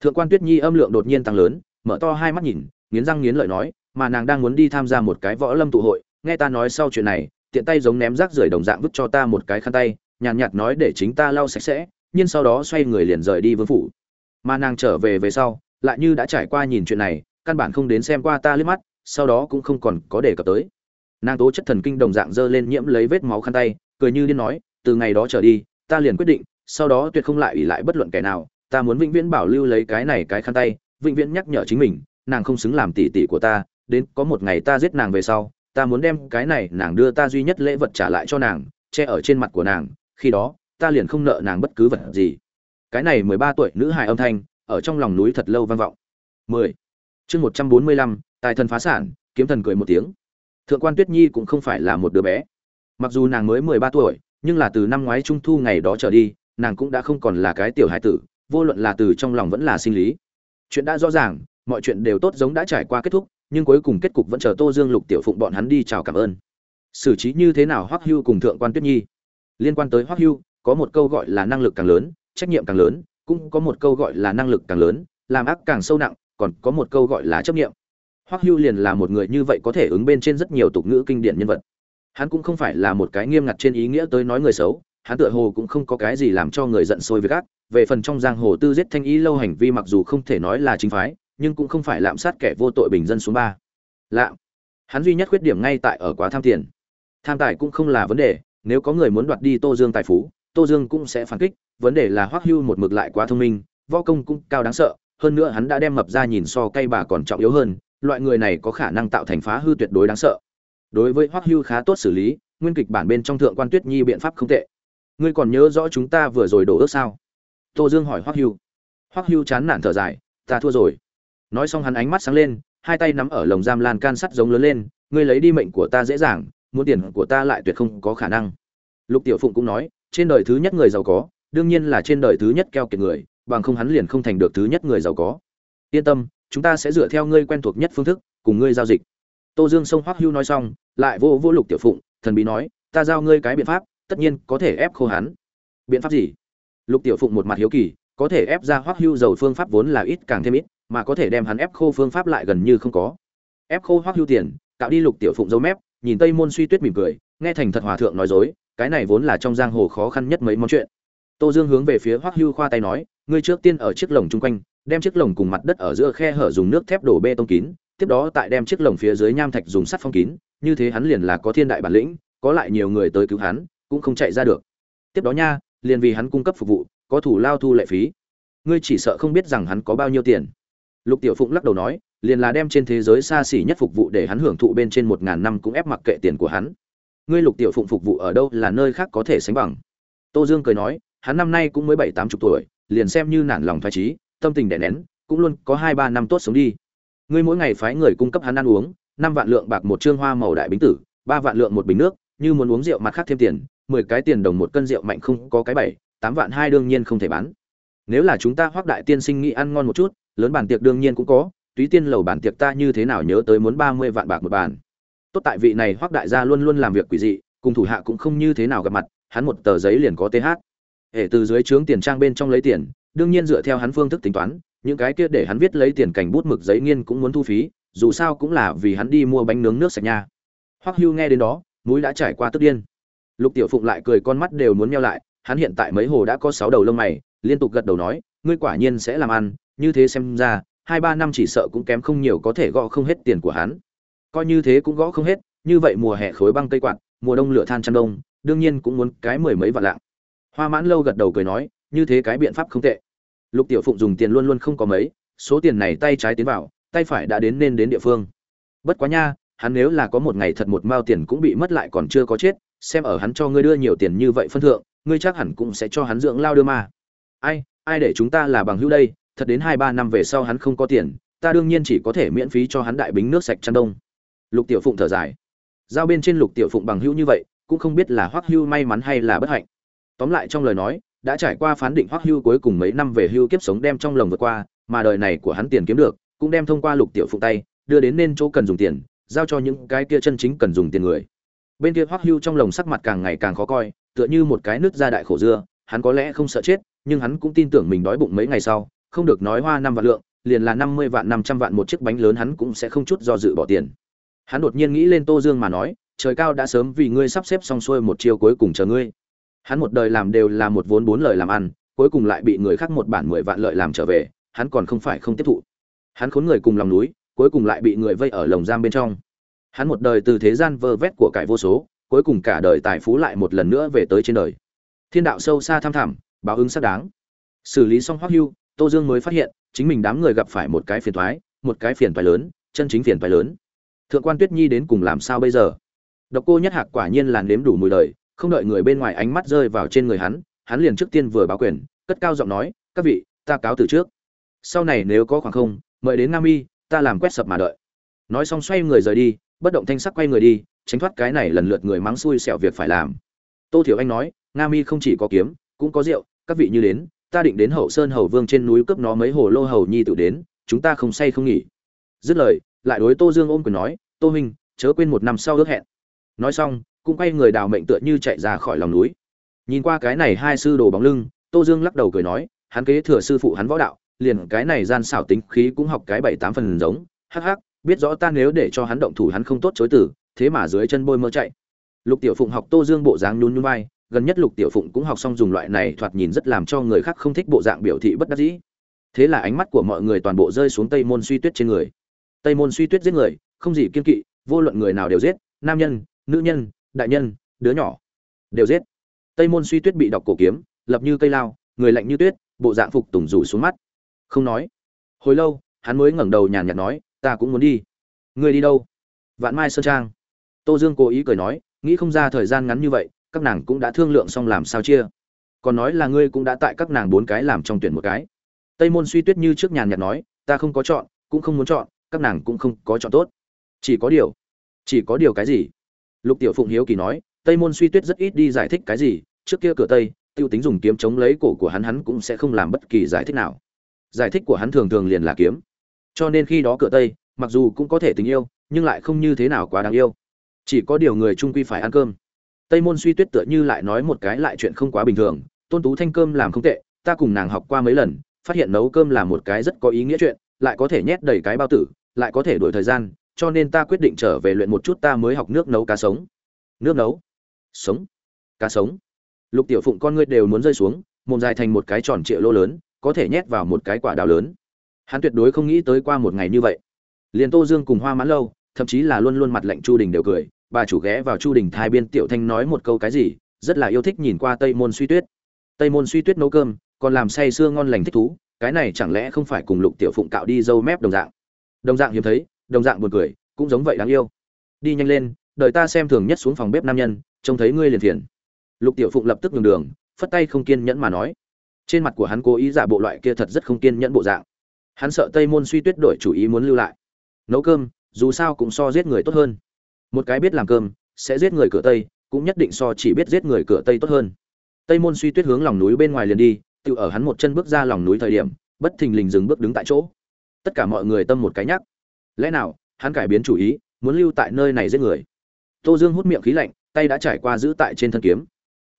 Thượng quan tuyết nhi âm lượng đột nhiên tăng lớn mở to hai mắt nhìn nghiến răng nghiến lợi nói mà nàng đang muốn đi tham gia một cái võ lâm tụ hội nghe ta nói sau chuyện này tiện tay giống ném rác rưởi đồng dạng vứt cho ta một cái khăn tay nhàn nhạt, nhạt nói để chính ta lau sạch sẽ nhưng sau đó xoay người liền rời đi vương phủ. Mà nàng trở về về sau, lại như đã trải qua nhìn chuyện này, căn bản không đến xem qua ta liếc mắt, sau đó cũng không còn có đề cập tới. Nàng tố chất thần kinh đồng dạng dơ lên nhiễm lấy vết máu khăn tay, cười như điên nói, từ ngày đó trở đi, ta liền quyết định, sau đó tuyệt không lại ủy lại bất luận kẻ nào, ta muốn vĩnh viễn bảo lưu lấy cái này cái khăn tay, vĩnh viễn nhắc nhở chính mình, nàng không xứng làm tỷ tỷ của ta, đến có một ngày ta giết nàng về sau, ta muốn đem cái này nàng đưa ta duy nhất lễ vật trả lại cho nàng, che ở trên mặt của nàng, khi đó ta liền không nợ nàng bất cứ vật gì. Cái này mười ba tuổi nữ hài âm thanh, ở trong lòng núi thật lâu vang vọng. Mười. Chương một trăm bốn mươi lăm, tài thần phá sản, kiếm thần cười một tiếng. Thượng quan tuyết nhi cũng không phải là một đứa bé. Mặc dù nàng mới mười ba tuổi, nhưng là từ năm ngoái trung thu ngày đó trở đi, nàng cũng đã không còn là cái tiểu hải tử, vô luận là từ trong lòng vẫn là sinh lý. Chuyện đã rõ ràng, mọi chuyện đều tốt giống đã trải qua kết thúc, nhưng cuối cùng kết cục vẫn chờ tô dương lục tiểu phụng bọn hắn đi chào cảm ơn. Xử trí như thế nào hoắc hưu cùng thượng quan tuyết nhi? Liên quan tới hoắc hưu có một câu gọi là năng lực càng lớn, trách nhiệm càng lớn, cũng có một câu gọi là năng lực càng lớn, làm ác càng sâu nặng, còn có một câu gọi là chấp nghiệm hoắc hưu liền là một người như vậy có thể ứng bên trên rất nhiều tục ngữ kinh điển nhân vật. Hắn cũng không phải là một cái nghiêm ngặt trên ý nghĩa tới nói người xấu, hắn tựa hồ cũng không có cái gì làm cho người giận sôi với gác về phần trong giang hồ tư giết thanh ý lâu hành vi mặc dù không thể nói là chính phái, nhưng cũng không phải lạm sát kẻ vô tội bình dân số ba. Lạm. Hắn duy nhất khuyết điểm ngay tại ở quá tham tiền. Tham tài cũng không là vấn đề, nếu có người muốn đoạt đi tô dương tài phú tô dương cũng sẽ phản kích, vấn đề là hoắc hưu một mực lại quá thông minh, võ công cũng cao đáng sợ, hơn nữa hắn đã đem mập ra nhìn so cây bà còn trọng yếu hơn, loại người này có khả năng tạo thành phá hư tuyệt đối đáng sợ. Đối với hoắc hưu khá tốt xử lý, nguyên kịch bản bên trong thượng quan tuyết nhi biện pháp không tệ. Ngươi còn nhớ rõ chúng ta vừa rồi đổ ước sao? Tô dương hỏi hoắc hưu. Hoắc hưu chán nản thở dài, ta thua rồi. Nói xong hắn ánh mắt sáng lên, hai tay nắm ở lồng giam lan can sắt giống lớn lên, ngươi lấy đi mệnh của ta dễ dàng, muốn tiền của ta lại tuyệt không có khả năng. Lục tiểu phụng cũng nói trên đời thứ nhất người giàu có, đương nhiên là trên đời thứ nhất keo kiệt người, bằng không hắn liền không thành được thứ nhất người giàu có. Yên tâm, chúng ta sẽ dựa theo ngươi quen thuộc nhất phương thức, cùng ngươi giao dịch. Tô dương sông hoắc hưu nói xong, lại vô vô lục tiểu phụng, thần bí nói, ta giao ngươi cái biện pháp, tất nhiên có thể ép khô hắn. Biện pháp gì? Lục tiểu phụng một mặt hiếu kỳ, có thể ép ra hoắc hưu dầu phương pháp vốn là ít càng thêm ít, mà có thể đem hắn ép khô phương pháp lại gần như không có. Ép khô hoắc hưu tiền tạo đi lục tiểu phụng dấu mép, nhìn tây môn suy tuyết mỉm cười, nghe thành thật hòa thượng nói dối cái này vốn là trong giang hồ khó khăn nhất mấy món chuyện. Tô dương hướng về phía hoắc hưu khoa tay nói, ngươi trước tiên ở chiếc lồng chung quanh, đem chiếc lồng cùng mặt đất ở giữa khe hở dùng nước thép đổ bê tông kín, tiếp đó tại đem chiếc lồng phía dưới nham thạch dùng sắt phong kín, như thế hắn liền là có thiên đại bản lĩnh, có lại nhiều người tới cứu hắn, cũng không chạy ra được. Tiếp đó nha, liền vì hắn cung cấp phục vụ, có thủ lao thu lệ phí. Ngươi chỉ sợ không biết rằng hắn có bao nhiêu tiền. Lục tiểu phụng lắc đầu nói, liền là đem trên thế giới xa xỉ nhất phục vụ để hắn hưởng thụ bên trên một ngàn năm cũng ép mặc kệ tiền của hắn ngươi lục tiểu phụng phục vụ ở đâu là nơi khác có thể sánh bằng. Tô dương cười nói, hắn năm nay cũng mới bảy, tám chục tuổi, liền xem như nản lòng thoải trí tâm tình đè nén, cũng luôn có hai, ba năm tốt sống đi. Ngươi mỗi ngày phái người cung cấp hắn ăn uống, năm vạn lượng bạc một trương hoa màu đại bính tử, ba vạn lượng một bình nước, như muốn uống rượu mặt khác thêm tiền, mười cái tiền đồng một cân rượu mạnh không có cái bảy, tám vạn hai đương nhiên không thể bán. Nếu là chúng ta hoác đại tiên sinh nghĩ ăn ngon một chút, lớn bàn tiệc đương nhiên cũng có, túy tiên lầu bàn tiệc ta như thế nào nhớ tới muốn ba mươi vạn bạc một bàn tốt tại vị này hoác đại gia luôn luôn làm việc quỷ dị, cùng thủ hạ cũng không như thế nào gặp mặt, hắn một tờ giấy liền có th hệ từ dưới trướng tiền trang bên trong lấy tiền, đương nhiên dựa theo hắn phương thức tính toán, những cái kia để hắn viết lấy tiền cảnh bút mực giấy nghiên cũng muốn thu phí, dù sao cũng là vì hắn đi mua bánh nướng nước sạch nha. Hoắc hưu nghe đến đó, mũi đã trải qua tức điên. Lục tiểu phụng lại cười con mắt đều muốn meo lại, hắn hiện tại mấy hồ đã có sáu đầu lông mày, liên tục gật đầu nói, ngươi quả nhiên sẽ làm ăn, như thế xem ra, hai ba năm chỉ sợ cũng kém không nhiều có thể gõ không hết tiền của hắn coi như thế cũng gõ không hết, như vậy mùa hè khối băng cây quạt, mùa đông lửa than chăn đông, đương nhiên cũng muốn cái mười mấy vạn lạng. Hoa mãn lâu gật đầu cười nói, như thế cái biện pháp không tệ. Lục tiểu phụng dùng tiền luôn luôn không có mấy, số tiền này tay trái tiến vào, tay phải đã đến nên đến địa phương. Bất quá nha, hắn nếu là có một ngày thật một mao tiền cũng bị mất lại còn chưa có chết, xem ở hắn cho ngươi đưa nhiều tiền như vậy phân thượng, ngươi chắc hẳn cũng sẽ cho hắn dưỡng lao đưa ma. Ai ai để chúng ta là bằng hữu đây, thật đến hai ba năm về sau hắn không có tiền, ta đương nhiên chỉ có thể miễn phí cho hắn đại bính nước sạch chăn đông lục tiểu phụng thở dài. Giao bên trên lục tiểu phụng bằng hữu như vậy, cũng không biết là hoắc hưu may mắn hay là bất hạnh. Tóm lại trong lời nói, đã trải qua phán định hoắc hưu cuối cùng mấy năm về hưu kiếp sống đem trong lồng vượt qua, mà đời này của hắn tiền kiếm được, cũng đem thông qua lục tiểu phụng tay, đưa đến nên chỗ cần dùng tiền, giao cho những cái kia chân chính cần dùng tiền người. Bên kia hoắc hưu trong lồng sắc mặt càng ngày càng khó coi, tựa như một cái nước da đại khổ dưa, hắn có lẽ không sợ chết, nhưng hắn cũng tin tưởng mình đói bụng mấy ngày sau, không được nói hoa năm vạn lượng, liền là năm mươi vạn năm trăm vạn một chiếc bánh lớn hắn cũng sẽ không chút do dự bỏ tiền hắn đột nhiên nghĩ lên tô dương mà nói, trời cao đã sớm vì ngươi sắp xếp xong xuôi một chiều cuối cùng chờ ngươi. Hắn một đời làm đều là một vốn bốn lời làm ăn, cuối cùng lại bị người khác một bản mười vạn lợi làm trở về, hắn còn không phải không tiếp thụ. Hắn khốn người cùng lòng núi, cuối cùng lại bị người vây ở lồng giam bên trong. Hắn một đời từ thế gian vơ vét của cải vô số, cuối cùng cả đời tài phú lại một lần nữa về tới trên đời. Thiên đạo sâu xa tham thẳm, báo ứng xác đáng. Xử lý xong hoắc hưu, tô dương mới phát hiện, chính mình đám người gặp phải một cái phiền thoái một cái phiền thoái lớn, chân chính phiền thoái lớn thượng quan tuyết nhi đến cùng làm sao bây giờ? Độc cô nhất hạc quả nhiên là nếm đủ mùi đời không đợi người bên ngoài ánh mắt rơi vào trên người hắn hắn liền trước tiên vừa báo quyền, cất cao giọng nói, các vị, ta cáo từ trước. Sau này nếu có khoảng không, mời đến nam y ta làm quét sập mà đợi. Nói xong xoay người rời đi, bất động thanh sắc quay người đi, tránh thoát cái này lần lượt người mắng xui xẻo việc phải làm. Tô thiểu anh nói, nga mi không chỉ có kiếm, cũng có rượu, các vị như đến, ta định đến hậu sơn hầu vương trên núi cướp nó mấy hồ lô hầu nhi tự đến, chúng ta không say không nghỉ. Dứt lời lại đối tô dương ôm quyền nói tô huynh chớ quên một năm sau ước hẹn. Nói xong cũng quay người đào mệnh tựa như chạy ra khỏi lòng núi. Nhìn qua cái này hai sư đồ bóng lưng tô dương lắc đầu cười nói hắn kế thừa sư phụ hắn võ đạo liền cái này gian xảo tính khí cũng học cái bảy tám phần giống hắc hắc biết rõ ta nếu để cho hắn động thủ hắn không tốt chối tử, thế mà dưới chân bôi mơ chạy. Lục tiểu phụng học tô dương bộ dáng nhún nhún vai gần nhất lục tiểu phụng cũng học xong dùng loại này thoạt nhìn rất làm cho người khác không thích bộ dạng biểu thị bất đắc dĩ. Thế là ánh mắt của mọi người toàn bộ rơi xuống tây môn suy tuyết trên người tây môn suy tuyết giết người, không gì kiên kỵ, vô luận người nào đều giết, nam nhân, nữ nhân, đại nhân, đứa nhỏ, đều giết. Tây môn suy tuyết bị đọc cổ kiếm, lập như cây lao, người lạnh như tuyết, bộ dạng phục tùng rủ xuống mắt. Không nói. Hồi lâu, hắn mới ngẩng đầu nhàn nhạt nói, ta cũng muốn đi. Người đi đâu? Vạn mai sơn trang. Tô dương cố ý cười nói, nghĩ không ra thời gian ngắn như vậy, các nàng cũng đã thương lượng xong làm sao chia. Còn nói là ngươi cũng đã tại các nàng bốn cái làm trong tuyển một cái. Tây môn suy tuyết như trước nhàn nhạt nói, ta không có chọn, cũng không muốn chọn các nàng cũng không có chọn tốt. Chỉ có điều, chỉ có điều cái gì? Lục tiểu phụng hiếu kỳ nói, tây môn suy tuyết rất ít đi giải thích cái gì, trước kia cửa tây, tiêu tính dùng kiếm chống lấy cổ của hắn hắn cũng sẽ không làm bất kỳ giải thích nào. Giải thích của hắn thường thường liền là kiếm. Cho nên khi đó cửa tây, mặc dù cũng có thể tình yêu, nhưng lại không như thế nào quá đáng yêu. Chỉ có điều người trung quy phải ăn cơm. Tây môn suy tuyết tựa như lại nói một cái lại chuyện không quá bình thường, tôn tú thanh cơm làm không tệ, ta cùng nàng học qua mấy lần, phát hiện nấu cơm là một cái rất có ý nghĩa chuyện, lại có thể nhét đầy cái bao tử lại có thể đổi thời gian, cho nên ta quyết định trở về luyện một chút ta mới học nước nấu cá sống. Nước nấu? Sống. Cá sống. Lục tiểu phụng con ngươi đều muốn rơi xuống, mồm dài thành một cái tròn trịa lô lớn, có thể nhét vào một cái quả đào lớn. Hắn tuyệt đối không nghĩ tới qua một ngày như vậy. Liền tô dương cùng hoa mãn lâu, thậm chí là luôn luôn mặt lệnh chu đình đều cười, bà chủ ghé vào chu đình thai biên tiểu thanh nói một câu cái gì, rất là yêu thích nhìn qua tây môn suy tuyết. Tây môn suy tuyết nấu cơm, còn làm say sưa ngon lành thích thú, cái này chẳng lẽ không phải cùng lục tiểu phụng cạo đi dâu mép đồng dạng? Đồng dạng hiếm thấy, đồng dạng buồn cười, cũng giống vậy đáng yêu. Đi nhanh lên, đợi ta xem thường nhất xuống phòng bếp nam nhân, trông thấy ngươi liền phiền. Lục tiểu phụng lập tức nhường đường, phất tay không kiên nhẫn mà nói. Trên mặt của hắn cố ý giả bộ loại kia thật rất không kiên nhẫn bộ dạng. Hắn sợ tây môn suy tuyết đổi chủ ý muốn lưu lại. Nấu cơm, dù sao cũng so giết người tốt hơn. Một cái biết làm cơm, sẽ giết người cửa tây, cũng nhất định so chỉ biết giết người cửa tây tốt hơn. Tây môn suy tuyết hướng lòng núi bên ngoài liền đi, tự ở hắn một chân bước ra lòng núi thời điểm, bất thình lình dừng bước đứng tại chỗ tất cả mọi người tâm một cái nhắc. Lẽ nào, hắn cải biến chủ ý, muốn lưu tại nơi này giết người? Tô dương hút miệng khí lạnh, tay đã trải qua giữ tại trên thân kiếm.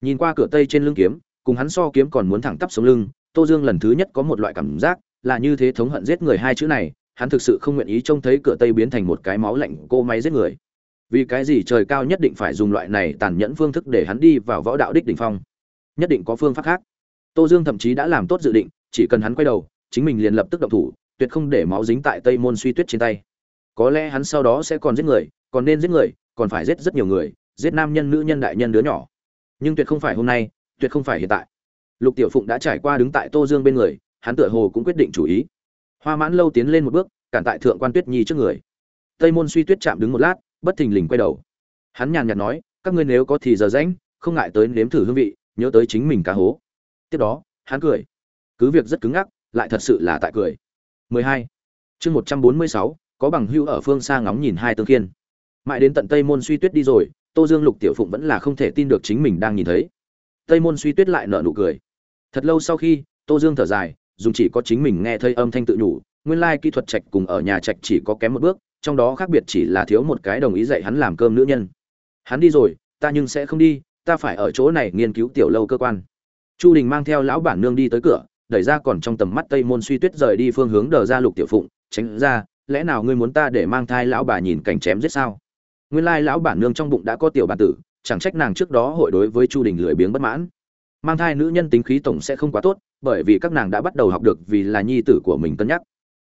Nhìn qua cửa tây trên lưng kiếm, cùng hắn so kiếm còn muốn thẳng tắp sống lưng, tô dương lần thứ nhất có một loại cảm giác là như thế thống hận giết người hai chữ này, hắn thực sự không nguyện ý trông thấy cửa tây biến thành một cái máu lạnh cô máy giết người. Vì cái gì trời cao nhất định phải dùng loại này tàn nhẫn phương thức để hắn đi vào võ đạo đích đ ỉ n h phong? Nhất định có phương pháp khác. Tô dương thậm chí đã làm tốt dự định, chỉ cần hắn quay đầu, chính mình liền lập tức động thủ tuyệt không để máu dính tại tây môn suy tuyết trên tay. Có lẽ hắn sau đó sẽ còn giết người, còn nên giết người, còn phải giết rất nhiều người, giết nam nhân, nữ nhân, đại nhân, đứa nhỏ. Nhưng tuyệt không phải hôm nay, tuyệt không phải hiện tại. Lục tiểu phụng đã trải qua đứng tại tô dương bên người, hắn tựa hồ cũng quyết định chủ ý. Hoa mãn lâu tiến lên một bước, cản tại thượng quan tuyết nhi trước người. Tây môn suy tuyết chạm đứng một lát, bất thình lình quay đầu. Hắn nhàn nhạt nói, các ngươi nếu có thì giờ rãnh không ngại tới nếm thử hương vị, nhớ tới chính mình cá hố. Tiếp đó, hắn cười. Cứ việc rất cứng ngắc, lại thật sự là tại cười. 12. chương 146, có bằng hưu ở phương xa ngóng nhìn hai tương kiên mãi đến tận tây môn suy tuyết đi rồi tô dương lục tiểu phụng vẫn là không thể tin được chính mình đang nhìn thấy. Tây môn suy tuyết lại nở nụ cười. Thật lâu sau khi tô dương thở dài dùng chỉ có chính mình nghe thấy âm thanh tự nhủ nguyên lai kỹ thuật trạch cùng ở nhà trạch chỉ có kém một bước trong đó khác biệt chỉ là thiếu một cái đồng ý dạy hắn làm cơm nữ nhân. Hắn đi rồi ta nhưng sẽ không đi ta phải ở chỗ này nghiên cứu tiểu lâu cơ quan. Chu đình mang theo lão bản nương đi tới cửa đẩy ra còn trong tầm mắt tây môn suy tuyết rời đi phương hướng đờ ra lục tiểu phụng, tránh ra, lẽ nào ngươi muốn ta để mang thai lão bà nhìn cảnh chém giết sao? Nguyên lai lão bản nương trong bụng đã có tiểu bản tử, chẳng trách nàng trước đó hội đối với chu đình lười biếng bất mãn. Mang thai nữ nhân tính khí tổng sẽ không quá tốt, bởi vì các nàng đã bắt đầu học được vì là nhi tử của mình cân nhắc.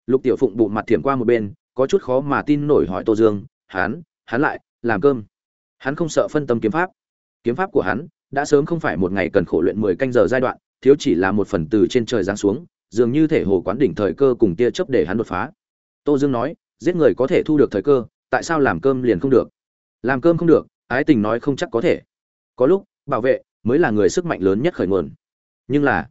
Lục tiểu phụng bụng mặt thiểm qua một bên, có chút khó mà tin nổi hỏi tô dương hắn hắn lại, làm cơm? Hắn không sợ phân tâm kiếm pháp. Kiếm pháp của hắn, đã sớm không phải một ngày cần khổ luyện mười canh giờ giai đoạn thiếu chỉ là một phần từ trên trời giáng xuống, dường như thể hồ quán đỉnh thời cơ cùng tia chớp để hắn đột phá. Tô dương nói, giết người có thể thu được thời cơ, tại sao làm cơm liền không được? Làm cơm không được, ái tình nói không chắc có thể. Có lúc, bảo vệ mới là người sức mạnh lớn nhất khởi nguồn. Nhưng là,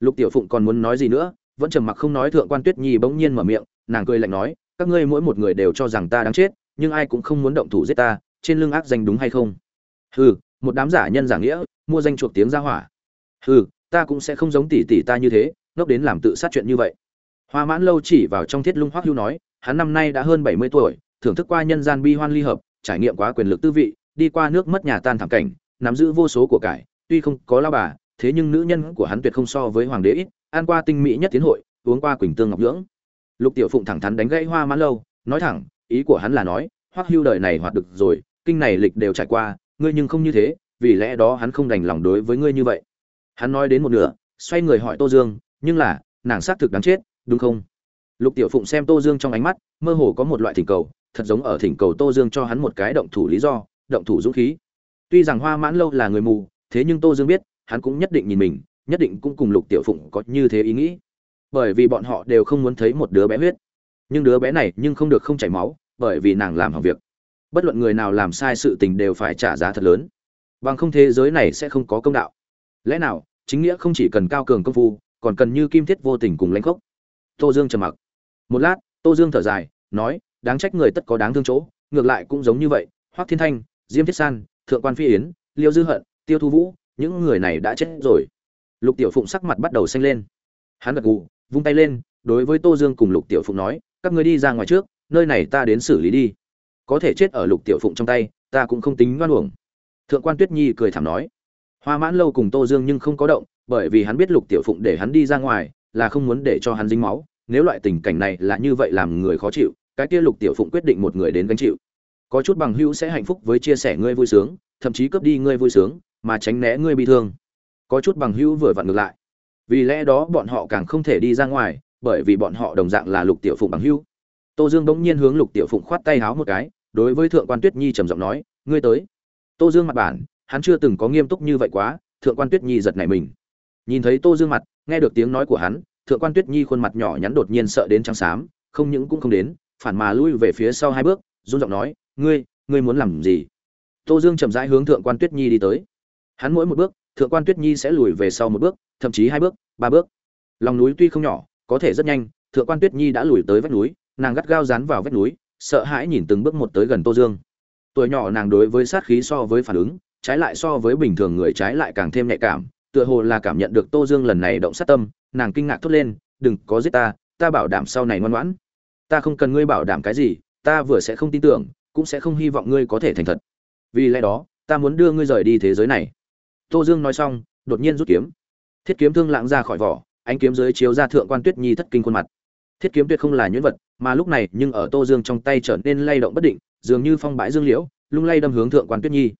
lục tiểu phụng còn muốn nói gì nữa, vẫn trầm mặc không nói thượng quan tuyết nhi bỗng nhiên mở miệng, nàng cười lạnh nói, các ngươi mỗi một người đều cho rằng ta đáng chết, nhưng ai cũng không muốn động thủ giết ta, trên lưng ác danh đúng hay không? Hừ, một đám giả nhân giả nghĩa, mua danh chuộc tiếng ra hỏa. Hừ ta cũng sẽ không giống tỷ tỷ ta như thế, ngốc đến làm tự sát chuyện như vậy. Hoa mãn lâu chỉ vào trong thiết lung hoắc hưu nói, hắn năm nay đã hơn bảy mươi tuổi, thưởng thức qua nhân gian bi hoan ly hợp, trải nghiệm quá quyền lực tư vị, đi qua nước mất nhà tan thảm cảnh, nắm giữ vô số của cải, tuy không có lao bà, thế nhưng nữ nhân của hắn tuyệt không so với hoàng đế ít, ăn qua tinh mỹ nhất tiến hội, uống qua quỳnh tương ngọc nhưỡng. Lục tiểu phụng thẳng thắn đánh gãy hoa mãn lâu, nói thẳng, ý của hắn là nói, hoắc hưu đời này hoạt được rồi, kinh này lịch đều trải qua, ngươi nhưng không như thế, vì lẽ đó hắn không đành lòng đối với ngươi như vậy hắn nói đến một nửa, xoay người hỏi tô dương, nhưng là, nàng xác thực đáng chết, đúng không? Lục tiểu phụng xem tô dương trong ánh mắt, mơ hồ có một loại thỉnh cầu, thật giống ở thỉnh cầu tô dương cho hắn một cái động thủ lý do, động thủ dũng khí. Tuy rằng hoa mãn lâu là người mù, thế nhưng tô dương biết, hắn cũng nhất định nhìn mình, nhất định cũng cùng lục tiểu phụng có như thế ý nghĩ. Bởi vì bọn họ đều không muốn thấy một đứa bé huyết. Nhưng đứa bé này nhưng không được không chảy máu, bởi vì nàng làm hỏng việc. Bất luận người nào làm sai sự tình đều phải trả giá thật lớn. Bằng không thế giới này sẽ không có công đạo. Lẽ nào chính nghĩa không chỉ cần cao cường công phu, còn cần như kim thiết vô tình cùng lãnh khốc. Tô dương trầm mặc. Một lát, tô dương thở dài, nói, đáng trách người tất có đáng thương chỗ, ngược lại cũng giống như vậy, hoắc thiên thanh, diêm thiết san, thượng quan phi yến, liêu dư hận, tiêu thu vũ, những người này đã chết rồi. Lục tiểu phụng sắc mặt bắt đầu xanh lên. Hắn gật gù, vung tay lên, đối với tô dương cùng lục tiểu phụng nói, các người đi ra ngoài trước, nơi này ta đến xử lý đi. Có thể chết ở lục tiểu phụng trong tay, ta cũng không tính ngoan uổng. Thượng quan tuyết nhi cười thảm nói hoa mãn lâu cùng tô dương nhưng không có động, bởi vì hắn biết lục tiểu phụng để hắn đi ra ngoài là không muốn để cho hắn dính máu. Nếu loại tình cảnh này là như vậy làm người khó chịu, cái kia lục tiểu phụng quyết định một người đến gánh chịu. Có chút bằng hữu sẽ hạnh phúc với chia sẻ ngươi vui sướng, thậm chí cướp đi ngươi vui sướng, mà tránh né ngươi bị thương. Có chút bằng hữu vừa vặn ngược lại. Vì lẽ đó bọn họ càng không thể đi ra ngoài, bởi vì bọn họ đồng dạng là lục tiểu phụng bằng hữu. Tô dương bỗng nhiên hướng lục tiểu phụng khoát tay háo một cái, đối với thượng quan tuyết nhi trầm giọng nói, ngươi tới. Tô dương mặt bản hắn chưa từng có nghiêm túc như vậy quá, thượng quan tuyết nhi giật nảy mình. Nhìn thấy tô dương mặt, nghe được tiếng nói của hắn, thượng quan tuyết nhi khuôn mặt nhỏ nhắn đột nhiên sợ đến trắng xám, không những cũng không đến, phản mà lui về phía sau hai bước, run giọng nói, ngươi ngươi muốn làm gì? Tô dương chậm rãi hướng thượng quan tuyết nhi đi tới. Hắn mỗi một bước, thượng quan tuyết nhi sẽ lùi về sau một bước, thậm chí hai bước, ba bước. Lòng núi tuy không nhỏ, có thể rất nhanh, thượng quan tuyết nhi đã lùi tới vách núi, nàng gắt gao dán vào vách núi, sợ hãi nhìn từng bước một tới gần tô dương. Tuổi nhỏ nàng đối với sát khí so với phản ứng trái lại so với bình thường người trái lại càng thêm nhạy cảm, tựa hồ là cảm nhận được tô dương lần này động sát tâm, nàng kinh ngạc thốt lên, đừng có giết ta ta bảo đảm sau này ngoan ngoãn. Ta không cần ngươi bảo đảm cái gì, ta vừa sẽ không tin tưởng, cũng sẽ không hy vọng ngươi có thể thành thật. Vì lẽ đó, ta muốn đưa ngươi rời đi thế giới này. Tô dương nói xong, đột nhiên rút kiếm. Thiết kiếm thương lãng ra khỏi vỏ, ánh kiếm dưới chiếu ra thượng quan tuyết nhi thất kinh khuôn mặt. Thiết kiếm tuyệt không là nhuyễn vật, mà lúc này nhưng ở tô dương trong tay trở nên lay động bất định, dường như phong bãi dương liễu, lung lay đâm hướng thượng quan tuyết nhi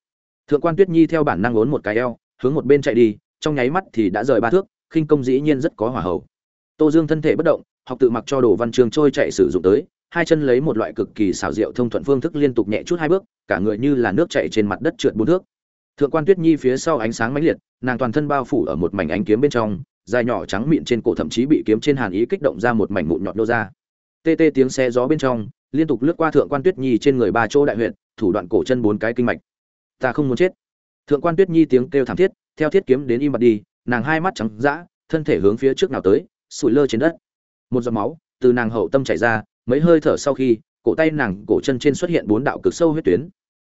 thượng quan tuyết nhi theo bản năng ốn một cái eo, hướng một bên chạy đi, trong nháy mắt thì đã rời ba thước, khinh công dĩ nhiên rất có hỏa hầu. tô dương thân thể bất động, học tự mặc cho đồ văn chương trôi chạy sử dụng tới, hai chân lấy một loại cực kỳ xảo diệu thông thuận phương thức liên tục nhẹ chút hai bước, cả người như là nước chạy trên mặt đất trượt bốn thước. Thượng quan tuyết nhi phía sau ánh sáng mãnh liệt, nàng toàn thân bao phủ ở một mảnh ánh kiếm bên trong, dài nhỏ trắng mịn trên cổ thậm chí bị kiếm trên hàn ý kích động ra một mảnh mụn nhọt nô ra. Tê tê tiếng xe gió bên trong, liên tục lướt qua thượng quan tuyết nhi trên người ba chỗ đại huyện thủ đoạn cổ chân bốn cái kinh mạch ta không muốn chết. Thượng quan tuyết nhi tiếng kêu thảm thiết, theo thiết kiếm đến im bặt đi, nàng hai mắt trắng dã, thân thể hướng phía trước nào tới, sủi lơ trên đất. Một giọt máu từ nàng hậu tâm chảy ra, mấy hơi thở sau khi, cổ tay nàng, cổ chân trên xuất hiện bốn đạo cực sâu huyết tuyến.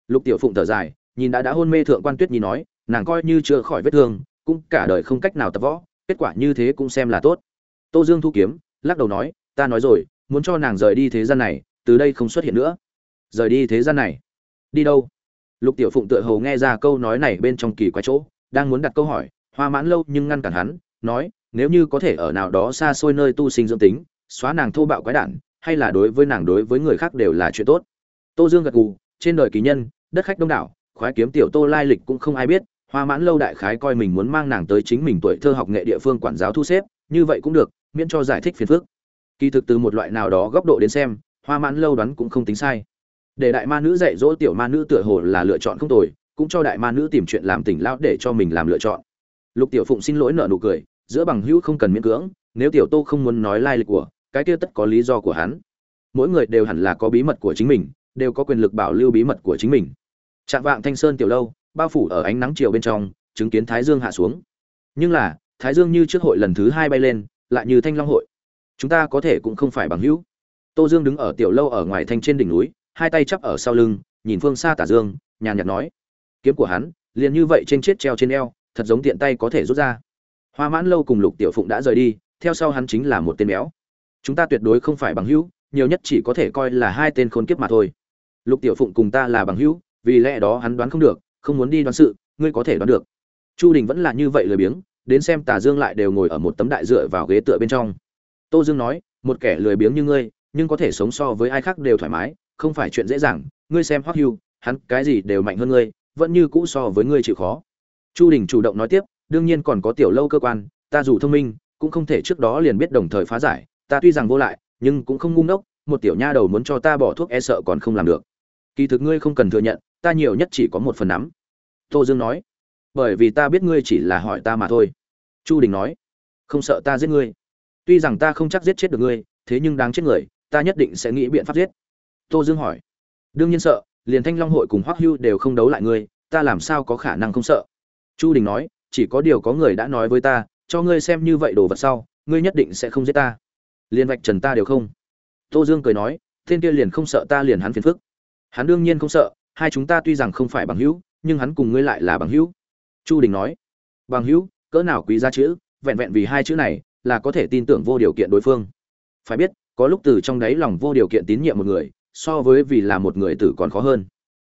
Lục tiểu phụng thở dài, nhìn đã đã hôn mê thượng quan tuyết nhi nói, nàng coi như chưa khỏi vết thương, cũng cả đời không cách nào tập võ, kết quả như thế cũng xem là tốt. Tô dương thu kiếm, lắc đầu nói, ta nói rồi, muốn cho nàng rời đi thế gian này, từ đây không xuất hiện nữa. Rời đi thế gian này. Đi đâu? Lục tiểu phụng tựa hồ nghe ra câu nói này bên trong kỳ quái chỗ, đang muốn đặt câu hỏi, hoa mãn lâu nhưng ngăn cản hắn, nói, nếu như có thể ở nào đó xa xôi nơi tu sinh dưỡng tính, xóa nàng thô bạo quái đản, hay là đối với nàng đối với người khác đều là chuyện tốt. Tô dương gật gù, trên đời kỳ nhân, đất khách đông đảo, khoái kiếm tiểu tô lai lịch cũng không ai biết, hoa mãn lâu đại khái coi mình muốn mang nàng tới chính mình tuổi thơ học nghệ địa phương quản giáo thu xếp, như vậy cũng được, miễn cho giải thích phiền phức. Kỳ thực từ một loại nào đó góc độ đến xem, hoa mãn lâu đoán cũng không tính sai để đại ma nữ dạy dỗ tiểu ma nữ tựa hồ là lựa chọn không tồi, cũng cho đại ma nữ tìm chuyện làm tỉnh lão để cho mình làm lựa chọn. Lục tiểu phụng xin lỗi nợ nụ cười, giữa bằng hữu không cần miễn cưỡng, nếu tiểu tô không muốn nói lai lịch của, cái kia tất có lý do của hắn. Mỗi người đều hẳn là có bí mật của chính mình, đều có quyền lực bảo lưu bí mật của chính mình. Trạng vạng thanh sơn tiểu lâu, bao phủ ở ánh nắng chiều bên trong, chứng kiến thái dương hạ xuống. Nhưng là, thái dương như trước hội lần thứ hai bay lên, lại như thanh long hội. Chúng ta có thể cũng không phải bằng hữu. Tô dương đứng ở tiểu lâu ở ngoài thanh trên đỉnh núi hai tay chắp ở sau lưng, nhìn phương xa tả dương, nhàn nhạt nói, kiếm của hắn, liền như vậy trên chết treo trên eo, thật giống tiện tay có thể rút ra. Hoa mãn lâu cùng lục tiểu phụng đã rời đi, theo sau hắn chính là một tên béo. Chúng ta tuyệt đối không phải bằng hữu, nhiều nhất chỉ có thể coi là hai tên khốn kiếp mà thôi. Lục tiểu phụng cùng ta là bằng hữu, vì lẽ đó hắn đoán không được, không muốn đi đoán sự, ngươi có thể đoán được. Chu đình vẫn là như vậy lười biếng, đến xem tà dương lại đều ngồi ở một tấm đại dựa vào ghế tựa bên trong. Tô dương nói, một kẻ lười biếng như ngươi, nhưng có thể sống so với ai khác đều thoải mái không phải chuyện dễ dàng, ngươi xem hoắc hưu, hắn cái gì đều mạnh hơn ngươi, vẫn như cũ so với ngươi chịu khó. Chu đình chủ động nói tiếp, đương nhiên còn có tiểu lâu cơ quan, ta dù thông minh, cũng không thể trước đó liền biết đồng thời phá giải, ta tuy rằng vô lại, nhưng cũng không ngu ngốc, một tiểu nha đầu muốn cho ta bỏ thuốc e sợ còn không làm được. Kỳ thực ngươi không cần thừa nhận, ta nhiều nhất chỉ có một phần nắm. Tô dương nói, bởi vì ta biết ngươi chỉ là hỏi ta mà thôi. Chu đình nói, không sợ ta giết ngươi. Tuy rằng ta không chắc giết chết được ngươi, thế nhưng đáng chết người, ta nhất định sẽ nghĩ biện pháp giết tô dương hỏi. Đương nhiên sợ, liền thanh long hội cùng hoắc hưu đều không đấu lại ngươi, ta làm sao có khả năng không sợ? Chu đình nói, chỉ có điều có người đã nói với ta, cho ngươi xem như vậy đồ vật sau, ngươi nhất định sẽ không giết ta. Liên vạch trần ta đều không. Tô dương cười nói, tên kia liền không sợ ta liền hắn phiền phức. Hắn đương nhiên không sợ, hai chúng ta tuy rằng không phải bằng hữu, nhưng hắn cùng ngươi lại là bằng hữu. Chu đình nói, bằng hữu, cỡ nào quý giá chữ, vẹn vẹn vì hai chữ này, là có thể tin tưởng vô điều kiện đối phương. Phải biết, có lúc từ trong đáy lòng vô điều kiện tín nhiệm một người so với vì là một người tử còn khó hơn.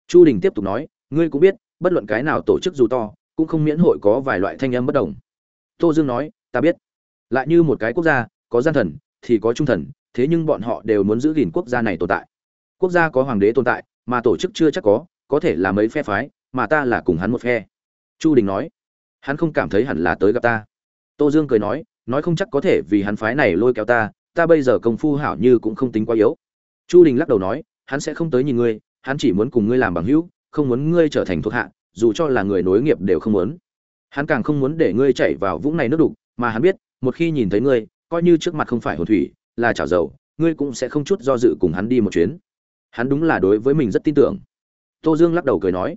Chu đình tiếp tục nói, ngươi cũng biết, bất luận cái nào tổ chức dù to, cũng không miễn hội có vài loại thanh âm bất đồng. Tô dương nói, ta biết. Lại như một cái quốc gia, có gian thần, thì có trung thần, thế nhưng bọn họ đều muốn giữ gìn quốc gia này tồn tại. Quốc gia có hoàng đế tồn tại, mà tổ chức chưa chắc có có thể là mấy phe phái, mà ta là cùng hắn một phe. Chu đình nói, hắn không cảm thấy hẳn là tới gặp ta. Tô dương cười nói nói không chắc có thể vì hắn phái này lôi kéo ta ta bây giờ công phu hảo như cũng không tính quá yếu chu đình lắc đầu nói, hắn sẽ không tới nhìn ngươi, hắn chỉ muốn cùng ngươi làm bằng hữu, không muốn ngươi trở thành thuộc hạ, dù cho là người nối nghiệp đều không muốn. Hắn càng không muốn để ngươi chạy vào vũng này nước đục, mà hắn biết, một khi nhìn thấy ngươi, coi như trước mặt không phải hồn thủy, là chảo dầu, ngươi cũng sẽ không chút do dự cùng hắn đi một chuyến. Hắn đúng là đối với mình rất tin tưởng. Tô dương lắc đầu cười nói,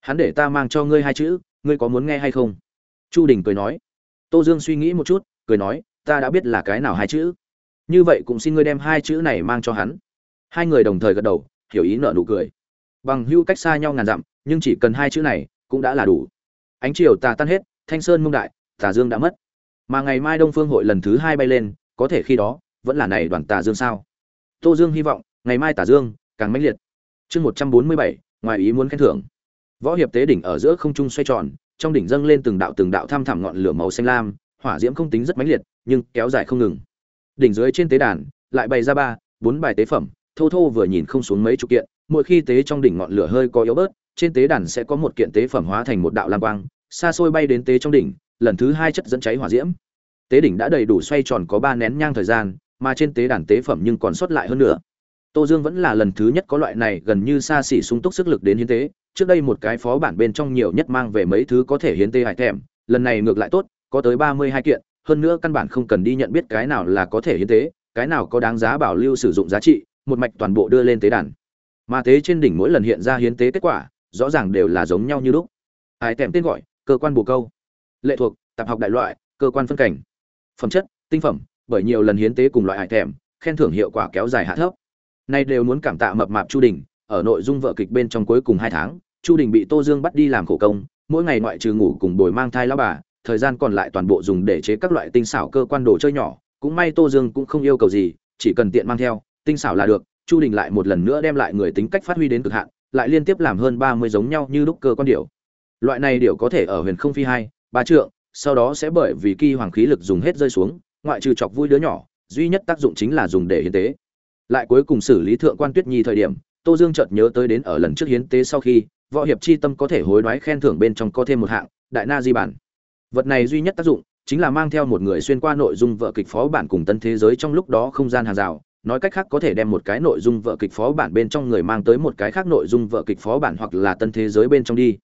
hắn để ta mang cho ngươi hai chữ, ngươi có muốn nghe hay không? Chu đình cười nói, tô dương suy nghĩ một chút, cười nói, ta đã biết là cái nào hai chữ. Như vậy cũng xin ngươi đem hai chữ này mang cho hắn hai người đồng thời gật đầu, hiểu ý nợ nụ cười. Bằng hưu cách xa nhau ngàn dặm, nhưng chỉ cần hai chữ này cũng đã là đủ. Ánh chiều tà tan hết, thanh sơn mông đại, tà dương đã mất. Mà ngày mai đông phương hội lần thứ hai bay lên, có thể khi đó, vẫn là này đoàn tà dương sao? Tô dương hy vọng, ngày mai tà dương, càng mãnh liệt. Chương một trăm bốn mươi bảy, ngoài ý muốn khen thưởng. Võ hiệp tế đỉnh ở giữa không trung xoay tròn, trong đỉnh dâng lên từng đạo từng đạo thăm thẳm ngọn lửa màu xanh lam, hỏa diễm không tính rất mãnh liệt, nhưng kéo dài không ngừng. Đỉnh dưới trên tế đàn, lại bày ra ba, bốn bài tế phẩm thô thô vừa nhìn không xuống mấy chục kiện, mỗi khi tế trong đỉnh ngọn lửa hơi có yếu bớt, trên tế đàn sẽ có một kiện tế phẩm hóa thành một đạo lam quang, xa xôi bay đến tế trong đỉnh, lần thứ hai chất dẫn cháy hỏa diễm. Tế đỉnh đã đầy đủ xoay tròn có ba nén nhang thời gian, mà trên tế đàn tế phẩm nhưng còn sót lại hơn nữa. Tô dương vẫn là lần thứ nhất có loại này gần như xa xỉ sung túc sức lực đến hiến tế, trước đây một cái phó bản bên trong nhiều nhất mang về mấy thứ có thể hiến tế hải thèm, lần này ngược lại tốt, có tới ba mươi hai kiện, hơn nữa căn bản không cần đi nhận biết cái nào là có thể hiến tế, cái nào có đáng giá bảo lưu sử dụng giá trị một mạch toàn bộ đưa lên tế đàn. Mà tế trên đỉnh mỗi lần hiện ra hiến tế kết quả, rõ ràng đều là giống nhau như lúc. Ai thèm tên gọi, cơ quan bồ câu. Lệ thuộc, tạp học đại loại, cơ quan phân cảnh. Phẩm chất, tinh phẩm, bởi nhiều lần hiến tế cùng loại hải thèm khen thưởng hiệu quả kéo dài hạ thấp. Nay đều muốn cảm tạ mập mạp chu đình, ở nội dung vợ kịch bên trong cuối cùng hai tháng, chu đình bị tô dương bắt đi làm khổ công, mỗi ngày ngoại trừ ngủ cùng bồi mang thai lao bà, thời gian còn lại toàn bộ dùng để chế các loại tinh xảo cơ quan đồ chơi nhỏ, cũng may tô dương cũng không yêu cầu gì, chỉ cần tiện mang theo tinh xảo là được, chu đình lại một lần nữa đem lại người tính cách phát huy đến cực hạn, lại liên tiếp làm hơn ba mươi giống nhau như lúc cơ quan điệu loại này điệu có thể ở huyền không phi hai, ba trượng, sau đó sẽ bởi vì kỳ hoàng khí lực dùng hết rơi xuống, ngoại trừ chọc vui đứa nhỏ, duy nhất tác dụng chính là dùng để hiến tế. Lại cuối cùng xử lý thượng quan tuyết nhi thời điểm, tô dương chợt nhớ tới đến ở lần trước hiến tế sau khi, võ hiệp chi tâm có thể hối đoái khen thưởng bên trong có thêm một hạng, đại na di bản. Vật này duy nhất tác dụng, chính là mang theo một người xuyên qua nội dung vợ kịch phó bản cùng tân thế giới trong lúc đó không gian hàng rào nói cách khác có thể đem một cái nội dung vợ kịch phó bản bên trong người mang tới một cái khác nội dung vợ kịch phó bản hoặc là tân thế giới bên trong đi.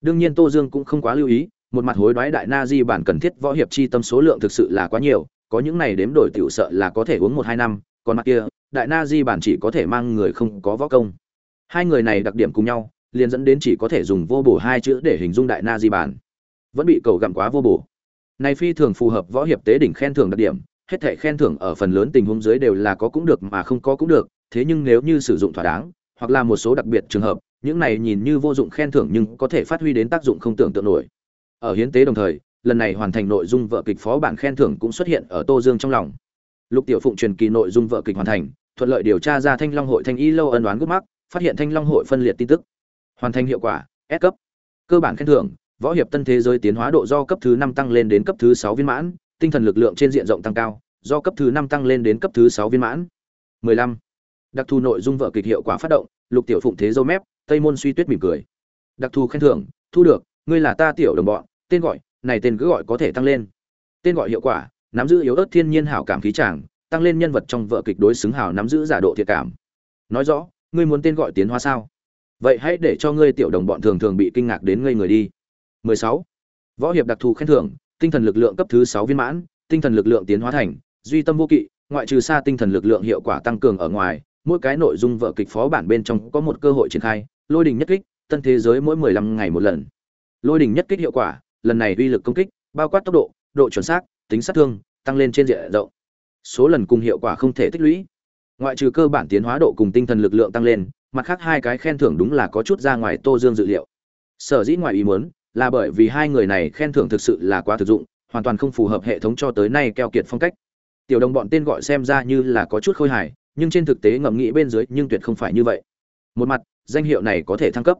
Đương nhiên tô dương cũng không quá lưu ý, một mặt hối đoái đại na di bản cần thiết võ hiệp chi tâm số lượng thực sự là quá nhiều, có những này đếm đổi tiểu sợ là có thể uống một hai năm, còn mặt kia, đại na di bản chỉ có thể mang người không có võ công. Hai người này đặc điểm cùng nhau, liền dẫn đến chỉ có thể dùng vô bổ hai chữ để hình dung đại na di bản. Vẫn bị cầu gặm quá vô bổ. Này phi thường phù hợp võ hiệp tế đỉnh khen thưởng đặc điểm hết thảy khen thưởng ở phần lớn tình huống dưới đều là có cũng được mà không có cũng được, thế nhưng nếu như sử dụng thỏa đáng, hoặc là một số đặc biệt trường hợp, những này nhìn như vô dụng khen thưởng nhưng có thể phát huy đến tác dụng không tưởng tượng nổi. Ở hiến tế đồng thời, lần này hoàn thành nội dung vợ kịch phó bản khen thưởng cũng xuất hiện ở tô dương trong lòng. Lục tiểu phụng truyền kỳ nội dung vợ kịch hoàn thành, thuận lợi điều tra ra thanh long hội thanh y lâu ân đoán gốc mắc, phát hiện thanh long hội phân liệt tin tức. Hoàn thành hiệu quả, S cấp. Cơ bản khen thưởng, võ hiệp tân thế giới tiến hóa độ do cấp thứ năm tăng lên đến cấp thứ sáu viên mãn tinh thần lực lượng trên diện rộng tăng cao, do cấp thứ năm tăng lên đến cấp thứ sáu viên mãn. 15. đặc thù nội dung vợ kịch hiệu quả phát động, lục tiểu phụng thế dâu mép, tây môn suy tuyết mỉm cười. Đặc thù khen thưởng, thu được, ngươi là ta tiểu đồng bọn, tên gọi, này tên cứ gọi có thể tăng lên. Tên gọi hiệu quả, nắm giữ yếu ớt thiên nhiên hảo cảm khí chàng tăng lên nhân vật trong vợ kịch đối xứng hảo nắm giữ giả độ thiệt cảm. Nói rõ, ngươi muốn tên gọi tiến hóa sao? Vậy hãy để cho ngươi tiểu đồng bọn thường thường bị kinh ngạc đến ngây người đi. 16. võ hiệp đặc thù khen thưởng tinh thần lực lượng cấp thứ 6 viên mãn, tinh thần lực lượng tiến hóa thành, duy tâm vô kỵ, ngoại trừ xa tinh thần lực lượng hiệu quả tăng cường ở ngoài, mỗi cái nội dung vợ kịch phó bản bên trong có một cơ hội triển khai, lôi đình nhất kích, tân thế giới mỗi 15 ngày một lần. Lôi đình nhất kích hiệu quả, lần này uy lực công kích, bao quát tốc độ độ chuẩn xác, tính sát thương, tăng lên trên diện rộng. Số lần cùng hiệu quả không thể tích lũy. Ngoại trừ cơ bản tiến hóa độ cùng tinh thần lực lượng tăng lên, mặt khác hai cái khen thưởng đúng là có chút ra ngoài tô dương dự liệu. Sở dĩ ngoài ý muốn là bởi vì hai người này khen thưởng thực sự là quá thực dụng, hoàn toàn không phù hợp hệ thống cho tới nay keo kiệt phong cách. Tiểu đồng bọn tên gọi xem ra như là có chút khôi hài, nhưng trên thực tế ngẫm nghĩ bên dưới nhưng tuyệt không phải như vậy. Một mặt, danh hiệu này có thể thăng cấp.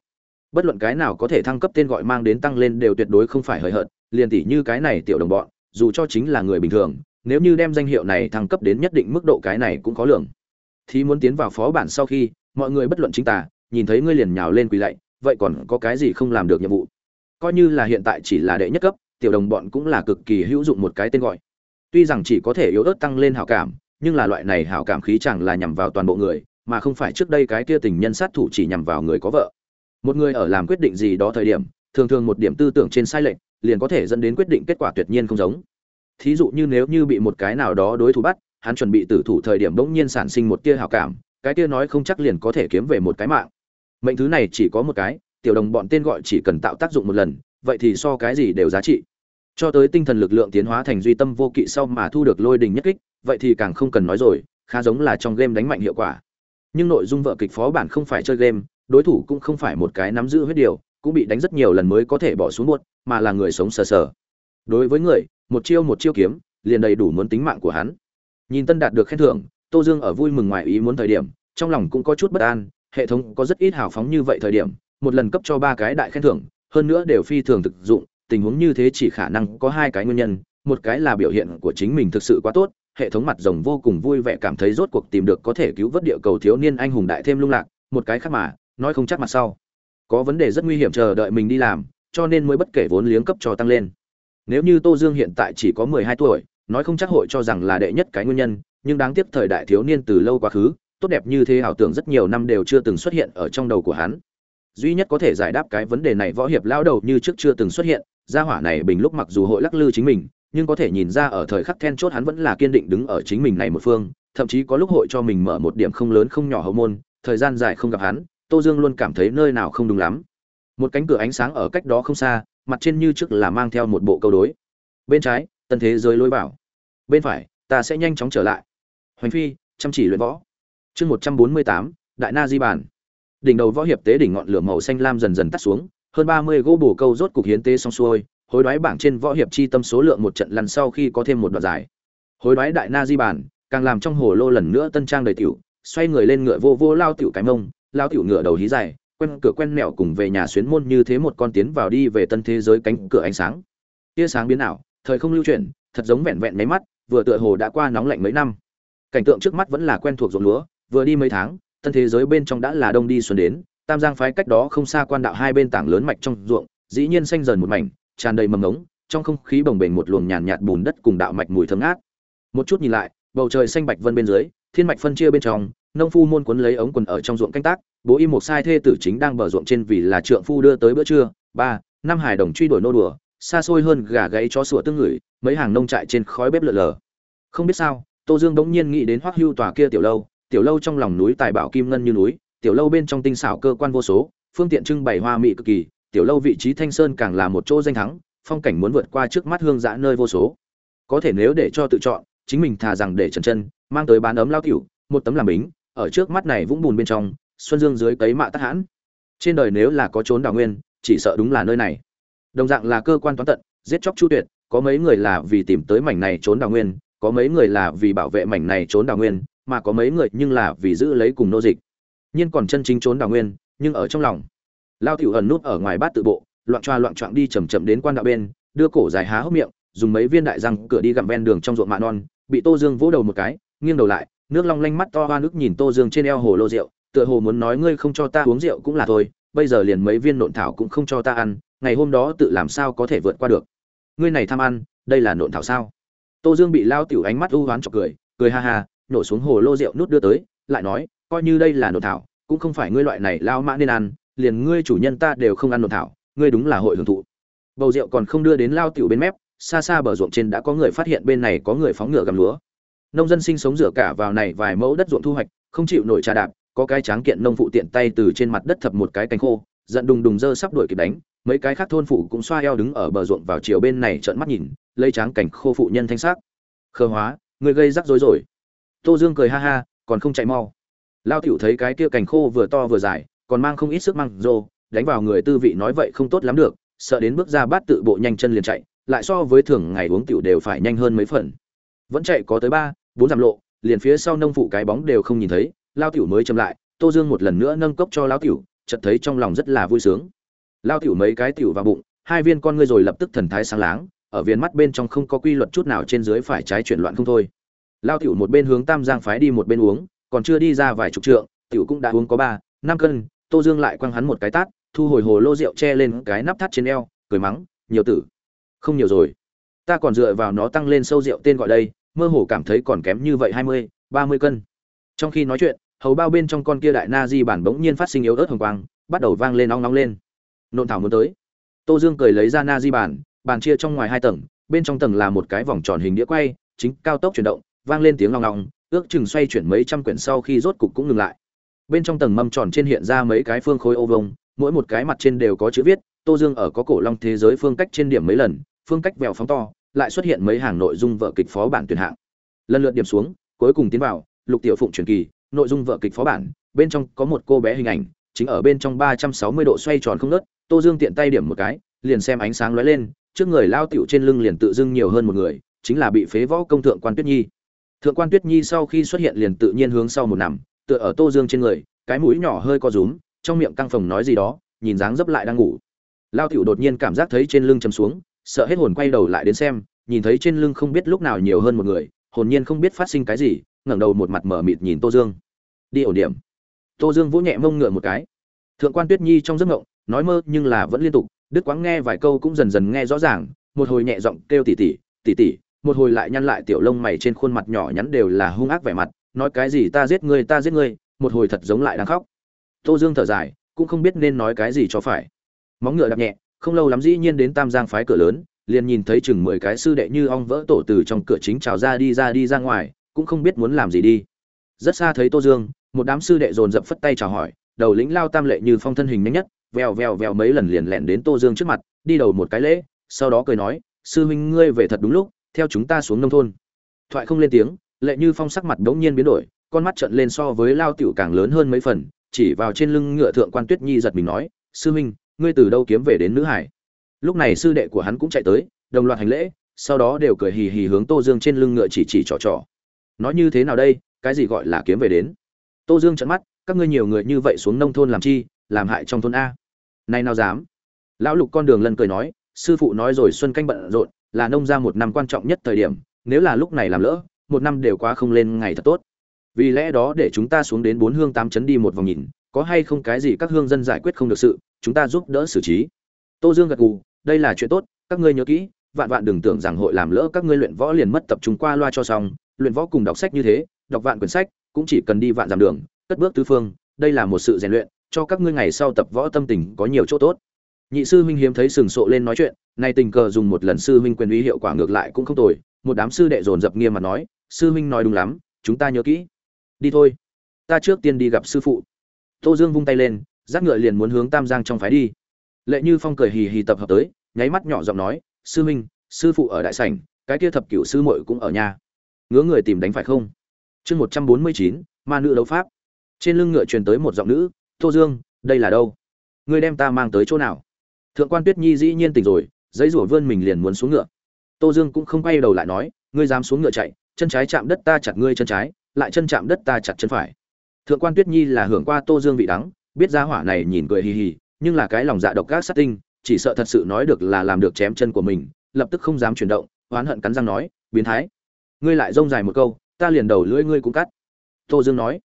Bất luận cái nào có thể thăng cấp tên gọi mang đến tăng lên đều tuyệt đối không phải hời hợt, liền tỷ như cái này tiểu đồng bọn, dù cho chính là người bình thường, nếu như đem danh hiệu này thăng cấp đến nhất định mức độ cái này cũng có lượng thì muốn tiến vào phó bản sau khi, mọi người bất luận chính tả nhìn thấy ngươi liền nhào lên quỳ lạy, vậy còn có cái gì không làm được nhiệm vụ? Coi như là hiện tại chỉ là đệ nhất cấp, tiểu đồng bọn cũng là cực kỳ hữu dụng một cái tên gọi. Tuy rằng chỉ có thể yếu ớt tăng lên hảo cảm, nhưng là loại này hảo cảm khí chẳng là nhằm vào toàn bộ người, mà không phải trước đây cái kia tình nhân sát thủ chỉ nhằm vào người có vợ. Một người ở làm quyết định gì đó thời điểm, thường thường một điểm tư tưởng trên sai lệch, liền có thể dẫn đến quyết định kết quả tuyệt nhiên không giống. Thí dụ như nếu như bị một cái nào đó đối thủ bắt, hắn chuẩn bị tử thủ thời điểm bỗng nhiên sản sinh một tia hảo cảm, cái tia nói không chắc liền có thể kiếm về một cái mạng. Mệnh thứ này chỉ có một cái tiểu đồng bọn tên gọi chỉ cần tạo tác dụng một lần, vậy thì so cái gì đều giá trị. Cho tới tinh thần lực lượng tiến hóa thành duy tâm vô kỵ sau mà thu được lôi đình nhất kích, vậy thì càng không cần nói rồi, khá giống là trong game đánh mạnh hiệu quả. Nhưng nội dung vợ kịch phó bản không phải chơi game, đối thủ cũng không phải một cái nắm giữ huyết điều, cũng bị đánh rất nhiều lần mới có thể bỏ xuống muộn mà là người sống sờ sờ. Đối với người, một chiêu một chiêu kiếm, liền đầy đủ muốn tính mạng của hắn. Nhìn tân đạt được khen thưởng, tô dương ở vui mừng ngoài ý muốn thời điểm, trong lòng cũng có chút bất an, hệ thống có rất ít hào phóng như vậy thời điểm một lần cấp cho ba cái đại khen thưởng, hơn nữa đều phi thường thực dụng, tình huống như thế chỉ khả năng có hai cái nguyên nhân. Một cái là biểu hiện của chính mình thực sự quá tốt, hệ thống mặt rồng vô cùng vui vẻ cảm thấy rốt cuộc tìm được có thể cứu vớt địa cầu thiếu niên anh hùng đại thêm lung lạc. Một cái khác mà, nói không chắc mặt sau. Có vấn đề rất nguy hiểm chờ đợi mình đi làm, cho nên mới bất kể vốn liếng cấp cho tăng lên. Nếu như tô dương hiện tại chỉ có mười hai tuổi, nói không chắc hội cho rằng là đệ nhất cái nguyên nhân, nhưng đáng tiếc thời đại thiếu niên từ lâu quá khứ, tốt đẹp như thế ảo tưởng rất nhiều năm đều chưa từng xuất hiện ở trong đầu của hắn duy nhất có thể giải đáp cái vấn đề này võ hiệp lao đầu như trước chưa từng xuất hiện, gia hỏa này bình lúc mặc dù hội lắc lư chính mình, nhưng có thể nhìn ra ở thời khắc then chốt hắn vẫn là kiên định đứng ở chính mình này một phương, thậm chí có lúc hội cho mình mở một điểm không lớn không nhỏ hậu môn, thời gian dài không gặp hắn, tô dương luôn cảm thấy nơi nào không đúng lắm. Một cánh cửa ánh sáng ở cách đó không xa, mặt trên như trước là mang theo một bộ câu đối. Bên trái, tân thế giới lối vào. Bên phải, ta sẽ nhanh chóng trở lại. Hoành phi, chăm chỉ luyện võ. Chương một trăm bốn mươi tám, đại na di bản đỉnh đầu võ hiệp tế đỉnh ngọn lửa màu xanh lam dần dần tắt xuống, hơn ba mươi gỗ bổ câu rốt cục hiến tế xong xuôi, hối đoái bảng trên võ hiệp chi tâm số lượng một trận lần sau khi có thêm một đoạn giải. Hối đoái đại na di bản càng làm trong hồ lô lần nữa tân trang đầy tiểu, xoay người lên ngựa vô vô lao tiểu cái mông, lao tiểu ngựa đầu hí dài, quen cửa quen mẹo cùng về nhà xuyến môn như thế một con tiến vào đi về tân thế giới cánh cửa ánh sáng. Tia sáng biến ảo, thời không lưu chuyển, thật giống vẹn vẹn mấy mắt, vừa tựa hồ đã qua nóng lạnh mấy năm. Cảnh tượng trước mắt vẫn là quen thuộc ruộng lúa, vừa đi mấy tháng tân thế giới bên trong đã là đông đi xuân đến, tam giang phái cách đó không xa quan đạo hai bên tảng lớn mạch trong ruộng, dĩ nhiên xanh dần một mảnh, tràn đầy mầm ngống, trong không khí bồng bềnh một luồng nhàn nhạt bùn đất cùng đạo mạch mùi thơm ngát. Một chút nhìn lại, bầu trời xanh bạch vân bên dưới, thiên mạch phân chia bên trong, nông phu môn cuốn lấy ống quần ở trong ruộng canh tác, bố y một sai thê tử chính đang bờ ruộng trên vì là trượng phu đưa tới bữa trưa, ba, năm hải đồng truy đuổi nô đùa, xa xôi hơn gà gáy chó sủa tương ngửi, mấy hàng nông trại trên khói bếp lợ lờ. Không biết sao, tô dương bỗng nhiên nghĩ đến hoắc hưu tòa kia tiểu lâu tiểu lâu trong lòng núi tài bảo kim ngân như núi, tiểu lâu bên trong tinh xảo cơ quan vô số, phương tiện trưng bày hoa mỹ cực kỳ, tiểu lâu vị trí thanh sơn càng là một chỗ danh thắng, phong cảnh muốn vượt qua trước mắt hương dã nơi vô số. Có thể nếu để cho tự chọn, chính mình thà rằng để trần chân, mang tới bán ấm lao tiểu, một tấm làm bính, ở trước mắt này vũng bùn bên trong, xuân dương dưới cấy mạ tắc hãn. Trên đời nếu là có trốn đào nguyên, chỉ sợ đúng là nơi này. Đồng dạng là cơ quan toán tận, giết chóc chu tuyệt, có mấy người là vì tìm tới mảnh này trốn đào nguyên, có mấy người là vì bảo vệ mảnh này trốn đào nguyên mà có mấy người nhưng là vì giữ lấy cùng nô dịch. Nhiên còn chân chính trốn đào nguyên, nhưng ở trong lòng. Lao tiểu ẩn nút ở ngoài bát tự bộ, loạn choa loạn choạng đi chầm chậm đến quan đạo bên, đưa cổ dài há hốc miệng, dùng mấy viên đại răng cửa đi gặm ven đường trong ruộng mạ non, bị tô dương vỗ đầu một cái, nghiêng đầu lại, nước long lanh mắt to hoa nước nhìn tô dương trên eo hồ lô rượu, tựa hồ muốn nói ngươi không cho ta uống rượu cũng là thôi, bây giờ liền mấy viên nộn thảo cũng không cho ta ăn, ngày hôm đó tự làm sao có thể vượt qua được. Ngươi này tham ăn, đây là nộn thảo sao? Tô dương bị lao tiểu ánh mắt u hoán chọc cười cười ha ha nổ xuống hồ lô rượu nút đưa tới, lại nói, coi như đây là nộn thảo, cũng không phải ngươi loại này lao mã nên ăn, liền ngươi chủ nhân ta đều không ăn nộn thảo, ngươi đúng là hội hưởng thụ. Bầu rượu còn không đưa đến lao tiểu bên mép, xa xa bờ ruộng trên đã có người phát hiện bên này có người phóng ngựa gầm lúa. Nông dân sinh sống rửa cả vào này vài mẫu đất ruộng thu hoạch, không chịu nổi trà đạp, có cái tráng kiện nông phụ tiện tay từ trên mặt đất thập một cái cánh khô, giận đùng đùng dơ sắp đuổi kịp đánh, mấy cái khác thôn phụ cũng xoa eo đứng ở bờ ruộng vào chiều bên này trợn mắt nhìn, lấy tráng cảnh khô phụ nhân thanh sắc. Khờ hóa, người gây rắc rối rồi tô dương cười ha ha, còn không chạy mau. Lao tiểu thấy cái kia cành khô vừa to vừa dài, còn mang không ít sức măng rô, đánh vào người tư vị nói vậy không tốt lắm được, sợ đến bước ra bát tự bộ nhanh chân liền chạy, lại so với thường ngày uống tiểu đều phải nhanh hơn mấy phần. Vẫn chạy có tới ba, bốn dặm lộ, liền phía sau nông phụ cái bóng đều không nhìn thấy, lao tiểu mới chậm lại, tô dương một lần nữa nâng cốc cho lao tiểu, chợt thấy trong lòng rất là vui sướng. Lao tiểu mấy cái tiểu vào bụng, hai viên con ngươi rồi lập tức thần thái sáng láng, ở viên mắt bên trong không có quy luật chút nào trên dưới phải trái chuyển loạn không thôi lao tiểu một bên hướng tam giang phái đi một bên uống, còn chưa đi ra vài chục trượng, tiểu cũng đã uống có ba, năm cân, tô dương lại quăng hắn một cái tát, thu hồi hồ lô rượu che lên cái nắp thắt trên eo, cười mắng, nhiều tử, không nhiều rồi. Ta còn dựa vào nó tăng lên sâu rượu tên gọi đây, mơ hồ cảm thấy còn kém như vậy hai mươi, ba mươi cân. Trong khi nói chuyện, hầu bao bên trong con kia đại na di bản bỗng nhiên phát sinh yếu ớt hồng quang, bắt đầu vang lên nóng nóng lên. Nộn thảo muốn tới. Tô dương cười lấy ra na di bản, bàn chia trong ngoài hai tầng, bên trong tầng là một cái vòng tròn hình đĩa quay, chính cao tốc chuyển động vang lên tiếng long long ước chừng xoay chuyển mấy trăm quyển sau khi rốt cục cũng ngừng lại. Bên trong tầng mâm tròn trên hiện ra mấy cái phương khối ô vông mỗi một cái mặt trên đều có chữ viết, tô dương ở có cổ long thế giới phương cách trên điểm mấy lần, phương cách vèo phóng to, lại xuất hiện mấy hàng nội dung vợ kịch phó bản tuyển hạng. Lần lượt điểm xuống, cuối cùng tiến vào, lục tiểu phụng truyền kỳ, nội dung vợ kịch phó bản, bên trong có một cô bé hình ảnh, chính ở bên trong ba trăm sáu mươi độ xoay tròn không nớt tô dương tiện tay điểm một cái, liền xem ánh sáng lóe lên, trước người lao tiểu trên lưng liền tự dưng nhiều hơn một người, chính là bị phế võ công thượng quan tuyết nhi thượng quan tuyết nhi sau khi xuất hiện liền tự nhiên hướng sau một nằm, tựa ở tô dương trên người, cái mũi nhỏ hơi co rúm, trong miệng căng phồng nói gì đó, nhìn dáng dấp lại đang ngủ. Lao tiểu đột nhiên cảm giác thấy trên lưng chầm xuống, sợ hết hồn quay đầu lại đến xem, nhìn thấy trên lưng không biết lúc nào nhiều hơn một người, hồn nhiên không biết phát sinh cái gì, ngẩng đầu một mặt mở mịt nhìn tô dương. Đi ổn điểm. Tô dương vỗ nhẹ mông ngựa một cái. Thượng quan tuyết nhi trong giấc ngộng nói mơ nhưng là vẫn liên tục đức quáng nghe vài câu cũng dần dần nghe rõ ràng, một hồi nhẹ giọng kêu tỉ tỉ tỉ tỉ một hồi lại nhăn lại tiểu lông mày trên khuôn mặt nhỏ nhắn đều là hung ác vẻ mặt, nói cái gì ta giết ngươi, ta giết ngươi, một hồi thật giống lại đang khóc. Tô dương thở dài, cũng không biết nên nói cái gì cho phải. Móng ngựa đạp nhẹ, không lâu lắm dĩ nhiên đến tam giang phái cửa lớn, liền nhìn thấy chừng mười cái sư đệ như ong vỡ tổ từ trong cửa chính trào ra đi ra đi ra ngoài, cũng không biết muốn làm gì đi. Rất xa thấy tô dương, một đám sư đệ dồn dập phất tay chào hỏi, đầu lĩnh lao tam lệ như phong thân hình nhanh nhất, vèo vèo vèo mấy lần liền lẹn đến tô dương trước mặt, đi đầu một cái lễ, sau đó cười nói, sư huynh ngươi về thật đúng lúc theo chúng ta xuống nông thôn. Thoại không lên tiếng, lệ như phong sắc mặt đ ố n g nhiên biến đổi, con mắt trận lên so với lao tiểu càng lớn hơn mấy phần, chỉ vào trên lưng ngựa thượng quan tuyết nhi giật mình nói, sư huynh ngươi từ đâu kiếm về đến nữ hải? Lúc này sư đệ của hắn cũng chạy tới, đồng loạt hành lễ, sau đó đều cười hì hì hướng tô dương trên lưng ngựa chỉ chỉ trò trò. Nói như thế nào đây? Cái gì gọi là kiếm về đến? Tô dương trận mắt, các ngươi nhiều người như vậy xuống nông thôn làm chi, làm hại trong thôn a? Này nào dám. Lão lục con đường lần cười nói, sư phụ nói rồi xuân canh bận rộn là nông ra một năm quan trọng nhất thời điểm, nếu là lúc này làm lỡ, một năm đều quá không lên ngày thật tốt. Vì lẽ đó để chúng ta xuống đến bốn hương tám chấn đi một vòng nhìn, có hay không cái gì các hương dân giải quyết không được sự, chúng ta giúp đỡ xử trí. Tô dương gật gù, đây là chuyện tốt, các ngươi nhớ kỹ, vạn vạn đừng tưởng rằng hội làm lỡ các ngươi luyện võ liền mất tập trung qua loa cho xong, luyện võ cùng đọc sách như thế, đọc vạn quyển sách, cũng chỉ cần đi vạn dặm đường, cất bước tứ phương, đây là một sự rèn luyện, cho các ngươi ngày sau tập võ tâm tình có nhiều chỗ tốt nhị sư huynh hiếm thấy sừng sộ lên nói chuyện, nay tình cờ dùng một lần sư huynh quyền uy hiệu quả ngược lại cũng không tồi, một đám sư đệ dồn dập nghiêm mà nói, sư huynh nói đúng lắm, chúng ta nhớ kỹ. Đi thôi. Ta trước tiên đi gặp sư phụ. Tô dương vung tay lên giác ngựa liền muốn hướng tam giang trong phái đi. Lệ như phong cười hì hì tập hợp tới, nháy mắt nhỏ giọng nói, sư huynh, sư phụ ở đại sảnh, cái kia thập cửu sư muội cũng ở nhà. Ngứa người tìm đánh phải không? Chương một trăm bốn mươi chín, ma nữ đấu pháp. Trên lưng ngựa truyền tới một giọng nữ, tô dương, đây là đâu? Ngươi đem ta mang tới chỗ nào? Thượng quan tuyết nhi dĩ nhiên tỉnh rồi, giấy rủa vươn mình liền muốn xuống ngựa. Tô dương cũng không quay đầu lại nói, ngươi dám xuống ngựa chạy, chân trái chạm đất ta chặt ngươi chân trái, lại chân chạm đất ta chặt chân phải. Thượng quan tuyết nhi là hưởng qua tô dương vị đắng, biết ra hỏa này nhìn cười hì hì, nhưng là cái lòng dạ độc các sát tinh, chỉ sợ thật sự nói được là làm được chém chân của mình, lập tức không dám chuyển động, oán hận cắn răng nói, biến thái, ngươi lại rông dài một câu, ta liền đầu lưỡi ngươi cũng cắt. Tô dương nói.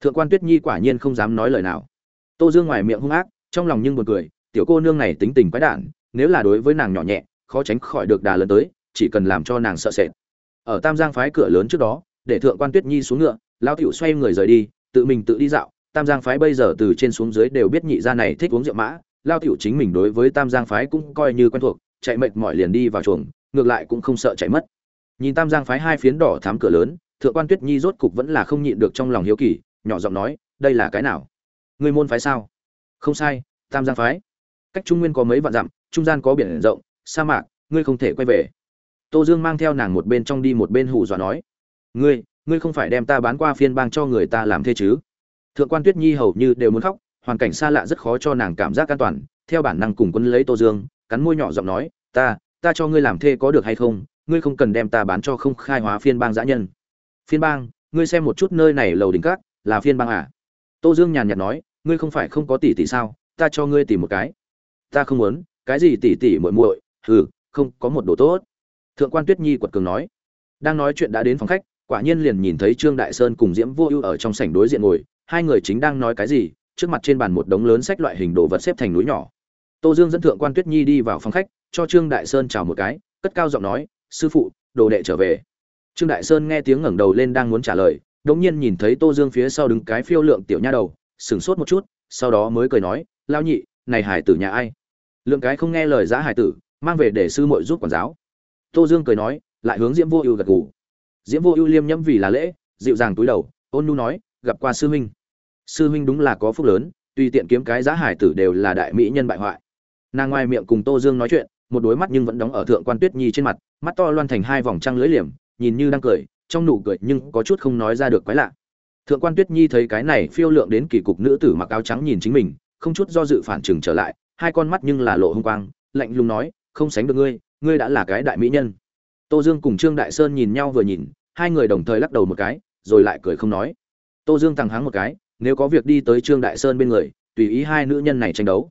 Thượng quan tuyết nhi quả nhiên không dám nói lời nào. Tô dương ngoài miệng hung ác, trong lòng nhưng buồn cười tiểu cô nương này tính tình quái đản, nếu là đối với nàng nhỏ nhẹ, khó tránh khỏi được đà lớn tới, chỉ cần làm cho nàng sợ sệt. Ở tam giang phái cửa lớn trước đó, để thượng quan tuyết nhi xuống ngựa lao tiểu xoay người rời đi, tự mình tự đi dạo. Tam giang phái bây giờ từ trên xuống dưới đều biết nhị gia này thích uống rượu mã lao tiểu chính mình đối với tam giang phái cũng coi như quen thuộc, chạy mệt mỏi liền đi vào chuồng, ngược lại cũng không sợ chạy mất. Nhìn tam giang phái hai phiến đỏ thám cửa lớn, thượng quan tuyết nhi rốt cục vẫn là không nhịn được trong lòng hiếu kỳ, nhỏ giọng nói, đây là cái nào? Người môn phái sao? Không sai, tam giang phái cách trung nguyên có mấy vạn dặm, trung gian có biển rộng, sa mạc, ngươi không thể quay về. Tô dương mang theo nàng một bên trong đi một bên hù dọa nói, ngươi ngươi không phải đem ta bán qua phiên bang cho người ta làm thế chứ? Thượng quan tuyết nhi hầu như đều muốn khóc, hoàn cảnh xa lạ rất khó cho nàng cảm giác an toàn. Theo bản năng cùng quân lấy tô dương, cắn môi nhỏ giọng nói, ta ta cho ngươi làm thê có được hay không? Ngươi không cần đem ta bán cho không khai hóa phiên bang giã nhân. Phiên bang? Ngươi xem một chút nơi này lầu đỉnh cát là phiên bang à? Tô dương nhàn nhạt nói, ngươi không phải không có tỷ tỷ sao? Ta cho ngươi tìm một cái ta không muốn, cái gì tỷ tỷ muội muội, hừ, không, có một đồ tốt. Thượng quan tuyết nhi quật cường nói. Đang nói chuyện đã đến phòng khách, quả nhiên liền nhìn thấy trương đại sơn cùng diễm vô ưu ở trong sảnh đối diện ngồi, hai người chính đang nói cái gì, trước mặt trên bàn một đống lớn sách loại hình đồ vật xếp thành núi nhỏ. Tô dương dẫn thượng quan tuyết nhi đi vào phòng khách, cho trương đại sơn chào một cái, cất cao giọng nói, sư phụ, đồ đệ trở về. Trương đại sơn nghe tiếng ngẩng đầu lên đang muốn trả lời, đột nhiên nhìn thấy tô dương phía sau đứng cái phiêu lượng tiểu nha đầu, sửng sốt một chút, sau đó mới cười nói lao nhị, này hải tử nhà ai? Lượng cái không nghe lời giá hải tử, mang về để sư muội giúp quản giáo. Tô dương cười nói, lại hướng diễm vô ưu gật gù. Diễm vô ưu liêm nhẫm vì là lễ, dịu dàng túi đầu, ôn nu nói, gặp qua sư huynh. Sư huynh đúng là có phúc lớn tùy tiện kiếm cái giá hải tử đều là đại mỹ nhân bại hoại. Nàng ngoài miệng cùng tô dương nói chuyện, một đôi mắt nhưng vẫn đóng ở thượng quan tuyết nhi trên mặt, mắt to loan thành hai vòng trăng lưỡi liềm, nhìn như đang cười, trong nụ cười nhưng có chút không nói ra được quái lạ. Thượng quan tuyết nhi thấy cái này phiêu lượng đến kỳ cục nữ tử mặc áo trắng nhìn chính mình, không chút do dự phản chừng trở lại hai con mắt nhưng là lộ hung quang, lạnh lùng nói, không sánh được ngươi ngươi đã là cái đại mỹ nhân. Tô dương cùng trương đại sơn nhìn nhau vừa nhìn, hai người đồng thời lắc đầu một cái, rồi lại cười không nói. Tô dương thẳng háng một cái, nếu có việc đi tới trương đại sơn bên người, tùy ý hai nữ nhân này tranh đấu.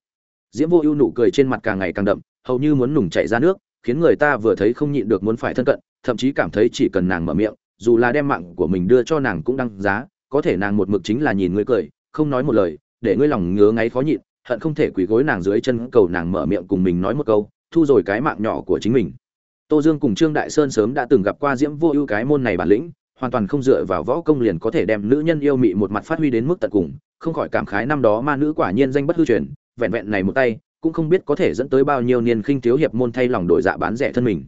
Diễm vô ưu nụ cười trên mặt càng ngày càng đậm, hầu như muốn nùng chạy ra nước, khiến người ta vừa thấy không nhịn được muốn phải thân cận, thậm chí cảm thấy chỉ cần nàng mở miệng, dù là đem mạng của mình đưa cho nàng cũng đăng giá, có thể nàng một mực chính là nhìn ngươi cười, không nói một lời, để ngươi lòng ngứa ngáy khó nhịn hận không thể quỳ gối nàng dưới chân cầu nàng mở miệng cùng mình nói một câu, thu rồi cái mạng nhỏ của chính mình. Tô dương cùng trương đại sơn sớm đã từng gặp qua diễm vô ưu cái môn này bản lĩnh, hoàn toàn không dựa vào võ công liền có thể đem nữ nhân yêu mị một mặt phát huy đến mức tận cùng, không khỏi cảm khái năm đó ma nữ quả nhiên danh bất hư truyền, vẹn vẹn này một tay, cũng không biết có thể dẫn tới bao nhiêu niên khinh thiếu hiệp môn thay lòng đổi dạ bán rẻ thân mình.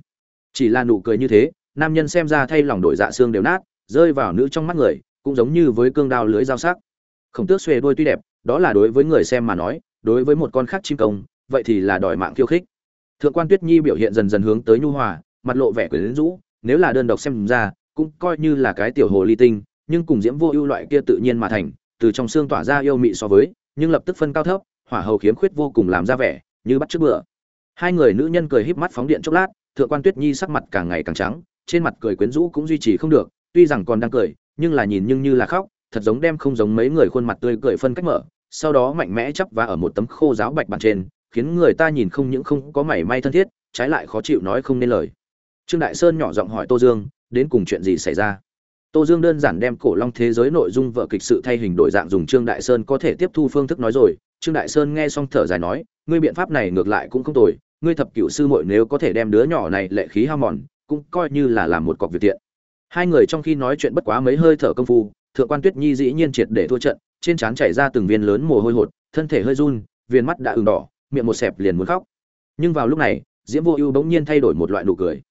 Chỉ là nụ cười như thế, nam nhân xem ra thay lòng đổi dạ xương đều nát, rơi vào nữ trong mắt người, cũng giống như với cương đao lưới dao sắc. Khổng tước xuề đôi tuy đẹp đó là đối với người xem mà nói, đối với một con khác chim công, vậy thì là đòi mạng khiêu khích. Thượng quan tuyết nhi biểu hiện dần dần hướng tới nhu hòa, mặt lộ vẻ quyến rũ, nếu là đơn độc xem ra, cũng coi như là cái tiểu hồ ly tinh, nhưng cùng diễm vô ưu loại kia tự nhiên mà thành, từ trong xương tỏa ra yêu mị so với, nhưng lập tức phân cao thấp, hỏa hầu khiếm khuyết vô cùng làm ra vẻ, như bắt trước bữa. Hai người nữ nhân cười híp mắt phóng điện chốc lát, thượng quan tuyết nhi sắc mặt càng ngày càng trắng, trên mặt cười quyến rũ cũng duy trì không được, tuy rằng còn đang cười, nhưng là nhìn nhưng như là khóc, thật giống đem không giống mấy người khuôn mặt tươi cười phân cách mở sau đó mạnh mẽ chắp và ở một tấm khô giáo bạch bàn trên, khiến người ta nhìn không những không có mảy may thân thiết, trái lại khó chịu nói không nên lời. Trương đại sơn nhỏ giọng hỏi tô dương, đến cùng chuyện gì xảy ra? Tô dương đơn giản đem cổ long thế giới nội dung vợ kịch sự thay hình đổi dạng dùng trương đại sơn có thể tiếp thu phương thức nói rồi. Trương đại sơn nghe xong thở dài nói, ngươi biện pháp này ngược lại cũng không tồi, ngươi thập cửu sư muội nếu có thể đem đứa nhỏ này lệ khí hao mòn, cũng coi như là làm một cọc việc tiện hai người trong khi nói chuyện bất quá mấy hơi thở công phu, thượng quan tuyết nhi dĩ nhiên triệt để thua trận trên trán chảy ra từng viên lớn mồ hôi hột, thân thể hơi run viên mắt đã ửng đỏ, miệng một xẹp liền muốn khóc. Nhưng vào lúc này, diễm vô ưu bỗng nhiên thay đổi một loại nụ cười.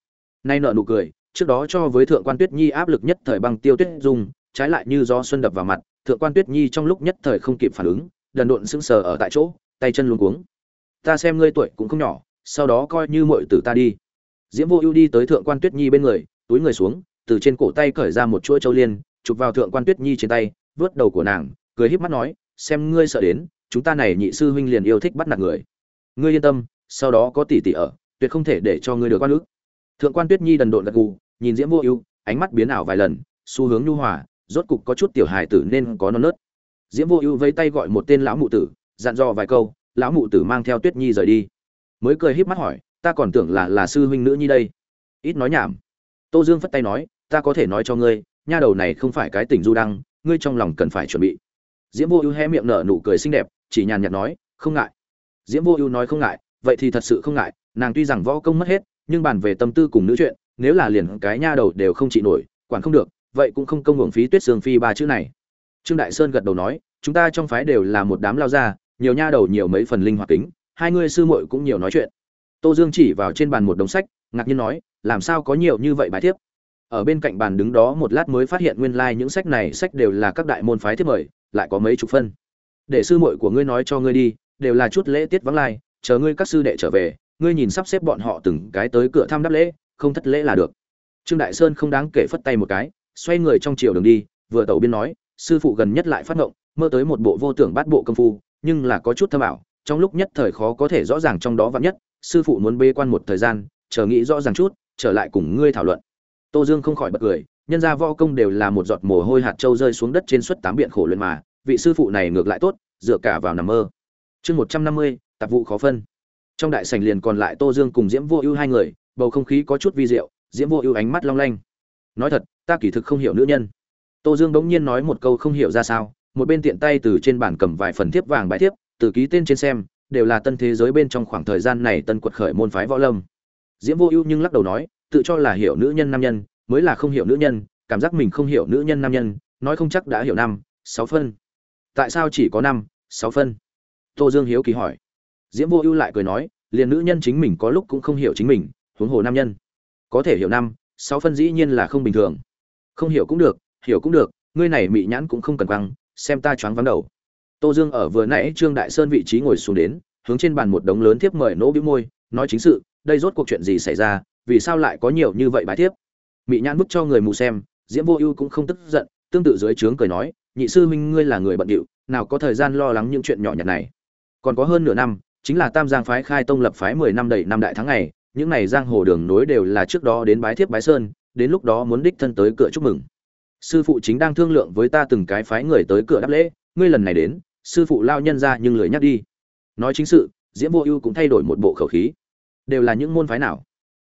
Nay nợ nụ cười, trước đó cho với thượng quan tuyết nhi áp lực nhất thời băng tiêu tuyết dung, trái lại như do xuân đập vào mặt, thượng quan tuyết nhi trong lúc nhất thời không kịp phản ứng, đần độn sững sờ ở tại chỗ, tay chân luống cuống. Ta xem ngươi tuổi cũng không nhỏ, sau đó coi như muội tử ta đi. Diễm vô ưu đi tới thượng quan tuyết nhi bên người, túi người xuống, từ trên cổ tay cởi ra một chuỗi châu liên, chụp vào thượng quan tuyết nhi trên tay, vớt đầu của nàng cười híp mắt nói, xem ngươi sợ đến, chúng ta này nhị sư huynh liền yêu thích bắt nạt người. Ngươi yên tâm, sau đó có tỷ tỷ ở, tuyệt không thể để cho ngươi được quan ức. thượng quan tuyết nhi đần độn gật gù, nhìn diễm vô ưu, ánh mắt biến ảo vài lần, xu hướng nhu hòa, rốt cục có chút tiểu hài tử nên có non nớt. Diễm vô ưu vẫy tay gọi một tên lão mụ tử, dặn dò vài câu, lão mụ tử mang theo tuyết nhi rời đi. Mới cười híp mắt hỏi, ta còn tưởng là là sư huynh nữ nhi đây? Ít nói nhảm. Tô dương phất tay nói, ta có thể nói cho ngươi, nha đầu này không phải cái tỉnh du đăng, ngươi trong lòng cần phải chuẩn bị diễm vô ưu hé miệng nở nụ cười xinh đẹp, chỉ nhàn nhạt nói, không ngại. Diễm vô ưu nói, không ngại, vậy thì thật sự không ngại, nàng tuy rằng võ công mất hết, nhưng bàn về tâm tư cùng nữ chuyện, nếu là liền cái nha đầu đều không trị nổi, quản không được, vậy cũng không công hưởng phí tuyết sương phi ba chữ này. Trương đại sơn gật đầu nói, chúng ta trong phái đều là một đám lao gia, nhiều nha đầu nhiều mấy phần linh hoạt tính hai ngươi sư muội cũng nhiều nói chuyện. Tô dương chỉ vào trên bàn một đống sách, ngạc nhiên nói, làm sao có nhiều như vậy bài thiếp? Ở bên cạnh bàn đứng đó một lát mới phát hiện nguyên lai những sách này sách đều là các đại môn phái thiếp mời lại có mấy chục phân. Để sư muội của ngươi nói cho ngươi đi, đều là chút lễ tiết vắng lai, chờ ngươi các sư đệ trở về, ngươi nhìn sắp xếp bọn họ từng cái tới cửa thăm đáp lễ, không thất lễ là được. Trương đại sơn không đáng kể phất tay một cái, xoay người trong chiều đường đi, vừa tẩu biên nói, sư phụ gần nhất lại phát ngộng, mơ tới một bộ vô tưởng bát bộ công phu, nhưng là có chút thâm ảo, trong lúc nhất thời khó có thể rõ ràng trong đó vạn nhất, sư phụ muốn bê quan một thời gian, chờ nghĩ rõ ràng chút, trở lại cùng ngươi thảo luận. Tô dương không khỏi bật cười nhân ra võ công đều là một giọt mồ hôi hạt trâu rơi xuống đất trên suất tám biện khổ luyện mà, vị sư phụ này ngược lại tốt, dựa cả vào nằm mơ. Chương một trăm năm mươi, tạp vụ khó phân. Trong đại sảnh liền còn lại tô dương cùng diễm vô ưu hai người, bầu không khí có chút vi diệu, diễm vô ưu ánh mắt long lanh. Nói thật, ta kỳ thực không hiểu nữ nhân. Tô dương bỗng nhiên nói một câu không hiểu ra sao, một bên tiện tay từ trên bàn cầm vài phần thiếp vàng bãi thiếp, từ ký tên trên xem, đều là tân thế giới bên trong khoảng thời gian này tân quật khởi môn phái võ lâm. Diễm vô ưu nhưng lắc đầu nói, tự cho là hiểu nữ nhân nam nhân mới là không hiểu nữ nhân, cảm giác mình không hiểu nữ nhân nam nhân, nói không chắc đã hiểu năm, sáu phân. Tại sao chỉ có năm, sáu phân? Tô dương hiếu kỳ hỏi. Diễm vô ưu lại cười nói, liền nữ nhân chính mình có lúc cũng không hiểu chính mình, huống hồ nam nhân. Có thể hiểu năm, sáu phân dĩ nhiên là không bình thường. Không hiểu cũng được, hiểu cũng được, ngươi này mị nhãn cũng không cần quăng, xem ta choáng vắng đầu. Tô dương ở vừa nãy trương đại sơn vị trí ngồi xuống đến, hướng trên bàn một đống lớn thiếp mời nỗ bĩu môi, nói chính sự, đây rốt cuộc chuyện gì xảy ra, vì sao lại có nhiều như vậy bài thiếp? Mị nhãn bức cho người mù xem, diễm vô ưu cũng không tức giận, tương tự dưới trướng cười nói, nhị sư huynh ngươi là người bận điệu, nào có thời gian lo lắng những chuyện nhỏ nhặt này. Còn có hơn nửa năm, chính là tam giang phái khai tông lập phái mười năm đầy năm đại tháng ngày, những này giang hồ đường nối đều là trước đó đến bái thiếp bái sơn, đến lúc đó muốn đích thân tới cửa chúc mừng. Sư phụ chính đang thương lượng với ta từng cái phái người tới cửa đáp lễ, ngươi lần này đến, sư phụ lao nhân ra nhưng lười nhắc đi. Nói chính sự, diễm vô ưu cũng thay đổi một bộ khẩu khí. Đều là những môn phái nào?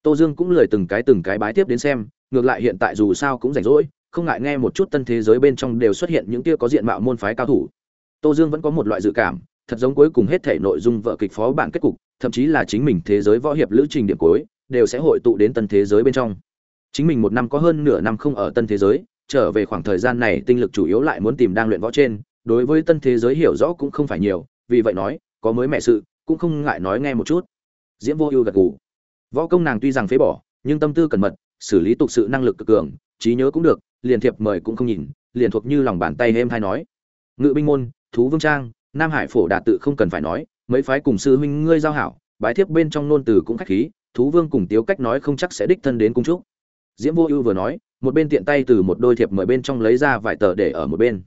Tô dương cũng lười từng cái từng cái bái tiếp đến xem, ngược lại hiện tại dù sao cũng rảnh rỗi, không ngại nghe một chút tân thế giới bên trong đều xuất hiện những kia có diện mạo môn phái cao thủ. Tô dương vẫn có một loại dự cảm, thật giống cuối cùng hết thể nội dung vợ kịch phó bản kết cục, thậm chí là chính mình thế giới võ hiệp lữ trình điểm cuối, đều sẽ hội tụ đến tân thế giới bên trong. Chính mình một năm có hơn nửa năm không ở tân thế giới, trở về khoảng thời gian này tinh lực chủ yếu lại muốn tìm đang luyện võ trên, đối với tân thế giới hiểu rõ cũng không phải nhiều, vì vậy nói, có mới mẹ sự, cũng không ngại nói nghe một chút. Diễm vô ưu gật gù võ công nàng tuy rằng phế bỏ, nhưng tâm tư cẩn mật, xử lý tục sự năng lực cực cường, trí nhớ cũng được, liền thiệp mời cũng không nhìn, liền thuộc như lòng bàn tay êm hay nói. Ngự binh môn, thú vương trang, nam hải phổ đạt tự không cần phải nói, mấy phái cùng sư huynh ngươi giao hảo, bái thiếp bên trong nôn từ cũng khách khí, thú vương cùng tiếu cách nói không chắc sẽ đích thân đến cung trúc. Diễm vô ưu vừa nói, một bên tiện tay từ một đôi thiệp mời bên trong lấy ra vài tờ để ở một bên.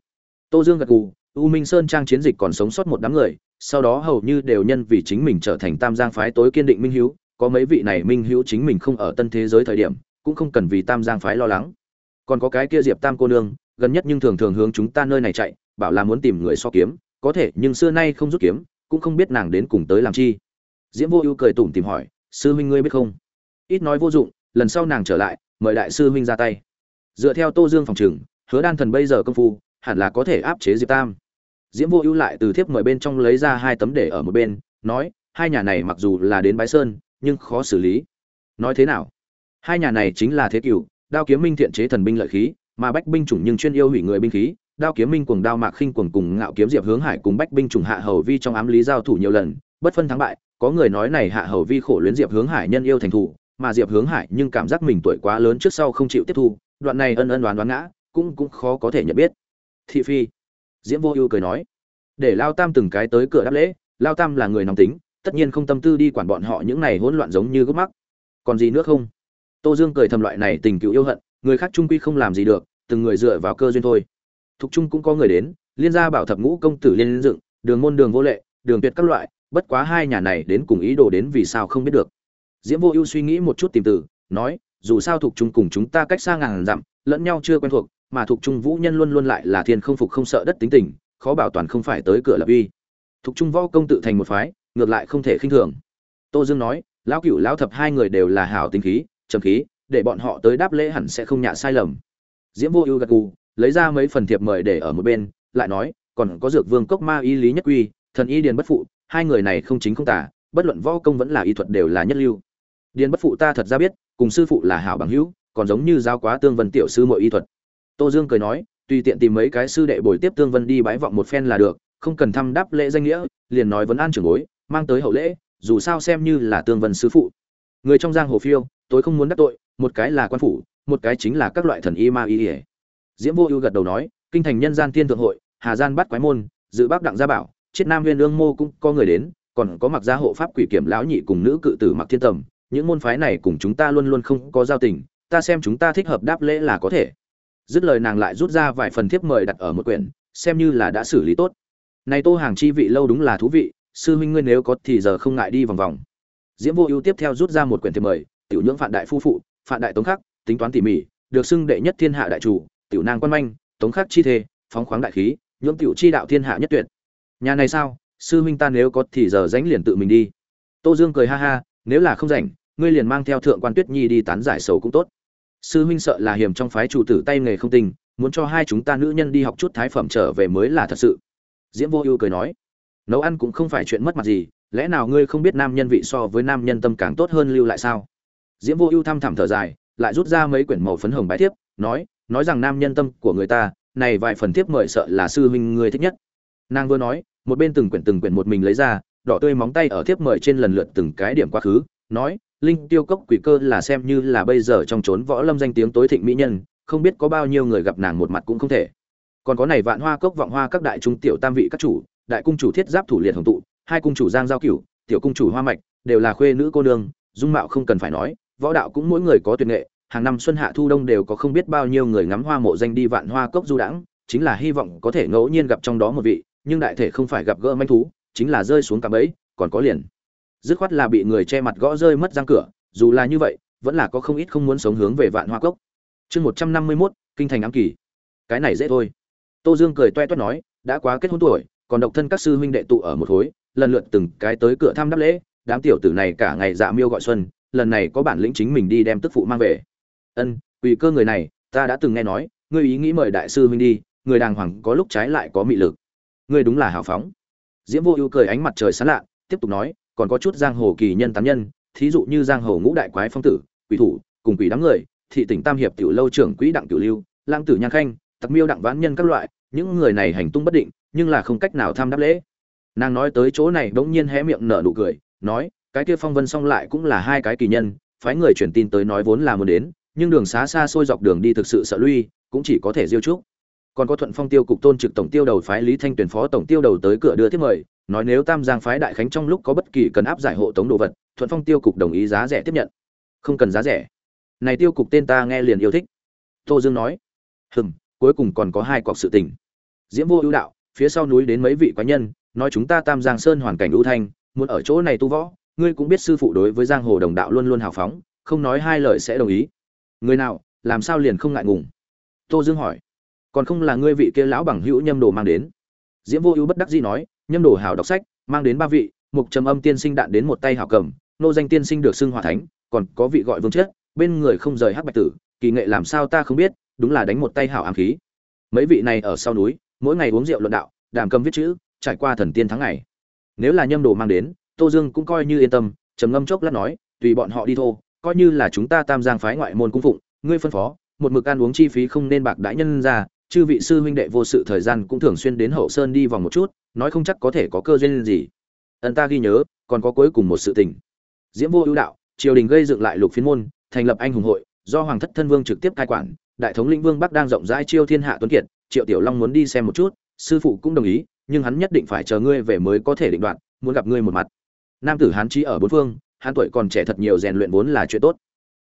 Tô dương gật gù, u minh sơn trang chiến dịch còn sống sót một đám người, sau đó hầu như đều nhân vì chính mình trở thành tam giang phái tối kiên định minh hữu có mấy vị này minh hữu chính mình không ở tân thế giới thời điểm, cũng không cần vì tam giang phái lo lắng. Còn có cái kia diệp tam cô nương, gần nhất nhưng thường thường hướng chúng ta nơi này chạy, bảo là muốn tìm người so kiếm, có thể nhưng xưa nay không rút kiếm, cũng không biết nàng đến cùng tới làm chi. Diễm vô ưu cười tủm tìm hỏi, sư huynh ngươi biết không? Ít nói vô dụng, lần sau nàng trở lại, mời đại sư huynh ra tay. Dựa theo tô dương phòng trừng hứa đan thần bây giờ công phu, hẳn là có thể áp chế diệp tam. Diễm vô ưu lại từ thiếp mời bên trong lấy ra hai tấm để ở một bên, nói, hai nhà này mặc dù là đến bái sơn nhưng khó xử lý. Nói thế nào? Hai nhà này chính là thế cựu, đao kiếm minh thiện chế thần binh lợi khí, mà bách binh chủng nhưng chuyên yêu hủy người binh khí. Đao kiếm minh cuồng đao mạc khinh cuồng cùng ngạo kiếm diệp hướng hải cùng bách binh chủng hạ hầu vi trong ám lý giao thủ nhiều lần, bất phân thắng bại. Có người nói này hạ hầu vi khổ luyến diệp hướng hải nhân yêu thành thủ mà diệp hướng hải nhưng cảm giác mình tuổi quá lớn trước sau không chịu tiếp thu. Đoạn này ân ân đoán đoán ngã, cũng cũng khó có thể nhận biết. Thị phi, diễm vô ưu cười nói, để lao tam từng cái tới cửa đáp lễ, lao tam là người nóng tính tất nhiên không tâm tư đi quản bọn họ những này hỗn loạn giống như gốc mắc. Còn gì nữa không? Tô dương cười thầm loại này tình cựu yêu hận, người khác trung quy không làm gì được, từng người dựa vào cơ duyên thôi. Thục trung cũng có người đến, liên gia bảo thập ngũ công tử liên dựng, đường môn đường vô lệ, đường tuyệt các loại, bất quá hai nhà này đến cùng ý đồ đến vì sao không biết được. Diễm vô ưu suy nghĩ một chút tìm từ, nói, dù sao thuộc trung cùng chúng ta cách xa ngàn dặm, lẫn nhau chưa quen thuộc, mà thuộc trung vũ nhân luôn luôn lại là thiên không phục không sợ đất tính tình, khó bảo toàn không phải tới cửa lập uy. Thuộc trung võ công tự thành một phái ngược lại không thể khinh thường. Tô dương nói, lão cửu, lão thập hai người đều là hảo tính khí, trầm khí, để bọn họ tới đáp lễ hẳn sẽ không nhạ sai lầm. Diễm vô ưu gật gù, lấy ra mấy phần thiệp mời để ở một bên, lại nói, còn có dược vương cốc ma y lý nhất quy, thần y điền bất phụ, hai người này không chính không tả bất luận võ công vẫn là y thuật đều là nhất lưu. Điền bất phụ ta thật ra biết, cùng sư phụ là hảo bằng hữu, còn giống như giao quá tương vân tiểu sư mọi y thuật. Tô dương cười nói, tùy tiện tìm mấy cái sư đệ bồi tiếp tương vân đi bái vọng một phen là được, không cần thăm đáp lễ danh nghĩa, liền nói vấn an trưởng bối mang tới hậu lễ, dù sao xem như là tương vân sứ phụ. Người trong giang hồ phiêu, tôi không muốn đắc tội, một cái là quan phủ, một cái chính là các loại thần y ma y ỉa diễm vô ưu gật đầu nói, kinh thành nhân gian tiên thượng hội, hà gian bắt quái môn, dự bác đặng gia bảo, triết nam huyên ương mô cũng có người đến, còn có mặc gia hộ pháp quỷ kiểm lão nhị cùng nữ cự tử mặc thiên tầm, những môn phái này cùng chúng ta luôn luôn không có giao tình, ta xem chúng ta thích hợp đáp lễ là có thể. Dứt lời nàng lại rút ra vài phần thiếp mời đặt ở một quyển, xem như là đã xử lý tốt. Này tô hàng chi vị lâu đúng là thú vị sư huynh ngươi nếu có thì giờ không ngại đi vòng vòng. Diễm vô ưu tiếp theo rút ra một quyển thiệp mời, tiểu nhưỡng phạn đại phu phụ, phạn đại tống khắc, tính toán tỉ mỉ, được xưng đệ nhất thiên hạ đại chủ, tiểu nang quan manh, tống khắc chi thê, phóng khoáng đại khí, nhưỡng tiểu chi đạo thiên hạ nhất tuyệt. Nhà này sao? Sư huynh ta nếu có thì giờ dánh liền tự mình đi. Tô dương cười ha ha, nếu là không rảnh, ngươi liền mang theo thượng quan tuyết nhi đi tán giải sầu cũng tốt. Sư huynh sợ là hiểm trong phái chủ tử tay nghề không tình, muốn cho hai chúng ta nữ nhân đi học chút thái phẩm trở về mới là thật sự. Diễm vô ưu cười nói nấu ăn cũng không phải chuyện mất mặt gì, lẽ nào ngươi không biết nam nhân vị so với nam nhân tâm càng tốt hơn lưu lại sao? Diễm vô ưu thăm thẳm thở dài, lại rút ra mấy quyển màu phấn hồng bái thiếp, nói nói rằng nam nhân tâm của người ta, này vài phần thiếp mời sợ là sư huynh ngươi thích nhất. Nàng vừa nói, một bên từng quyển từng quyển một mình lấy ra, đỏ tươi móng tay ở thiếp mời trên lần lượt từng cái điểm quá khứ, nói, linh tiêu cốc quỷ cơ là xem như là bây giờ trong trốn võ lâm danh tiếng tối thịnh mỹ nhân, không biết có bao nhiêu người gặp nàng một mặt cũng không thể. Còn có này vạn hoa cốc vọng hoa các đại trung tiểu tam vị các chủ đại cung chủ thiết giáp thủ liệt hồng tụ, hai cung chủ giang giao cửu, tiểu cung chủ hoa mạch, đều là khuê nữ cô nương, dung mạo không cần phải nói, võ đạo cũng mỗi người có tuyệt nghệ, hàng năm xuân hạ thu đông đều có không biết bao nhiêu người ngắm hoa mộ danh đi vạn hoa cốc du đãng, chính là hy vọng có thể ngẫu nhiên gặp trong đó một vị, nhưng đại thể không phải gặp gỡ manh thú, chính là rơi xuống cạm bẫy, còn có liền. Dứt khoát là bị người che mặt gõ rơi mất răng cửa, dù là như vậy, vẫn là có không ít không muốn sống hướng về vạn hoa cốc. Chương một trăm năm mươi mốt, kinh thành ám kỳ. Cái này dễ thôi. Tô dương cười toe toét nói, đã quá kết hôn tuổi còn độc thân các sư huynh đệ tụ ở một khối, lần lượt từng cái tới cửa thăm đáp lễ, đám tiểu tử này cả ngày dạ miêu gọi xuân, lần này có bản lĩnh chính mình đi đem tức phụ mang về. Ân, quỷ cơ người này, ta đã từng nghe nói, ngươi ý nghĩ mời đại sư huynh đi, người đàng hoàng có lúc trái lại có mị lực. Ngươi đúng là hào phóng. Diễm vô ưu cười ánh mặt trời sáng lạ, tiếp tục nói, còn có chút giang hồ kỳ nhân tán nhân, thí dụ như giang hồ ngũ đại quái phong tử, quỷ thủ, cùng quỷ đám người, thị tỉnh tam hiệp tiểu lâu trưởng quỹ đặng tiểu lưu lang tử nhàn khanh, tặc miêu đặng vãn nhân các loại những người này hành tung bất định, nhưng là không cách nào tham đáp lễ. Nàng nói tới chỗ này bỗng nhiên hé miệng nở nụ cười, nói, cái kia phong vân xong lại cũng là hai cái kỳ nhân, phái người truyền tin tới nói vốn là muốn đến, nhưng đường xá xa xôi dọc đường đi thực sự sợ lui, cũng chỉ có thể diêu trúc. Còn có thuận phong tiêu cục tôn trực tổng tiêu đầu phái lý thanh tuyển phó tổng tiêu đầu tới cửa đưa tiếp mời, nói nếu tam giang phái đại khánh trong lúc có bất kỳ cần áp giải hộ tống đồ vật, thuận phong tiêu cục đồng ý giá rẻ tiếp nhận. Không cần giá rẻ. Này tiêu cục tên ta nghe liền yêu thích. Tô dương nói. Hừm, cuối cùng còn có hai cọc sự tình diễm vô ưu đạo, phía sau núi đến mấy vị quái nhân, nói chúng ta tam giang sơn hoàn cảnh ưu thanh, muốn ở chỗ này tu võ, ngươi cũng biết sư phụ đối với giang hồ đồng đạo luôn luôn hào phóng, không nói hai lời sẽ đồng ý. Người nào, làm sao liền không ngại ngùng? Tô dương hỏi. Còn không là ngươi vị kia lão bằng hữu nhâm đồ mang đến. Diễm vô ưu bất đắc dĩ nói, nhâm đồ hào đọc sách, mang đến ba vị, mục trầm âm tiên sinh đạn đến một tay hào cầm, nô danh tiên sinh được xưng hòa thánh, còn có vị gọi vương chết, bên người không rời hắc bạch tử, kỳ nghệ làm sao ta không biết, đúng là đánh một tay hảo ám khí. Mấy vị này ở sau núi mỗi ngày uống rượu luận đạo, đàm cầm viết chữ, trải qua thần tiên tháng ngày. Nếu là nhâm đồ mang đến, tô dương cũng coi như yên tâm, trầm ngâm chốc lát nói, tùy bọn họ đi thô, coi như là chúng ta tam giang phái ngoại môn cung phụng, ngươi phân phó, một mực ăn uống chi phí không nên bạc đãi nhân ra, chư vị sư huynh đệ vô sự thời gian cũng thường xuyên đến hậu sơn đi vòng một chút, nói không chắc có thể có cơ duyên gì. Ân ta ghi nhớ, còn có cuối cùng một sự tình. Diễm vô ưu đạo, triều đình gây dựng lại lục phiên môn, thành lập anh hùng hội, do hoàng thất thân vương trực tiếp cai quản, đại thống lĩnh vương bắc đang rộng rãi chiêu thiên hạ tuấn kiệt triệu tiểu long muốn đi xem một chút, sư phụ cũng đồng ý, nhưng hắn nhất định phải chờ ngươi về mới có thể định đoạt, muốn gặp ngươi một mặt. Nam tử hán trí ở bốn phương, hắn tuổi còn trẻ thật nhiều rèn luyện vốn là chuyện tốt.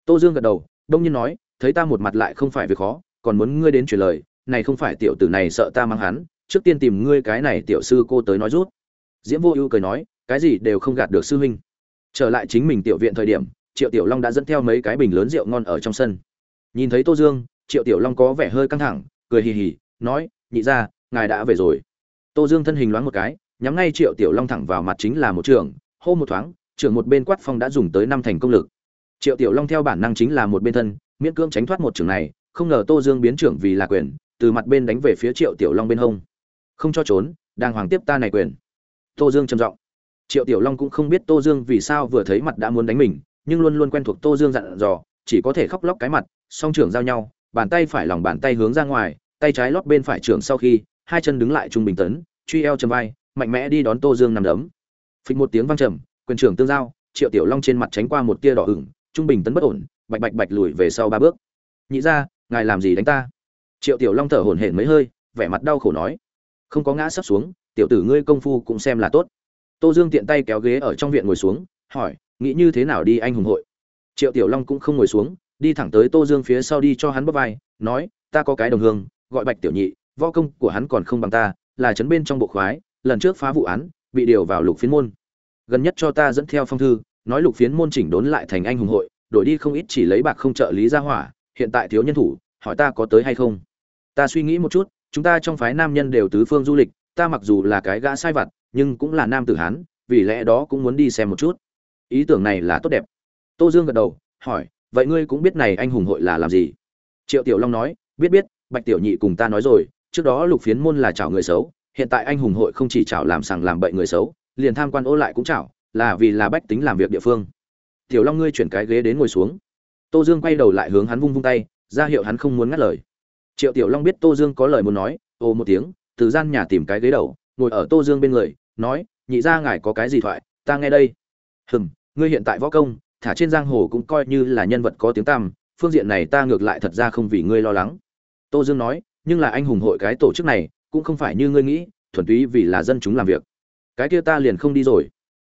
Tô dương gật đầu, đông nhiên nói, thấy ta một mặt lại không phải việc khó, còn muốn ngươi đến truyền lời, này không phải tiểu tử này sợ ta mang hắn, trước tiên tìm ngươi cái này tiểu sư cô tới nói rút. Diễm vô ưu cười nói, cái gì đều không gạt được sư huynh. Trở lại chính mình tiểu viện thời điểm, triệu tiểu long đã dẫn theo mấy cái bình lớn rượu ngon ở trong sân. Nhìn thấy tô dương, triệu tiểu long có vẻ hơi căng thẳng, cười hì hì nói, nhị ra ngài đã về rồi. Tô dương thân hình loáng một cái, nhắm ngay triệu tiểu long thẳng vào mặt chính là một trường, hô một thoáng, trưởng một bên quát phong đã dùng tới năm thành công lực. Triệu tiểu long theo bản năng chính là một bên thân, miễn cưỡng tránh thoát một trường này, không ngờ tô dương biến trưởng vì là quyền, từ mặt bên đánh về phía triệu tiểu long bên hông. Không cho trốn đang hoàng tiếp ta này quyền. Tô dương trầm giọng. Triệu tiểu long cũng không biết tô dương vì sao vừa thấy mặt đã muốn đánh mình, nhưng luôn luôn quen thuộc tô dương dặn dò, chỉ có thể khóc lóc cái mặt, song trưởng giao nhau, bàn tay phải lòng bàn tay hướng ra ngoài tay trái lót bên phải trưởng sau khi, hai chân đứng lại trung bình tấn, truy eo chầm vai, mạnh mẽ đi đón tô dương nằm đấm. Phịch một tiếng vang trầm, quyền trưởng tương giao, triệu tiểu long trên mặt tránh qua một tia đỏ ửng, trung bình tấn bất ổn, bạch bạch bạch lùi về sau ba bước. Nhị ra ngài làm gì đánh ta? Triệu tiểu long thở hổn hển mấy hơi, vẻ mặt đau khổ nói. Không có ngã sắp xuống, tiểu tử ngươi công phu cũng xem là tốt. Tô dương tiện tay kéo ghế ở trong viện ngồi xuống, hỏi, nghĩ như thế nào đi anh hùng hội? Triệu tiểu long cũng không ngồi xuống, đi thẳng tới tô dương phía sau đi cho hắn bóp vai, nói, ta có cái đồng hương gọi bạch tiểu nhị, võ công của hắn còn không bằng ta, là chấn bên trong bộ khoái, lần trước phá vụ án, bị điều vào lục phiến môn. Gần nhất cho ta dẫn theo phong thư, nói lục phiến môn chỉnh đốn lại thành anh hùng hội, đổi đi không ít chỉ lấy bạc không trợ lý ra hỏa, hiện tại thiếu nhân thủ, hỏi ta có tới hay không? Ta suy nghĩ một chút, chúng ta trong phái nam nhân đều tứ phương du lịch, ta mặc dù là cái gã sai vặt, nhưng cũng là nam tử hán, vì lẽ đó cũng muốn đi xem một chút. Ý tưởng này là tốt đẹp. Tô dương gật đầu, hỏi, vậy ngươi cũng biết này anh hùng hội là làm gì? Triệu tiểu long nói, biết biết bạch tiểu nhị cùng ta nói rồi, trước đó lục phiến môn là chảo người xấu, hiện tại anh hùng hội không chỉ chảo làm sằng làm bậy người xấu, liền tham quan ô lại cũng chảo, là vì là bách tính làm việc địa phương. Tiểu long ngươi chuyển cái ghế đến ngồi xuống. Tô dương quay đầu lại hướng hắn vung vung tay, ra hiệu hắn không muốn ngắt lời. Triệu tiểu long biết tô dương có lời muốn nói, ồ một tiếng, từ gian nhà tìm cái ghế đầu, ngồi ở tô dương bên người, nói, nhị ra ngài có cái gì thoại, ta nghe đây. Hừm, ngươi hiện tại võ công, thả trên giang hồ cũng coi như là nhân vật có tiếng tăm, phương diện này ta ngược lại thật ra không vì ngươi lo lắng tô dương nói, nhưng là anh hùng hội cái tổ chức này, cũng không phải như ngươi nghĩ, thuần túy vì là dân chúng làm việc. Cái kia ta liền không đi rồi.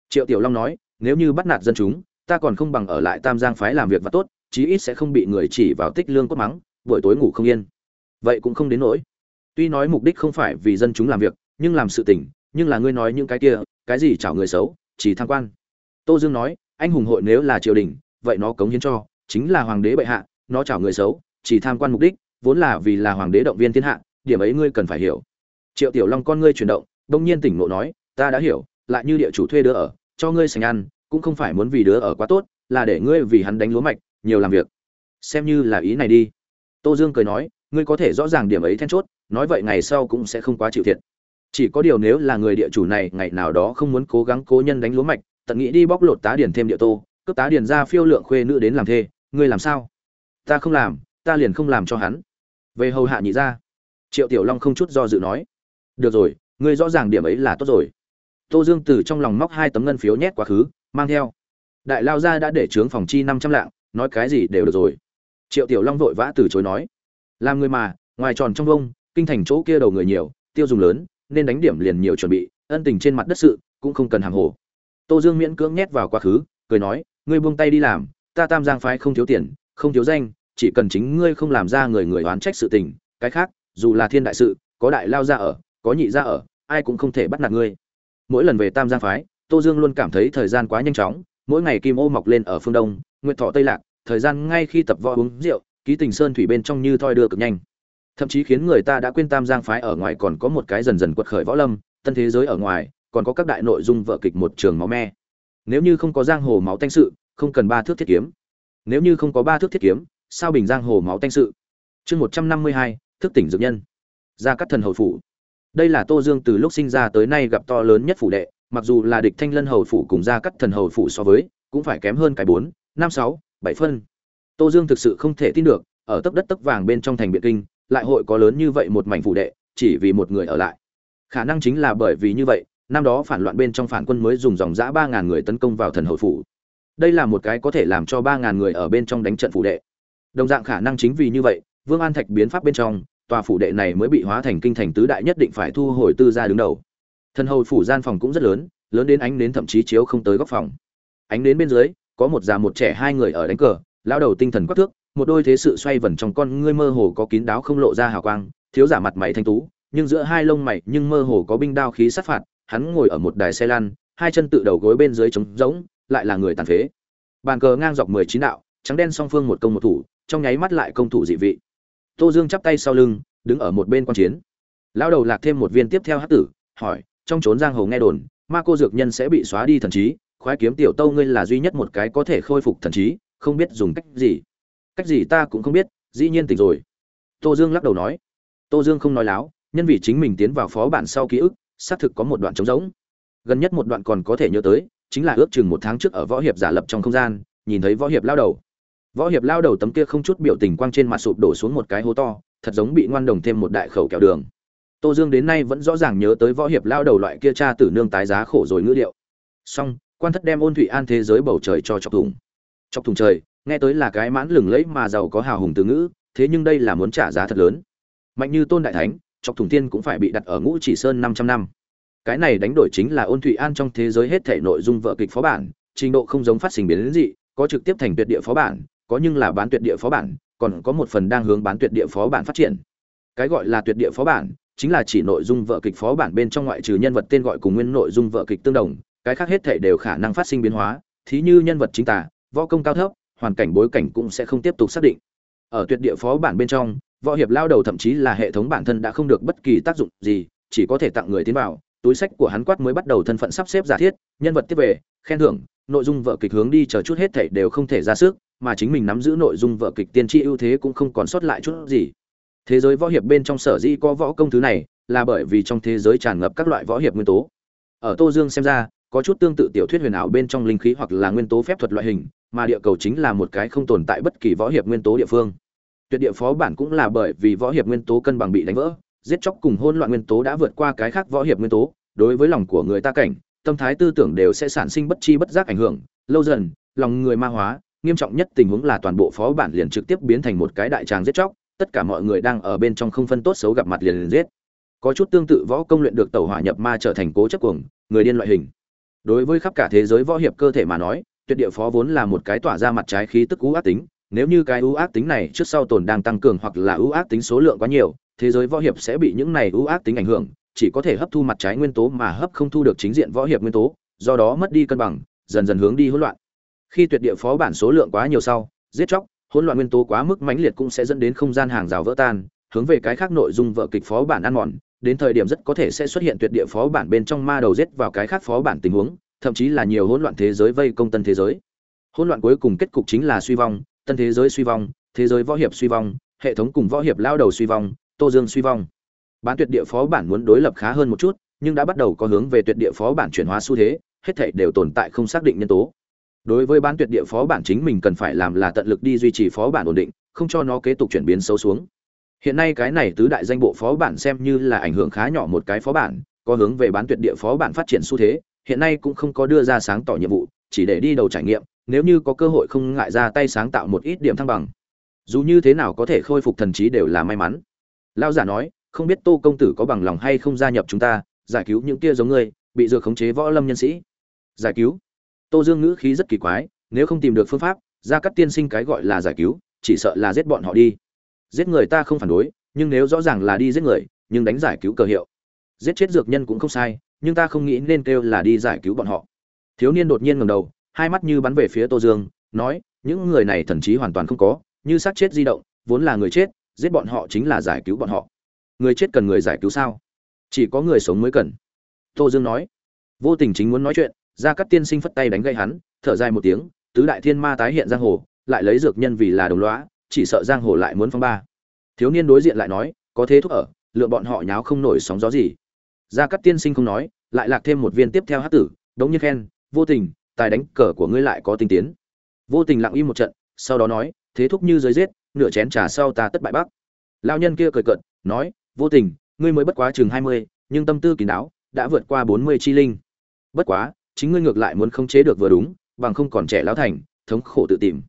Triệu tiểu long nói, nếu như bắt nạt dân chúng, ta còn không bằng ở lại tam giang phái làm việc và tốt, chí ít sẽ không bị người chỉ vào tích lương cốt mắng, buổi tối ngủ không yên. Vậy cũng không đến nỗi. Tuy nói mục đích không phải vì dân chúng làm việc, nhưng làm sự tỉnh nhưng là ngươi nói những cái kia, cái gì chảo người xấu, chỉ tham quan. Tô dương nói, anh hùng hội nếu là triều đình, vậy nó cống hiến cho, chính là hoàng đế bệ hạ, nó chảo người xấu, chỉ tham quan mục đích vốn là vì là hoàng đế động viên thiên hạ, điểm ấy ngươi cần phải hiểu. Triệu tiểu long con ngươi chuyển động, đông nhiên tỉnh ngộ nói, ta đã hiểu, lại như địa chủ thuê đứa ở, cho ngươi sành ăn, cũng không phải muốn vì đứa ở quá tốt, là để ngươi vì hắn đánh lúa mạch, nhiều làm việc. Xem như là ý này đi. Tô dương cười nói, ngươi có thể rõ ràng điểm ấy then chốt, nói vậy ngày sau cũng sẽ không quá chịu thiệt. Chỉ có điều nếu là người địa chủ này ngày nào đó không muốn cố gắng cố nhân đánh lúa mạch, tận nghĩ đi bóc lột tá điển thêm địa tô, cướp tá điển ra phiêu lượng khuê nữ đến làm thê, ngươi làm sao? Ta không làm ta liền không làm cho hắn. Về hầu hạ nhị ra triệu tiểu long không chút do dự nói. Được rồi, ngươi rõ ràng điểm ấy là tốt rồi. Tô dương từ trong lòng móc hai tấm ngân phiếu nhét quá khứ, mang theo. Đại lao gia đã để trướng phòng chi năm trăm lạng, nói cái gì đều được rồi. Triệu tiểu long vội vã từ chối nói. Làm người mà, ngoài tròn trong vông, kinh thành chỗ kia đầu người nhiều, tiêu dùng lớn, nên đánh điểm liền nhiều chuẩn bị, ân tình trên mặt đất sự, cũng không cần hàng hồ. Tô dương miễn cưỡng nhét vào quá khứ, cười nói, ngươi buông tay đi làm, ta tam giang phái không thiếu tiền, không thiếu danh chỉ cần chính ngươi không làm ra người người oán trách sự tình, cái khác, dù là thiên đại sự, có đại lao ra ở, có nhị ra ở, ai cũng không thể bắt nạt ngươi. Mỗi lần về tam giang phái, tô dương luôn cảm thấy thời gian quá nhanh chóng, mỗi ngày kim ô mọc lên ở phương đông, nguyệt thọ tây lạc, thời gian ngay khi tập võ uống rượu, ký tình sơn thủy bên trong như thoi đưa cực nhanh. Thậm chí khiến người ta đã quên tam giang phái ở ngoài còn có một cái dần dần quật khởi võ lâm, tân thế giới ở ngoài, còn có các đại nội dung vợ kịch một trường máu me. Nếu như không có giang hồ máu tanh sự, không cần ba thước thiết kiếm. Nếu như không có ba thước thiết kiếm sao bình giang hồ máu tanh sự. Chương một trăm năm mươi hai, thức tỉnh dược nhân. Gia cắt thần hầu phủ. Đây là tô dương từ lúc sinh ra tới nay gặp to lớn nhất phủ đệ, mặc dù là địch thanh lân hầu phủ cùng gia cắt thần hầu phủ so với, cũng phải kém hơn cái bốn, năm sáu, bảy phân. Tô dương thực sự không thể tin được, ở tấc đất tấc vàng bên trong thành biện kinh, lại hội có lớn như vậy một mảnh phủ đệ, chỉ vì một người ở lại. Khả năng chính là bởi vì như vậy, năm đó phản loạn bên trong phản quân mới dùng dòng giã ba ngàn người tấn công vào thần hầu phủ. Đây là một cái có thể làm cho ba ngàn người ở bên trong đánh trận phủ đệ đồng dạng khả năng chính vì như vậy, vương an thạch biến pháp bên trong, tòa phủ đệ này mới bị hóa thành kinh thành tứ đại nhất định phải thu hồi tư gia đứng đầu. Thần hầu phủ gian phòng cũng rất lớn lớn đến ánh nến thậm chí chiếu không tới góc phòng. Ánh nến bên dưới, có một già một trẻ hai người ở đánh cờ, lão đầu tinh thần quắc thước, một đôi thế sự xoay vần trong con ngươi mơ hồ có kín đáo không lộ ra hào quang, thiếu giả mặt mày thanh tú, nhưng giữa hai lông mày nhưng mơ hồ có binh đao khí sát phạt, hắn ngồi ở một đài xe lăn, hai chân tự đầu gối bên dưới trống rỗng, lại là người tàn phế. Bàn cờ ngang dọc mười chín đạo, trắng đen song phương một công một thủ trong nháy mắt lại công thủ dị vị. Tô dương chắp tay sau lưng, đứng ở một bên quan chiến. Lão đầu lạc thêm một viên tiếp theo hát tử, hỏi, trong trốn giang hồ nghe đồn, ma cô dược nhân sẽ bị xóa đi thần trí, khoái kiếm tiểu tâu ngươi là duy nhất một cái có thể khôi phục thần trí, không biết dùng cách gì? Cách gì ta cũng không biết, dĩ nhiên tỉnh rồi. Tô dương lắc đầu nói. Tô dương không nói láo, nhân vì chính mình tiến vào phó bản sau ký ức, xác thực có một đoạn trống rỗng. Gần nhất một đoạn còn có thể nhớ tới, chính là ước chừng một tháng trước ở võ hiệp giả lập trong không gian, nhìn thấy võ hiệp lao đầu võ hiệp lao đầu tấm kia không chút biểu tình quang trên mặt sụp đổ xuống một cái hố to, thật giống bị ngoan đồng thêm một đại khẩu kẹo đường. Tô dương đến nay vẫn rõ ràng nhớ tới võ hiệp lao đầu loại kia cha tử nương tái giá khổ rồi ngữ liệu. song quan thất đem ôn thụy an thế giới bầu trời cho chọc thùng chọc thùng trời, nghe tới là cái mãn lừng lẫy mà giàu có hào hùng từ ngữ, thế nhưng đây là muốn trả giá thật lớn. Mạnh như tôn đại thánh, chọc thùng tiên cũng phải bị đặt ở ngũ chỉ sơn 500 năm. Cái này đánh đổi chính là ôn thụy an trong thế giới hết thể nội dung vợ kịch phó bản, trình độ không giống phát sinh biến dị, có trực tiếp thành tuyệt địa phó bản có nhưng là bán tuyệt địa phó bản, còn có một phần đang hướng bán tuyệt địa phó bản phát triển. Cái gọi là tuyệt địa phó bản, chính là chỉ nội dung vợ kịch phó bản bên trong ngoại trừ nhân vật tên gọi cùng nguyên nội dung vợ kịch tương đồng, cái khác hết thể đều khả năng phát sinh biến hóa, thí như nhân vật chính tả, võ công cao thấp, hoàn cảnh bối cảnh cũng sẽ không tiếp tục xác định. Ở tuyệt địa phó bản bên trong, võ hiệp lao đầu thậm chí là hệ thống bản thân đã không được bất kỳ tác dụng gì, chỉ có thể tặng người tiến vào, túi sách của hắn quát mới bắt đầu thân phận sắp xếp giả thiết, nhân vật tiếp về, khen thưởng, nội dung vợ kịch hướng đi chờ chút hết thảy đều không thể ra sức mà chính mình nắm giữ nội dung vở kịch tiên tri ưu thế cũng không còn sót lại chút gì. Thế giới võ hiệp bên trong sở dĩ có võ công thứ này là bởi vì trong thế giới tràn ngập các loại võ hiệp nguyên tố. Ở tô dương xem ra, có chút tương tự tiểu thuyết huyền ảo bên trong linh khí hoặc là nguyên tố phép thuật loại hình, mà địa cầu chính là một cái không tồn tại bất kỳ võ hiệp nguyên tố địa phương. Tuyệt địa phó bản cũng là bởi vì võ hiệp nguyên tố cân bằng bị đánh vỡ, giết chóc cùng hỗn loạn nguyên tố đã vượt qua cái khác võ hiệp nguyên tố, đối với lòng của người ta cảnh, tâm thái tư tưởng đều sẽ sản sinh bất chi bất giác ảnh hưởng, lâu dần, lòng người ma hóa nghiêm trọng nhất tình huống là toàn bộ phó bản liền trực tiếp biến thành một cái đại tràng giết chóc, tất cả mọi người đang ở bên trong không phân tốt xấu gặp mặt liền liền giết. Có chút tương tự võ công luyện được tẩu hỏa nhập ma trở thành cố chấp cuồng, người điên loại hình. Đối với khắp cả thế giới võ hiệp cơ thể mà nói, tuyệt địa phó vốn là một cái tỏa ra mặt trái khí tức ưu ác tính, nếu như cái ưu ác tính này trước sau tồn đang tăng cường hoặc là ưu ác tính số lượng quá nhiều, thế giới võ hiệp sẽ bị những này ưu ác tính ảnh hưởng, chỉ có thể hấp thu mặt trái nguyên tố mà hấp không thu được chính diện võ hiệp nguyên tố, do đó mất đi cân bằng, dần dần hướng đi hỗn loạn khi tuyệt địa phó bản số lượng quá nhiều sau, giết chóc, hỗn loạn nguyên tố quá mức mãnh liệt cũng sẽ dẫn đến không gian hàng rào vỡ tan, hướng về cái khác nội dung vợ kịch phó bản ăn mòn, đến thời điểm rất có thể sẽ xuất hiện tuyệt địa phó bản bên trong ma đầu giết vào cái khác phó bản tình huống, thậm chí là nhiều hỗn loạn thế giới vây công tân thế giới. Hỗn loạn cuối cùng kết cục chính là suy vong, tân thế giới suy vong, thế giới võ hiệp suy vong, hệ thống cùng võ hiệp lao đầu suy vong, tô dương suy vong. Bán tuyệt địa phó bản muốn đối lập khá hơn một chút, nhưng đã bắt đầu có hướng về tuyệt địa phó bản chuyển hóa xu thế, hết thảy đều tồn tại không xác định nhân tố đối với bán tuyệt địa phó bản chính mình cần phải làm là tận lực đi duy trì phó bản ổn định, không cho nó kế tục chuyển biến xấu xuống. Hiện nay cái này tứ đại danh bộ phó bản xem như là ảnh hưởng khá nhỏ một cái phó bản, có hướng về bán tuyệt địa phó bản phát triển xu thế, hiện nay cũng không có đưa ra sáng tỏ nhiệm vụ, chỉ để đi đầu trải nghiệm, nếu như có cơ hội không ngại ra tay sáng tạo một ít điểm thăng bằng. Dù như thế nào có thể khôi phục thần trí đều là may mắn. Lao giả nói, không biết tô công tử có bằng lòng hay không gia nhập chúng ta, giải cứu những kia giống ngươi, bị dược khống chế võ lâm nhân sĩ. Giải cứu? Tô dương ngữ khí rất kỳ quái, nếu không tìm được phương pháp ra cắt tiên sinh cái gọi là giải cứu, chỉ sợ là giết bọn họ đi. Giết người ta không phản đối, nhưng nếu rõ ràng là đi giết người, nhưng đánh giải cứu cờ hiệu. Giết chết dược nhân cũng không sai, nhưng ta không nghĩ nên kêu là đi giải cứu bọn họ. Thiếu niên đột nhiên ngẩng đầu, hai mắt như bắn về phía tô dương, nói, những người này thần trí hoàn toàn không có, như xác chết di động, vốn là người chết, giết bọn họ chính là giải cứu bọn họ. Người chết cần người giải cứu sao? Chỉ có người sống mới cần. Tô dương nói. Vô tình chính muốn nói chuyện gia cát tiên sinh phất tay đánh gây hắn, thở dài một tiếng, tứ đại thiên ma tái hiện giang hồ, lại lấy dược nhân vì là đồng lõa, chỉ sợ giang hồ lại muốn phong ba. Thiếu niên đối diện lại nói, có thế thúc ở, lựa bọn họ nháo không nổi sóng gió gì. Gia cát tiên sinh không nói, lại lạc thêm một viên tiếp theo hát tử, đống như khen, vô tình, tài đánh cờ của ngươi lại có tinh tiến. Vô tình lặng im một trận, sau đó nói, thế thúc như giới giết, nửa chén trà sau ta tất bại bắc lao nhân kia cười cợt, nói, vô tình, ngươi mới bất quá chừng hai mươi, nhưng tâm tư kỳ não đã vượt qua bốn mươi chi linh. Bất quá chính ngươi ngược lại muốn khống chế được vừa đúng, bằng không còn trẻ lão thành, thống khổ tự tìm.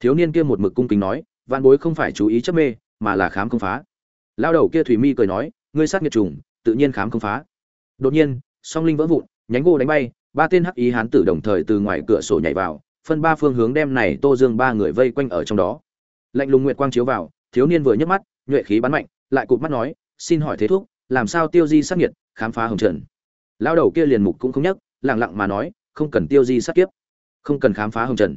Thiếu niên kia một mực cung kính nói văn bối không phải chú ý chấp mê, mà là khám không phá. Lao đầu kia thủy mi cười nói, ngươi sát nghiệt trùng, tự nhiên khám không phá. Đột nhiên, song linh vỡ vụn, nhánh gỗ đánh bay, ba tên hắc ý hán tử đồng thời từ ngoài cửa sổ nhảy vào, phân ba phương hướng đem này tô dương ba người vây quanh ở trong đó. Lạnh lùng nguyệt quang chiếu vào, thiếu niên vừa nhấc mắt, nhuệ khí bắn mạnh, lại cụp mắt nói, xin hỏi thế thúc, làm sao tiêu di sát nhiệt khám phá hồng trần? Lao đầu kia liền mục cũng không nhấc lặng lặng mà nói, không cần tiêu di sát kiếp, không cần khám phá hồng trần.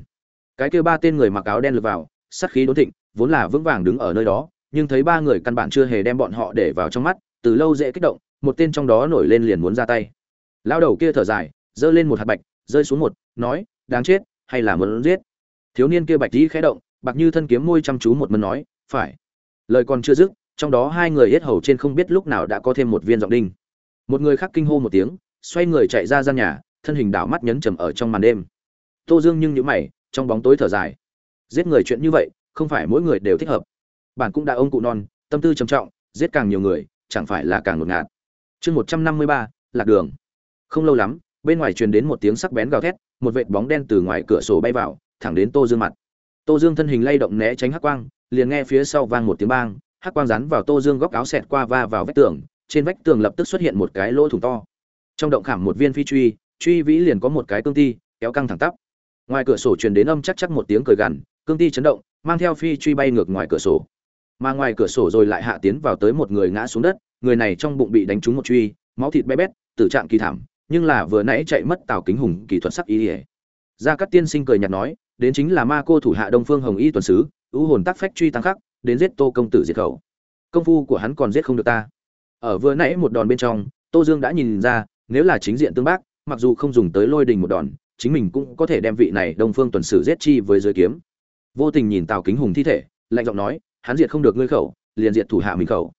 Cái kia ba tên người mặc áo đen lượt vào, sát khí đốn thịnh, vốn là vững vàng đứng ở nơi đó, nhưng thấy ba người căn bản chưa hề đem bọn họ để vào trong mắt, từ lâu dễ kích động, một tên trong đó nổi lên liền muốn ra tay. Lao đầu kia thở dài, giơ lên một hạt bạch, rơi xuống một, nói, đáng chết, hay là muốn giết? Thiếu niên kia bạch tí khẽ động, bạc như thân kiếm môi chăm chú một mần nói, phải. Lời còn chưa dứt, trong đó hai người yết hầu trên không biết lúc nào đã có thêm một viên giọng đinh. Một người khác kinh hô một tiếng xoay người chạy ra gian nhà, thân hình đảo mắt nhấn trầm ở trong màn đêm. Tô dương nhưng nhữ mày, trong bóng tối thở dài. Giết người chuyện như vậy, không phải mỗi người đều thích hợp. Bản cũng đã ông cụ non, tâm tư trầm trọng, giết càng nhiều người, chẳng phải là càng ngột ngạt. Chương một trăm năm mươi ba, lạc đường. Không lâu lắm, bên ngoài truyền đến một tiếng sắc bén gào thét, một vệt bóng đen từ ngoài cửa sổ bay vào, thẳng đến tô dương mặt. Tô dương thân hình lay động né tránh hắc quang, liền nghe phía sau vang một tiếng bang, hắc quang rắn vào tô dương góc áo xẹt qua va vào vách tường, trên vách tường lập tức xuất hiện một cái lỗ thủng to trong động khảm một viên phi truy truy vĩ liền có một cái cương ti, kéo căng thẳng tắp. Ngoài cửa sổ truyền đến âm chắc chắc một tiếng cười gằn, cương ti chấn động, mang theo phi truy bay ngược ngoài cửa sổ. Mà ngoài cửa sổ rồi lại hạ tiến vào tới một người ngã xuống đất, người này trong bụng bị đánh trúng một truy, máu thịt bé bét, tử trạng kỳ thảm, nhưng là vừa nãy chạy mất tào kính hùng kỹ thuật sắc ý ỉa gia cát tiên sinh cười nhạt nói, đến chính là ma cô thủ hạ đông phương hồng y tuần sứ, ưu hồn tác phách truy tăng khắc, đến giết tô công tử diệt khẩu. Công phu của hắn còn giết không được ta. Ở vừa nãy một đòn bên trong, tô dương đã nhìn ra nếu là chính diện tương bác, mặc dù không dùng tới lôi đình một đòn, chính mình cũng có thể đem vị này đông phương tuần sử giết chi với dưới kiếm. Vô tình nhìn tào kính hùng thi thể, lạnh giọng nói, hắn diệt không được ngươi khẩu, liền diệt thủ hạ mình khẩu.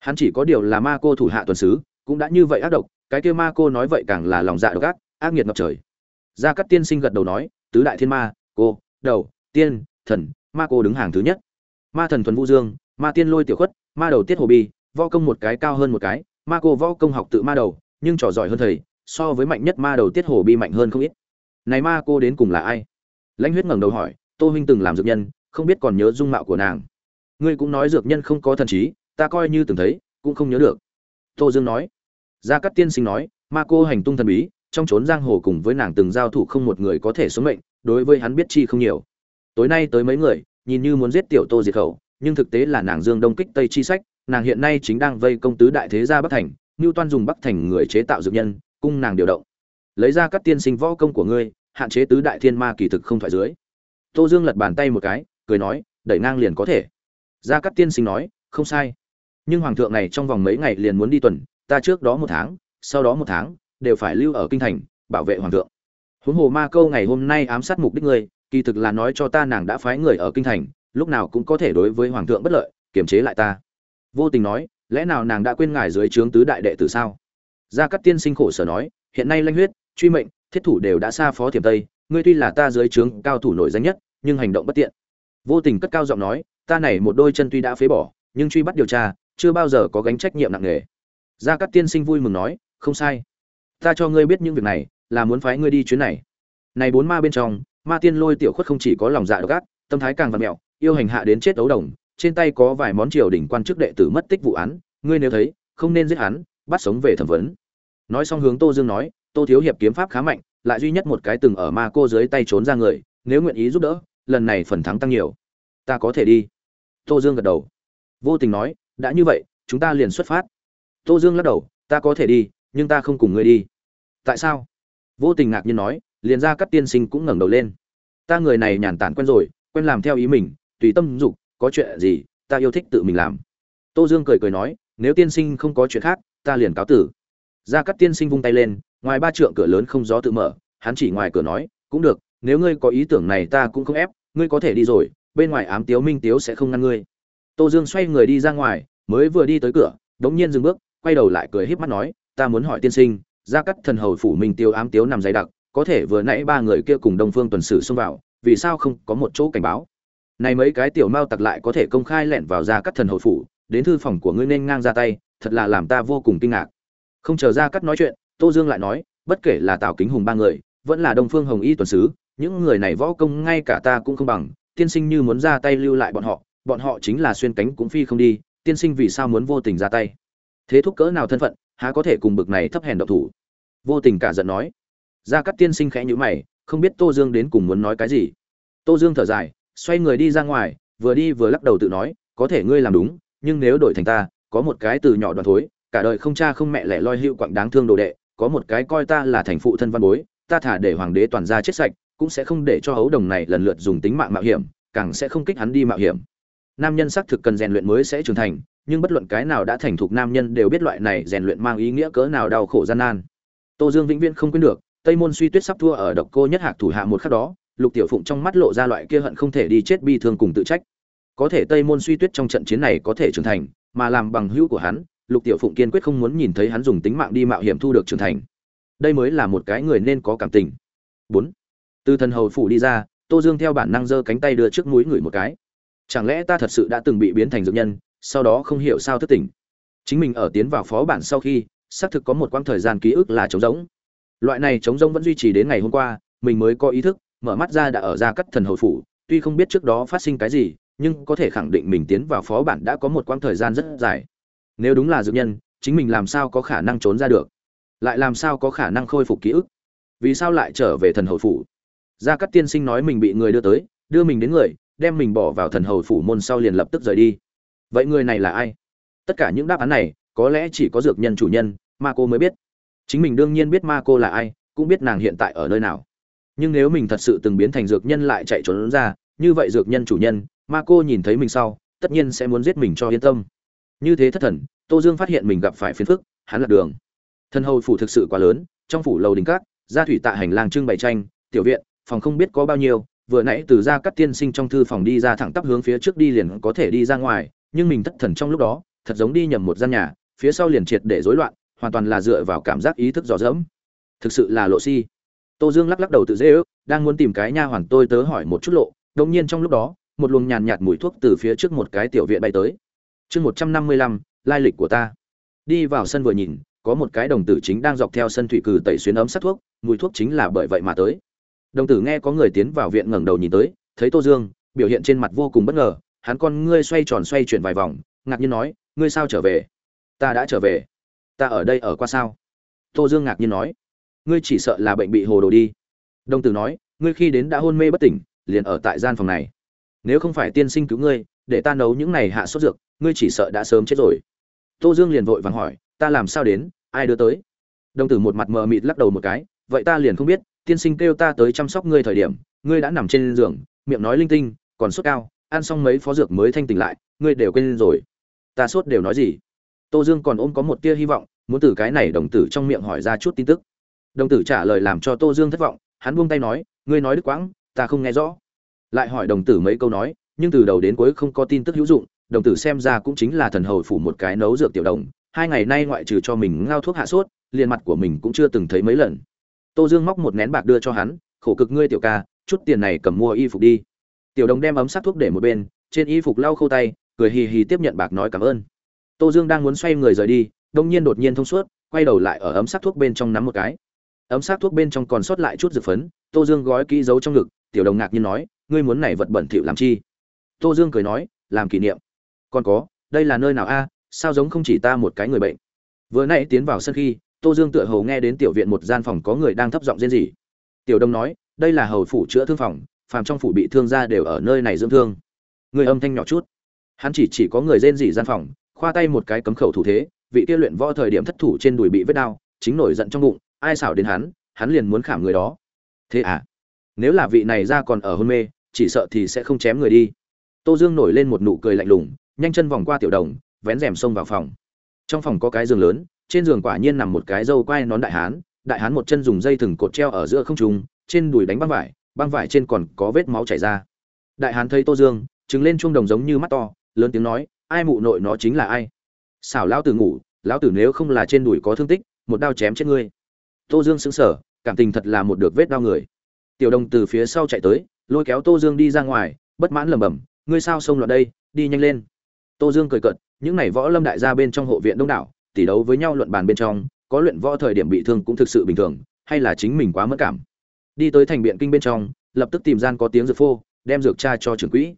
Hắn chỉ có điều là ma cô thủ hạ tuần sứ, cũng đã như vậy ác độc, cái kia ma cô nói vậy càng là lòng dạ độc ác ác nghiệt ngập trời. Gia cát tiên sinh gật đầu nói, tứ đại thiên ma, cô, đầu, tiên, thần, ma cô đứng hàng thứ nhất. Ma thần thuần vũ dương, ma tiên lôi tiểu khuất, ma đầu tiết hồ bi, võ công một cái cao hơn một cái, ma cô võ công học tự ma đầu nhưng trò giỏi hơn thầy, so với mạnh nhất ma đầu tiết hồ bi mạnh hơn không ít. Này ma cô đến cùng là ai? Lãnh huyết ngẩng đầu hỏi, tô huynh từng làm dược nhân, không biết còn nhớ dung mạo của nàng. Ngươi cũng nói dược nhân không có thần trí, ta coi như từng thấy, cũng không nhớ được. Tô dương nói. Gia cát tiên sinh nói, ma cô hành tung thần bí, trong trốn giang hồ cùng với nàng từng giao thủ không một người có thể sống mệnh, đối với hắn biết chi không nhiều. Tối nay tới mấy người, nhìn như muốn giết tiểu tô diệt khẩu, nhưng thực tế là nàng dương đông kích tây chi sách, nàng hiện nay chính đang vây công tứ đại thế gia bắc thành ngưu toan dùng bắc thành người chế tạo dược nhân, cung nàng điều động. Lấy ra các tiên sinh võ công của ngươi, hạn chế tứ đại thiên ma kỳ thực không thoại dưới. Tô dương lật bàn tay một cái, cười nói, đẩy ngang liền có thể. Gia cát tiên sinh nói, không sai. Nhưng hoàng thượng này trong vòng mấy ngày liền muốn đi tuần, ta trước đó một tháng, sau đó một tháng, đều phải lưu ở kinh thành, bảo vệ hoàng thượng. Huống hồ ma câu ngày hôm nay ám sát mục đích ngươi, kỳ thực là nói cho ta nàng đã phái người ở kinh thành, lúc nào cũng có thể đối với hoàng thượng bất lợi, kiềm chế lại ta. Vô tình nói lẽ nào nàng đã quên ngài dưới trướng tứ đại đệ tử sao? Gia cát tiên sinh khổ sở nói, hiện nay lanh huyết, truy mệnh, thiết thủ đều đã xa phó thiểm tây, ngươi tuy là ta dưới trướng cao thủ nổi danh nhất, nhưng hành động bất tiện. Vô tình cất cao giọng nói, ta này một đôi chân tuy đã phế bỏ, nhưng truy bắt điều tra, chưa bao giờ có gánh trách nhiệm nặng nề. Gia cát tiên sinh vui mừng nói, không sai. Ta cho ngươi biết những việc này, là muốn phái ngươi đi chuyến này. Này bốn ma bên trong, ma tiên lôi tiểu khuất không chỉ có lòng dạ độc ác, tâm thái càng vặt mẹo, yêu hành hạ đến chết ấu đồng trên tay có vài món triều đình quan chức đệ tử mất tích vụ án, ngươi nếu thấy, không nên giết hắn, bắt sống về thẩm vấn. Nói xong hướng tô dương nói, tô thiếu hiệp kiếm pháp khá mạnh, lại duy nhất một cái từng ở ma cô dưới tay trốn ra người, nếu nguyện ý giúp đỡ, lần này phần thắng tăng nhiều. Ta có thể đi. Tô dương gật đầu. Vô tình nói, đã như vậy, chúng ta liền xuất phát. Tô dương lắc đầu, ta có thể đi, nhưng ta không cùng ngươi đi. Tại sao? Vô tình ngạc nhiên nói, liền ra các tiên sinh cũng ngẩng đầu lên. Ta người này nhàn tản quen rồi, quen làm theo ý mình, tùy tâm dục có chuyện gì, ta yêu thích tự mình làm. Tô dương cười cười nói, nếu tiên sinh không có chuyện khác, ta liền cáo tử. Ra cắt tiên sinh vung tay lên, ngoài ba trượng cửa lớn không gió tự mở, hắn chỉ ngoài cửa nói, cũng được, nếu ngươi có ý tưởng này ta cũng không ép, ngươi có thể đi rồi, bên ngoài ám tiếu minh tiếu sẽ không ngăn ngươi. Tô dương xoay người đi ra ngoài, mới vừa đi tới cửa, đống nhiên dừng bước, quay đầu lại cười híp mắt nói, ta muốn hỏi tiên sinh, gia cắt thần hầu phủ minh tiêu ám tiếu nằm dày đặc, có thể vừa nãy ba người kia cùng đông phương tuần sử xông vào, vì sao không có một chỗ cảnh báo? Này mấy cái tiểu mao tặc lại có thể công khai lẻn vào gia cắt thần hồi phủ, đến thư phòng của ngươi nên ngang ra tay, thật là làm ta vô cùng kinh ngạc. Không chờ gia cắt nói chuyện, tô dương lại nói, bất kể là tào kính hùng ba người, vẫn là đông phương hồng y tuần sứ, những người này võ công ngay cả ta cũng không bằng, tiên sinh như muốn ra tay lưu lại bọn họ bọn họ chính là xuyên cánh cũng phi không đi, tiên sinh vì sao muốn vô tình ra tay? Thế thúc cỡ nào thân phận, há có thể cùng bực này thấp hèn độc thủ? Vô tình cả giận nói. Ra các tiên sinh khẽ nhữ mày, không biết tô dương đến cùng muốn nói cái gì. Tô dương thở dài xoay người đi ra ngoài, vừa đi vừa lắc đầu tự nói, có thể ngươi làm đúng, nhưng nếu đổi thành ta, có một cái từ nhỏ đoàn thối, cả đời không cha không mẹ lẻ loi hữu quặng đáng thương đồ đệ, có một cái coi ta là thành phụ thân văn bối, ta thả để hoàng đế toàn gia chết sạch, cũng sẽ không để cho hấu đồng này lần lượt dùng tính mạng mạo hiểm, càng sẽ không kích hắn đi mạo hiểm. Nam nhân xác thực cần rèn luyện mới sẽ trưởng thành, nhưng bất luận cái nào đã thành thục nam nhân đều biết loại này rèn luyện mang ý nghĩa cỡ nào đau khổ gian nan. Tô dương vĩnh viễn không quên được, tây môn suy tuyết sắp thua ở độc cô nhất hạc thủ hạ một khắc đó lục tiểu phụng trong mắt lộ ra loại kia hận không thể đi chết bi thương cùng tự trách. Có thể tây môn suy tuyết trong trận chiến này có thể trưởng thành, mà làm bằng hữu của hắn, lục tiểu phụng kiên quyết không muốn nhìn thấy hắn dùng tính mạng đi mạo hiểm thu được trưởng thành. Đây mới là một cái người nên có cảm tình. Bốn. Từ thần hầu phủ đi ra, tô dương theo bản năng giơ cánh tay đưa trước mũi người một cái. Chẳng lẽ ta thật sự đã từng bị biến thành dược nhân, sau đó không hiểu sao thất tỉnh? Chính mình ở tiến vào phó bản sau khi, xác thực có một quãng thời gian ký ức là trống rỗng. Loại này trống rỗng vẫn duy trì đến ngày hôm qua, mình mới có ý thức mở mắt ra đã ở ra cắt thần hồi phủ, tuy không biết trước đó phát sinh cái gì, nhưng có thể khẳng định mình tiến vào phó bản đã có một quãng thời gian rất dài. Nếu đúng là dược nhân, chính mình làm sao có khả năng trốn ra được? Lại làm sao có khả năng khôi phục ký ức? Vì sao lại trở về thần hồi phủ? Gia cắt tiên sinh nói mình bị người đưa tới, đưa mình đến người, đem mình bỏ vào thần hầu phủ môn sau liền lập tức rời đi. Vậy người này là ai? Tất cả những đáp án này, có lẽ chỉ có dược nhân chủ nhân, ma cô mới biết. Chính mình đương nhiên biết ma cô là ai, cũng biết nàng hiện tại ở nơi nào nhưng nếu mình thật sự từng biến thành dược nhân lại chạy trốn ra, như vậy dược nhân chủ nhân ma cô nhìn thấy mình sau, tất nhiên sẽ muốn giết mình cho yên tâm. Như thế thất thần, tô dương phát hiện mình gặp phải phiền phức, hắn lạc đường. Thân hầu phủ thực sự quá lớn, trong phủ lầu đình cát, gia thủy tạ hành lang trưng bày tranh, tiểu viện, phòng không biết có bao nhiêu, vừa nãy từ ra các tiên sinh trong thư phòng đi ra thẳng tắp hướng phía trước đi liền có thể đi ra ngoài, nhưng mình thất thần trong lúc đó, thật giống đi nhầm một gian nhà, phía sau liền triệt để rối loạn, hoàn toàn là dựa vào cảm giác ý thức dò dẫm. Thực sự là lộ si tô dương lắc lắc đầu tự dễ ước, đang muốn tìm cái nha hoàn tôi tớ hỏi một chút lộ đông nhiên trong lúc đó, một luồng nhàn nhạt mùi thuốc từ phía trước một cái tiểu viện bay tới. Chương một trăm năm mươi lăm, lai lịch của ta. Đi vào sân vừa nhìn, có một cái đồng tử chính đang dọc theo sân thủy cử tẩy xuyến ấm sát thuốc, mùi thuốc chính là bởi vậy mà tới. Đồng tử nghe có người tiến vào viện ngẩng đầu nhìn tới, thấy tô dương, biểu hiện trên mặt vô cùng bất ngờ, hắn con ngươi xoay tròn xoay chuyển vài vòng, ngạc nhiên nói, ngươi sao trở về? Ta đã trở về. Ta ở đây ở qua sao? Tô dương ngạc nhiên nói ngươi chỉ sợ là bệnh bị hồ đồ đi. Đông tử nói, ngươi khi đến đã hôn mê bất tỉnh, liền ở tại gian phòng này. Nếu không phải tiên sinh cứu ngươi, để ta nấu những này hạ sốt dược, ngươi chỉ sợ đã sớm chết rồi. Tô dương liền vội vàng hỏi, ta làm sao đến, ai đưa tới? Đông tử một mặt mờ mịt lắc đầu một cái, vậy ta liền không biết, tiên sinh kêu ta tới chăm sóc ngươi thời điểm, ngươi đã nằm trên giường, miệng nói linh tinh, còn sốt cao, ăn xong mấy phó dược mới thanh tỉnh lại, ngươi đều quên rồi. Ta sốt đều nói gì? Tô dương còn ôm có một tia hy vọng, muốn từ cái này đồng tử trong miệng hỏi ra chút tin tức đồng tử trả lời làm cho tô dương thất vọng, hắn buông tay nói, ngươi nói đức quãng, ta không nghe rõ. Lại hỏi đồng tử mấy câu nói, nhưng từ đầu đến cuối không có tin tức hữu dụng, đồng tử xem ra cũng chính là thần hầu phủ một cái nấu dược tiểu đồng, hai ngày nay ngoại trừ cho mình ngao thuốc hạ sốt, liền mặt của mình cũng chưa từng thấy mấy lần. Tô dương móc một nén bạc đưa cho hắn, khổ cực ngươi tiểu ca, chút tiền này cầm mua y phục đi. Tiểu đồng đem ấm sát thuốc để một bên, trên y phục lau khâu tay, cười hì hì tiếp nhận bạc nói cảm ơn. Tô dương đang muốn xoay người rời đi, đông nhiên đột nhiên thông suốt, quay đầu lại ở ấm sát thuốc bên trong nắm một cái ấm sát thuốc bên trong còn sót lại chút dược phấn, tô dương gói kỹ giấu trong ngực, tiểu đồng ngạc nhiên nói, ngươi muốn này vật bẩn thỉu làm chi? Tô dương cười nói, làm kỷ niệm. Còn có, đây là nơi nào a? Sao giống không chỉ ta một cái người bệnh? Vừa nãy tiến vào sân khi, tô dương tựa hầu nghe đến tiểu viện một gian phòng có người đang thấp giọng rên rỉ. Tiểu đông nói, đây là hầu phủ chữa thương phòng, phàm trong phủ bị thương ra đều ở nơi này dưỡng thương. Người âm thanh nhỏ chút. Hắn chỉ chỉ có người rên rỉ gian phòng, khoa tay một cái cấm khẩu thủ thế, vị kia luyện võ thời điểm thất thủ trên đùi bị vết đau, chính nổi giận trong bụng ai xảo đến hắn hắn liền muốn khảm người đó. Thế à? Nếu là vị này ra còn ở hôn mê, chỉ sợ thì sẽ không chém người đi. Tô dương nổi lên một nụ cười lạnh lùng, nhanh chân vòng qua tiểu đồng, vén rèm xông vào phòng. Trong phòng có cái giường lớn, trên giường quả nhiên nằm một cái dâu quai nón đại hán đại hán một chân dùng dây thừng cột treo ở giữa không trung, trên đùi đánh băng vải băng vải trên còn có vết máu chảy ra. Đại hán thấy tô dương trứng lên chuông đồng giống như mắt to, lớn tiếng nói, ai mụ nội nó chính là ai? Xảo lão tử ngủ, lão tử nếu không là trên đùi có thương tích, một đao chém chết ngươi tô dương sững sờ, cảm tình thật là một được vết đau người. Tiểu đồng từ phía sau chạy tới, lôi kéo tô dương đi ra ngoài, bất mãn lẩm bẩm, ngươi sao xông loạn đây, đi nhanh lên. Tô dương cười cợt, những này võ lâm đại gia bên trong hộ viện đông đảo, tỷ đấu với nhau luận bàn bên trong, có luyện võ thời điểm bị thương cũng thực sự bình thường, hay là chính mình quá mất cảm? Đi tới thành biện kinh bên trong, lập tức tìm gian có tiếng dược phô, đem dược tra cho trưởng quỹ.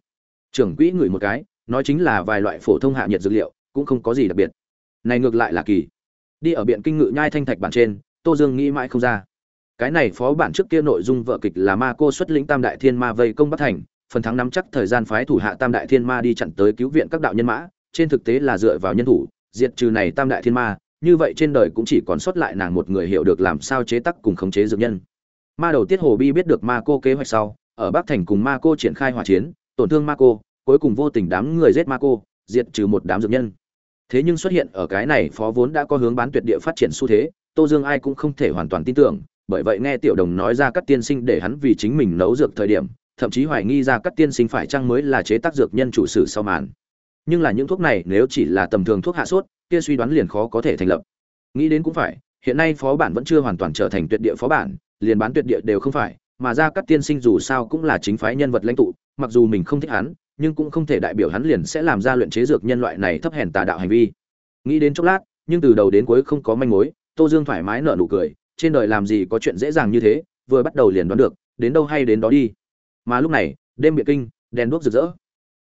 Trưởng quỹ ngửi một cái, nói chính là vài loại phổ thông hạ nhiệt dược liệu, cũng không có gì đặc biệt. Này ngược lại là kỳ. Đi ở biện kinh ngự nhai thanh thạch bản trên tô dương nghĩ mãi không ra. Cái này phó bản trước kia nội dung vợ kịch là ma cô xuất lĩnh tam đại thiên ma vây công bắc thành, phần thắng nắm chắc thời gian phái thủ hạ tam đại thiên ma đi chặn tới cứu viện các đạo nhân mã, trên thực tế là dựa vào nhân thủ, diệt trừ này tam đại thiên ma, như vậy trên đời cũng chỉ còn sót lại nàng một người hiểu được làm sao chế tác cùng khống chế dược nhân. Ma đầu tiết hồ bi biết được ma cô kế hoạch sau, ở bắc thành cùng ma cô triển khai hỏa chiến, tổn thương ma cô, cuối cùng vô tình đám người giết ma cô, diệt trừ một đám dược nhân. Thế nhưng xuất hiện ở cái này phó vốn đã có hướng bán tuyệt địa phát triển xu thế tô dương ai cũng không thể hoàn toàn tin tưởng, bởi vậy nghe tiểu đồng nói ra các tiên sinh để hắn vì chính mình nấu dược thời điểm, thậm chí hoài nghi ra các tiên sinh phải chăng mới là chế tác dược nhân chủ sử sau màn. Nhưng là những thuốc này nếu chỉ là tầm thường thuốc hạ sốt, kia suy đoán liền khó có thể thành lập. Nghĩ đến cũng phải, hiện nay phó bản vẫn chưa hoàn toàn trở thành tuyệt địa phó bản, liền bán tuyệt địa đều không phải, mà ra các tiên sinh dù sao cũng là chính phái nhân vật lãnh tụ, mặc dù mình không thích hắn, nhưng cũng không thể đại biểu hắn liền sẽ làm ra luyện chế dược nhân loại này thấp hèn tà đạo hành vi. Nghĩ đến chốc lát, nhưng từ đầu đến cuối không có manh mối tô dương thoải mái nở nụ cười, trên đời làm gì có chuyện dễ dàng như thế, vừa bắt đầu liền đoán được, đến đâu hay đến đó đi. Mà lúc này, đêm biệt kinh, đèn đuốc rực rỡ.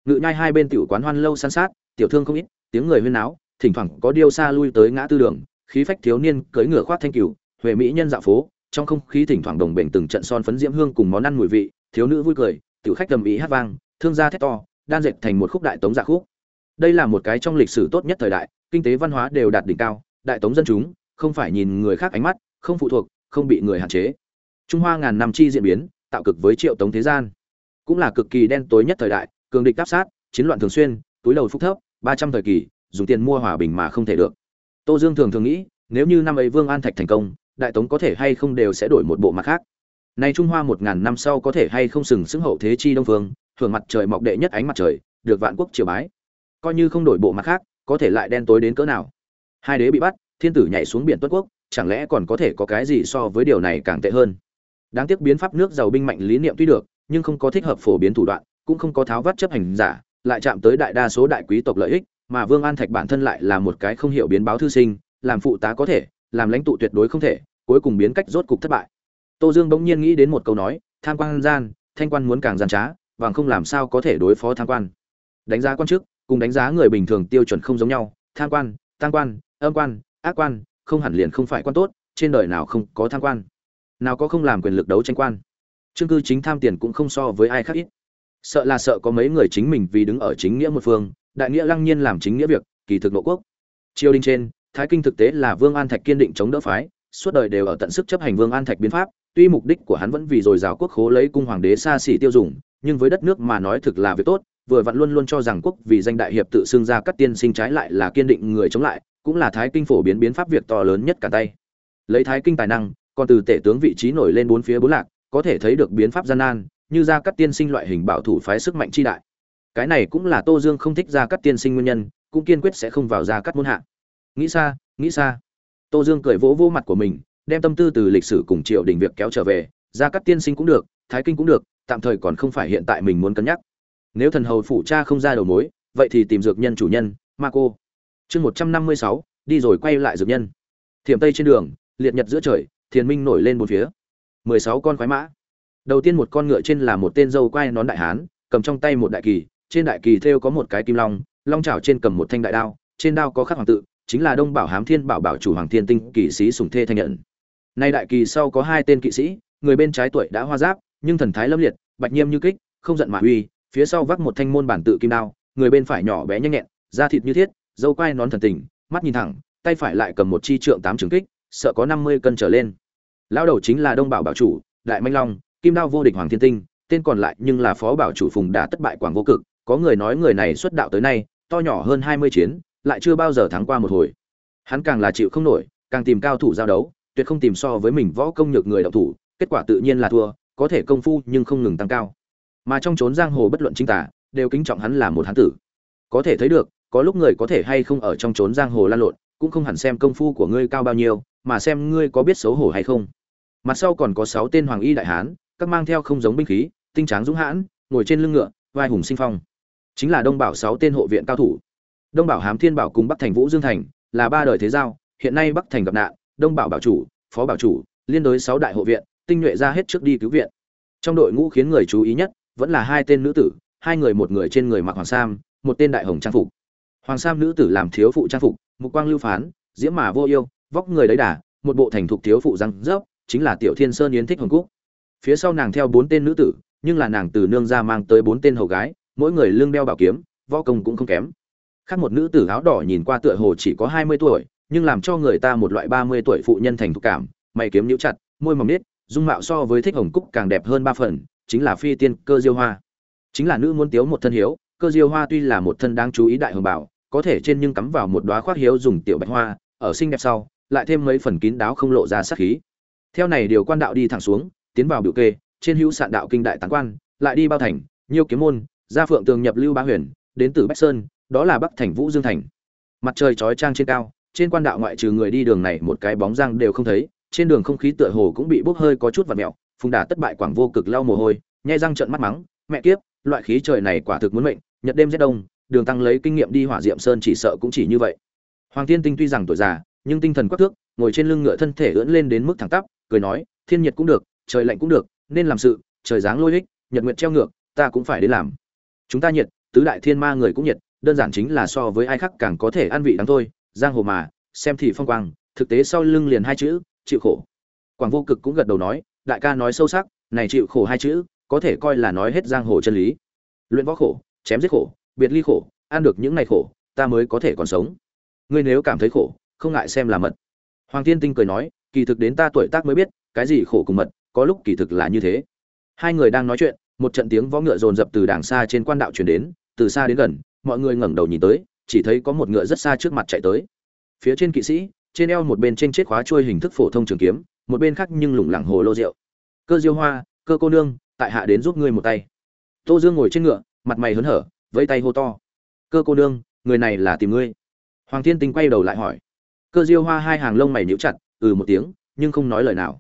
Ngự nhai hai bên tiểu quán hoan lâu san sát, tiểu thương không ít, tiếng người huyên náo, thỉnh thoảng có điêu xa lui tới ngã tư đường, khí phách thiếu niên cưỡi ngựa khoát thanh cửu huệ mỹ nhân dạo phố, trong không khí thỉnh thoảng đồng bệnh từng trận son phấn diễm hương cùng món ăn mùi vị, thiếu nữ vui cười, tiểu khách tầm ý hát vang, thương gia thét to, đan dệt thành một khúc đại tống dạ khúc. Đây là một cái trong lịch sử tốt nhất thời đại, kinh tế văn hóa đều đạt đỉnh cao, đại tống dân chúng không phải nhìn người khác ánh mắt, không phụ thuộc, không bị người hạn chế. Trung hoa ngàn năm chi diễn biến, tạo cực với triệu tống thế gian. Cũng là cực kỳ đen tối nhất thời đại, cường địch áp sát, chiến loạn thường xuyên, túi đầu phúc thấp, ba trăm thời kỳ, dùng tiền mua hòa bình mà không thể được. Tô dương thường thường nghĩ, nếu như năm ấy vương an thạch thành công, đại tống có thể hay không đều sẽ đổi một bộ mặt khác. Nay trung hoa một ngàn năm sau có thể hay không sừng sững hậu thế chi đông phương, thưởng mặt trời mọc đệ nhất ánh mặt trời, được vạn quốc triều bái. Coi như không đổi bộ mặt khác, có thể lại đen tối đến cỡ nào? Hai đế bị bắt thiên tử nhảy xuống biển tuất quốc, chẳng lẽ còn có thể có cái gì so với điều này càng tệ hơn? Đáng tiếc biến pháp nước giàu binh mạnh lý niệm tuy được, nhưng không có thích hợp phổ biến thủ đoạn, cũng không có tháo vắt chấp hành giả, lại chạm tới đại đa số đại quý tộc lợi ích, mà vương an thạch bản thân lại là một cái không hiểu biến báo thư sinh, làm phụ tá có thể, làm lãnh tụ tuyệt đối không thể, cuối cùng biến cách rốt cục thất bại. Tô dương bỗng nhiên nghĩ đến một câu nói, tham quan gian, thanh quan muốn càng gian trá và không làm sao có thể đối phó tham quan? Đánh giá quan chức, cùng đánh giá người bình thường tiêu chuẩn không giống nhau, tham quan tăng quan, âm quan ác quan, không hẳn liền không phải quan tốt, trên đời nào không có tham quan, nào có không làm quyền lực đấu tranh quan. Chương cư chính tham tiền cũng không so với ai khác ít. Sợ là sợ có mấy người chính mình vì đứng ở chính nghĩa một phương, đại nghĩa lăng nhiên làm chính nghĩa việc, kỳ thực nội quốc. Triều đình trên, thái kinh thực tế là vương an thạch kiên định chống đỡ phái, suốt đời đều ở tận sức chấp hành vương an thạch biến pháp, tuy mục đích của hắn vẫn vì dồi dào quốc khố lấy cung hoàng đế xa xỉ tiêu dùng, nhưng với đất nước mà nói thực là việc tốt, vừa vặn luôn luôn cho rằng quốc vì danh đại hiệp tự xưng ra các tiên sinh trái lại là kiên định người chống lại cũng là thái kinh phổ biến biến pháp việc to lớn nhất cả tay. Lấy thái kinh tài năng, còn từ tể tướng vị trí nổi lên bốn phía bốn lạc, có thể thấy được biến pháp gian nan, như ra các tiên sinh loại hình bảo thủ phái sức mạnh chi đại. Cái này cũng là tô dương không thích ra các tiên sinh nguyên nhân, cũng kiên quyết sẽ không vào ra các môn hạ. Nghĩ xa nghĩ xa. Tô dương cười vỗ vô mặt của mình, đem tâm tư từ lịch sử cùng triệu đình việc kéo trở về ra các tiên sinh cũng được, thái kinh cũng được, tạm thời còn không phải hiện tại mình muốn cân nhắc. Nếu thần hầu phủ cha không ra đầu mối, vậy thì tìm dược nhân chủ nhân ma cô chương một trăm năm mươi sáu, đi rồi quay lại dược nhân. Thiểm tây trên đường, liệt nhật giữa trời, thiền minh nổi lên một phía. Mười sáu con khoái mã. Đầu tiên một con ngựa trên là một tên dâu quai nón đại hán, cầm trong tay một đại kỳ, trên đại kỳ thêu có một cái kim long long trào trên cầm một thanh đại đao, trên đao có khắc hoàng tự, chính là đông bảo hám thiên bảo bảo chủ hoàng thiên tinh, kỵ sĩ sùng thê thanh nhận. Nay đại kỳ sau có hai tên kỵ sĩ, người bên trái tuổi đã hoa giáp, nhưng thần thái lâm liệt, bạch nhiêm như kích, không giận mà uy, phía sau vác một thanh môn bản tự kim đao, người bên phải nhỏ bé nhanh nhẹn, da thịt như thiết dâu quai nón thần tình, mắt nhìn thẳng, tay phải lại cầm một chi trượng tám trường kích, sợ có năm mươi cân trở lên. Lão đầu chính là đông bảo bảo chủ, đại manh long, kim đao vô địch hoàng thiên tinh, tên còn lại nhưng là phó bảo chủ phùng đã thất bại quảng vô cực, có người nói người này xuất đạo tới nay, to nhỏ hơn hai mươi chiến, lại chưa bao giờ thắng qua một hồi. Hắn càng là chịu không nổi, càng tìm cao thủ giao đấu, tuyệt không tìm so với mình võ công nhược người đạo thủ, kết quả tự nhiên là thua, có thể công phu nhưng không ngừng tăng cao. Mà trong trốn giang hồ bất luận chính tả, đều kính trọng hắn là một hán tử. Có thể thấy được có lúc người có thể hay không ở trong trốn giang hồ lan lộn, cũng không hẳn xem công phu của ngươi cao bao nhiêu, mà xem ngươi có biết xấu hổ hay không. Mặt sau còn có sáu tên hoàng y đại hán, các mang theo không giống binh khí, tinh tráng dũng hãn, ngồi trên lưng ngựa, vai hùng sinh phong. Chính là đông bảo sáu tên hộ viện cao thủ. Đông bảo hám thiên bảo cùng bắc thành vũ dương thành là ba đời thế giao, hiện nay bắc thành gặp nạn, đông bảo bảo chủ, phó bảo chủ, liên đối sáu đại hộ viện, tinh nhuệ ra hết trước đi cứu viện. Trong đội ngũ khiến người chú ý nhất vẫn là hai tên nữ tử, hai người một người trên người mặc hoàng sam, một tên đại hồng trang phục hoàng sam nữ tử làm thiếu phụ trang phục, mục quang lưu phán, diễm mà vô yêu, vóc người đấy đà, một bộ thành thục thiếu phụ răng rớp, chính là tiểu thiên sơn yến thích hồng cúc. Phía sau nàng theo bốn tên nữ tử, nhưng là nàng từ nương ra mang tới bốn tên hầu gái, mỗi người lưng đeo bảo kiếm, võ công cũng không kém. Khác một nữ tử áo đỏ nhìn qua tựa hồ chỉ có hai mươi tuổi, nhưng làm cho người ta một loại ba mươi tuổi phụ nhân thành thục cảm, mày kiếm nhũ chặt, môi mỏng nít dung mạo so với thích hồng cúc càng đẹp hơn ba phần, chính là phi tiên cơ diêu hoa. Chính là nữ muốn tiếu một thân hiếu, cơ diêu hoa tuy là một thân đáng chú ý đại hồng bảo có thể trên nhưng cắm vào một đóa khoác hiếu dùng tiểu bạch hoa, ở xinh đẹp sau, lại thêm mấy phần kín đáo không lộ ra sát khí. Theo này điều quan đạo đi thẳng xuống, tiến vào biểu kê, trên hữu sạn đạo kinh đại tán quan, lại đi bao thành, nhiêu kiếm môn ra phượng tường nhập lưu ba huyền, đến từ bách sơn, đó là bắc thành vũ dương thành. Mặt trời chói trang trên cao, trên quan đạo ngoại trừ người đi đường này một cái bóng răng đều không thấy, trên đường không khí tựa hồ cũng bị bốc hơi có chút vật mèo, phùng đà tất bại quảng vô cực lau mồ hôi nhai răng trợn mắt mắng, mẹ kiếp, loại khí trời này quả thực muốn mệnh, nhật đêm rét đông đường tăng lấy kinh nghiệm đi hỏa diệm sơn chỉ sợ cũng chỉ như vậy. Hoàng thiên tinh tuy rằng tuổi già, nhưng tinh thần quắc thước, ngồi trên lưng ngựa thân thể ưỡn lên đến mức thẳng tắp, cười nói, thiên nhiệt cũng được, trời lạnh cũng được, nên làm sự, trời dáng lôi ích, nhật nguyện treo ngược, ta cũng phải đến làm. Chúng ta nhiệt, tứ đại thiên ma người cũng nhiệt, đơn giản chính là so với ai khác càng có thể ăn vị đáng thôi. Giang hồ mà, xem thì phong quang, thực tế sau lưng liền hai chữ, chịu khổ. Quảng vô cực cũng gật đầu nói, đại ca nói sâu sắc, này chịu khổ hai chữ, có thể coi là nói hết giang hồ chân lý. Luyện võ khổ, chém giết khổ biệt ly khổ, ăn được những ngày khổ, ta mới có thể còn sống. Ngươi nếu cảm thấy khổ, không ngại xem là mật. Hoàng thiên tinh cười nói, kỳ thực đến ta tuổi tác mới biết, cái gì khổ cùng mật, có lúc kỳ thực là như thế. Hai người đang nói chuyện, một trận tiếng võ ngựa rồn rập từ đàng xa trên quan đạo chuyển đến, từ xa đến gần, mọi người ngẩng đầu nhìn tới, chỉ thấy có một ngựa rất xa trước mặt chạy tới. Phía trên kỵ sĩ, trên eo một bên trên chết khóa trôi hình thức phổ thông trường kiếm, một bên khác nhưng lủng lẳng hồ lô rượu. Cơ diêu hoa, cơ cô nương, tại hạ đến giúp ngươi một tay. Tô dương ngồi trên ngựa, mặt mày hớn hở vẫy tay hô to. Cơ cô nương, người này là tìm ngươi. Hoàng thiên tinh quay đầu lại hỏi. Cơ diêu hoa hai hàng lông mày níu chặt ừ một tiếng, nhưng không nói lời nào.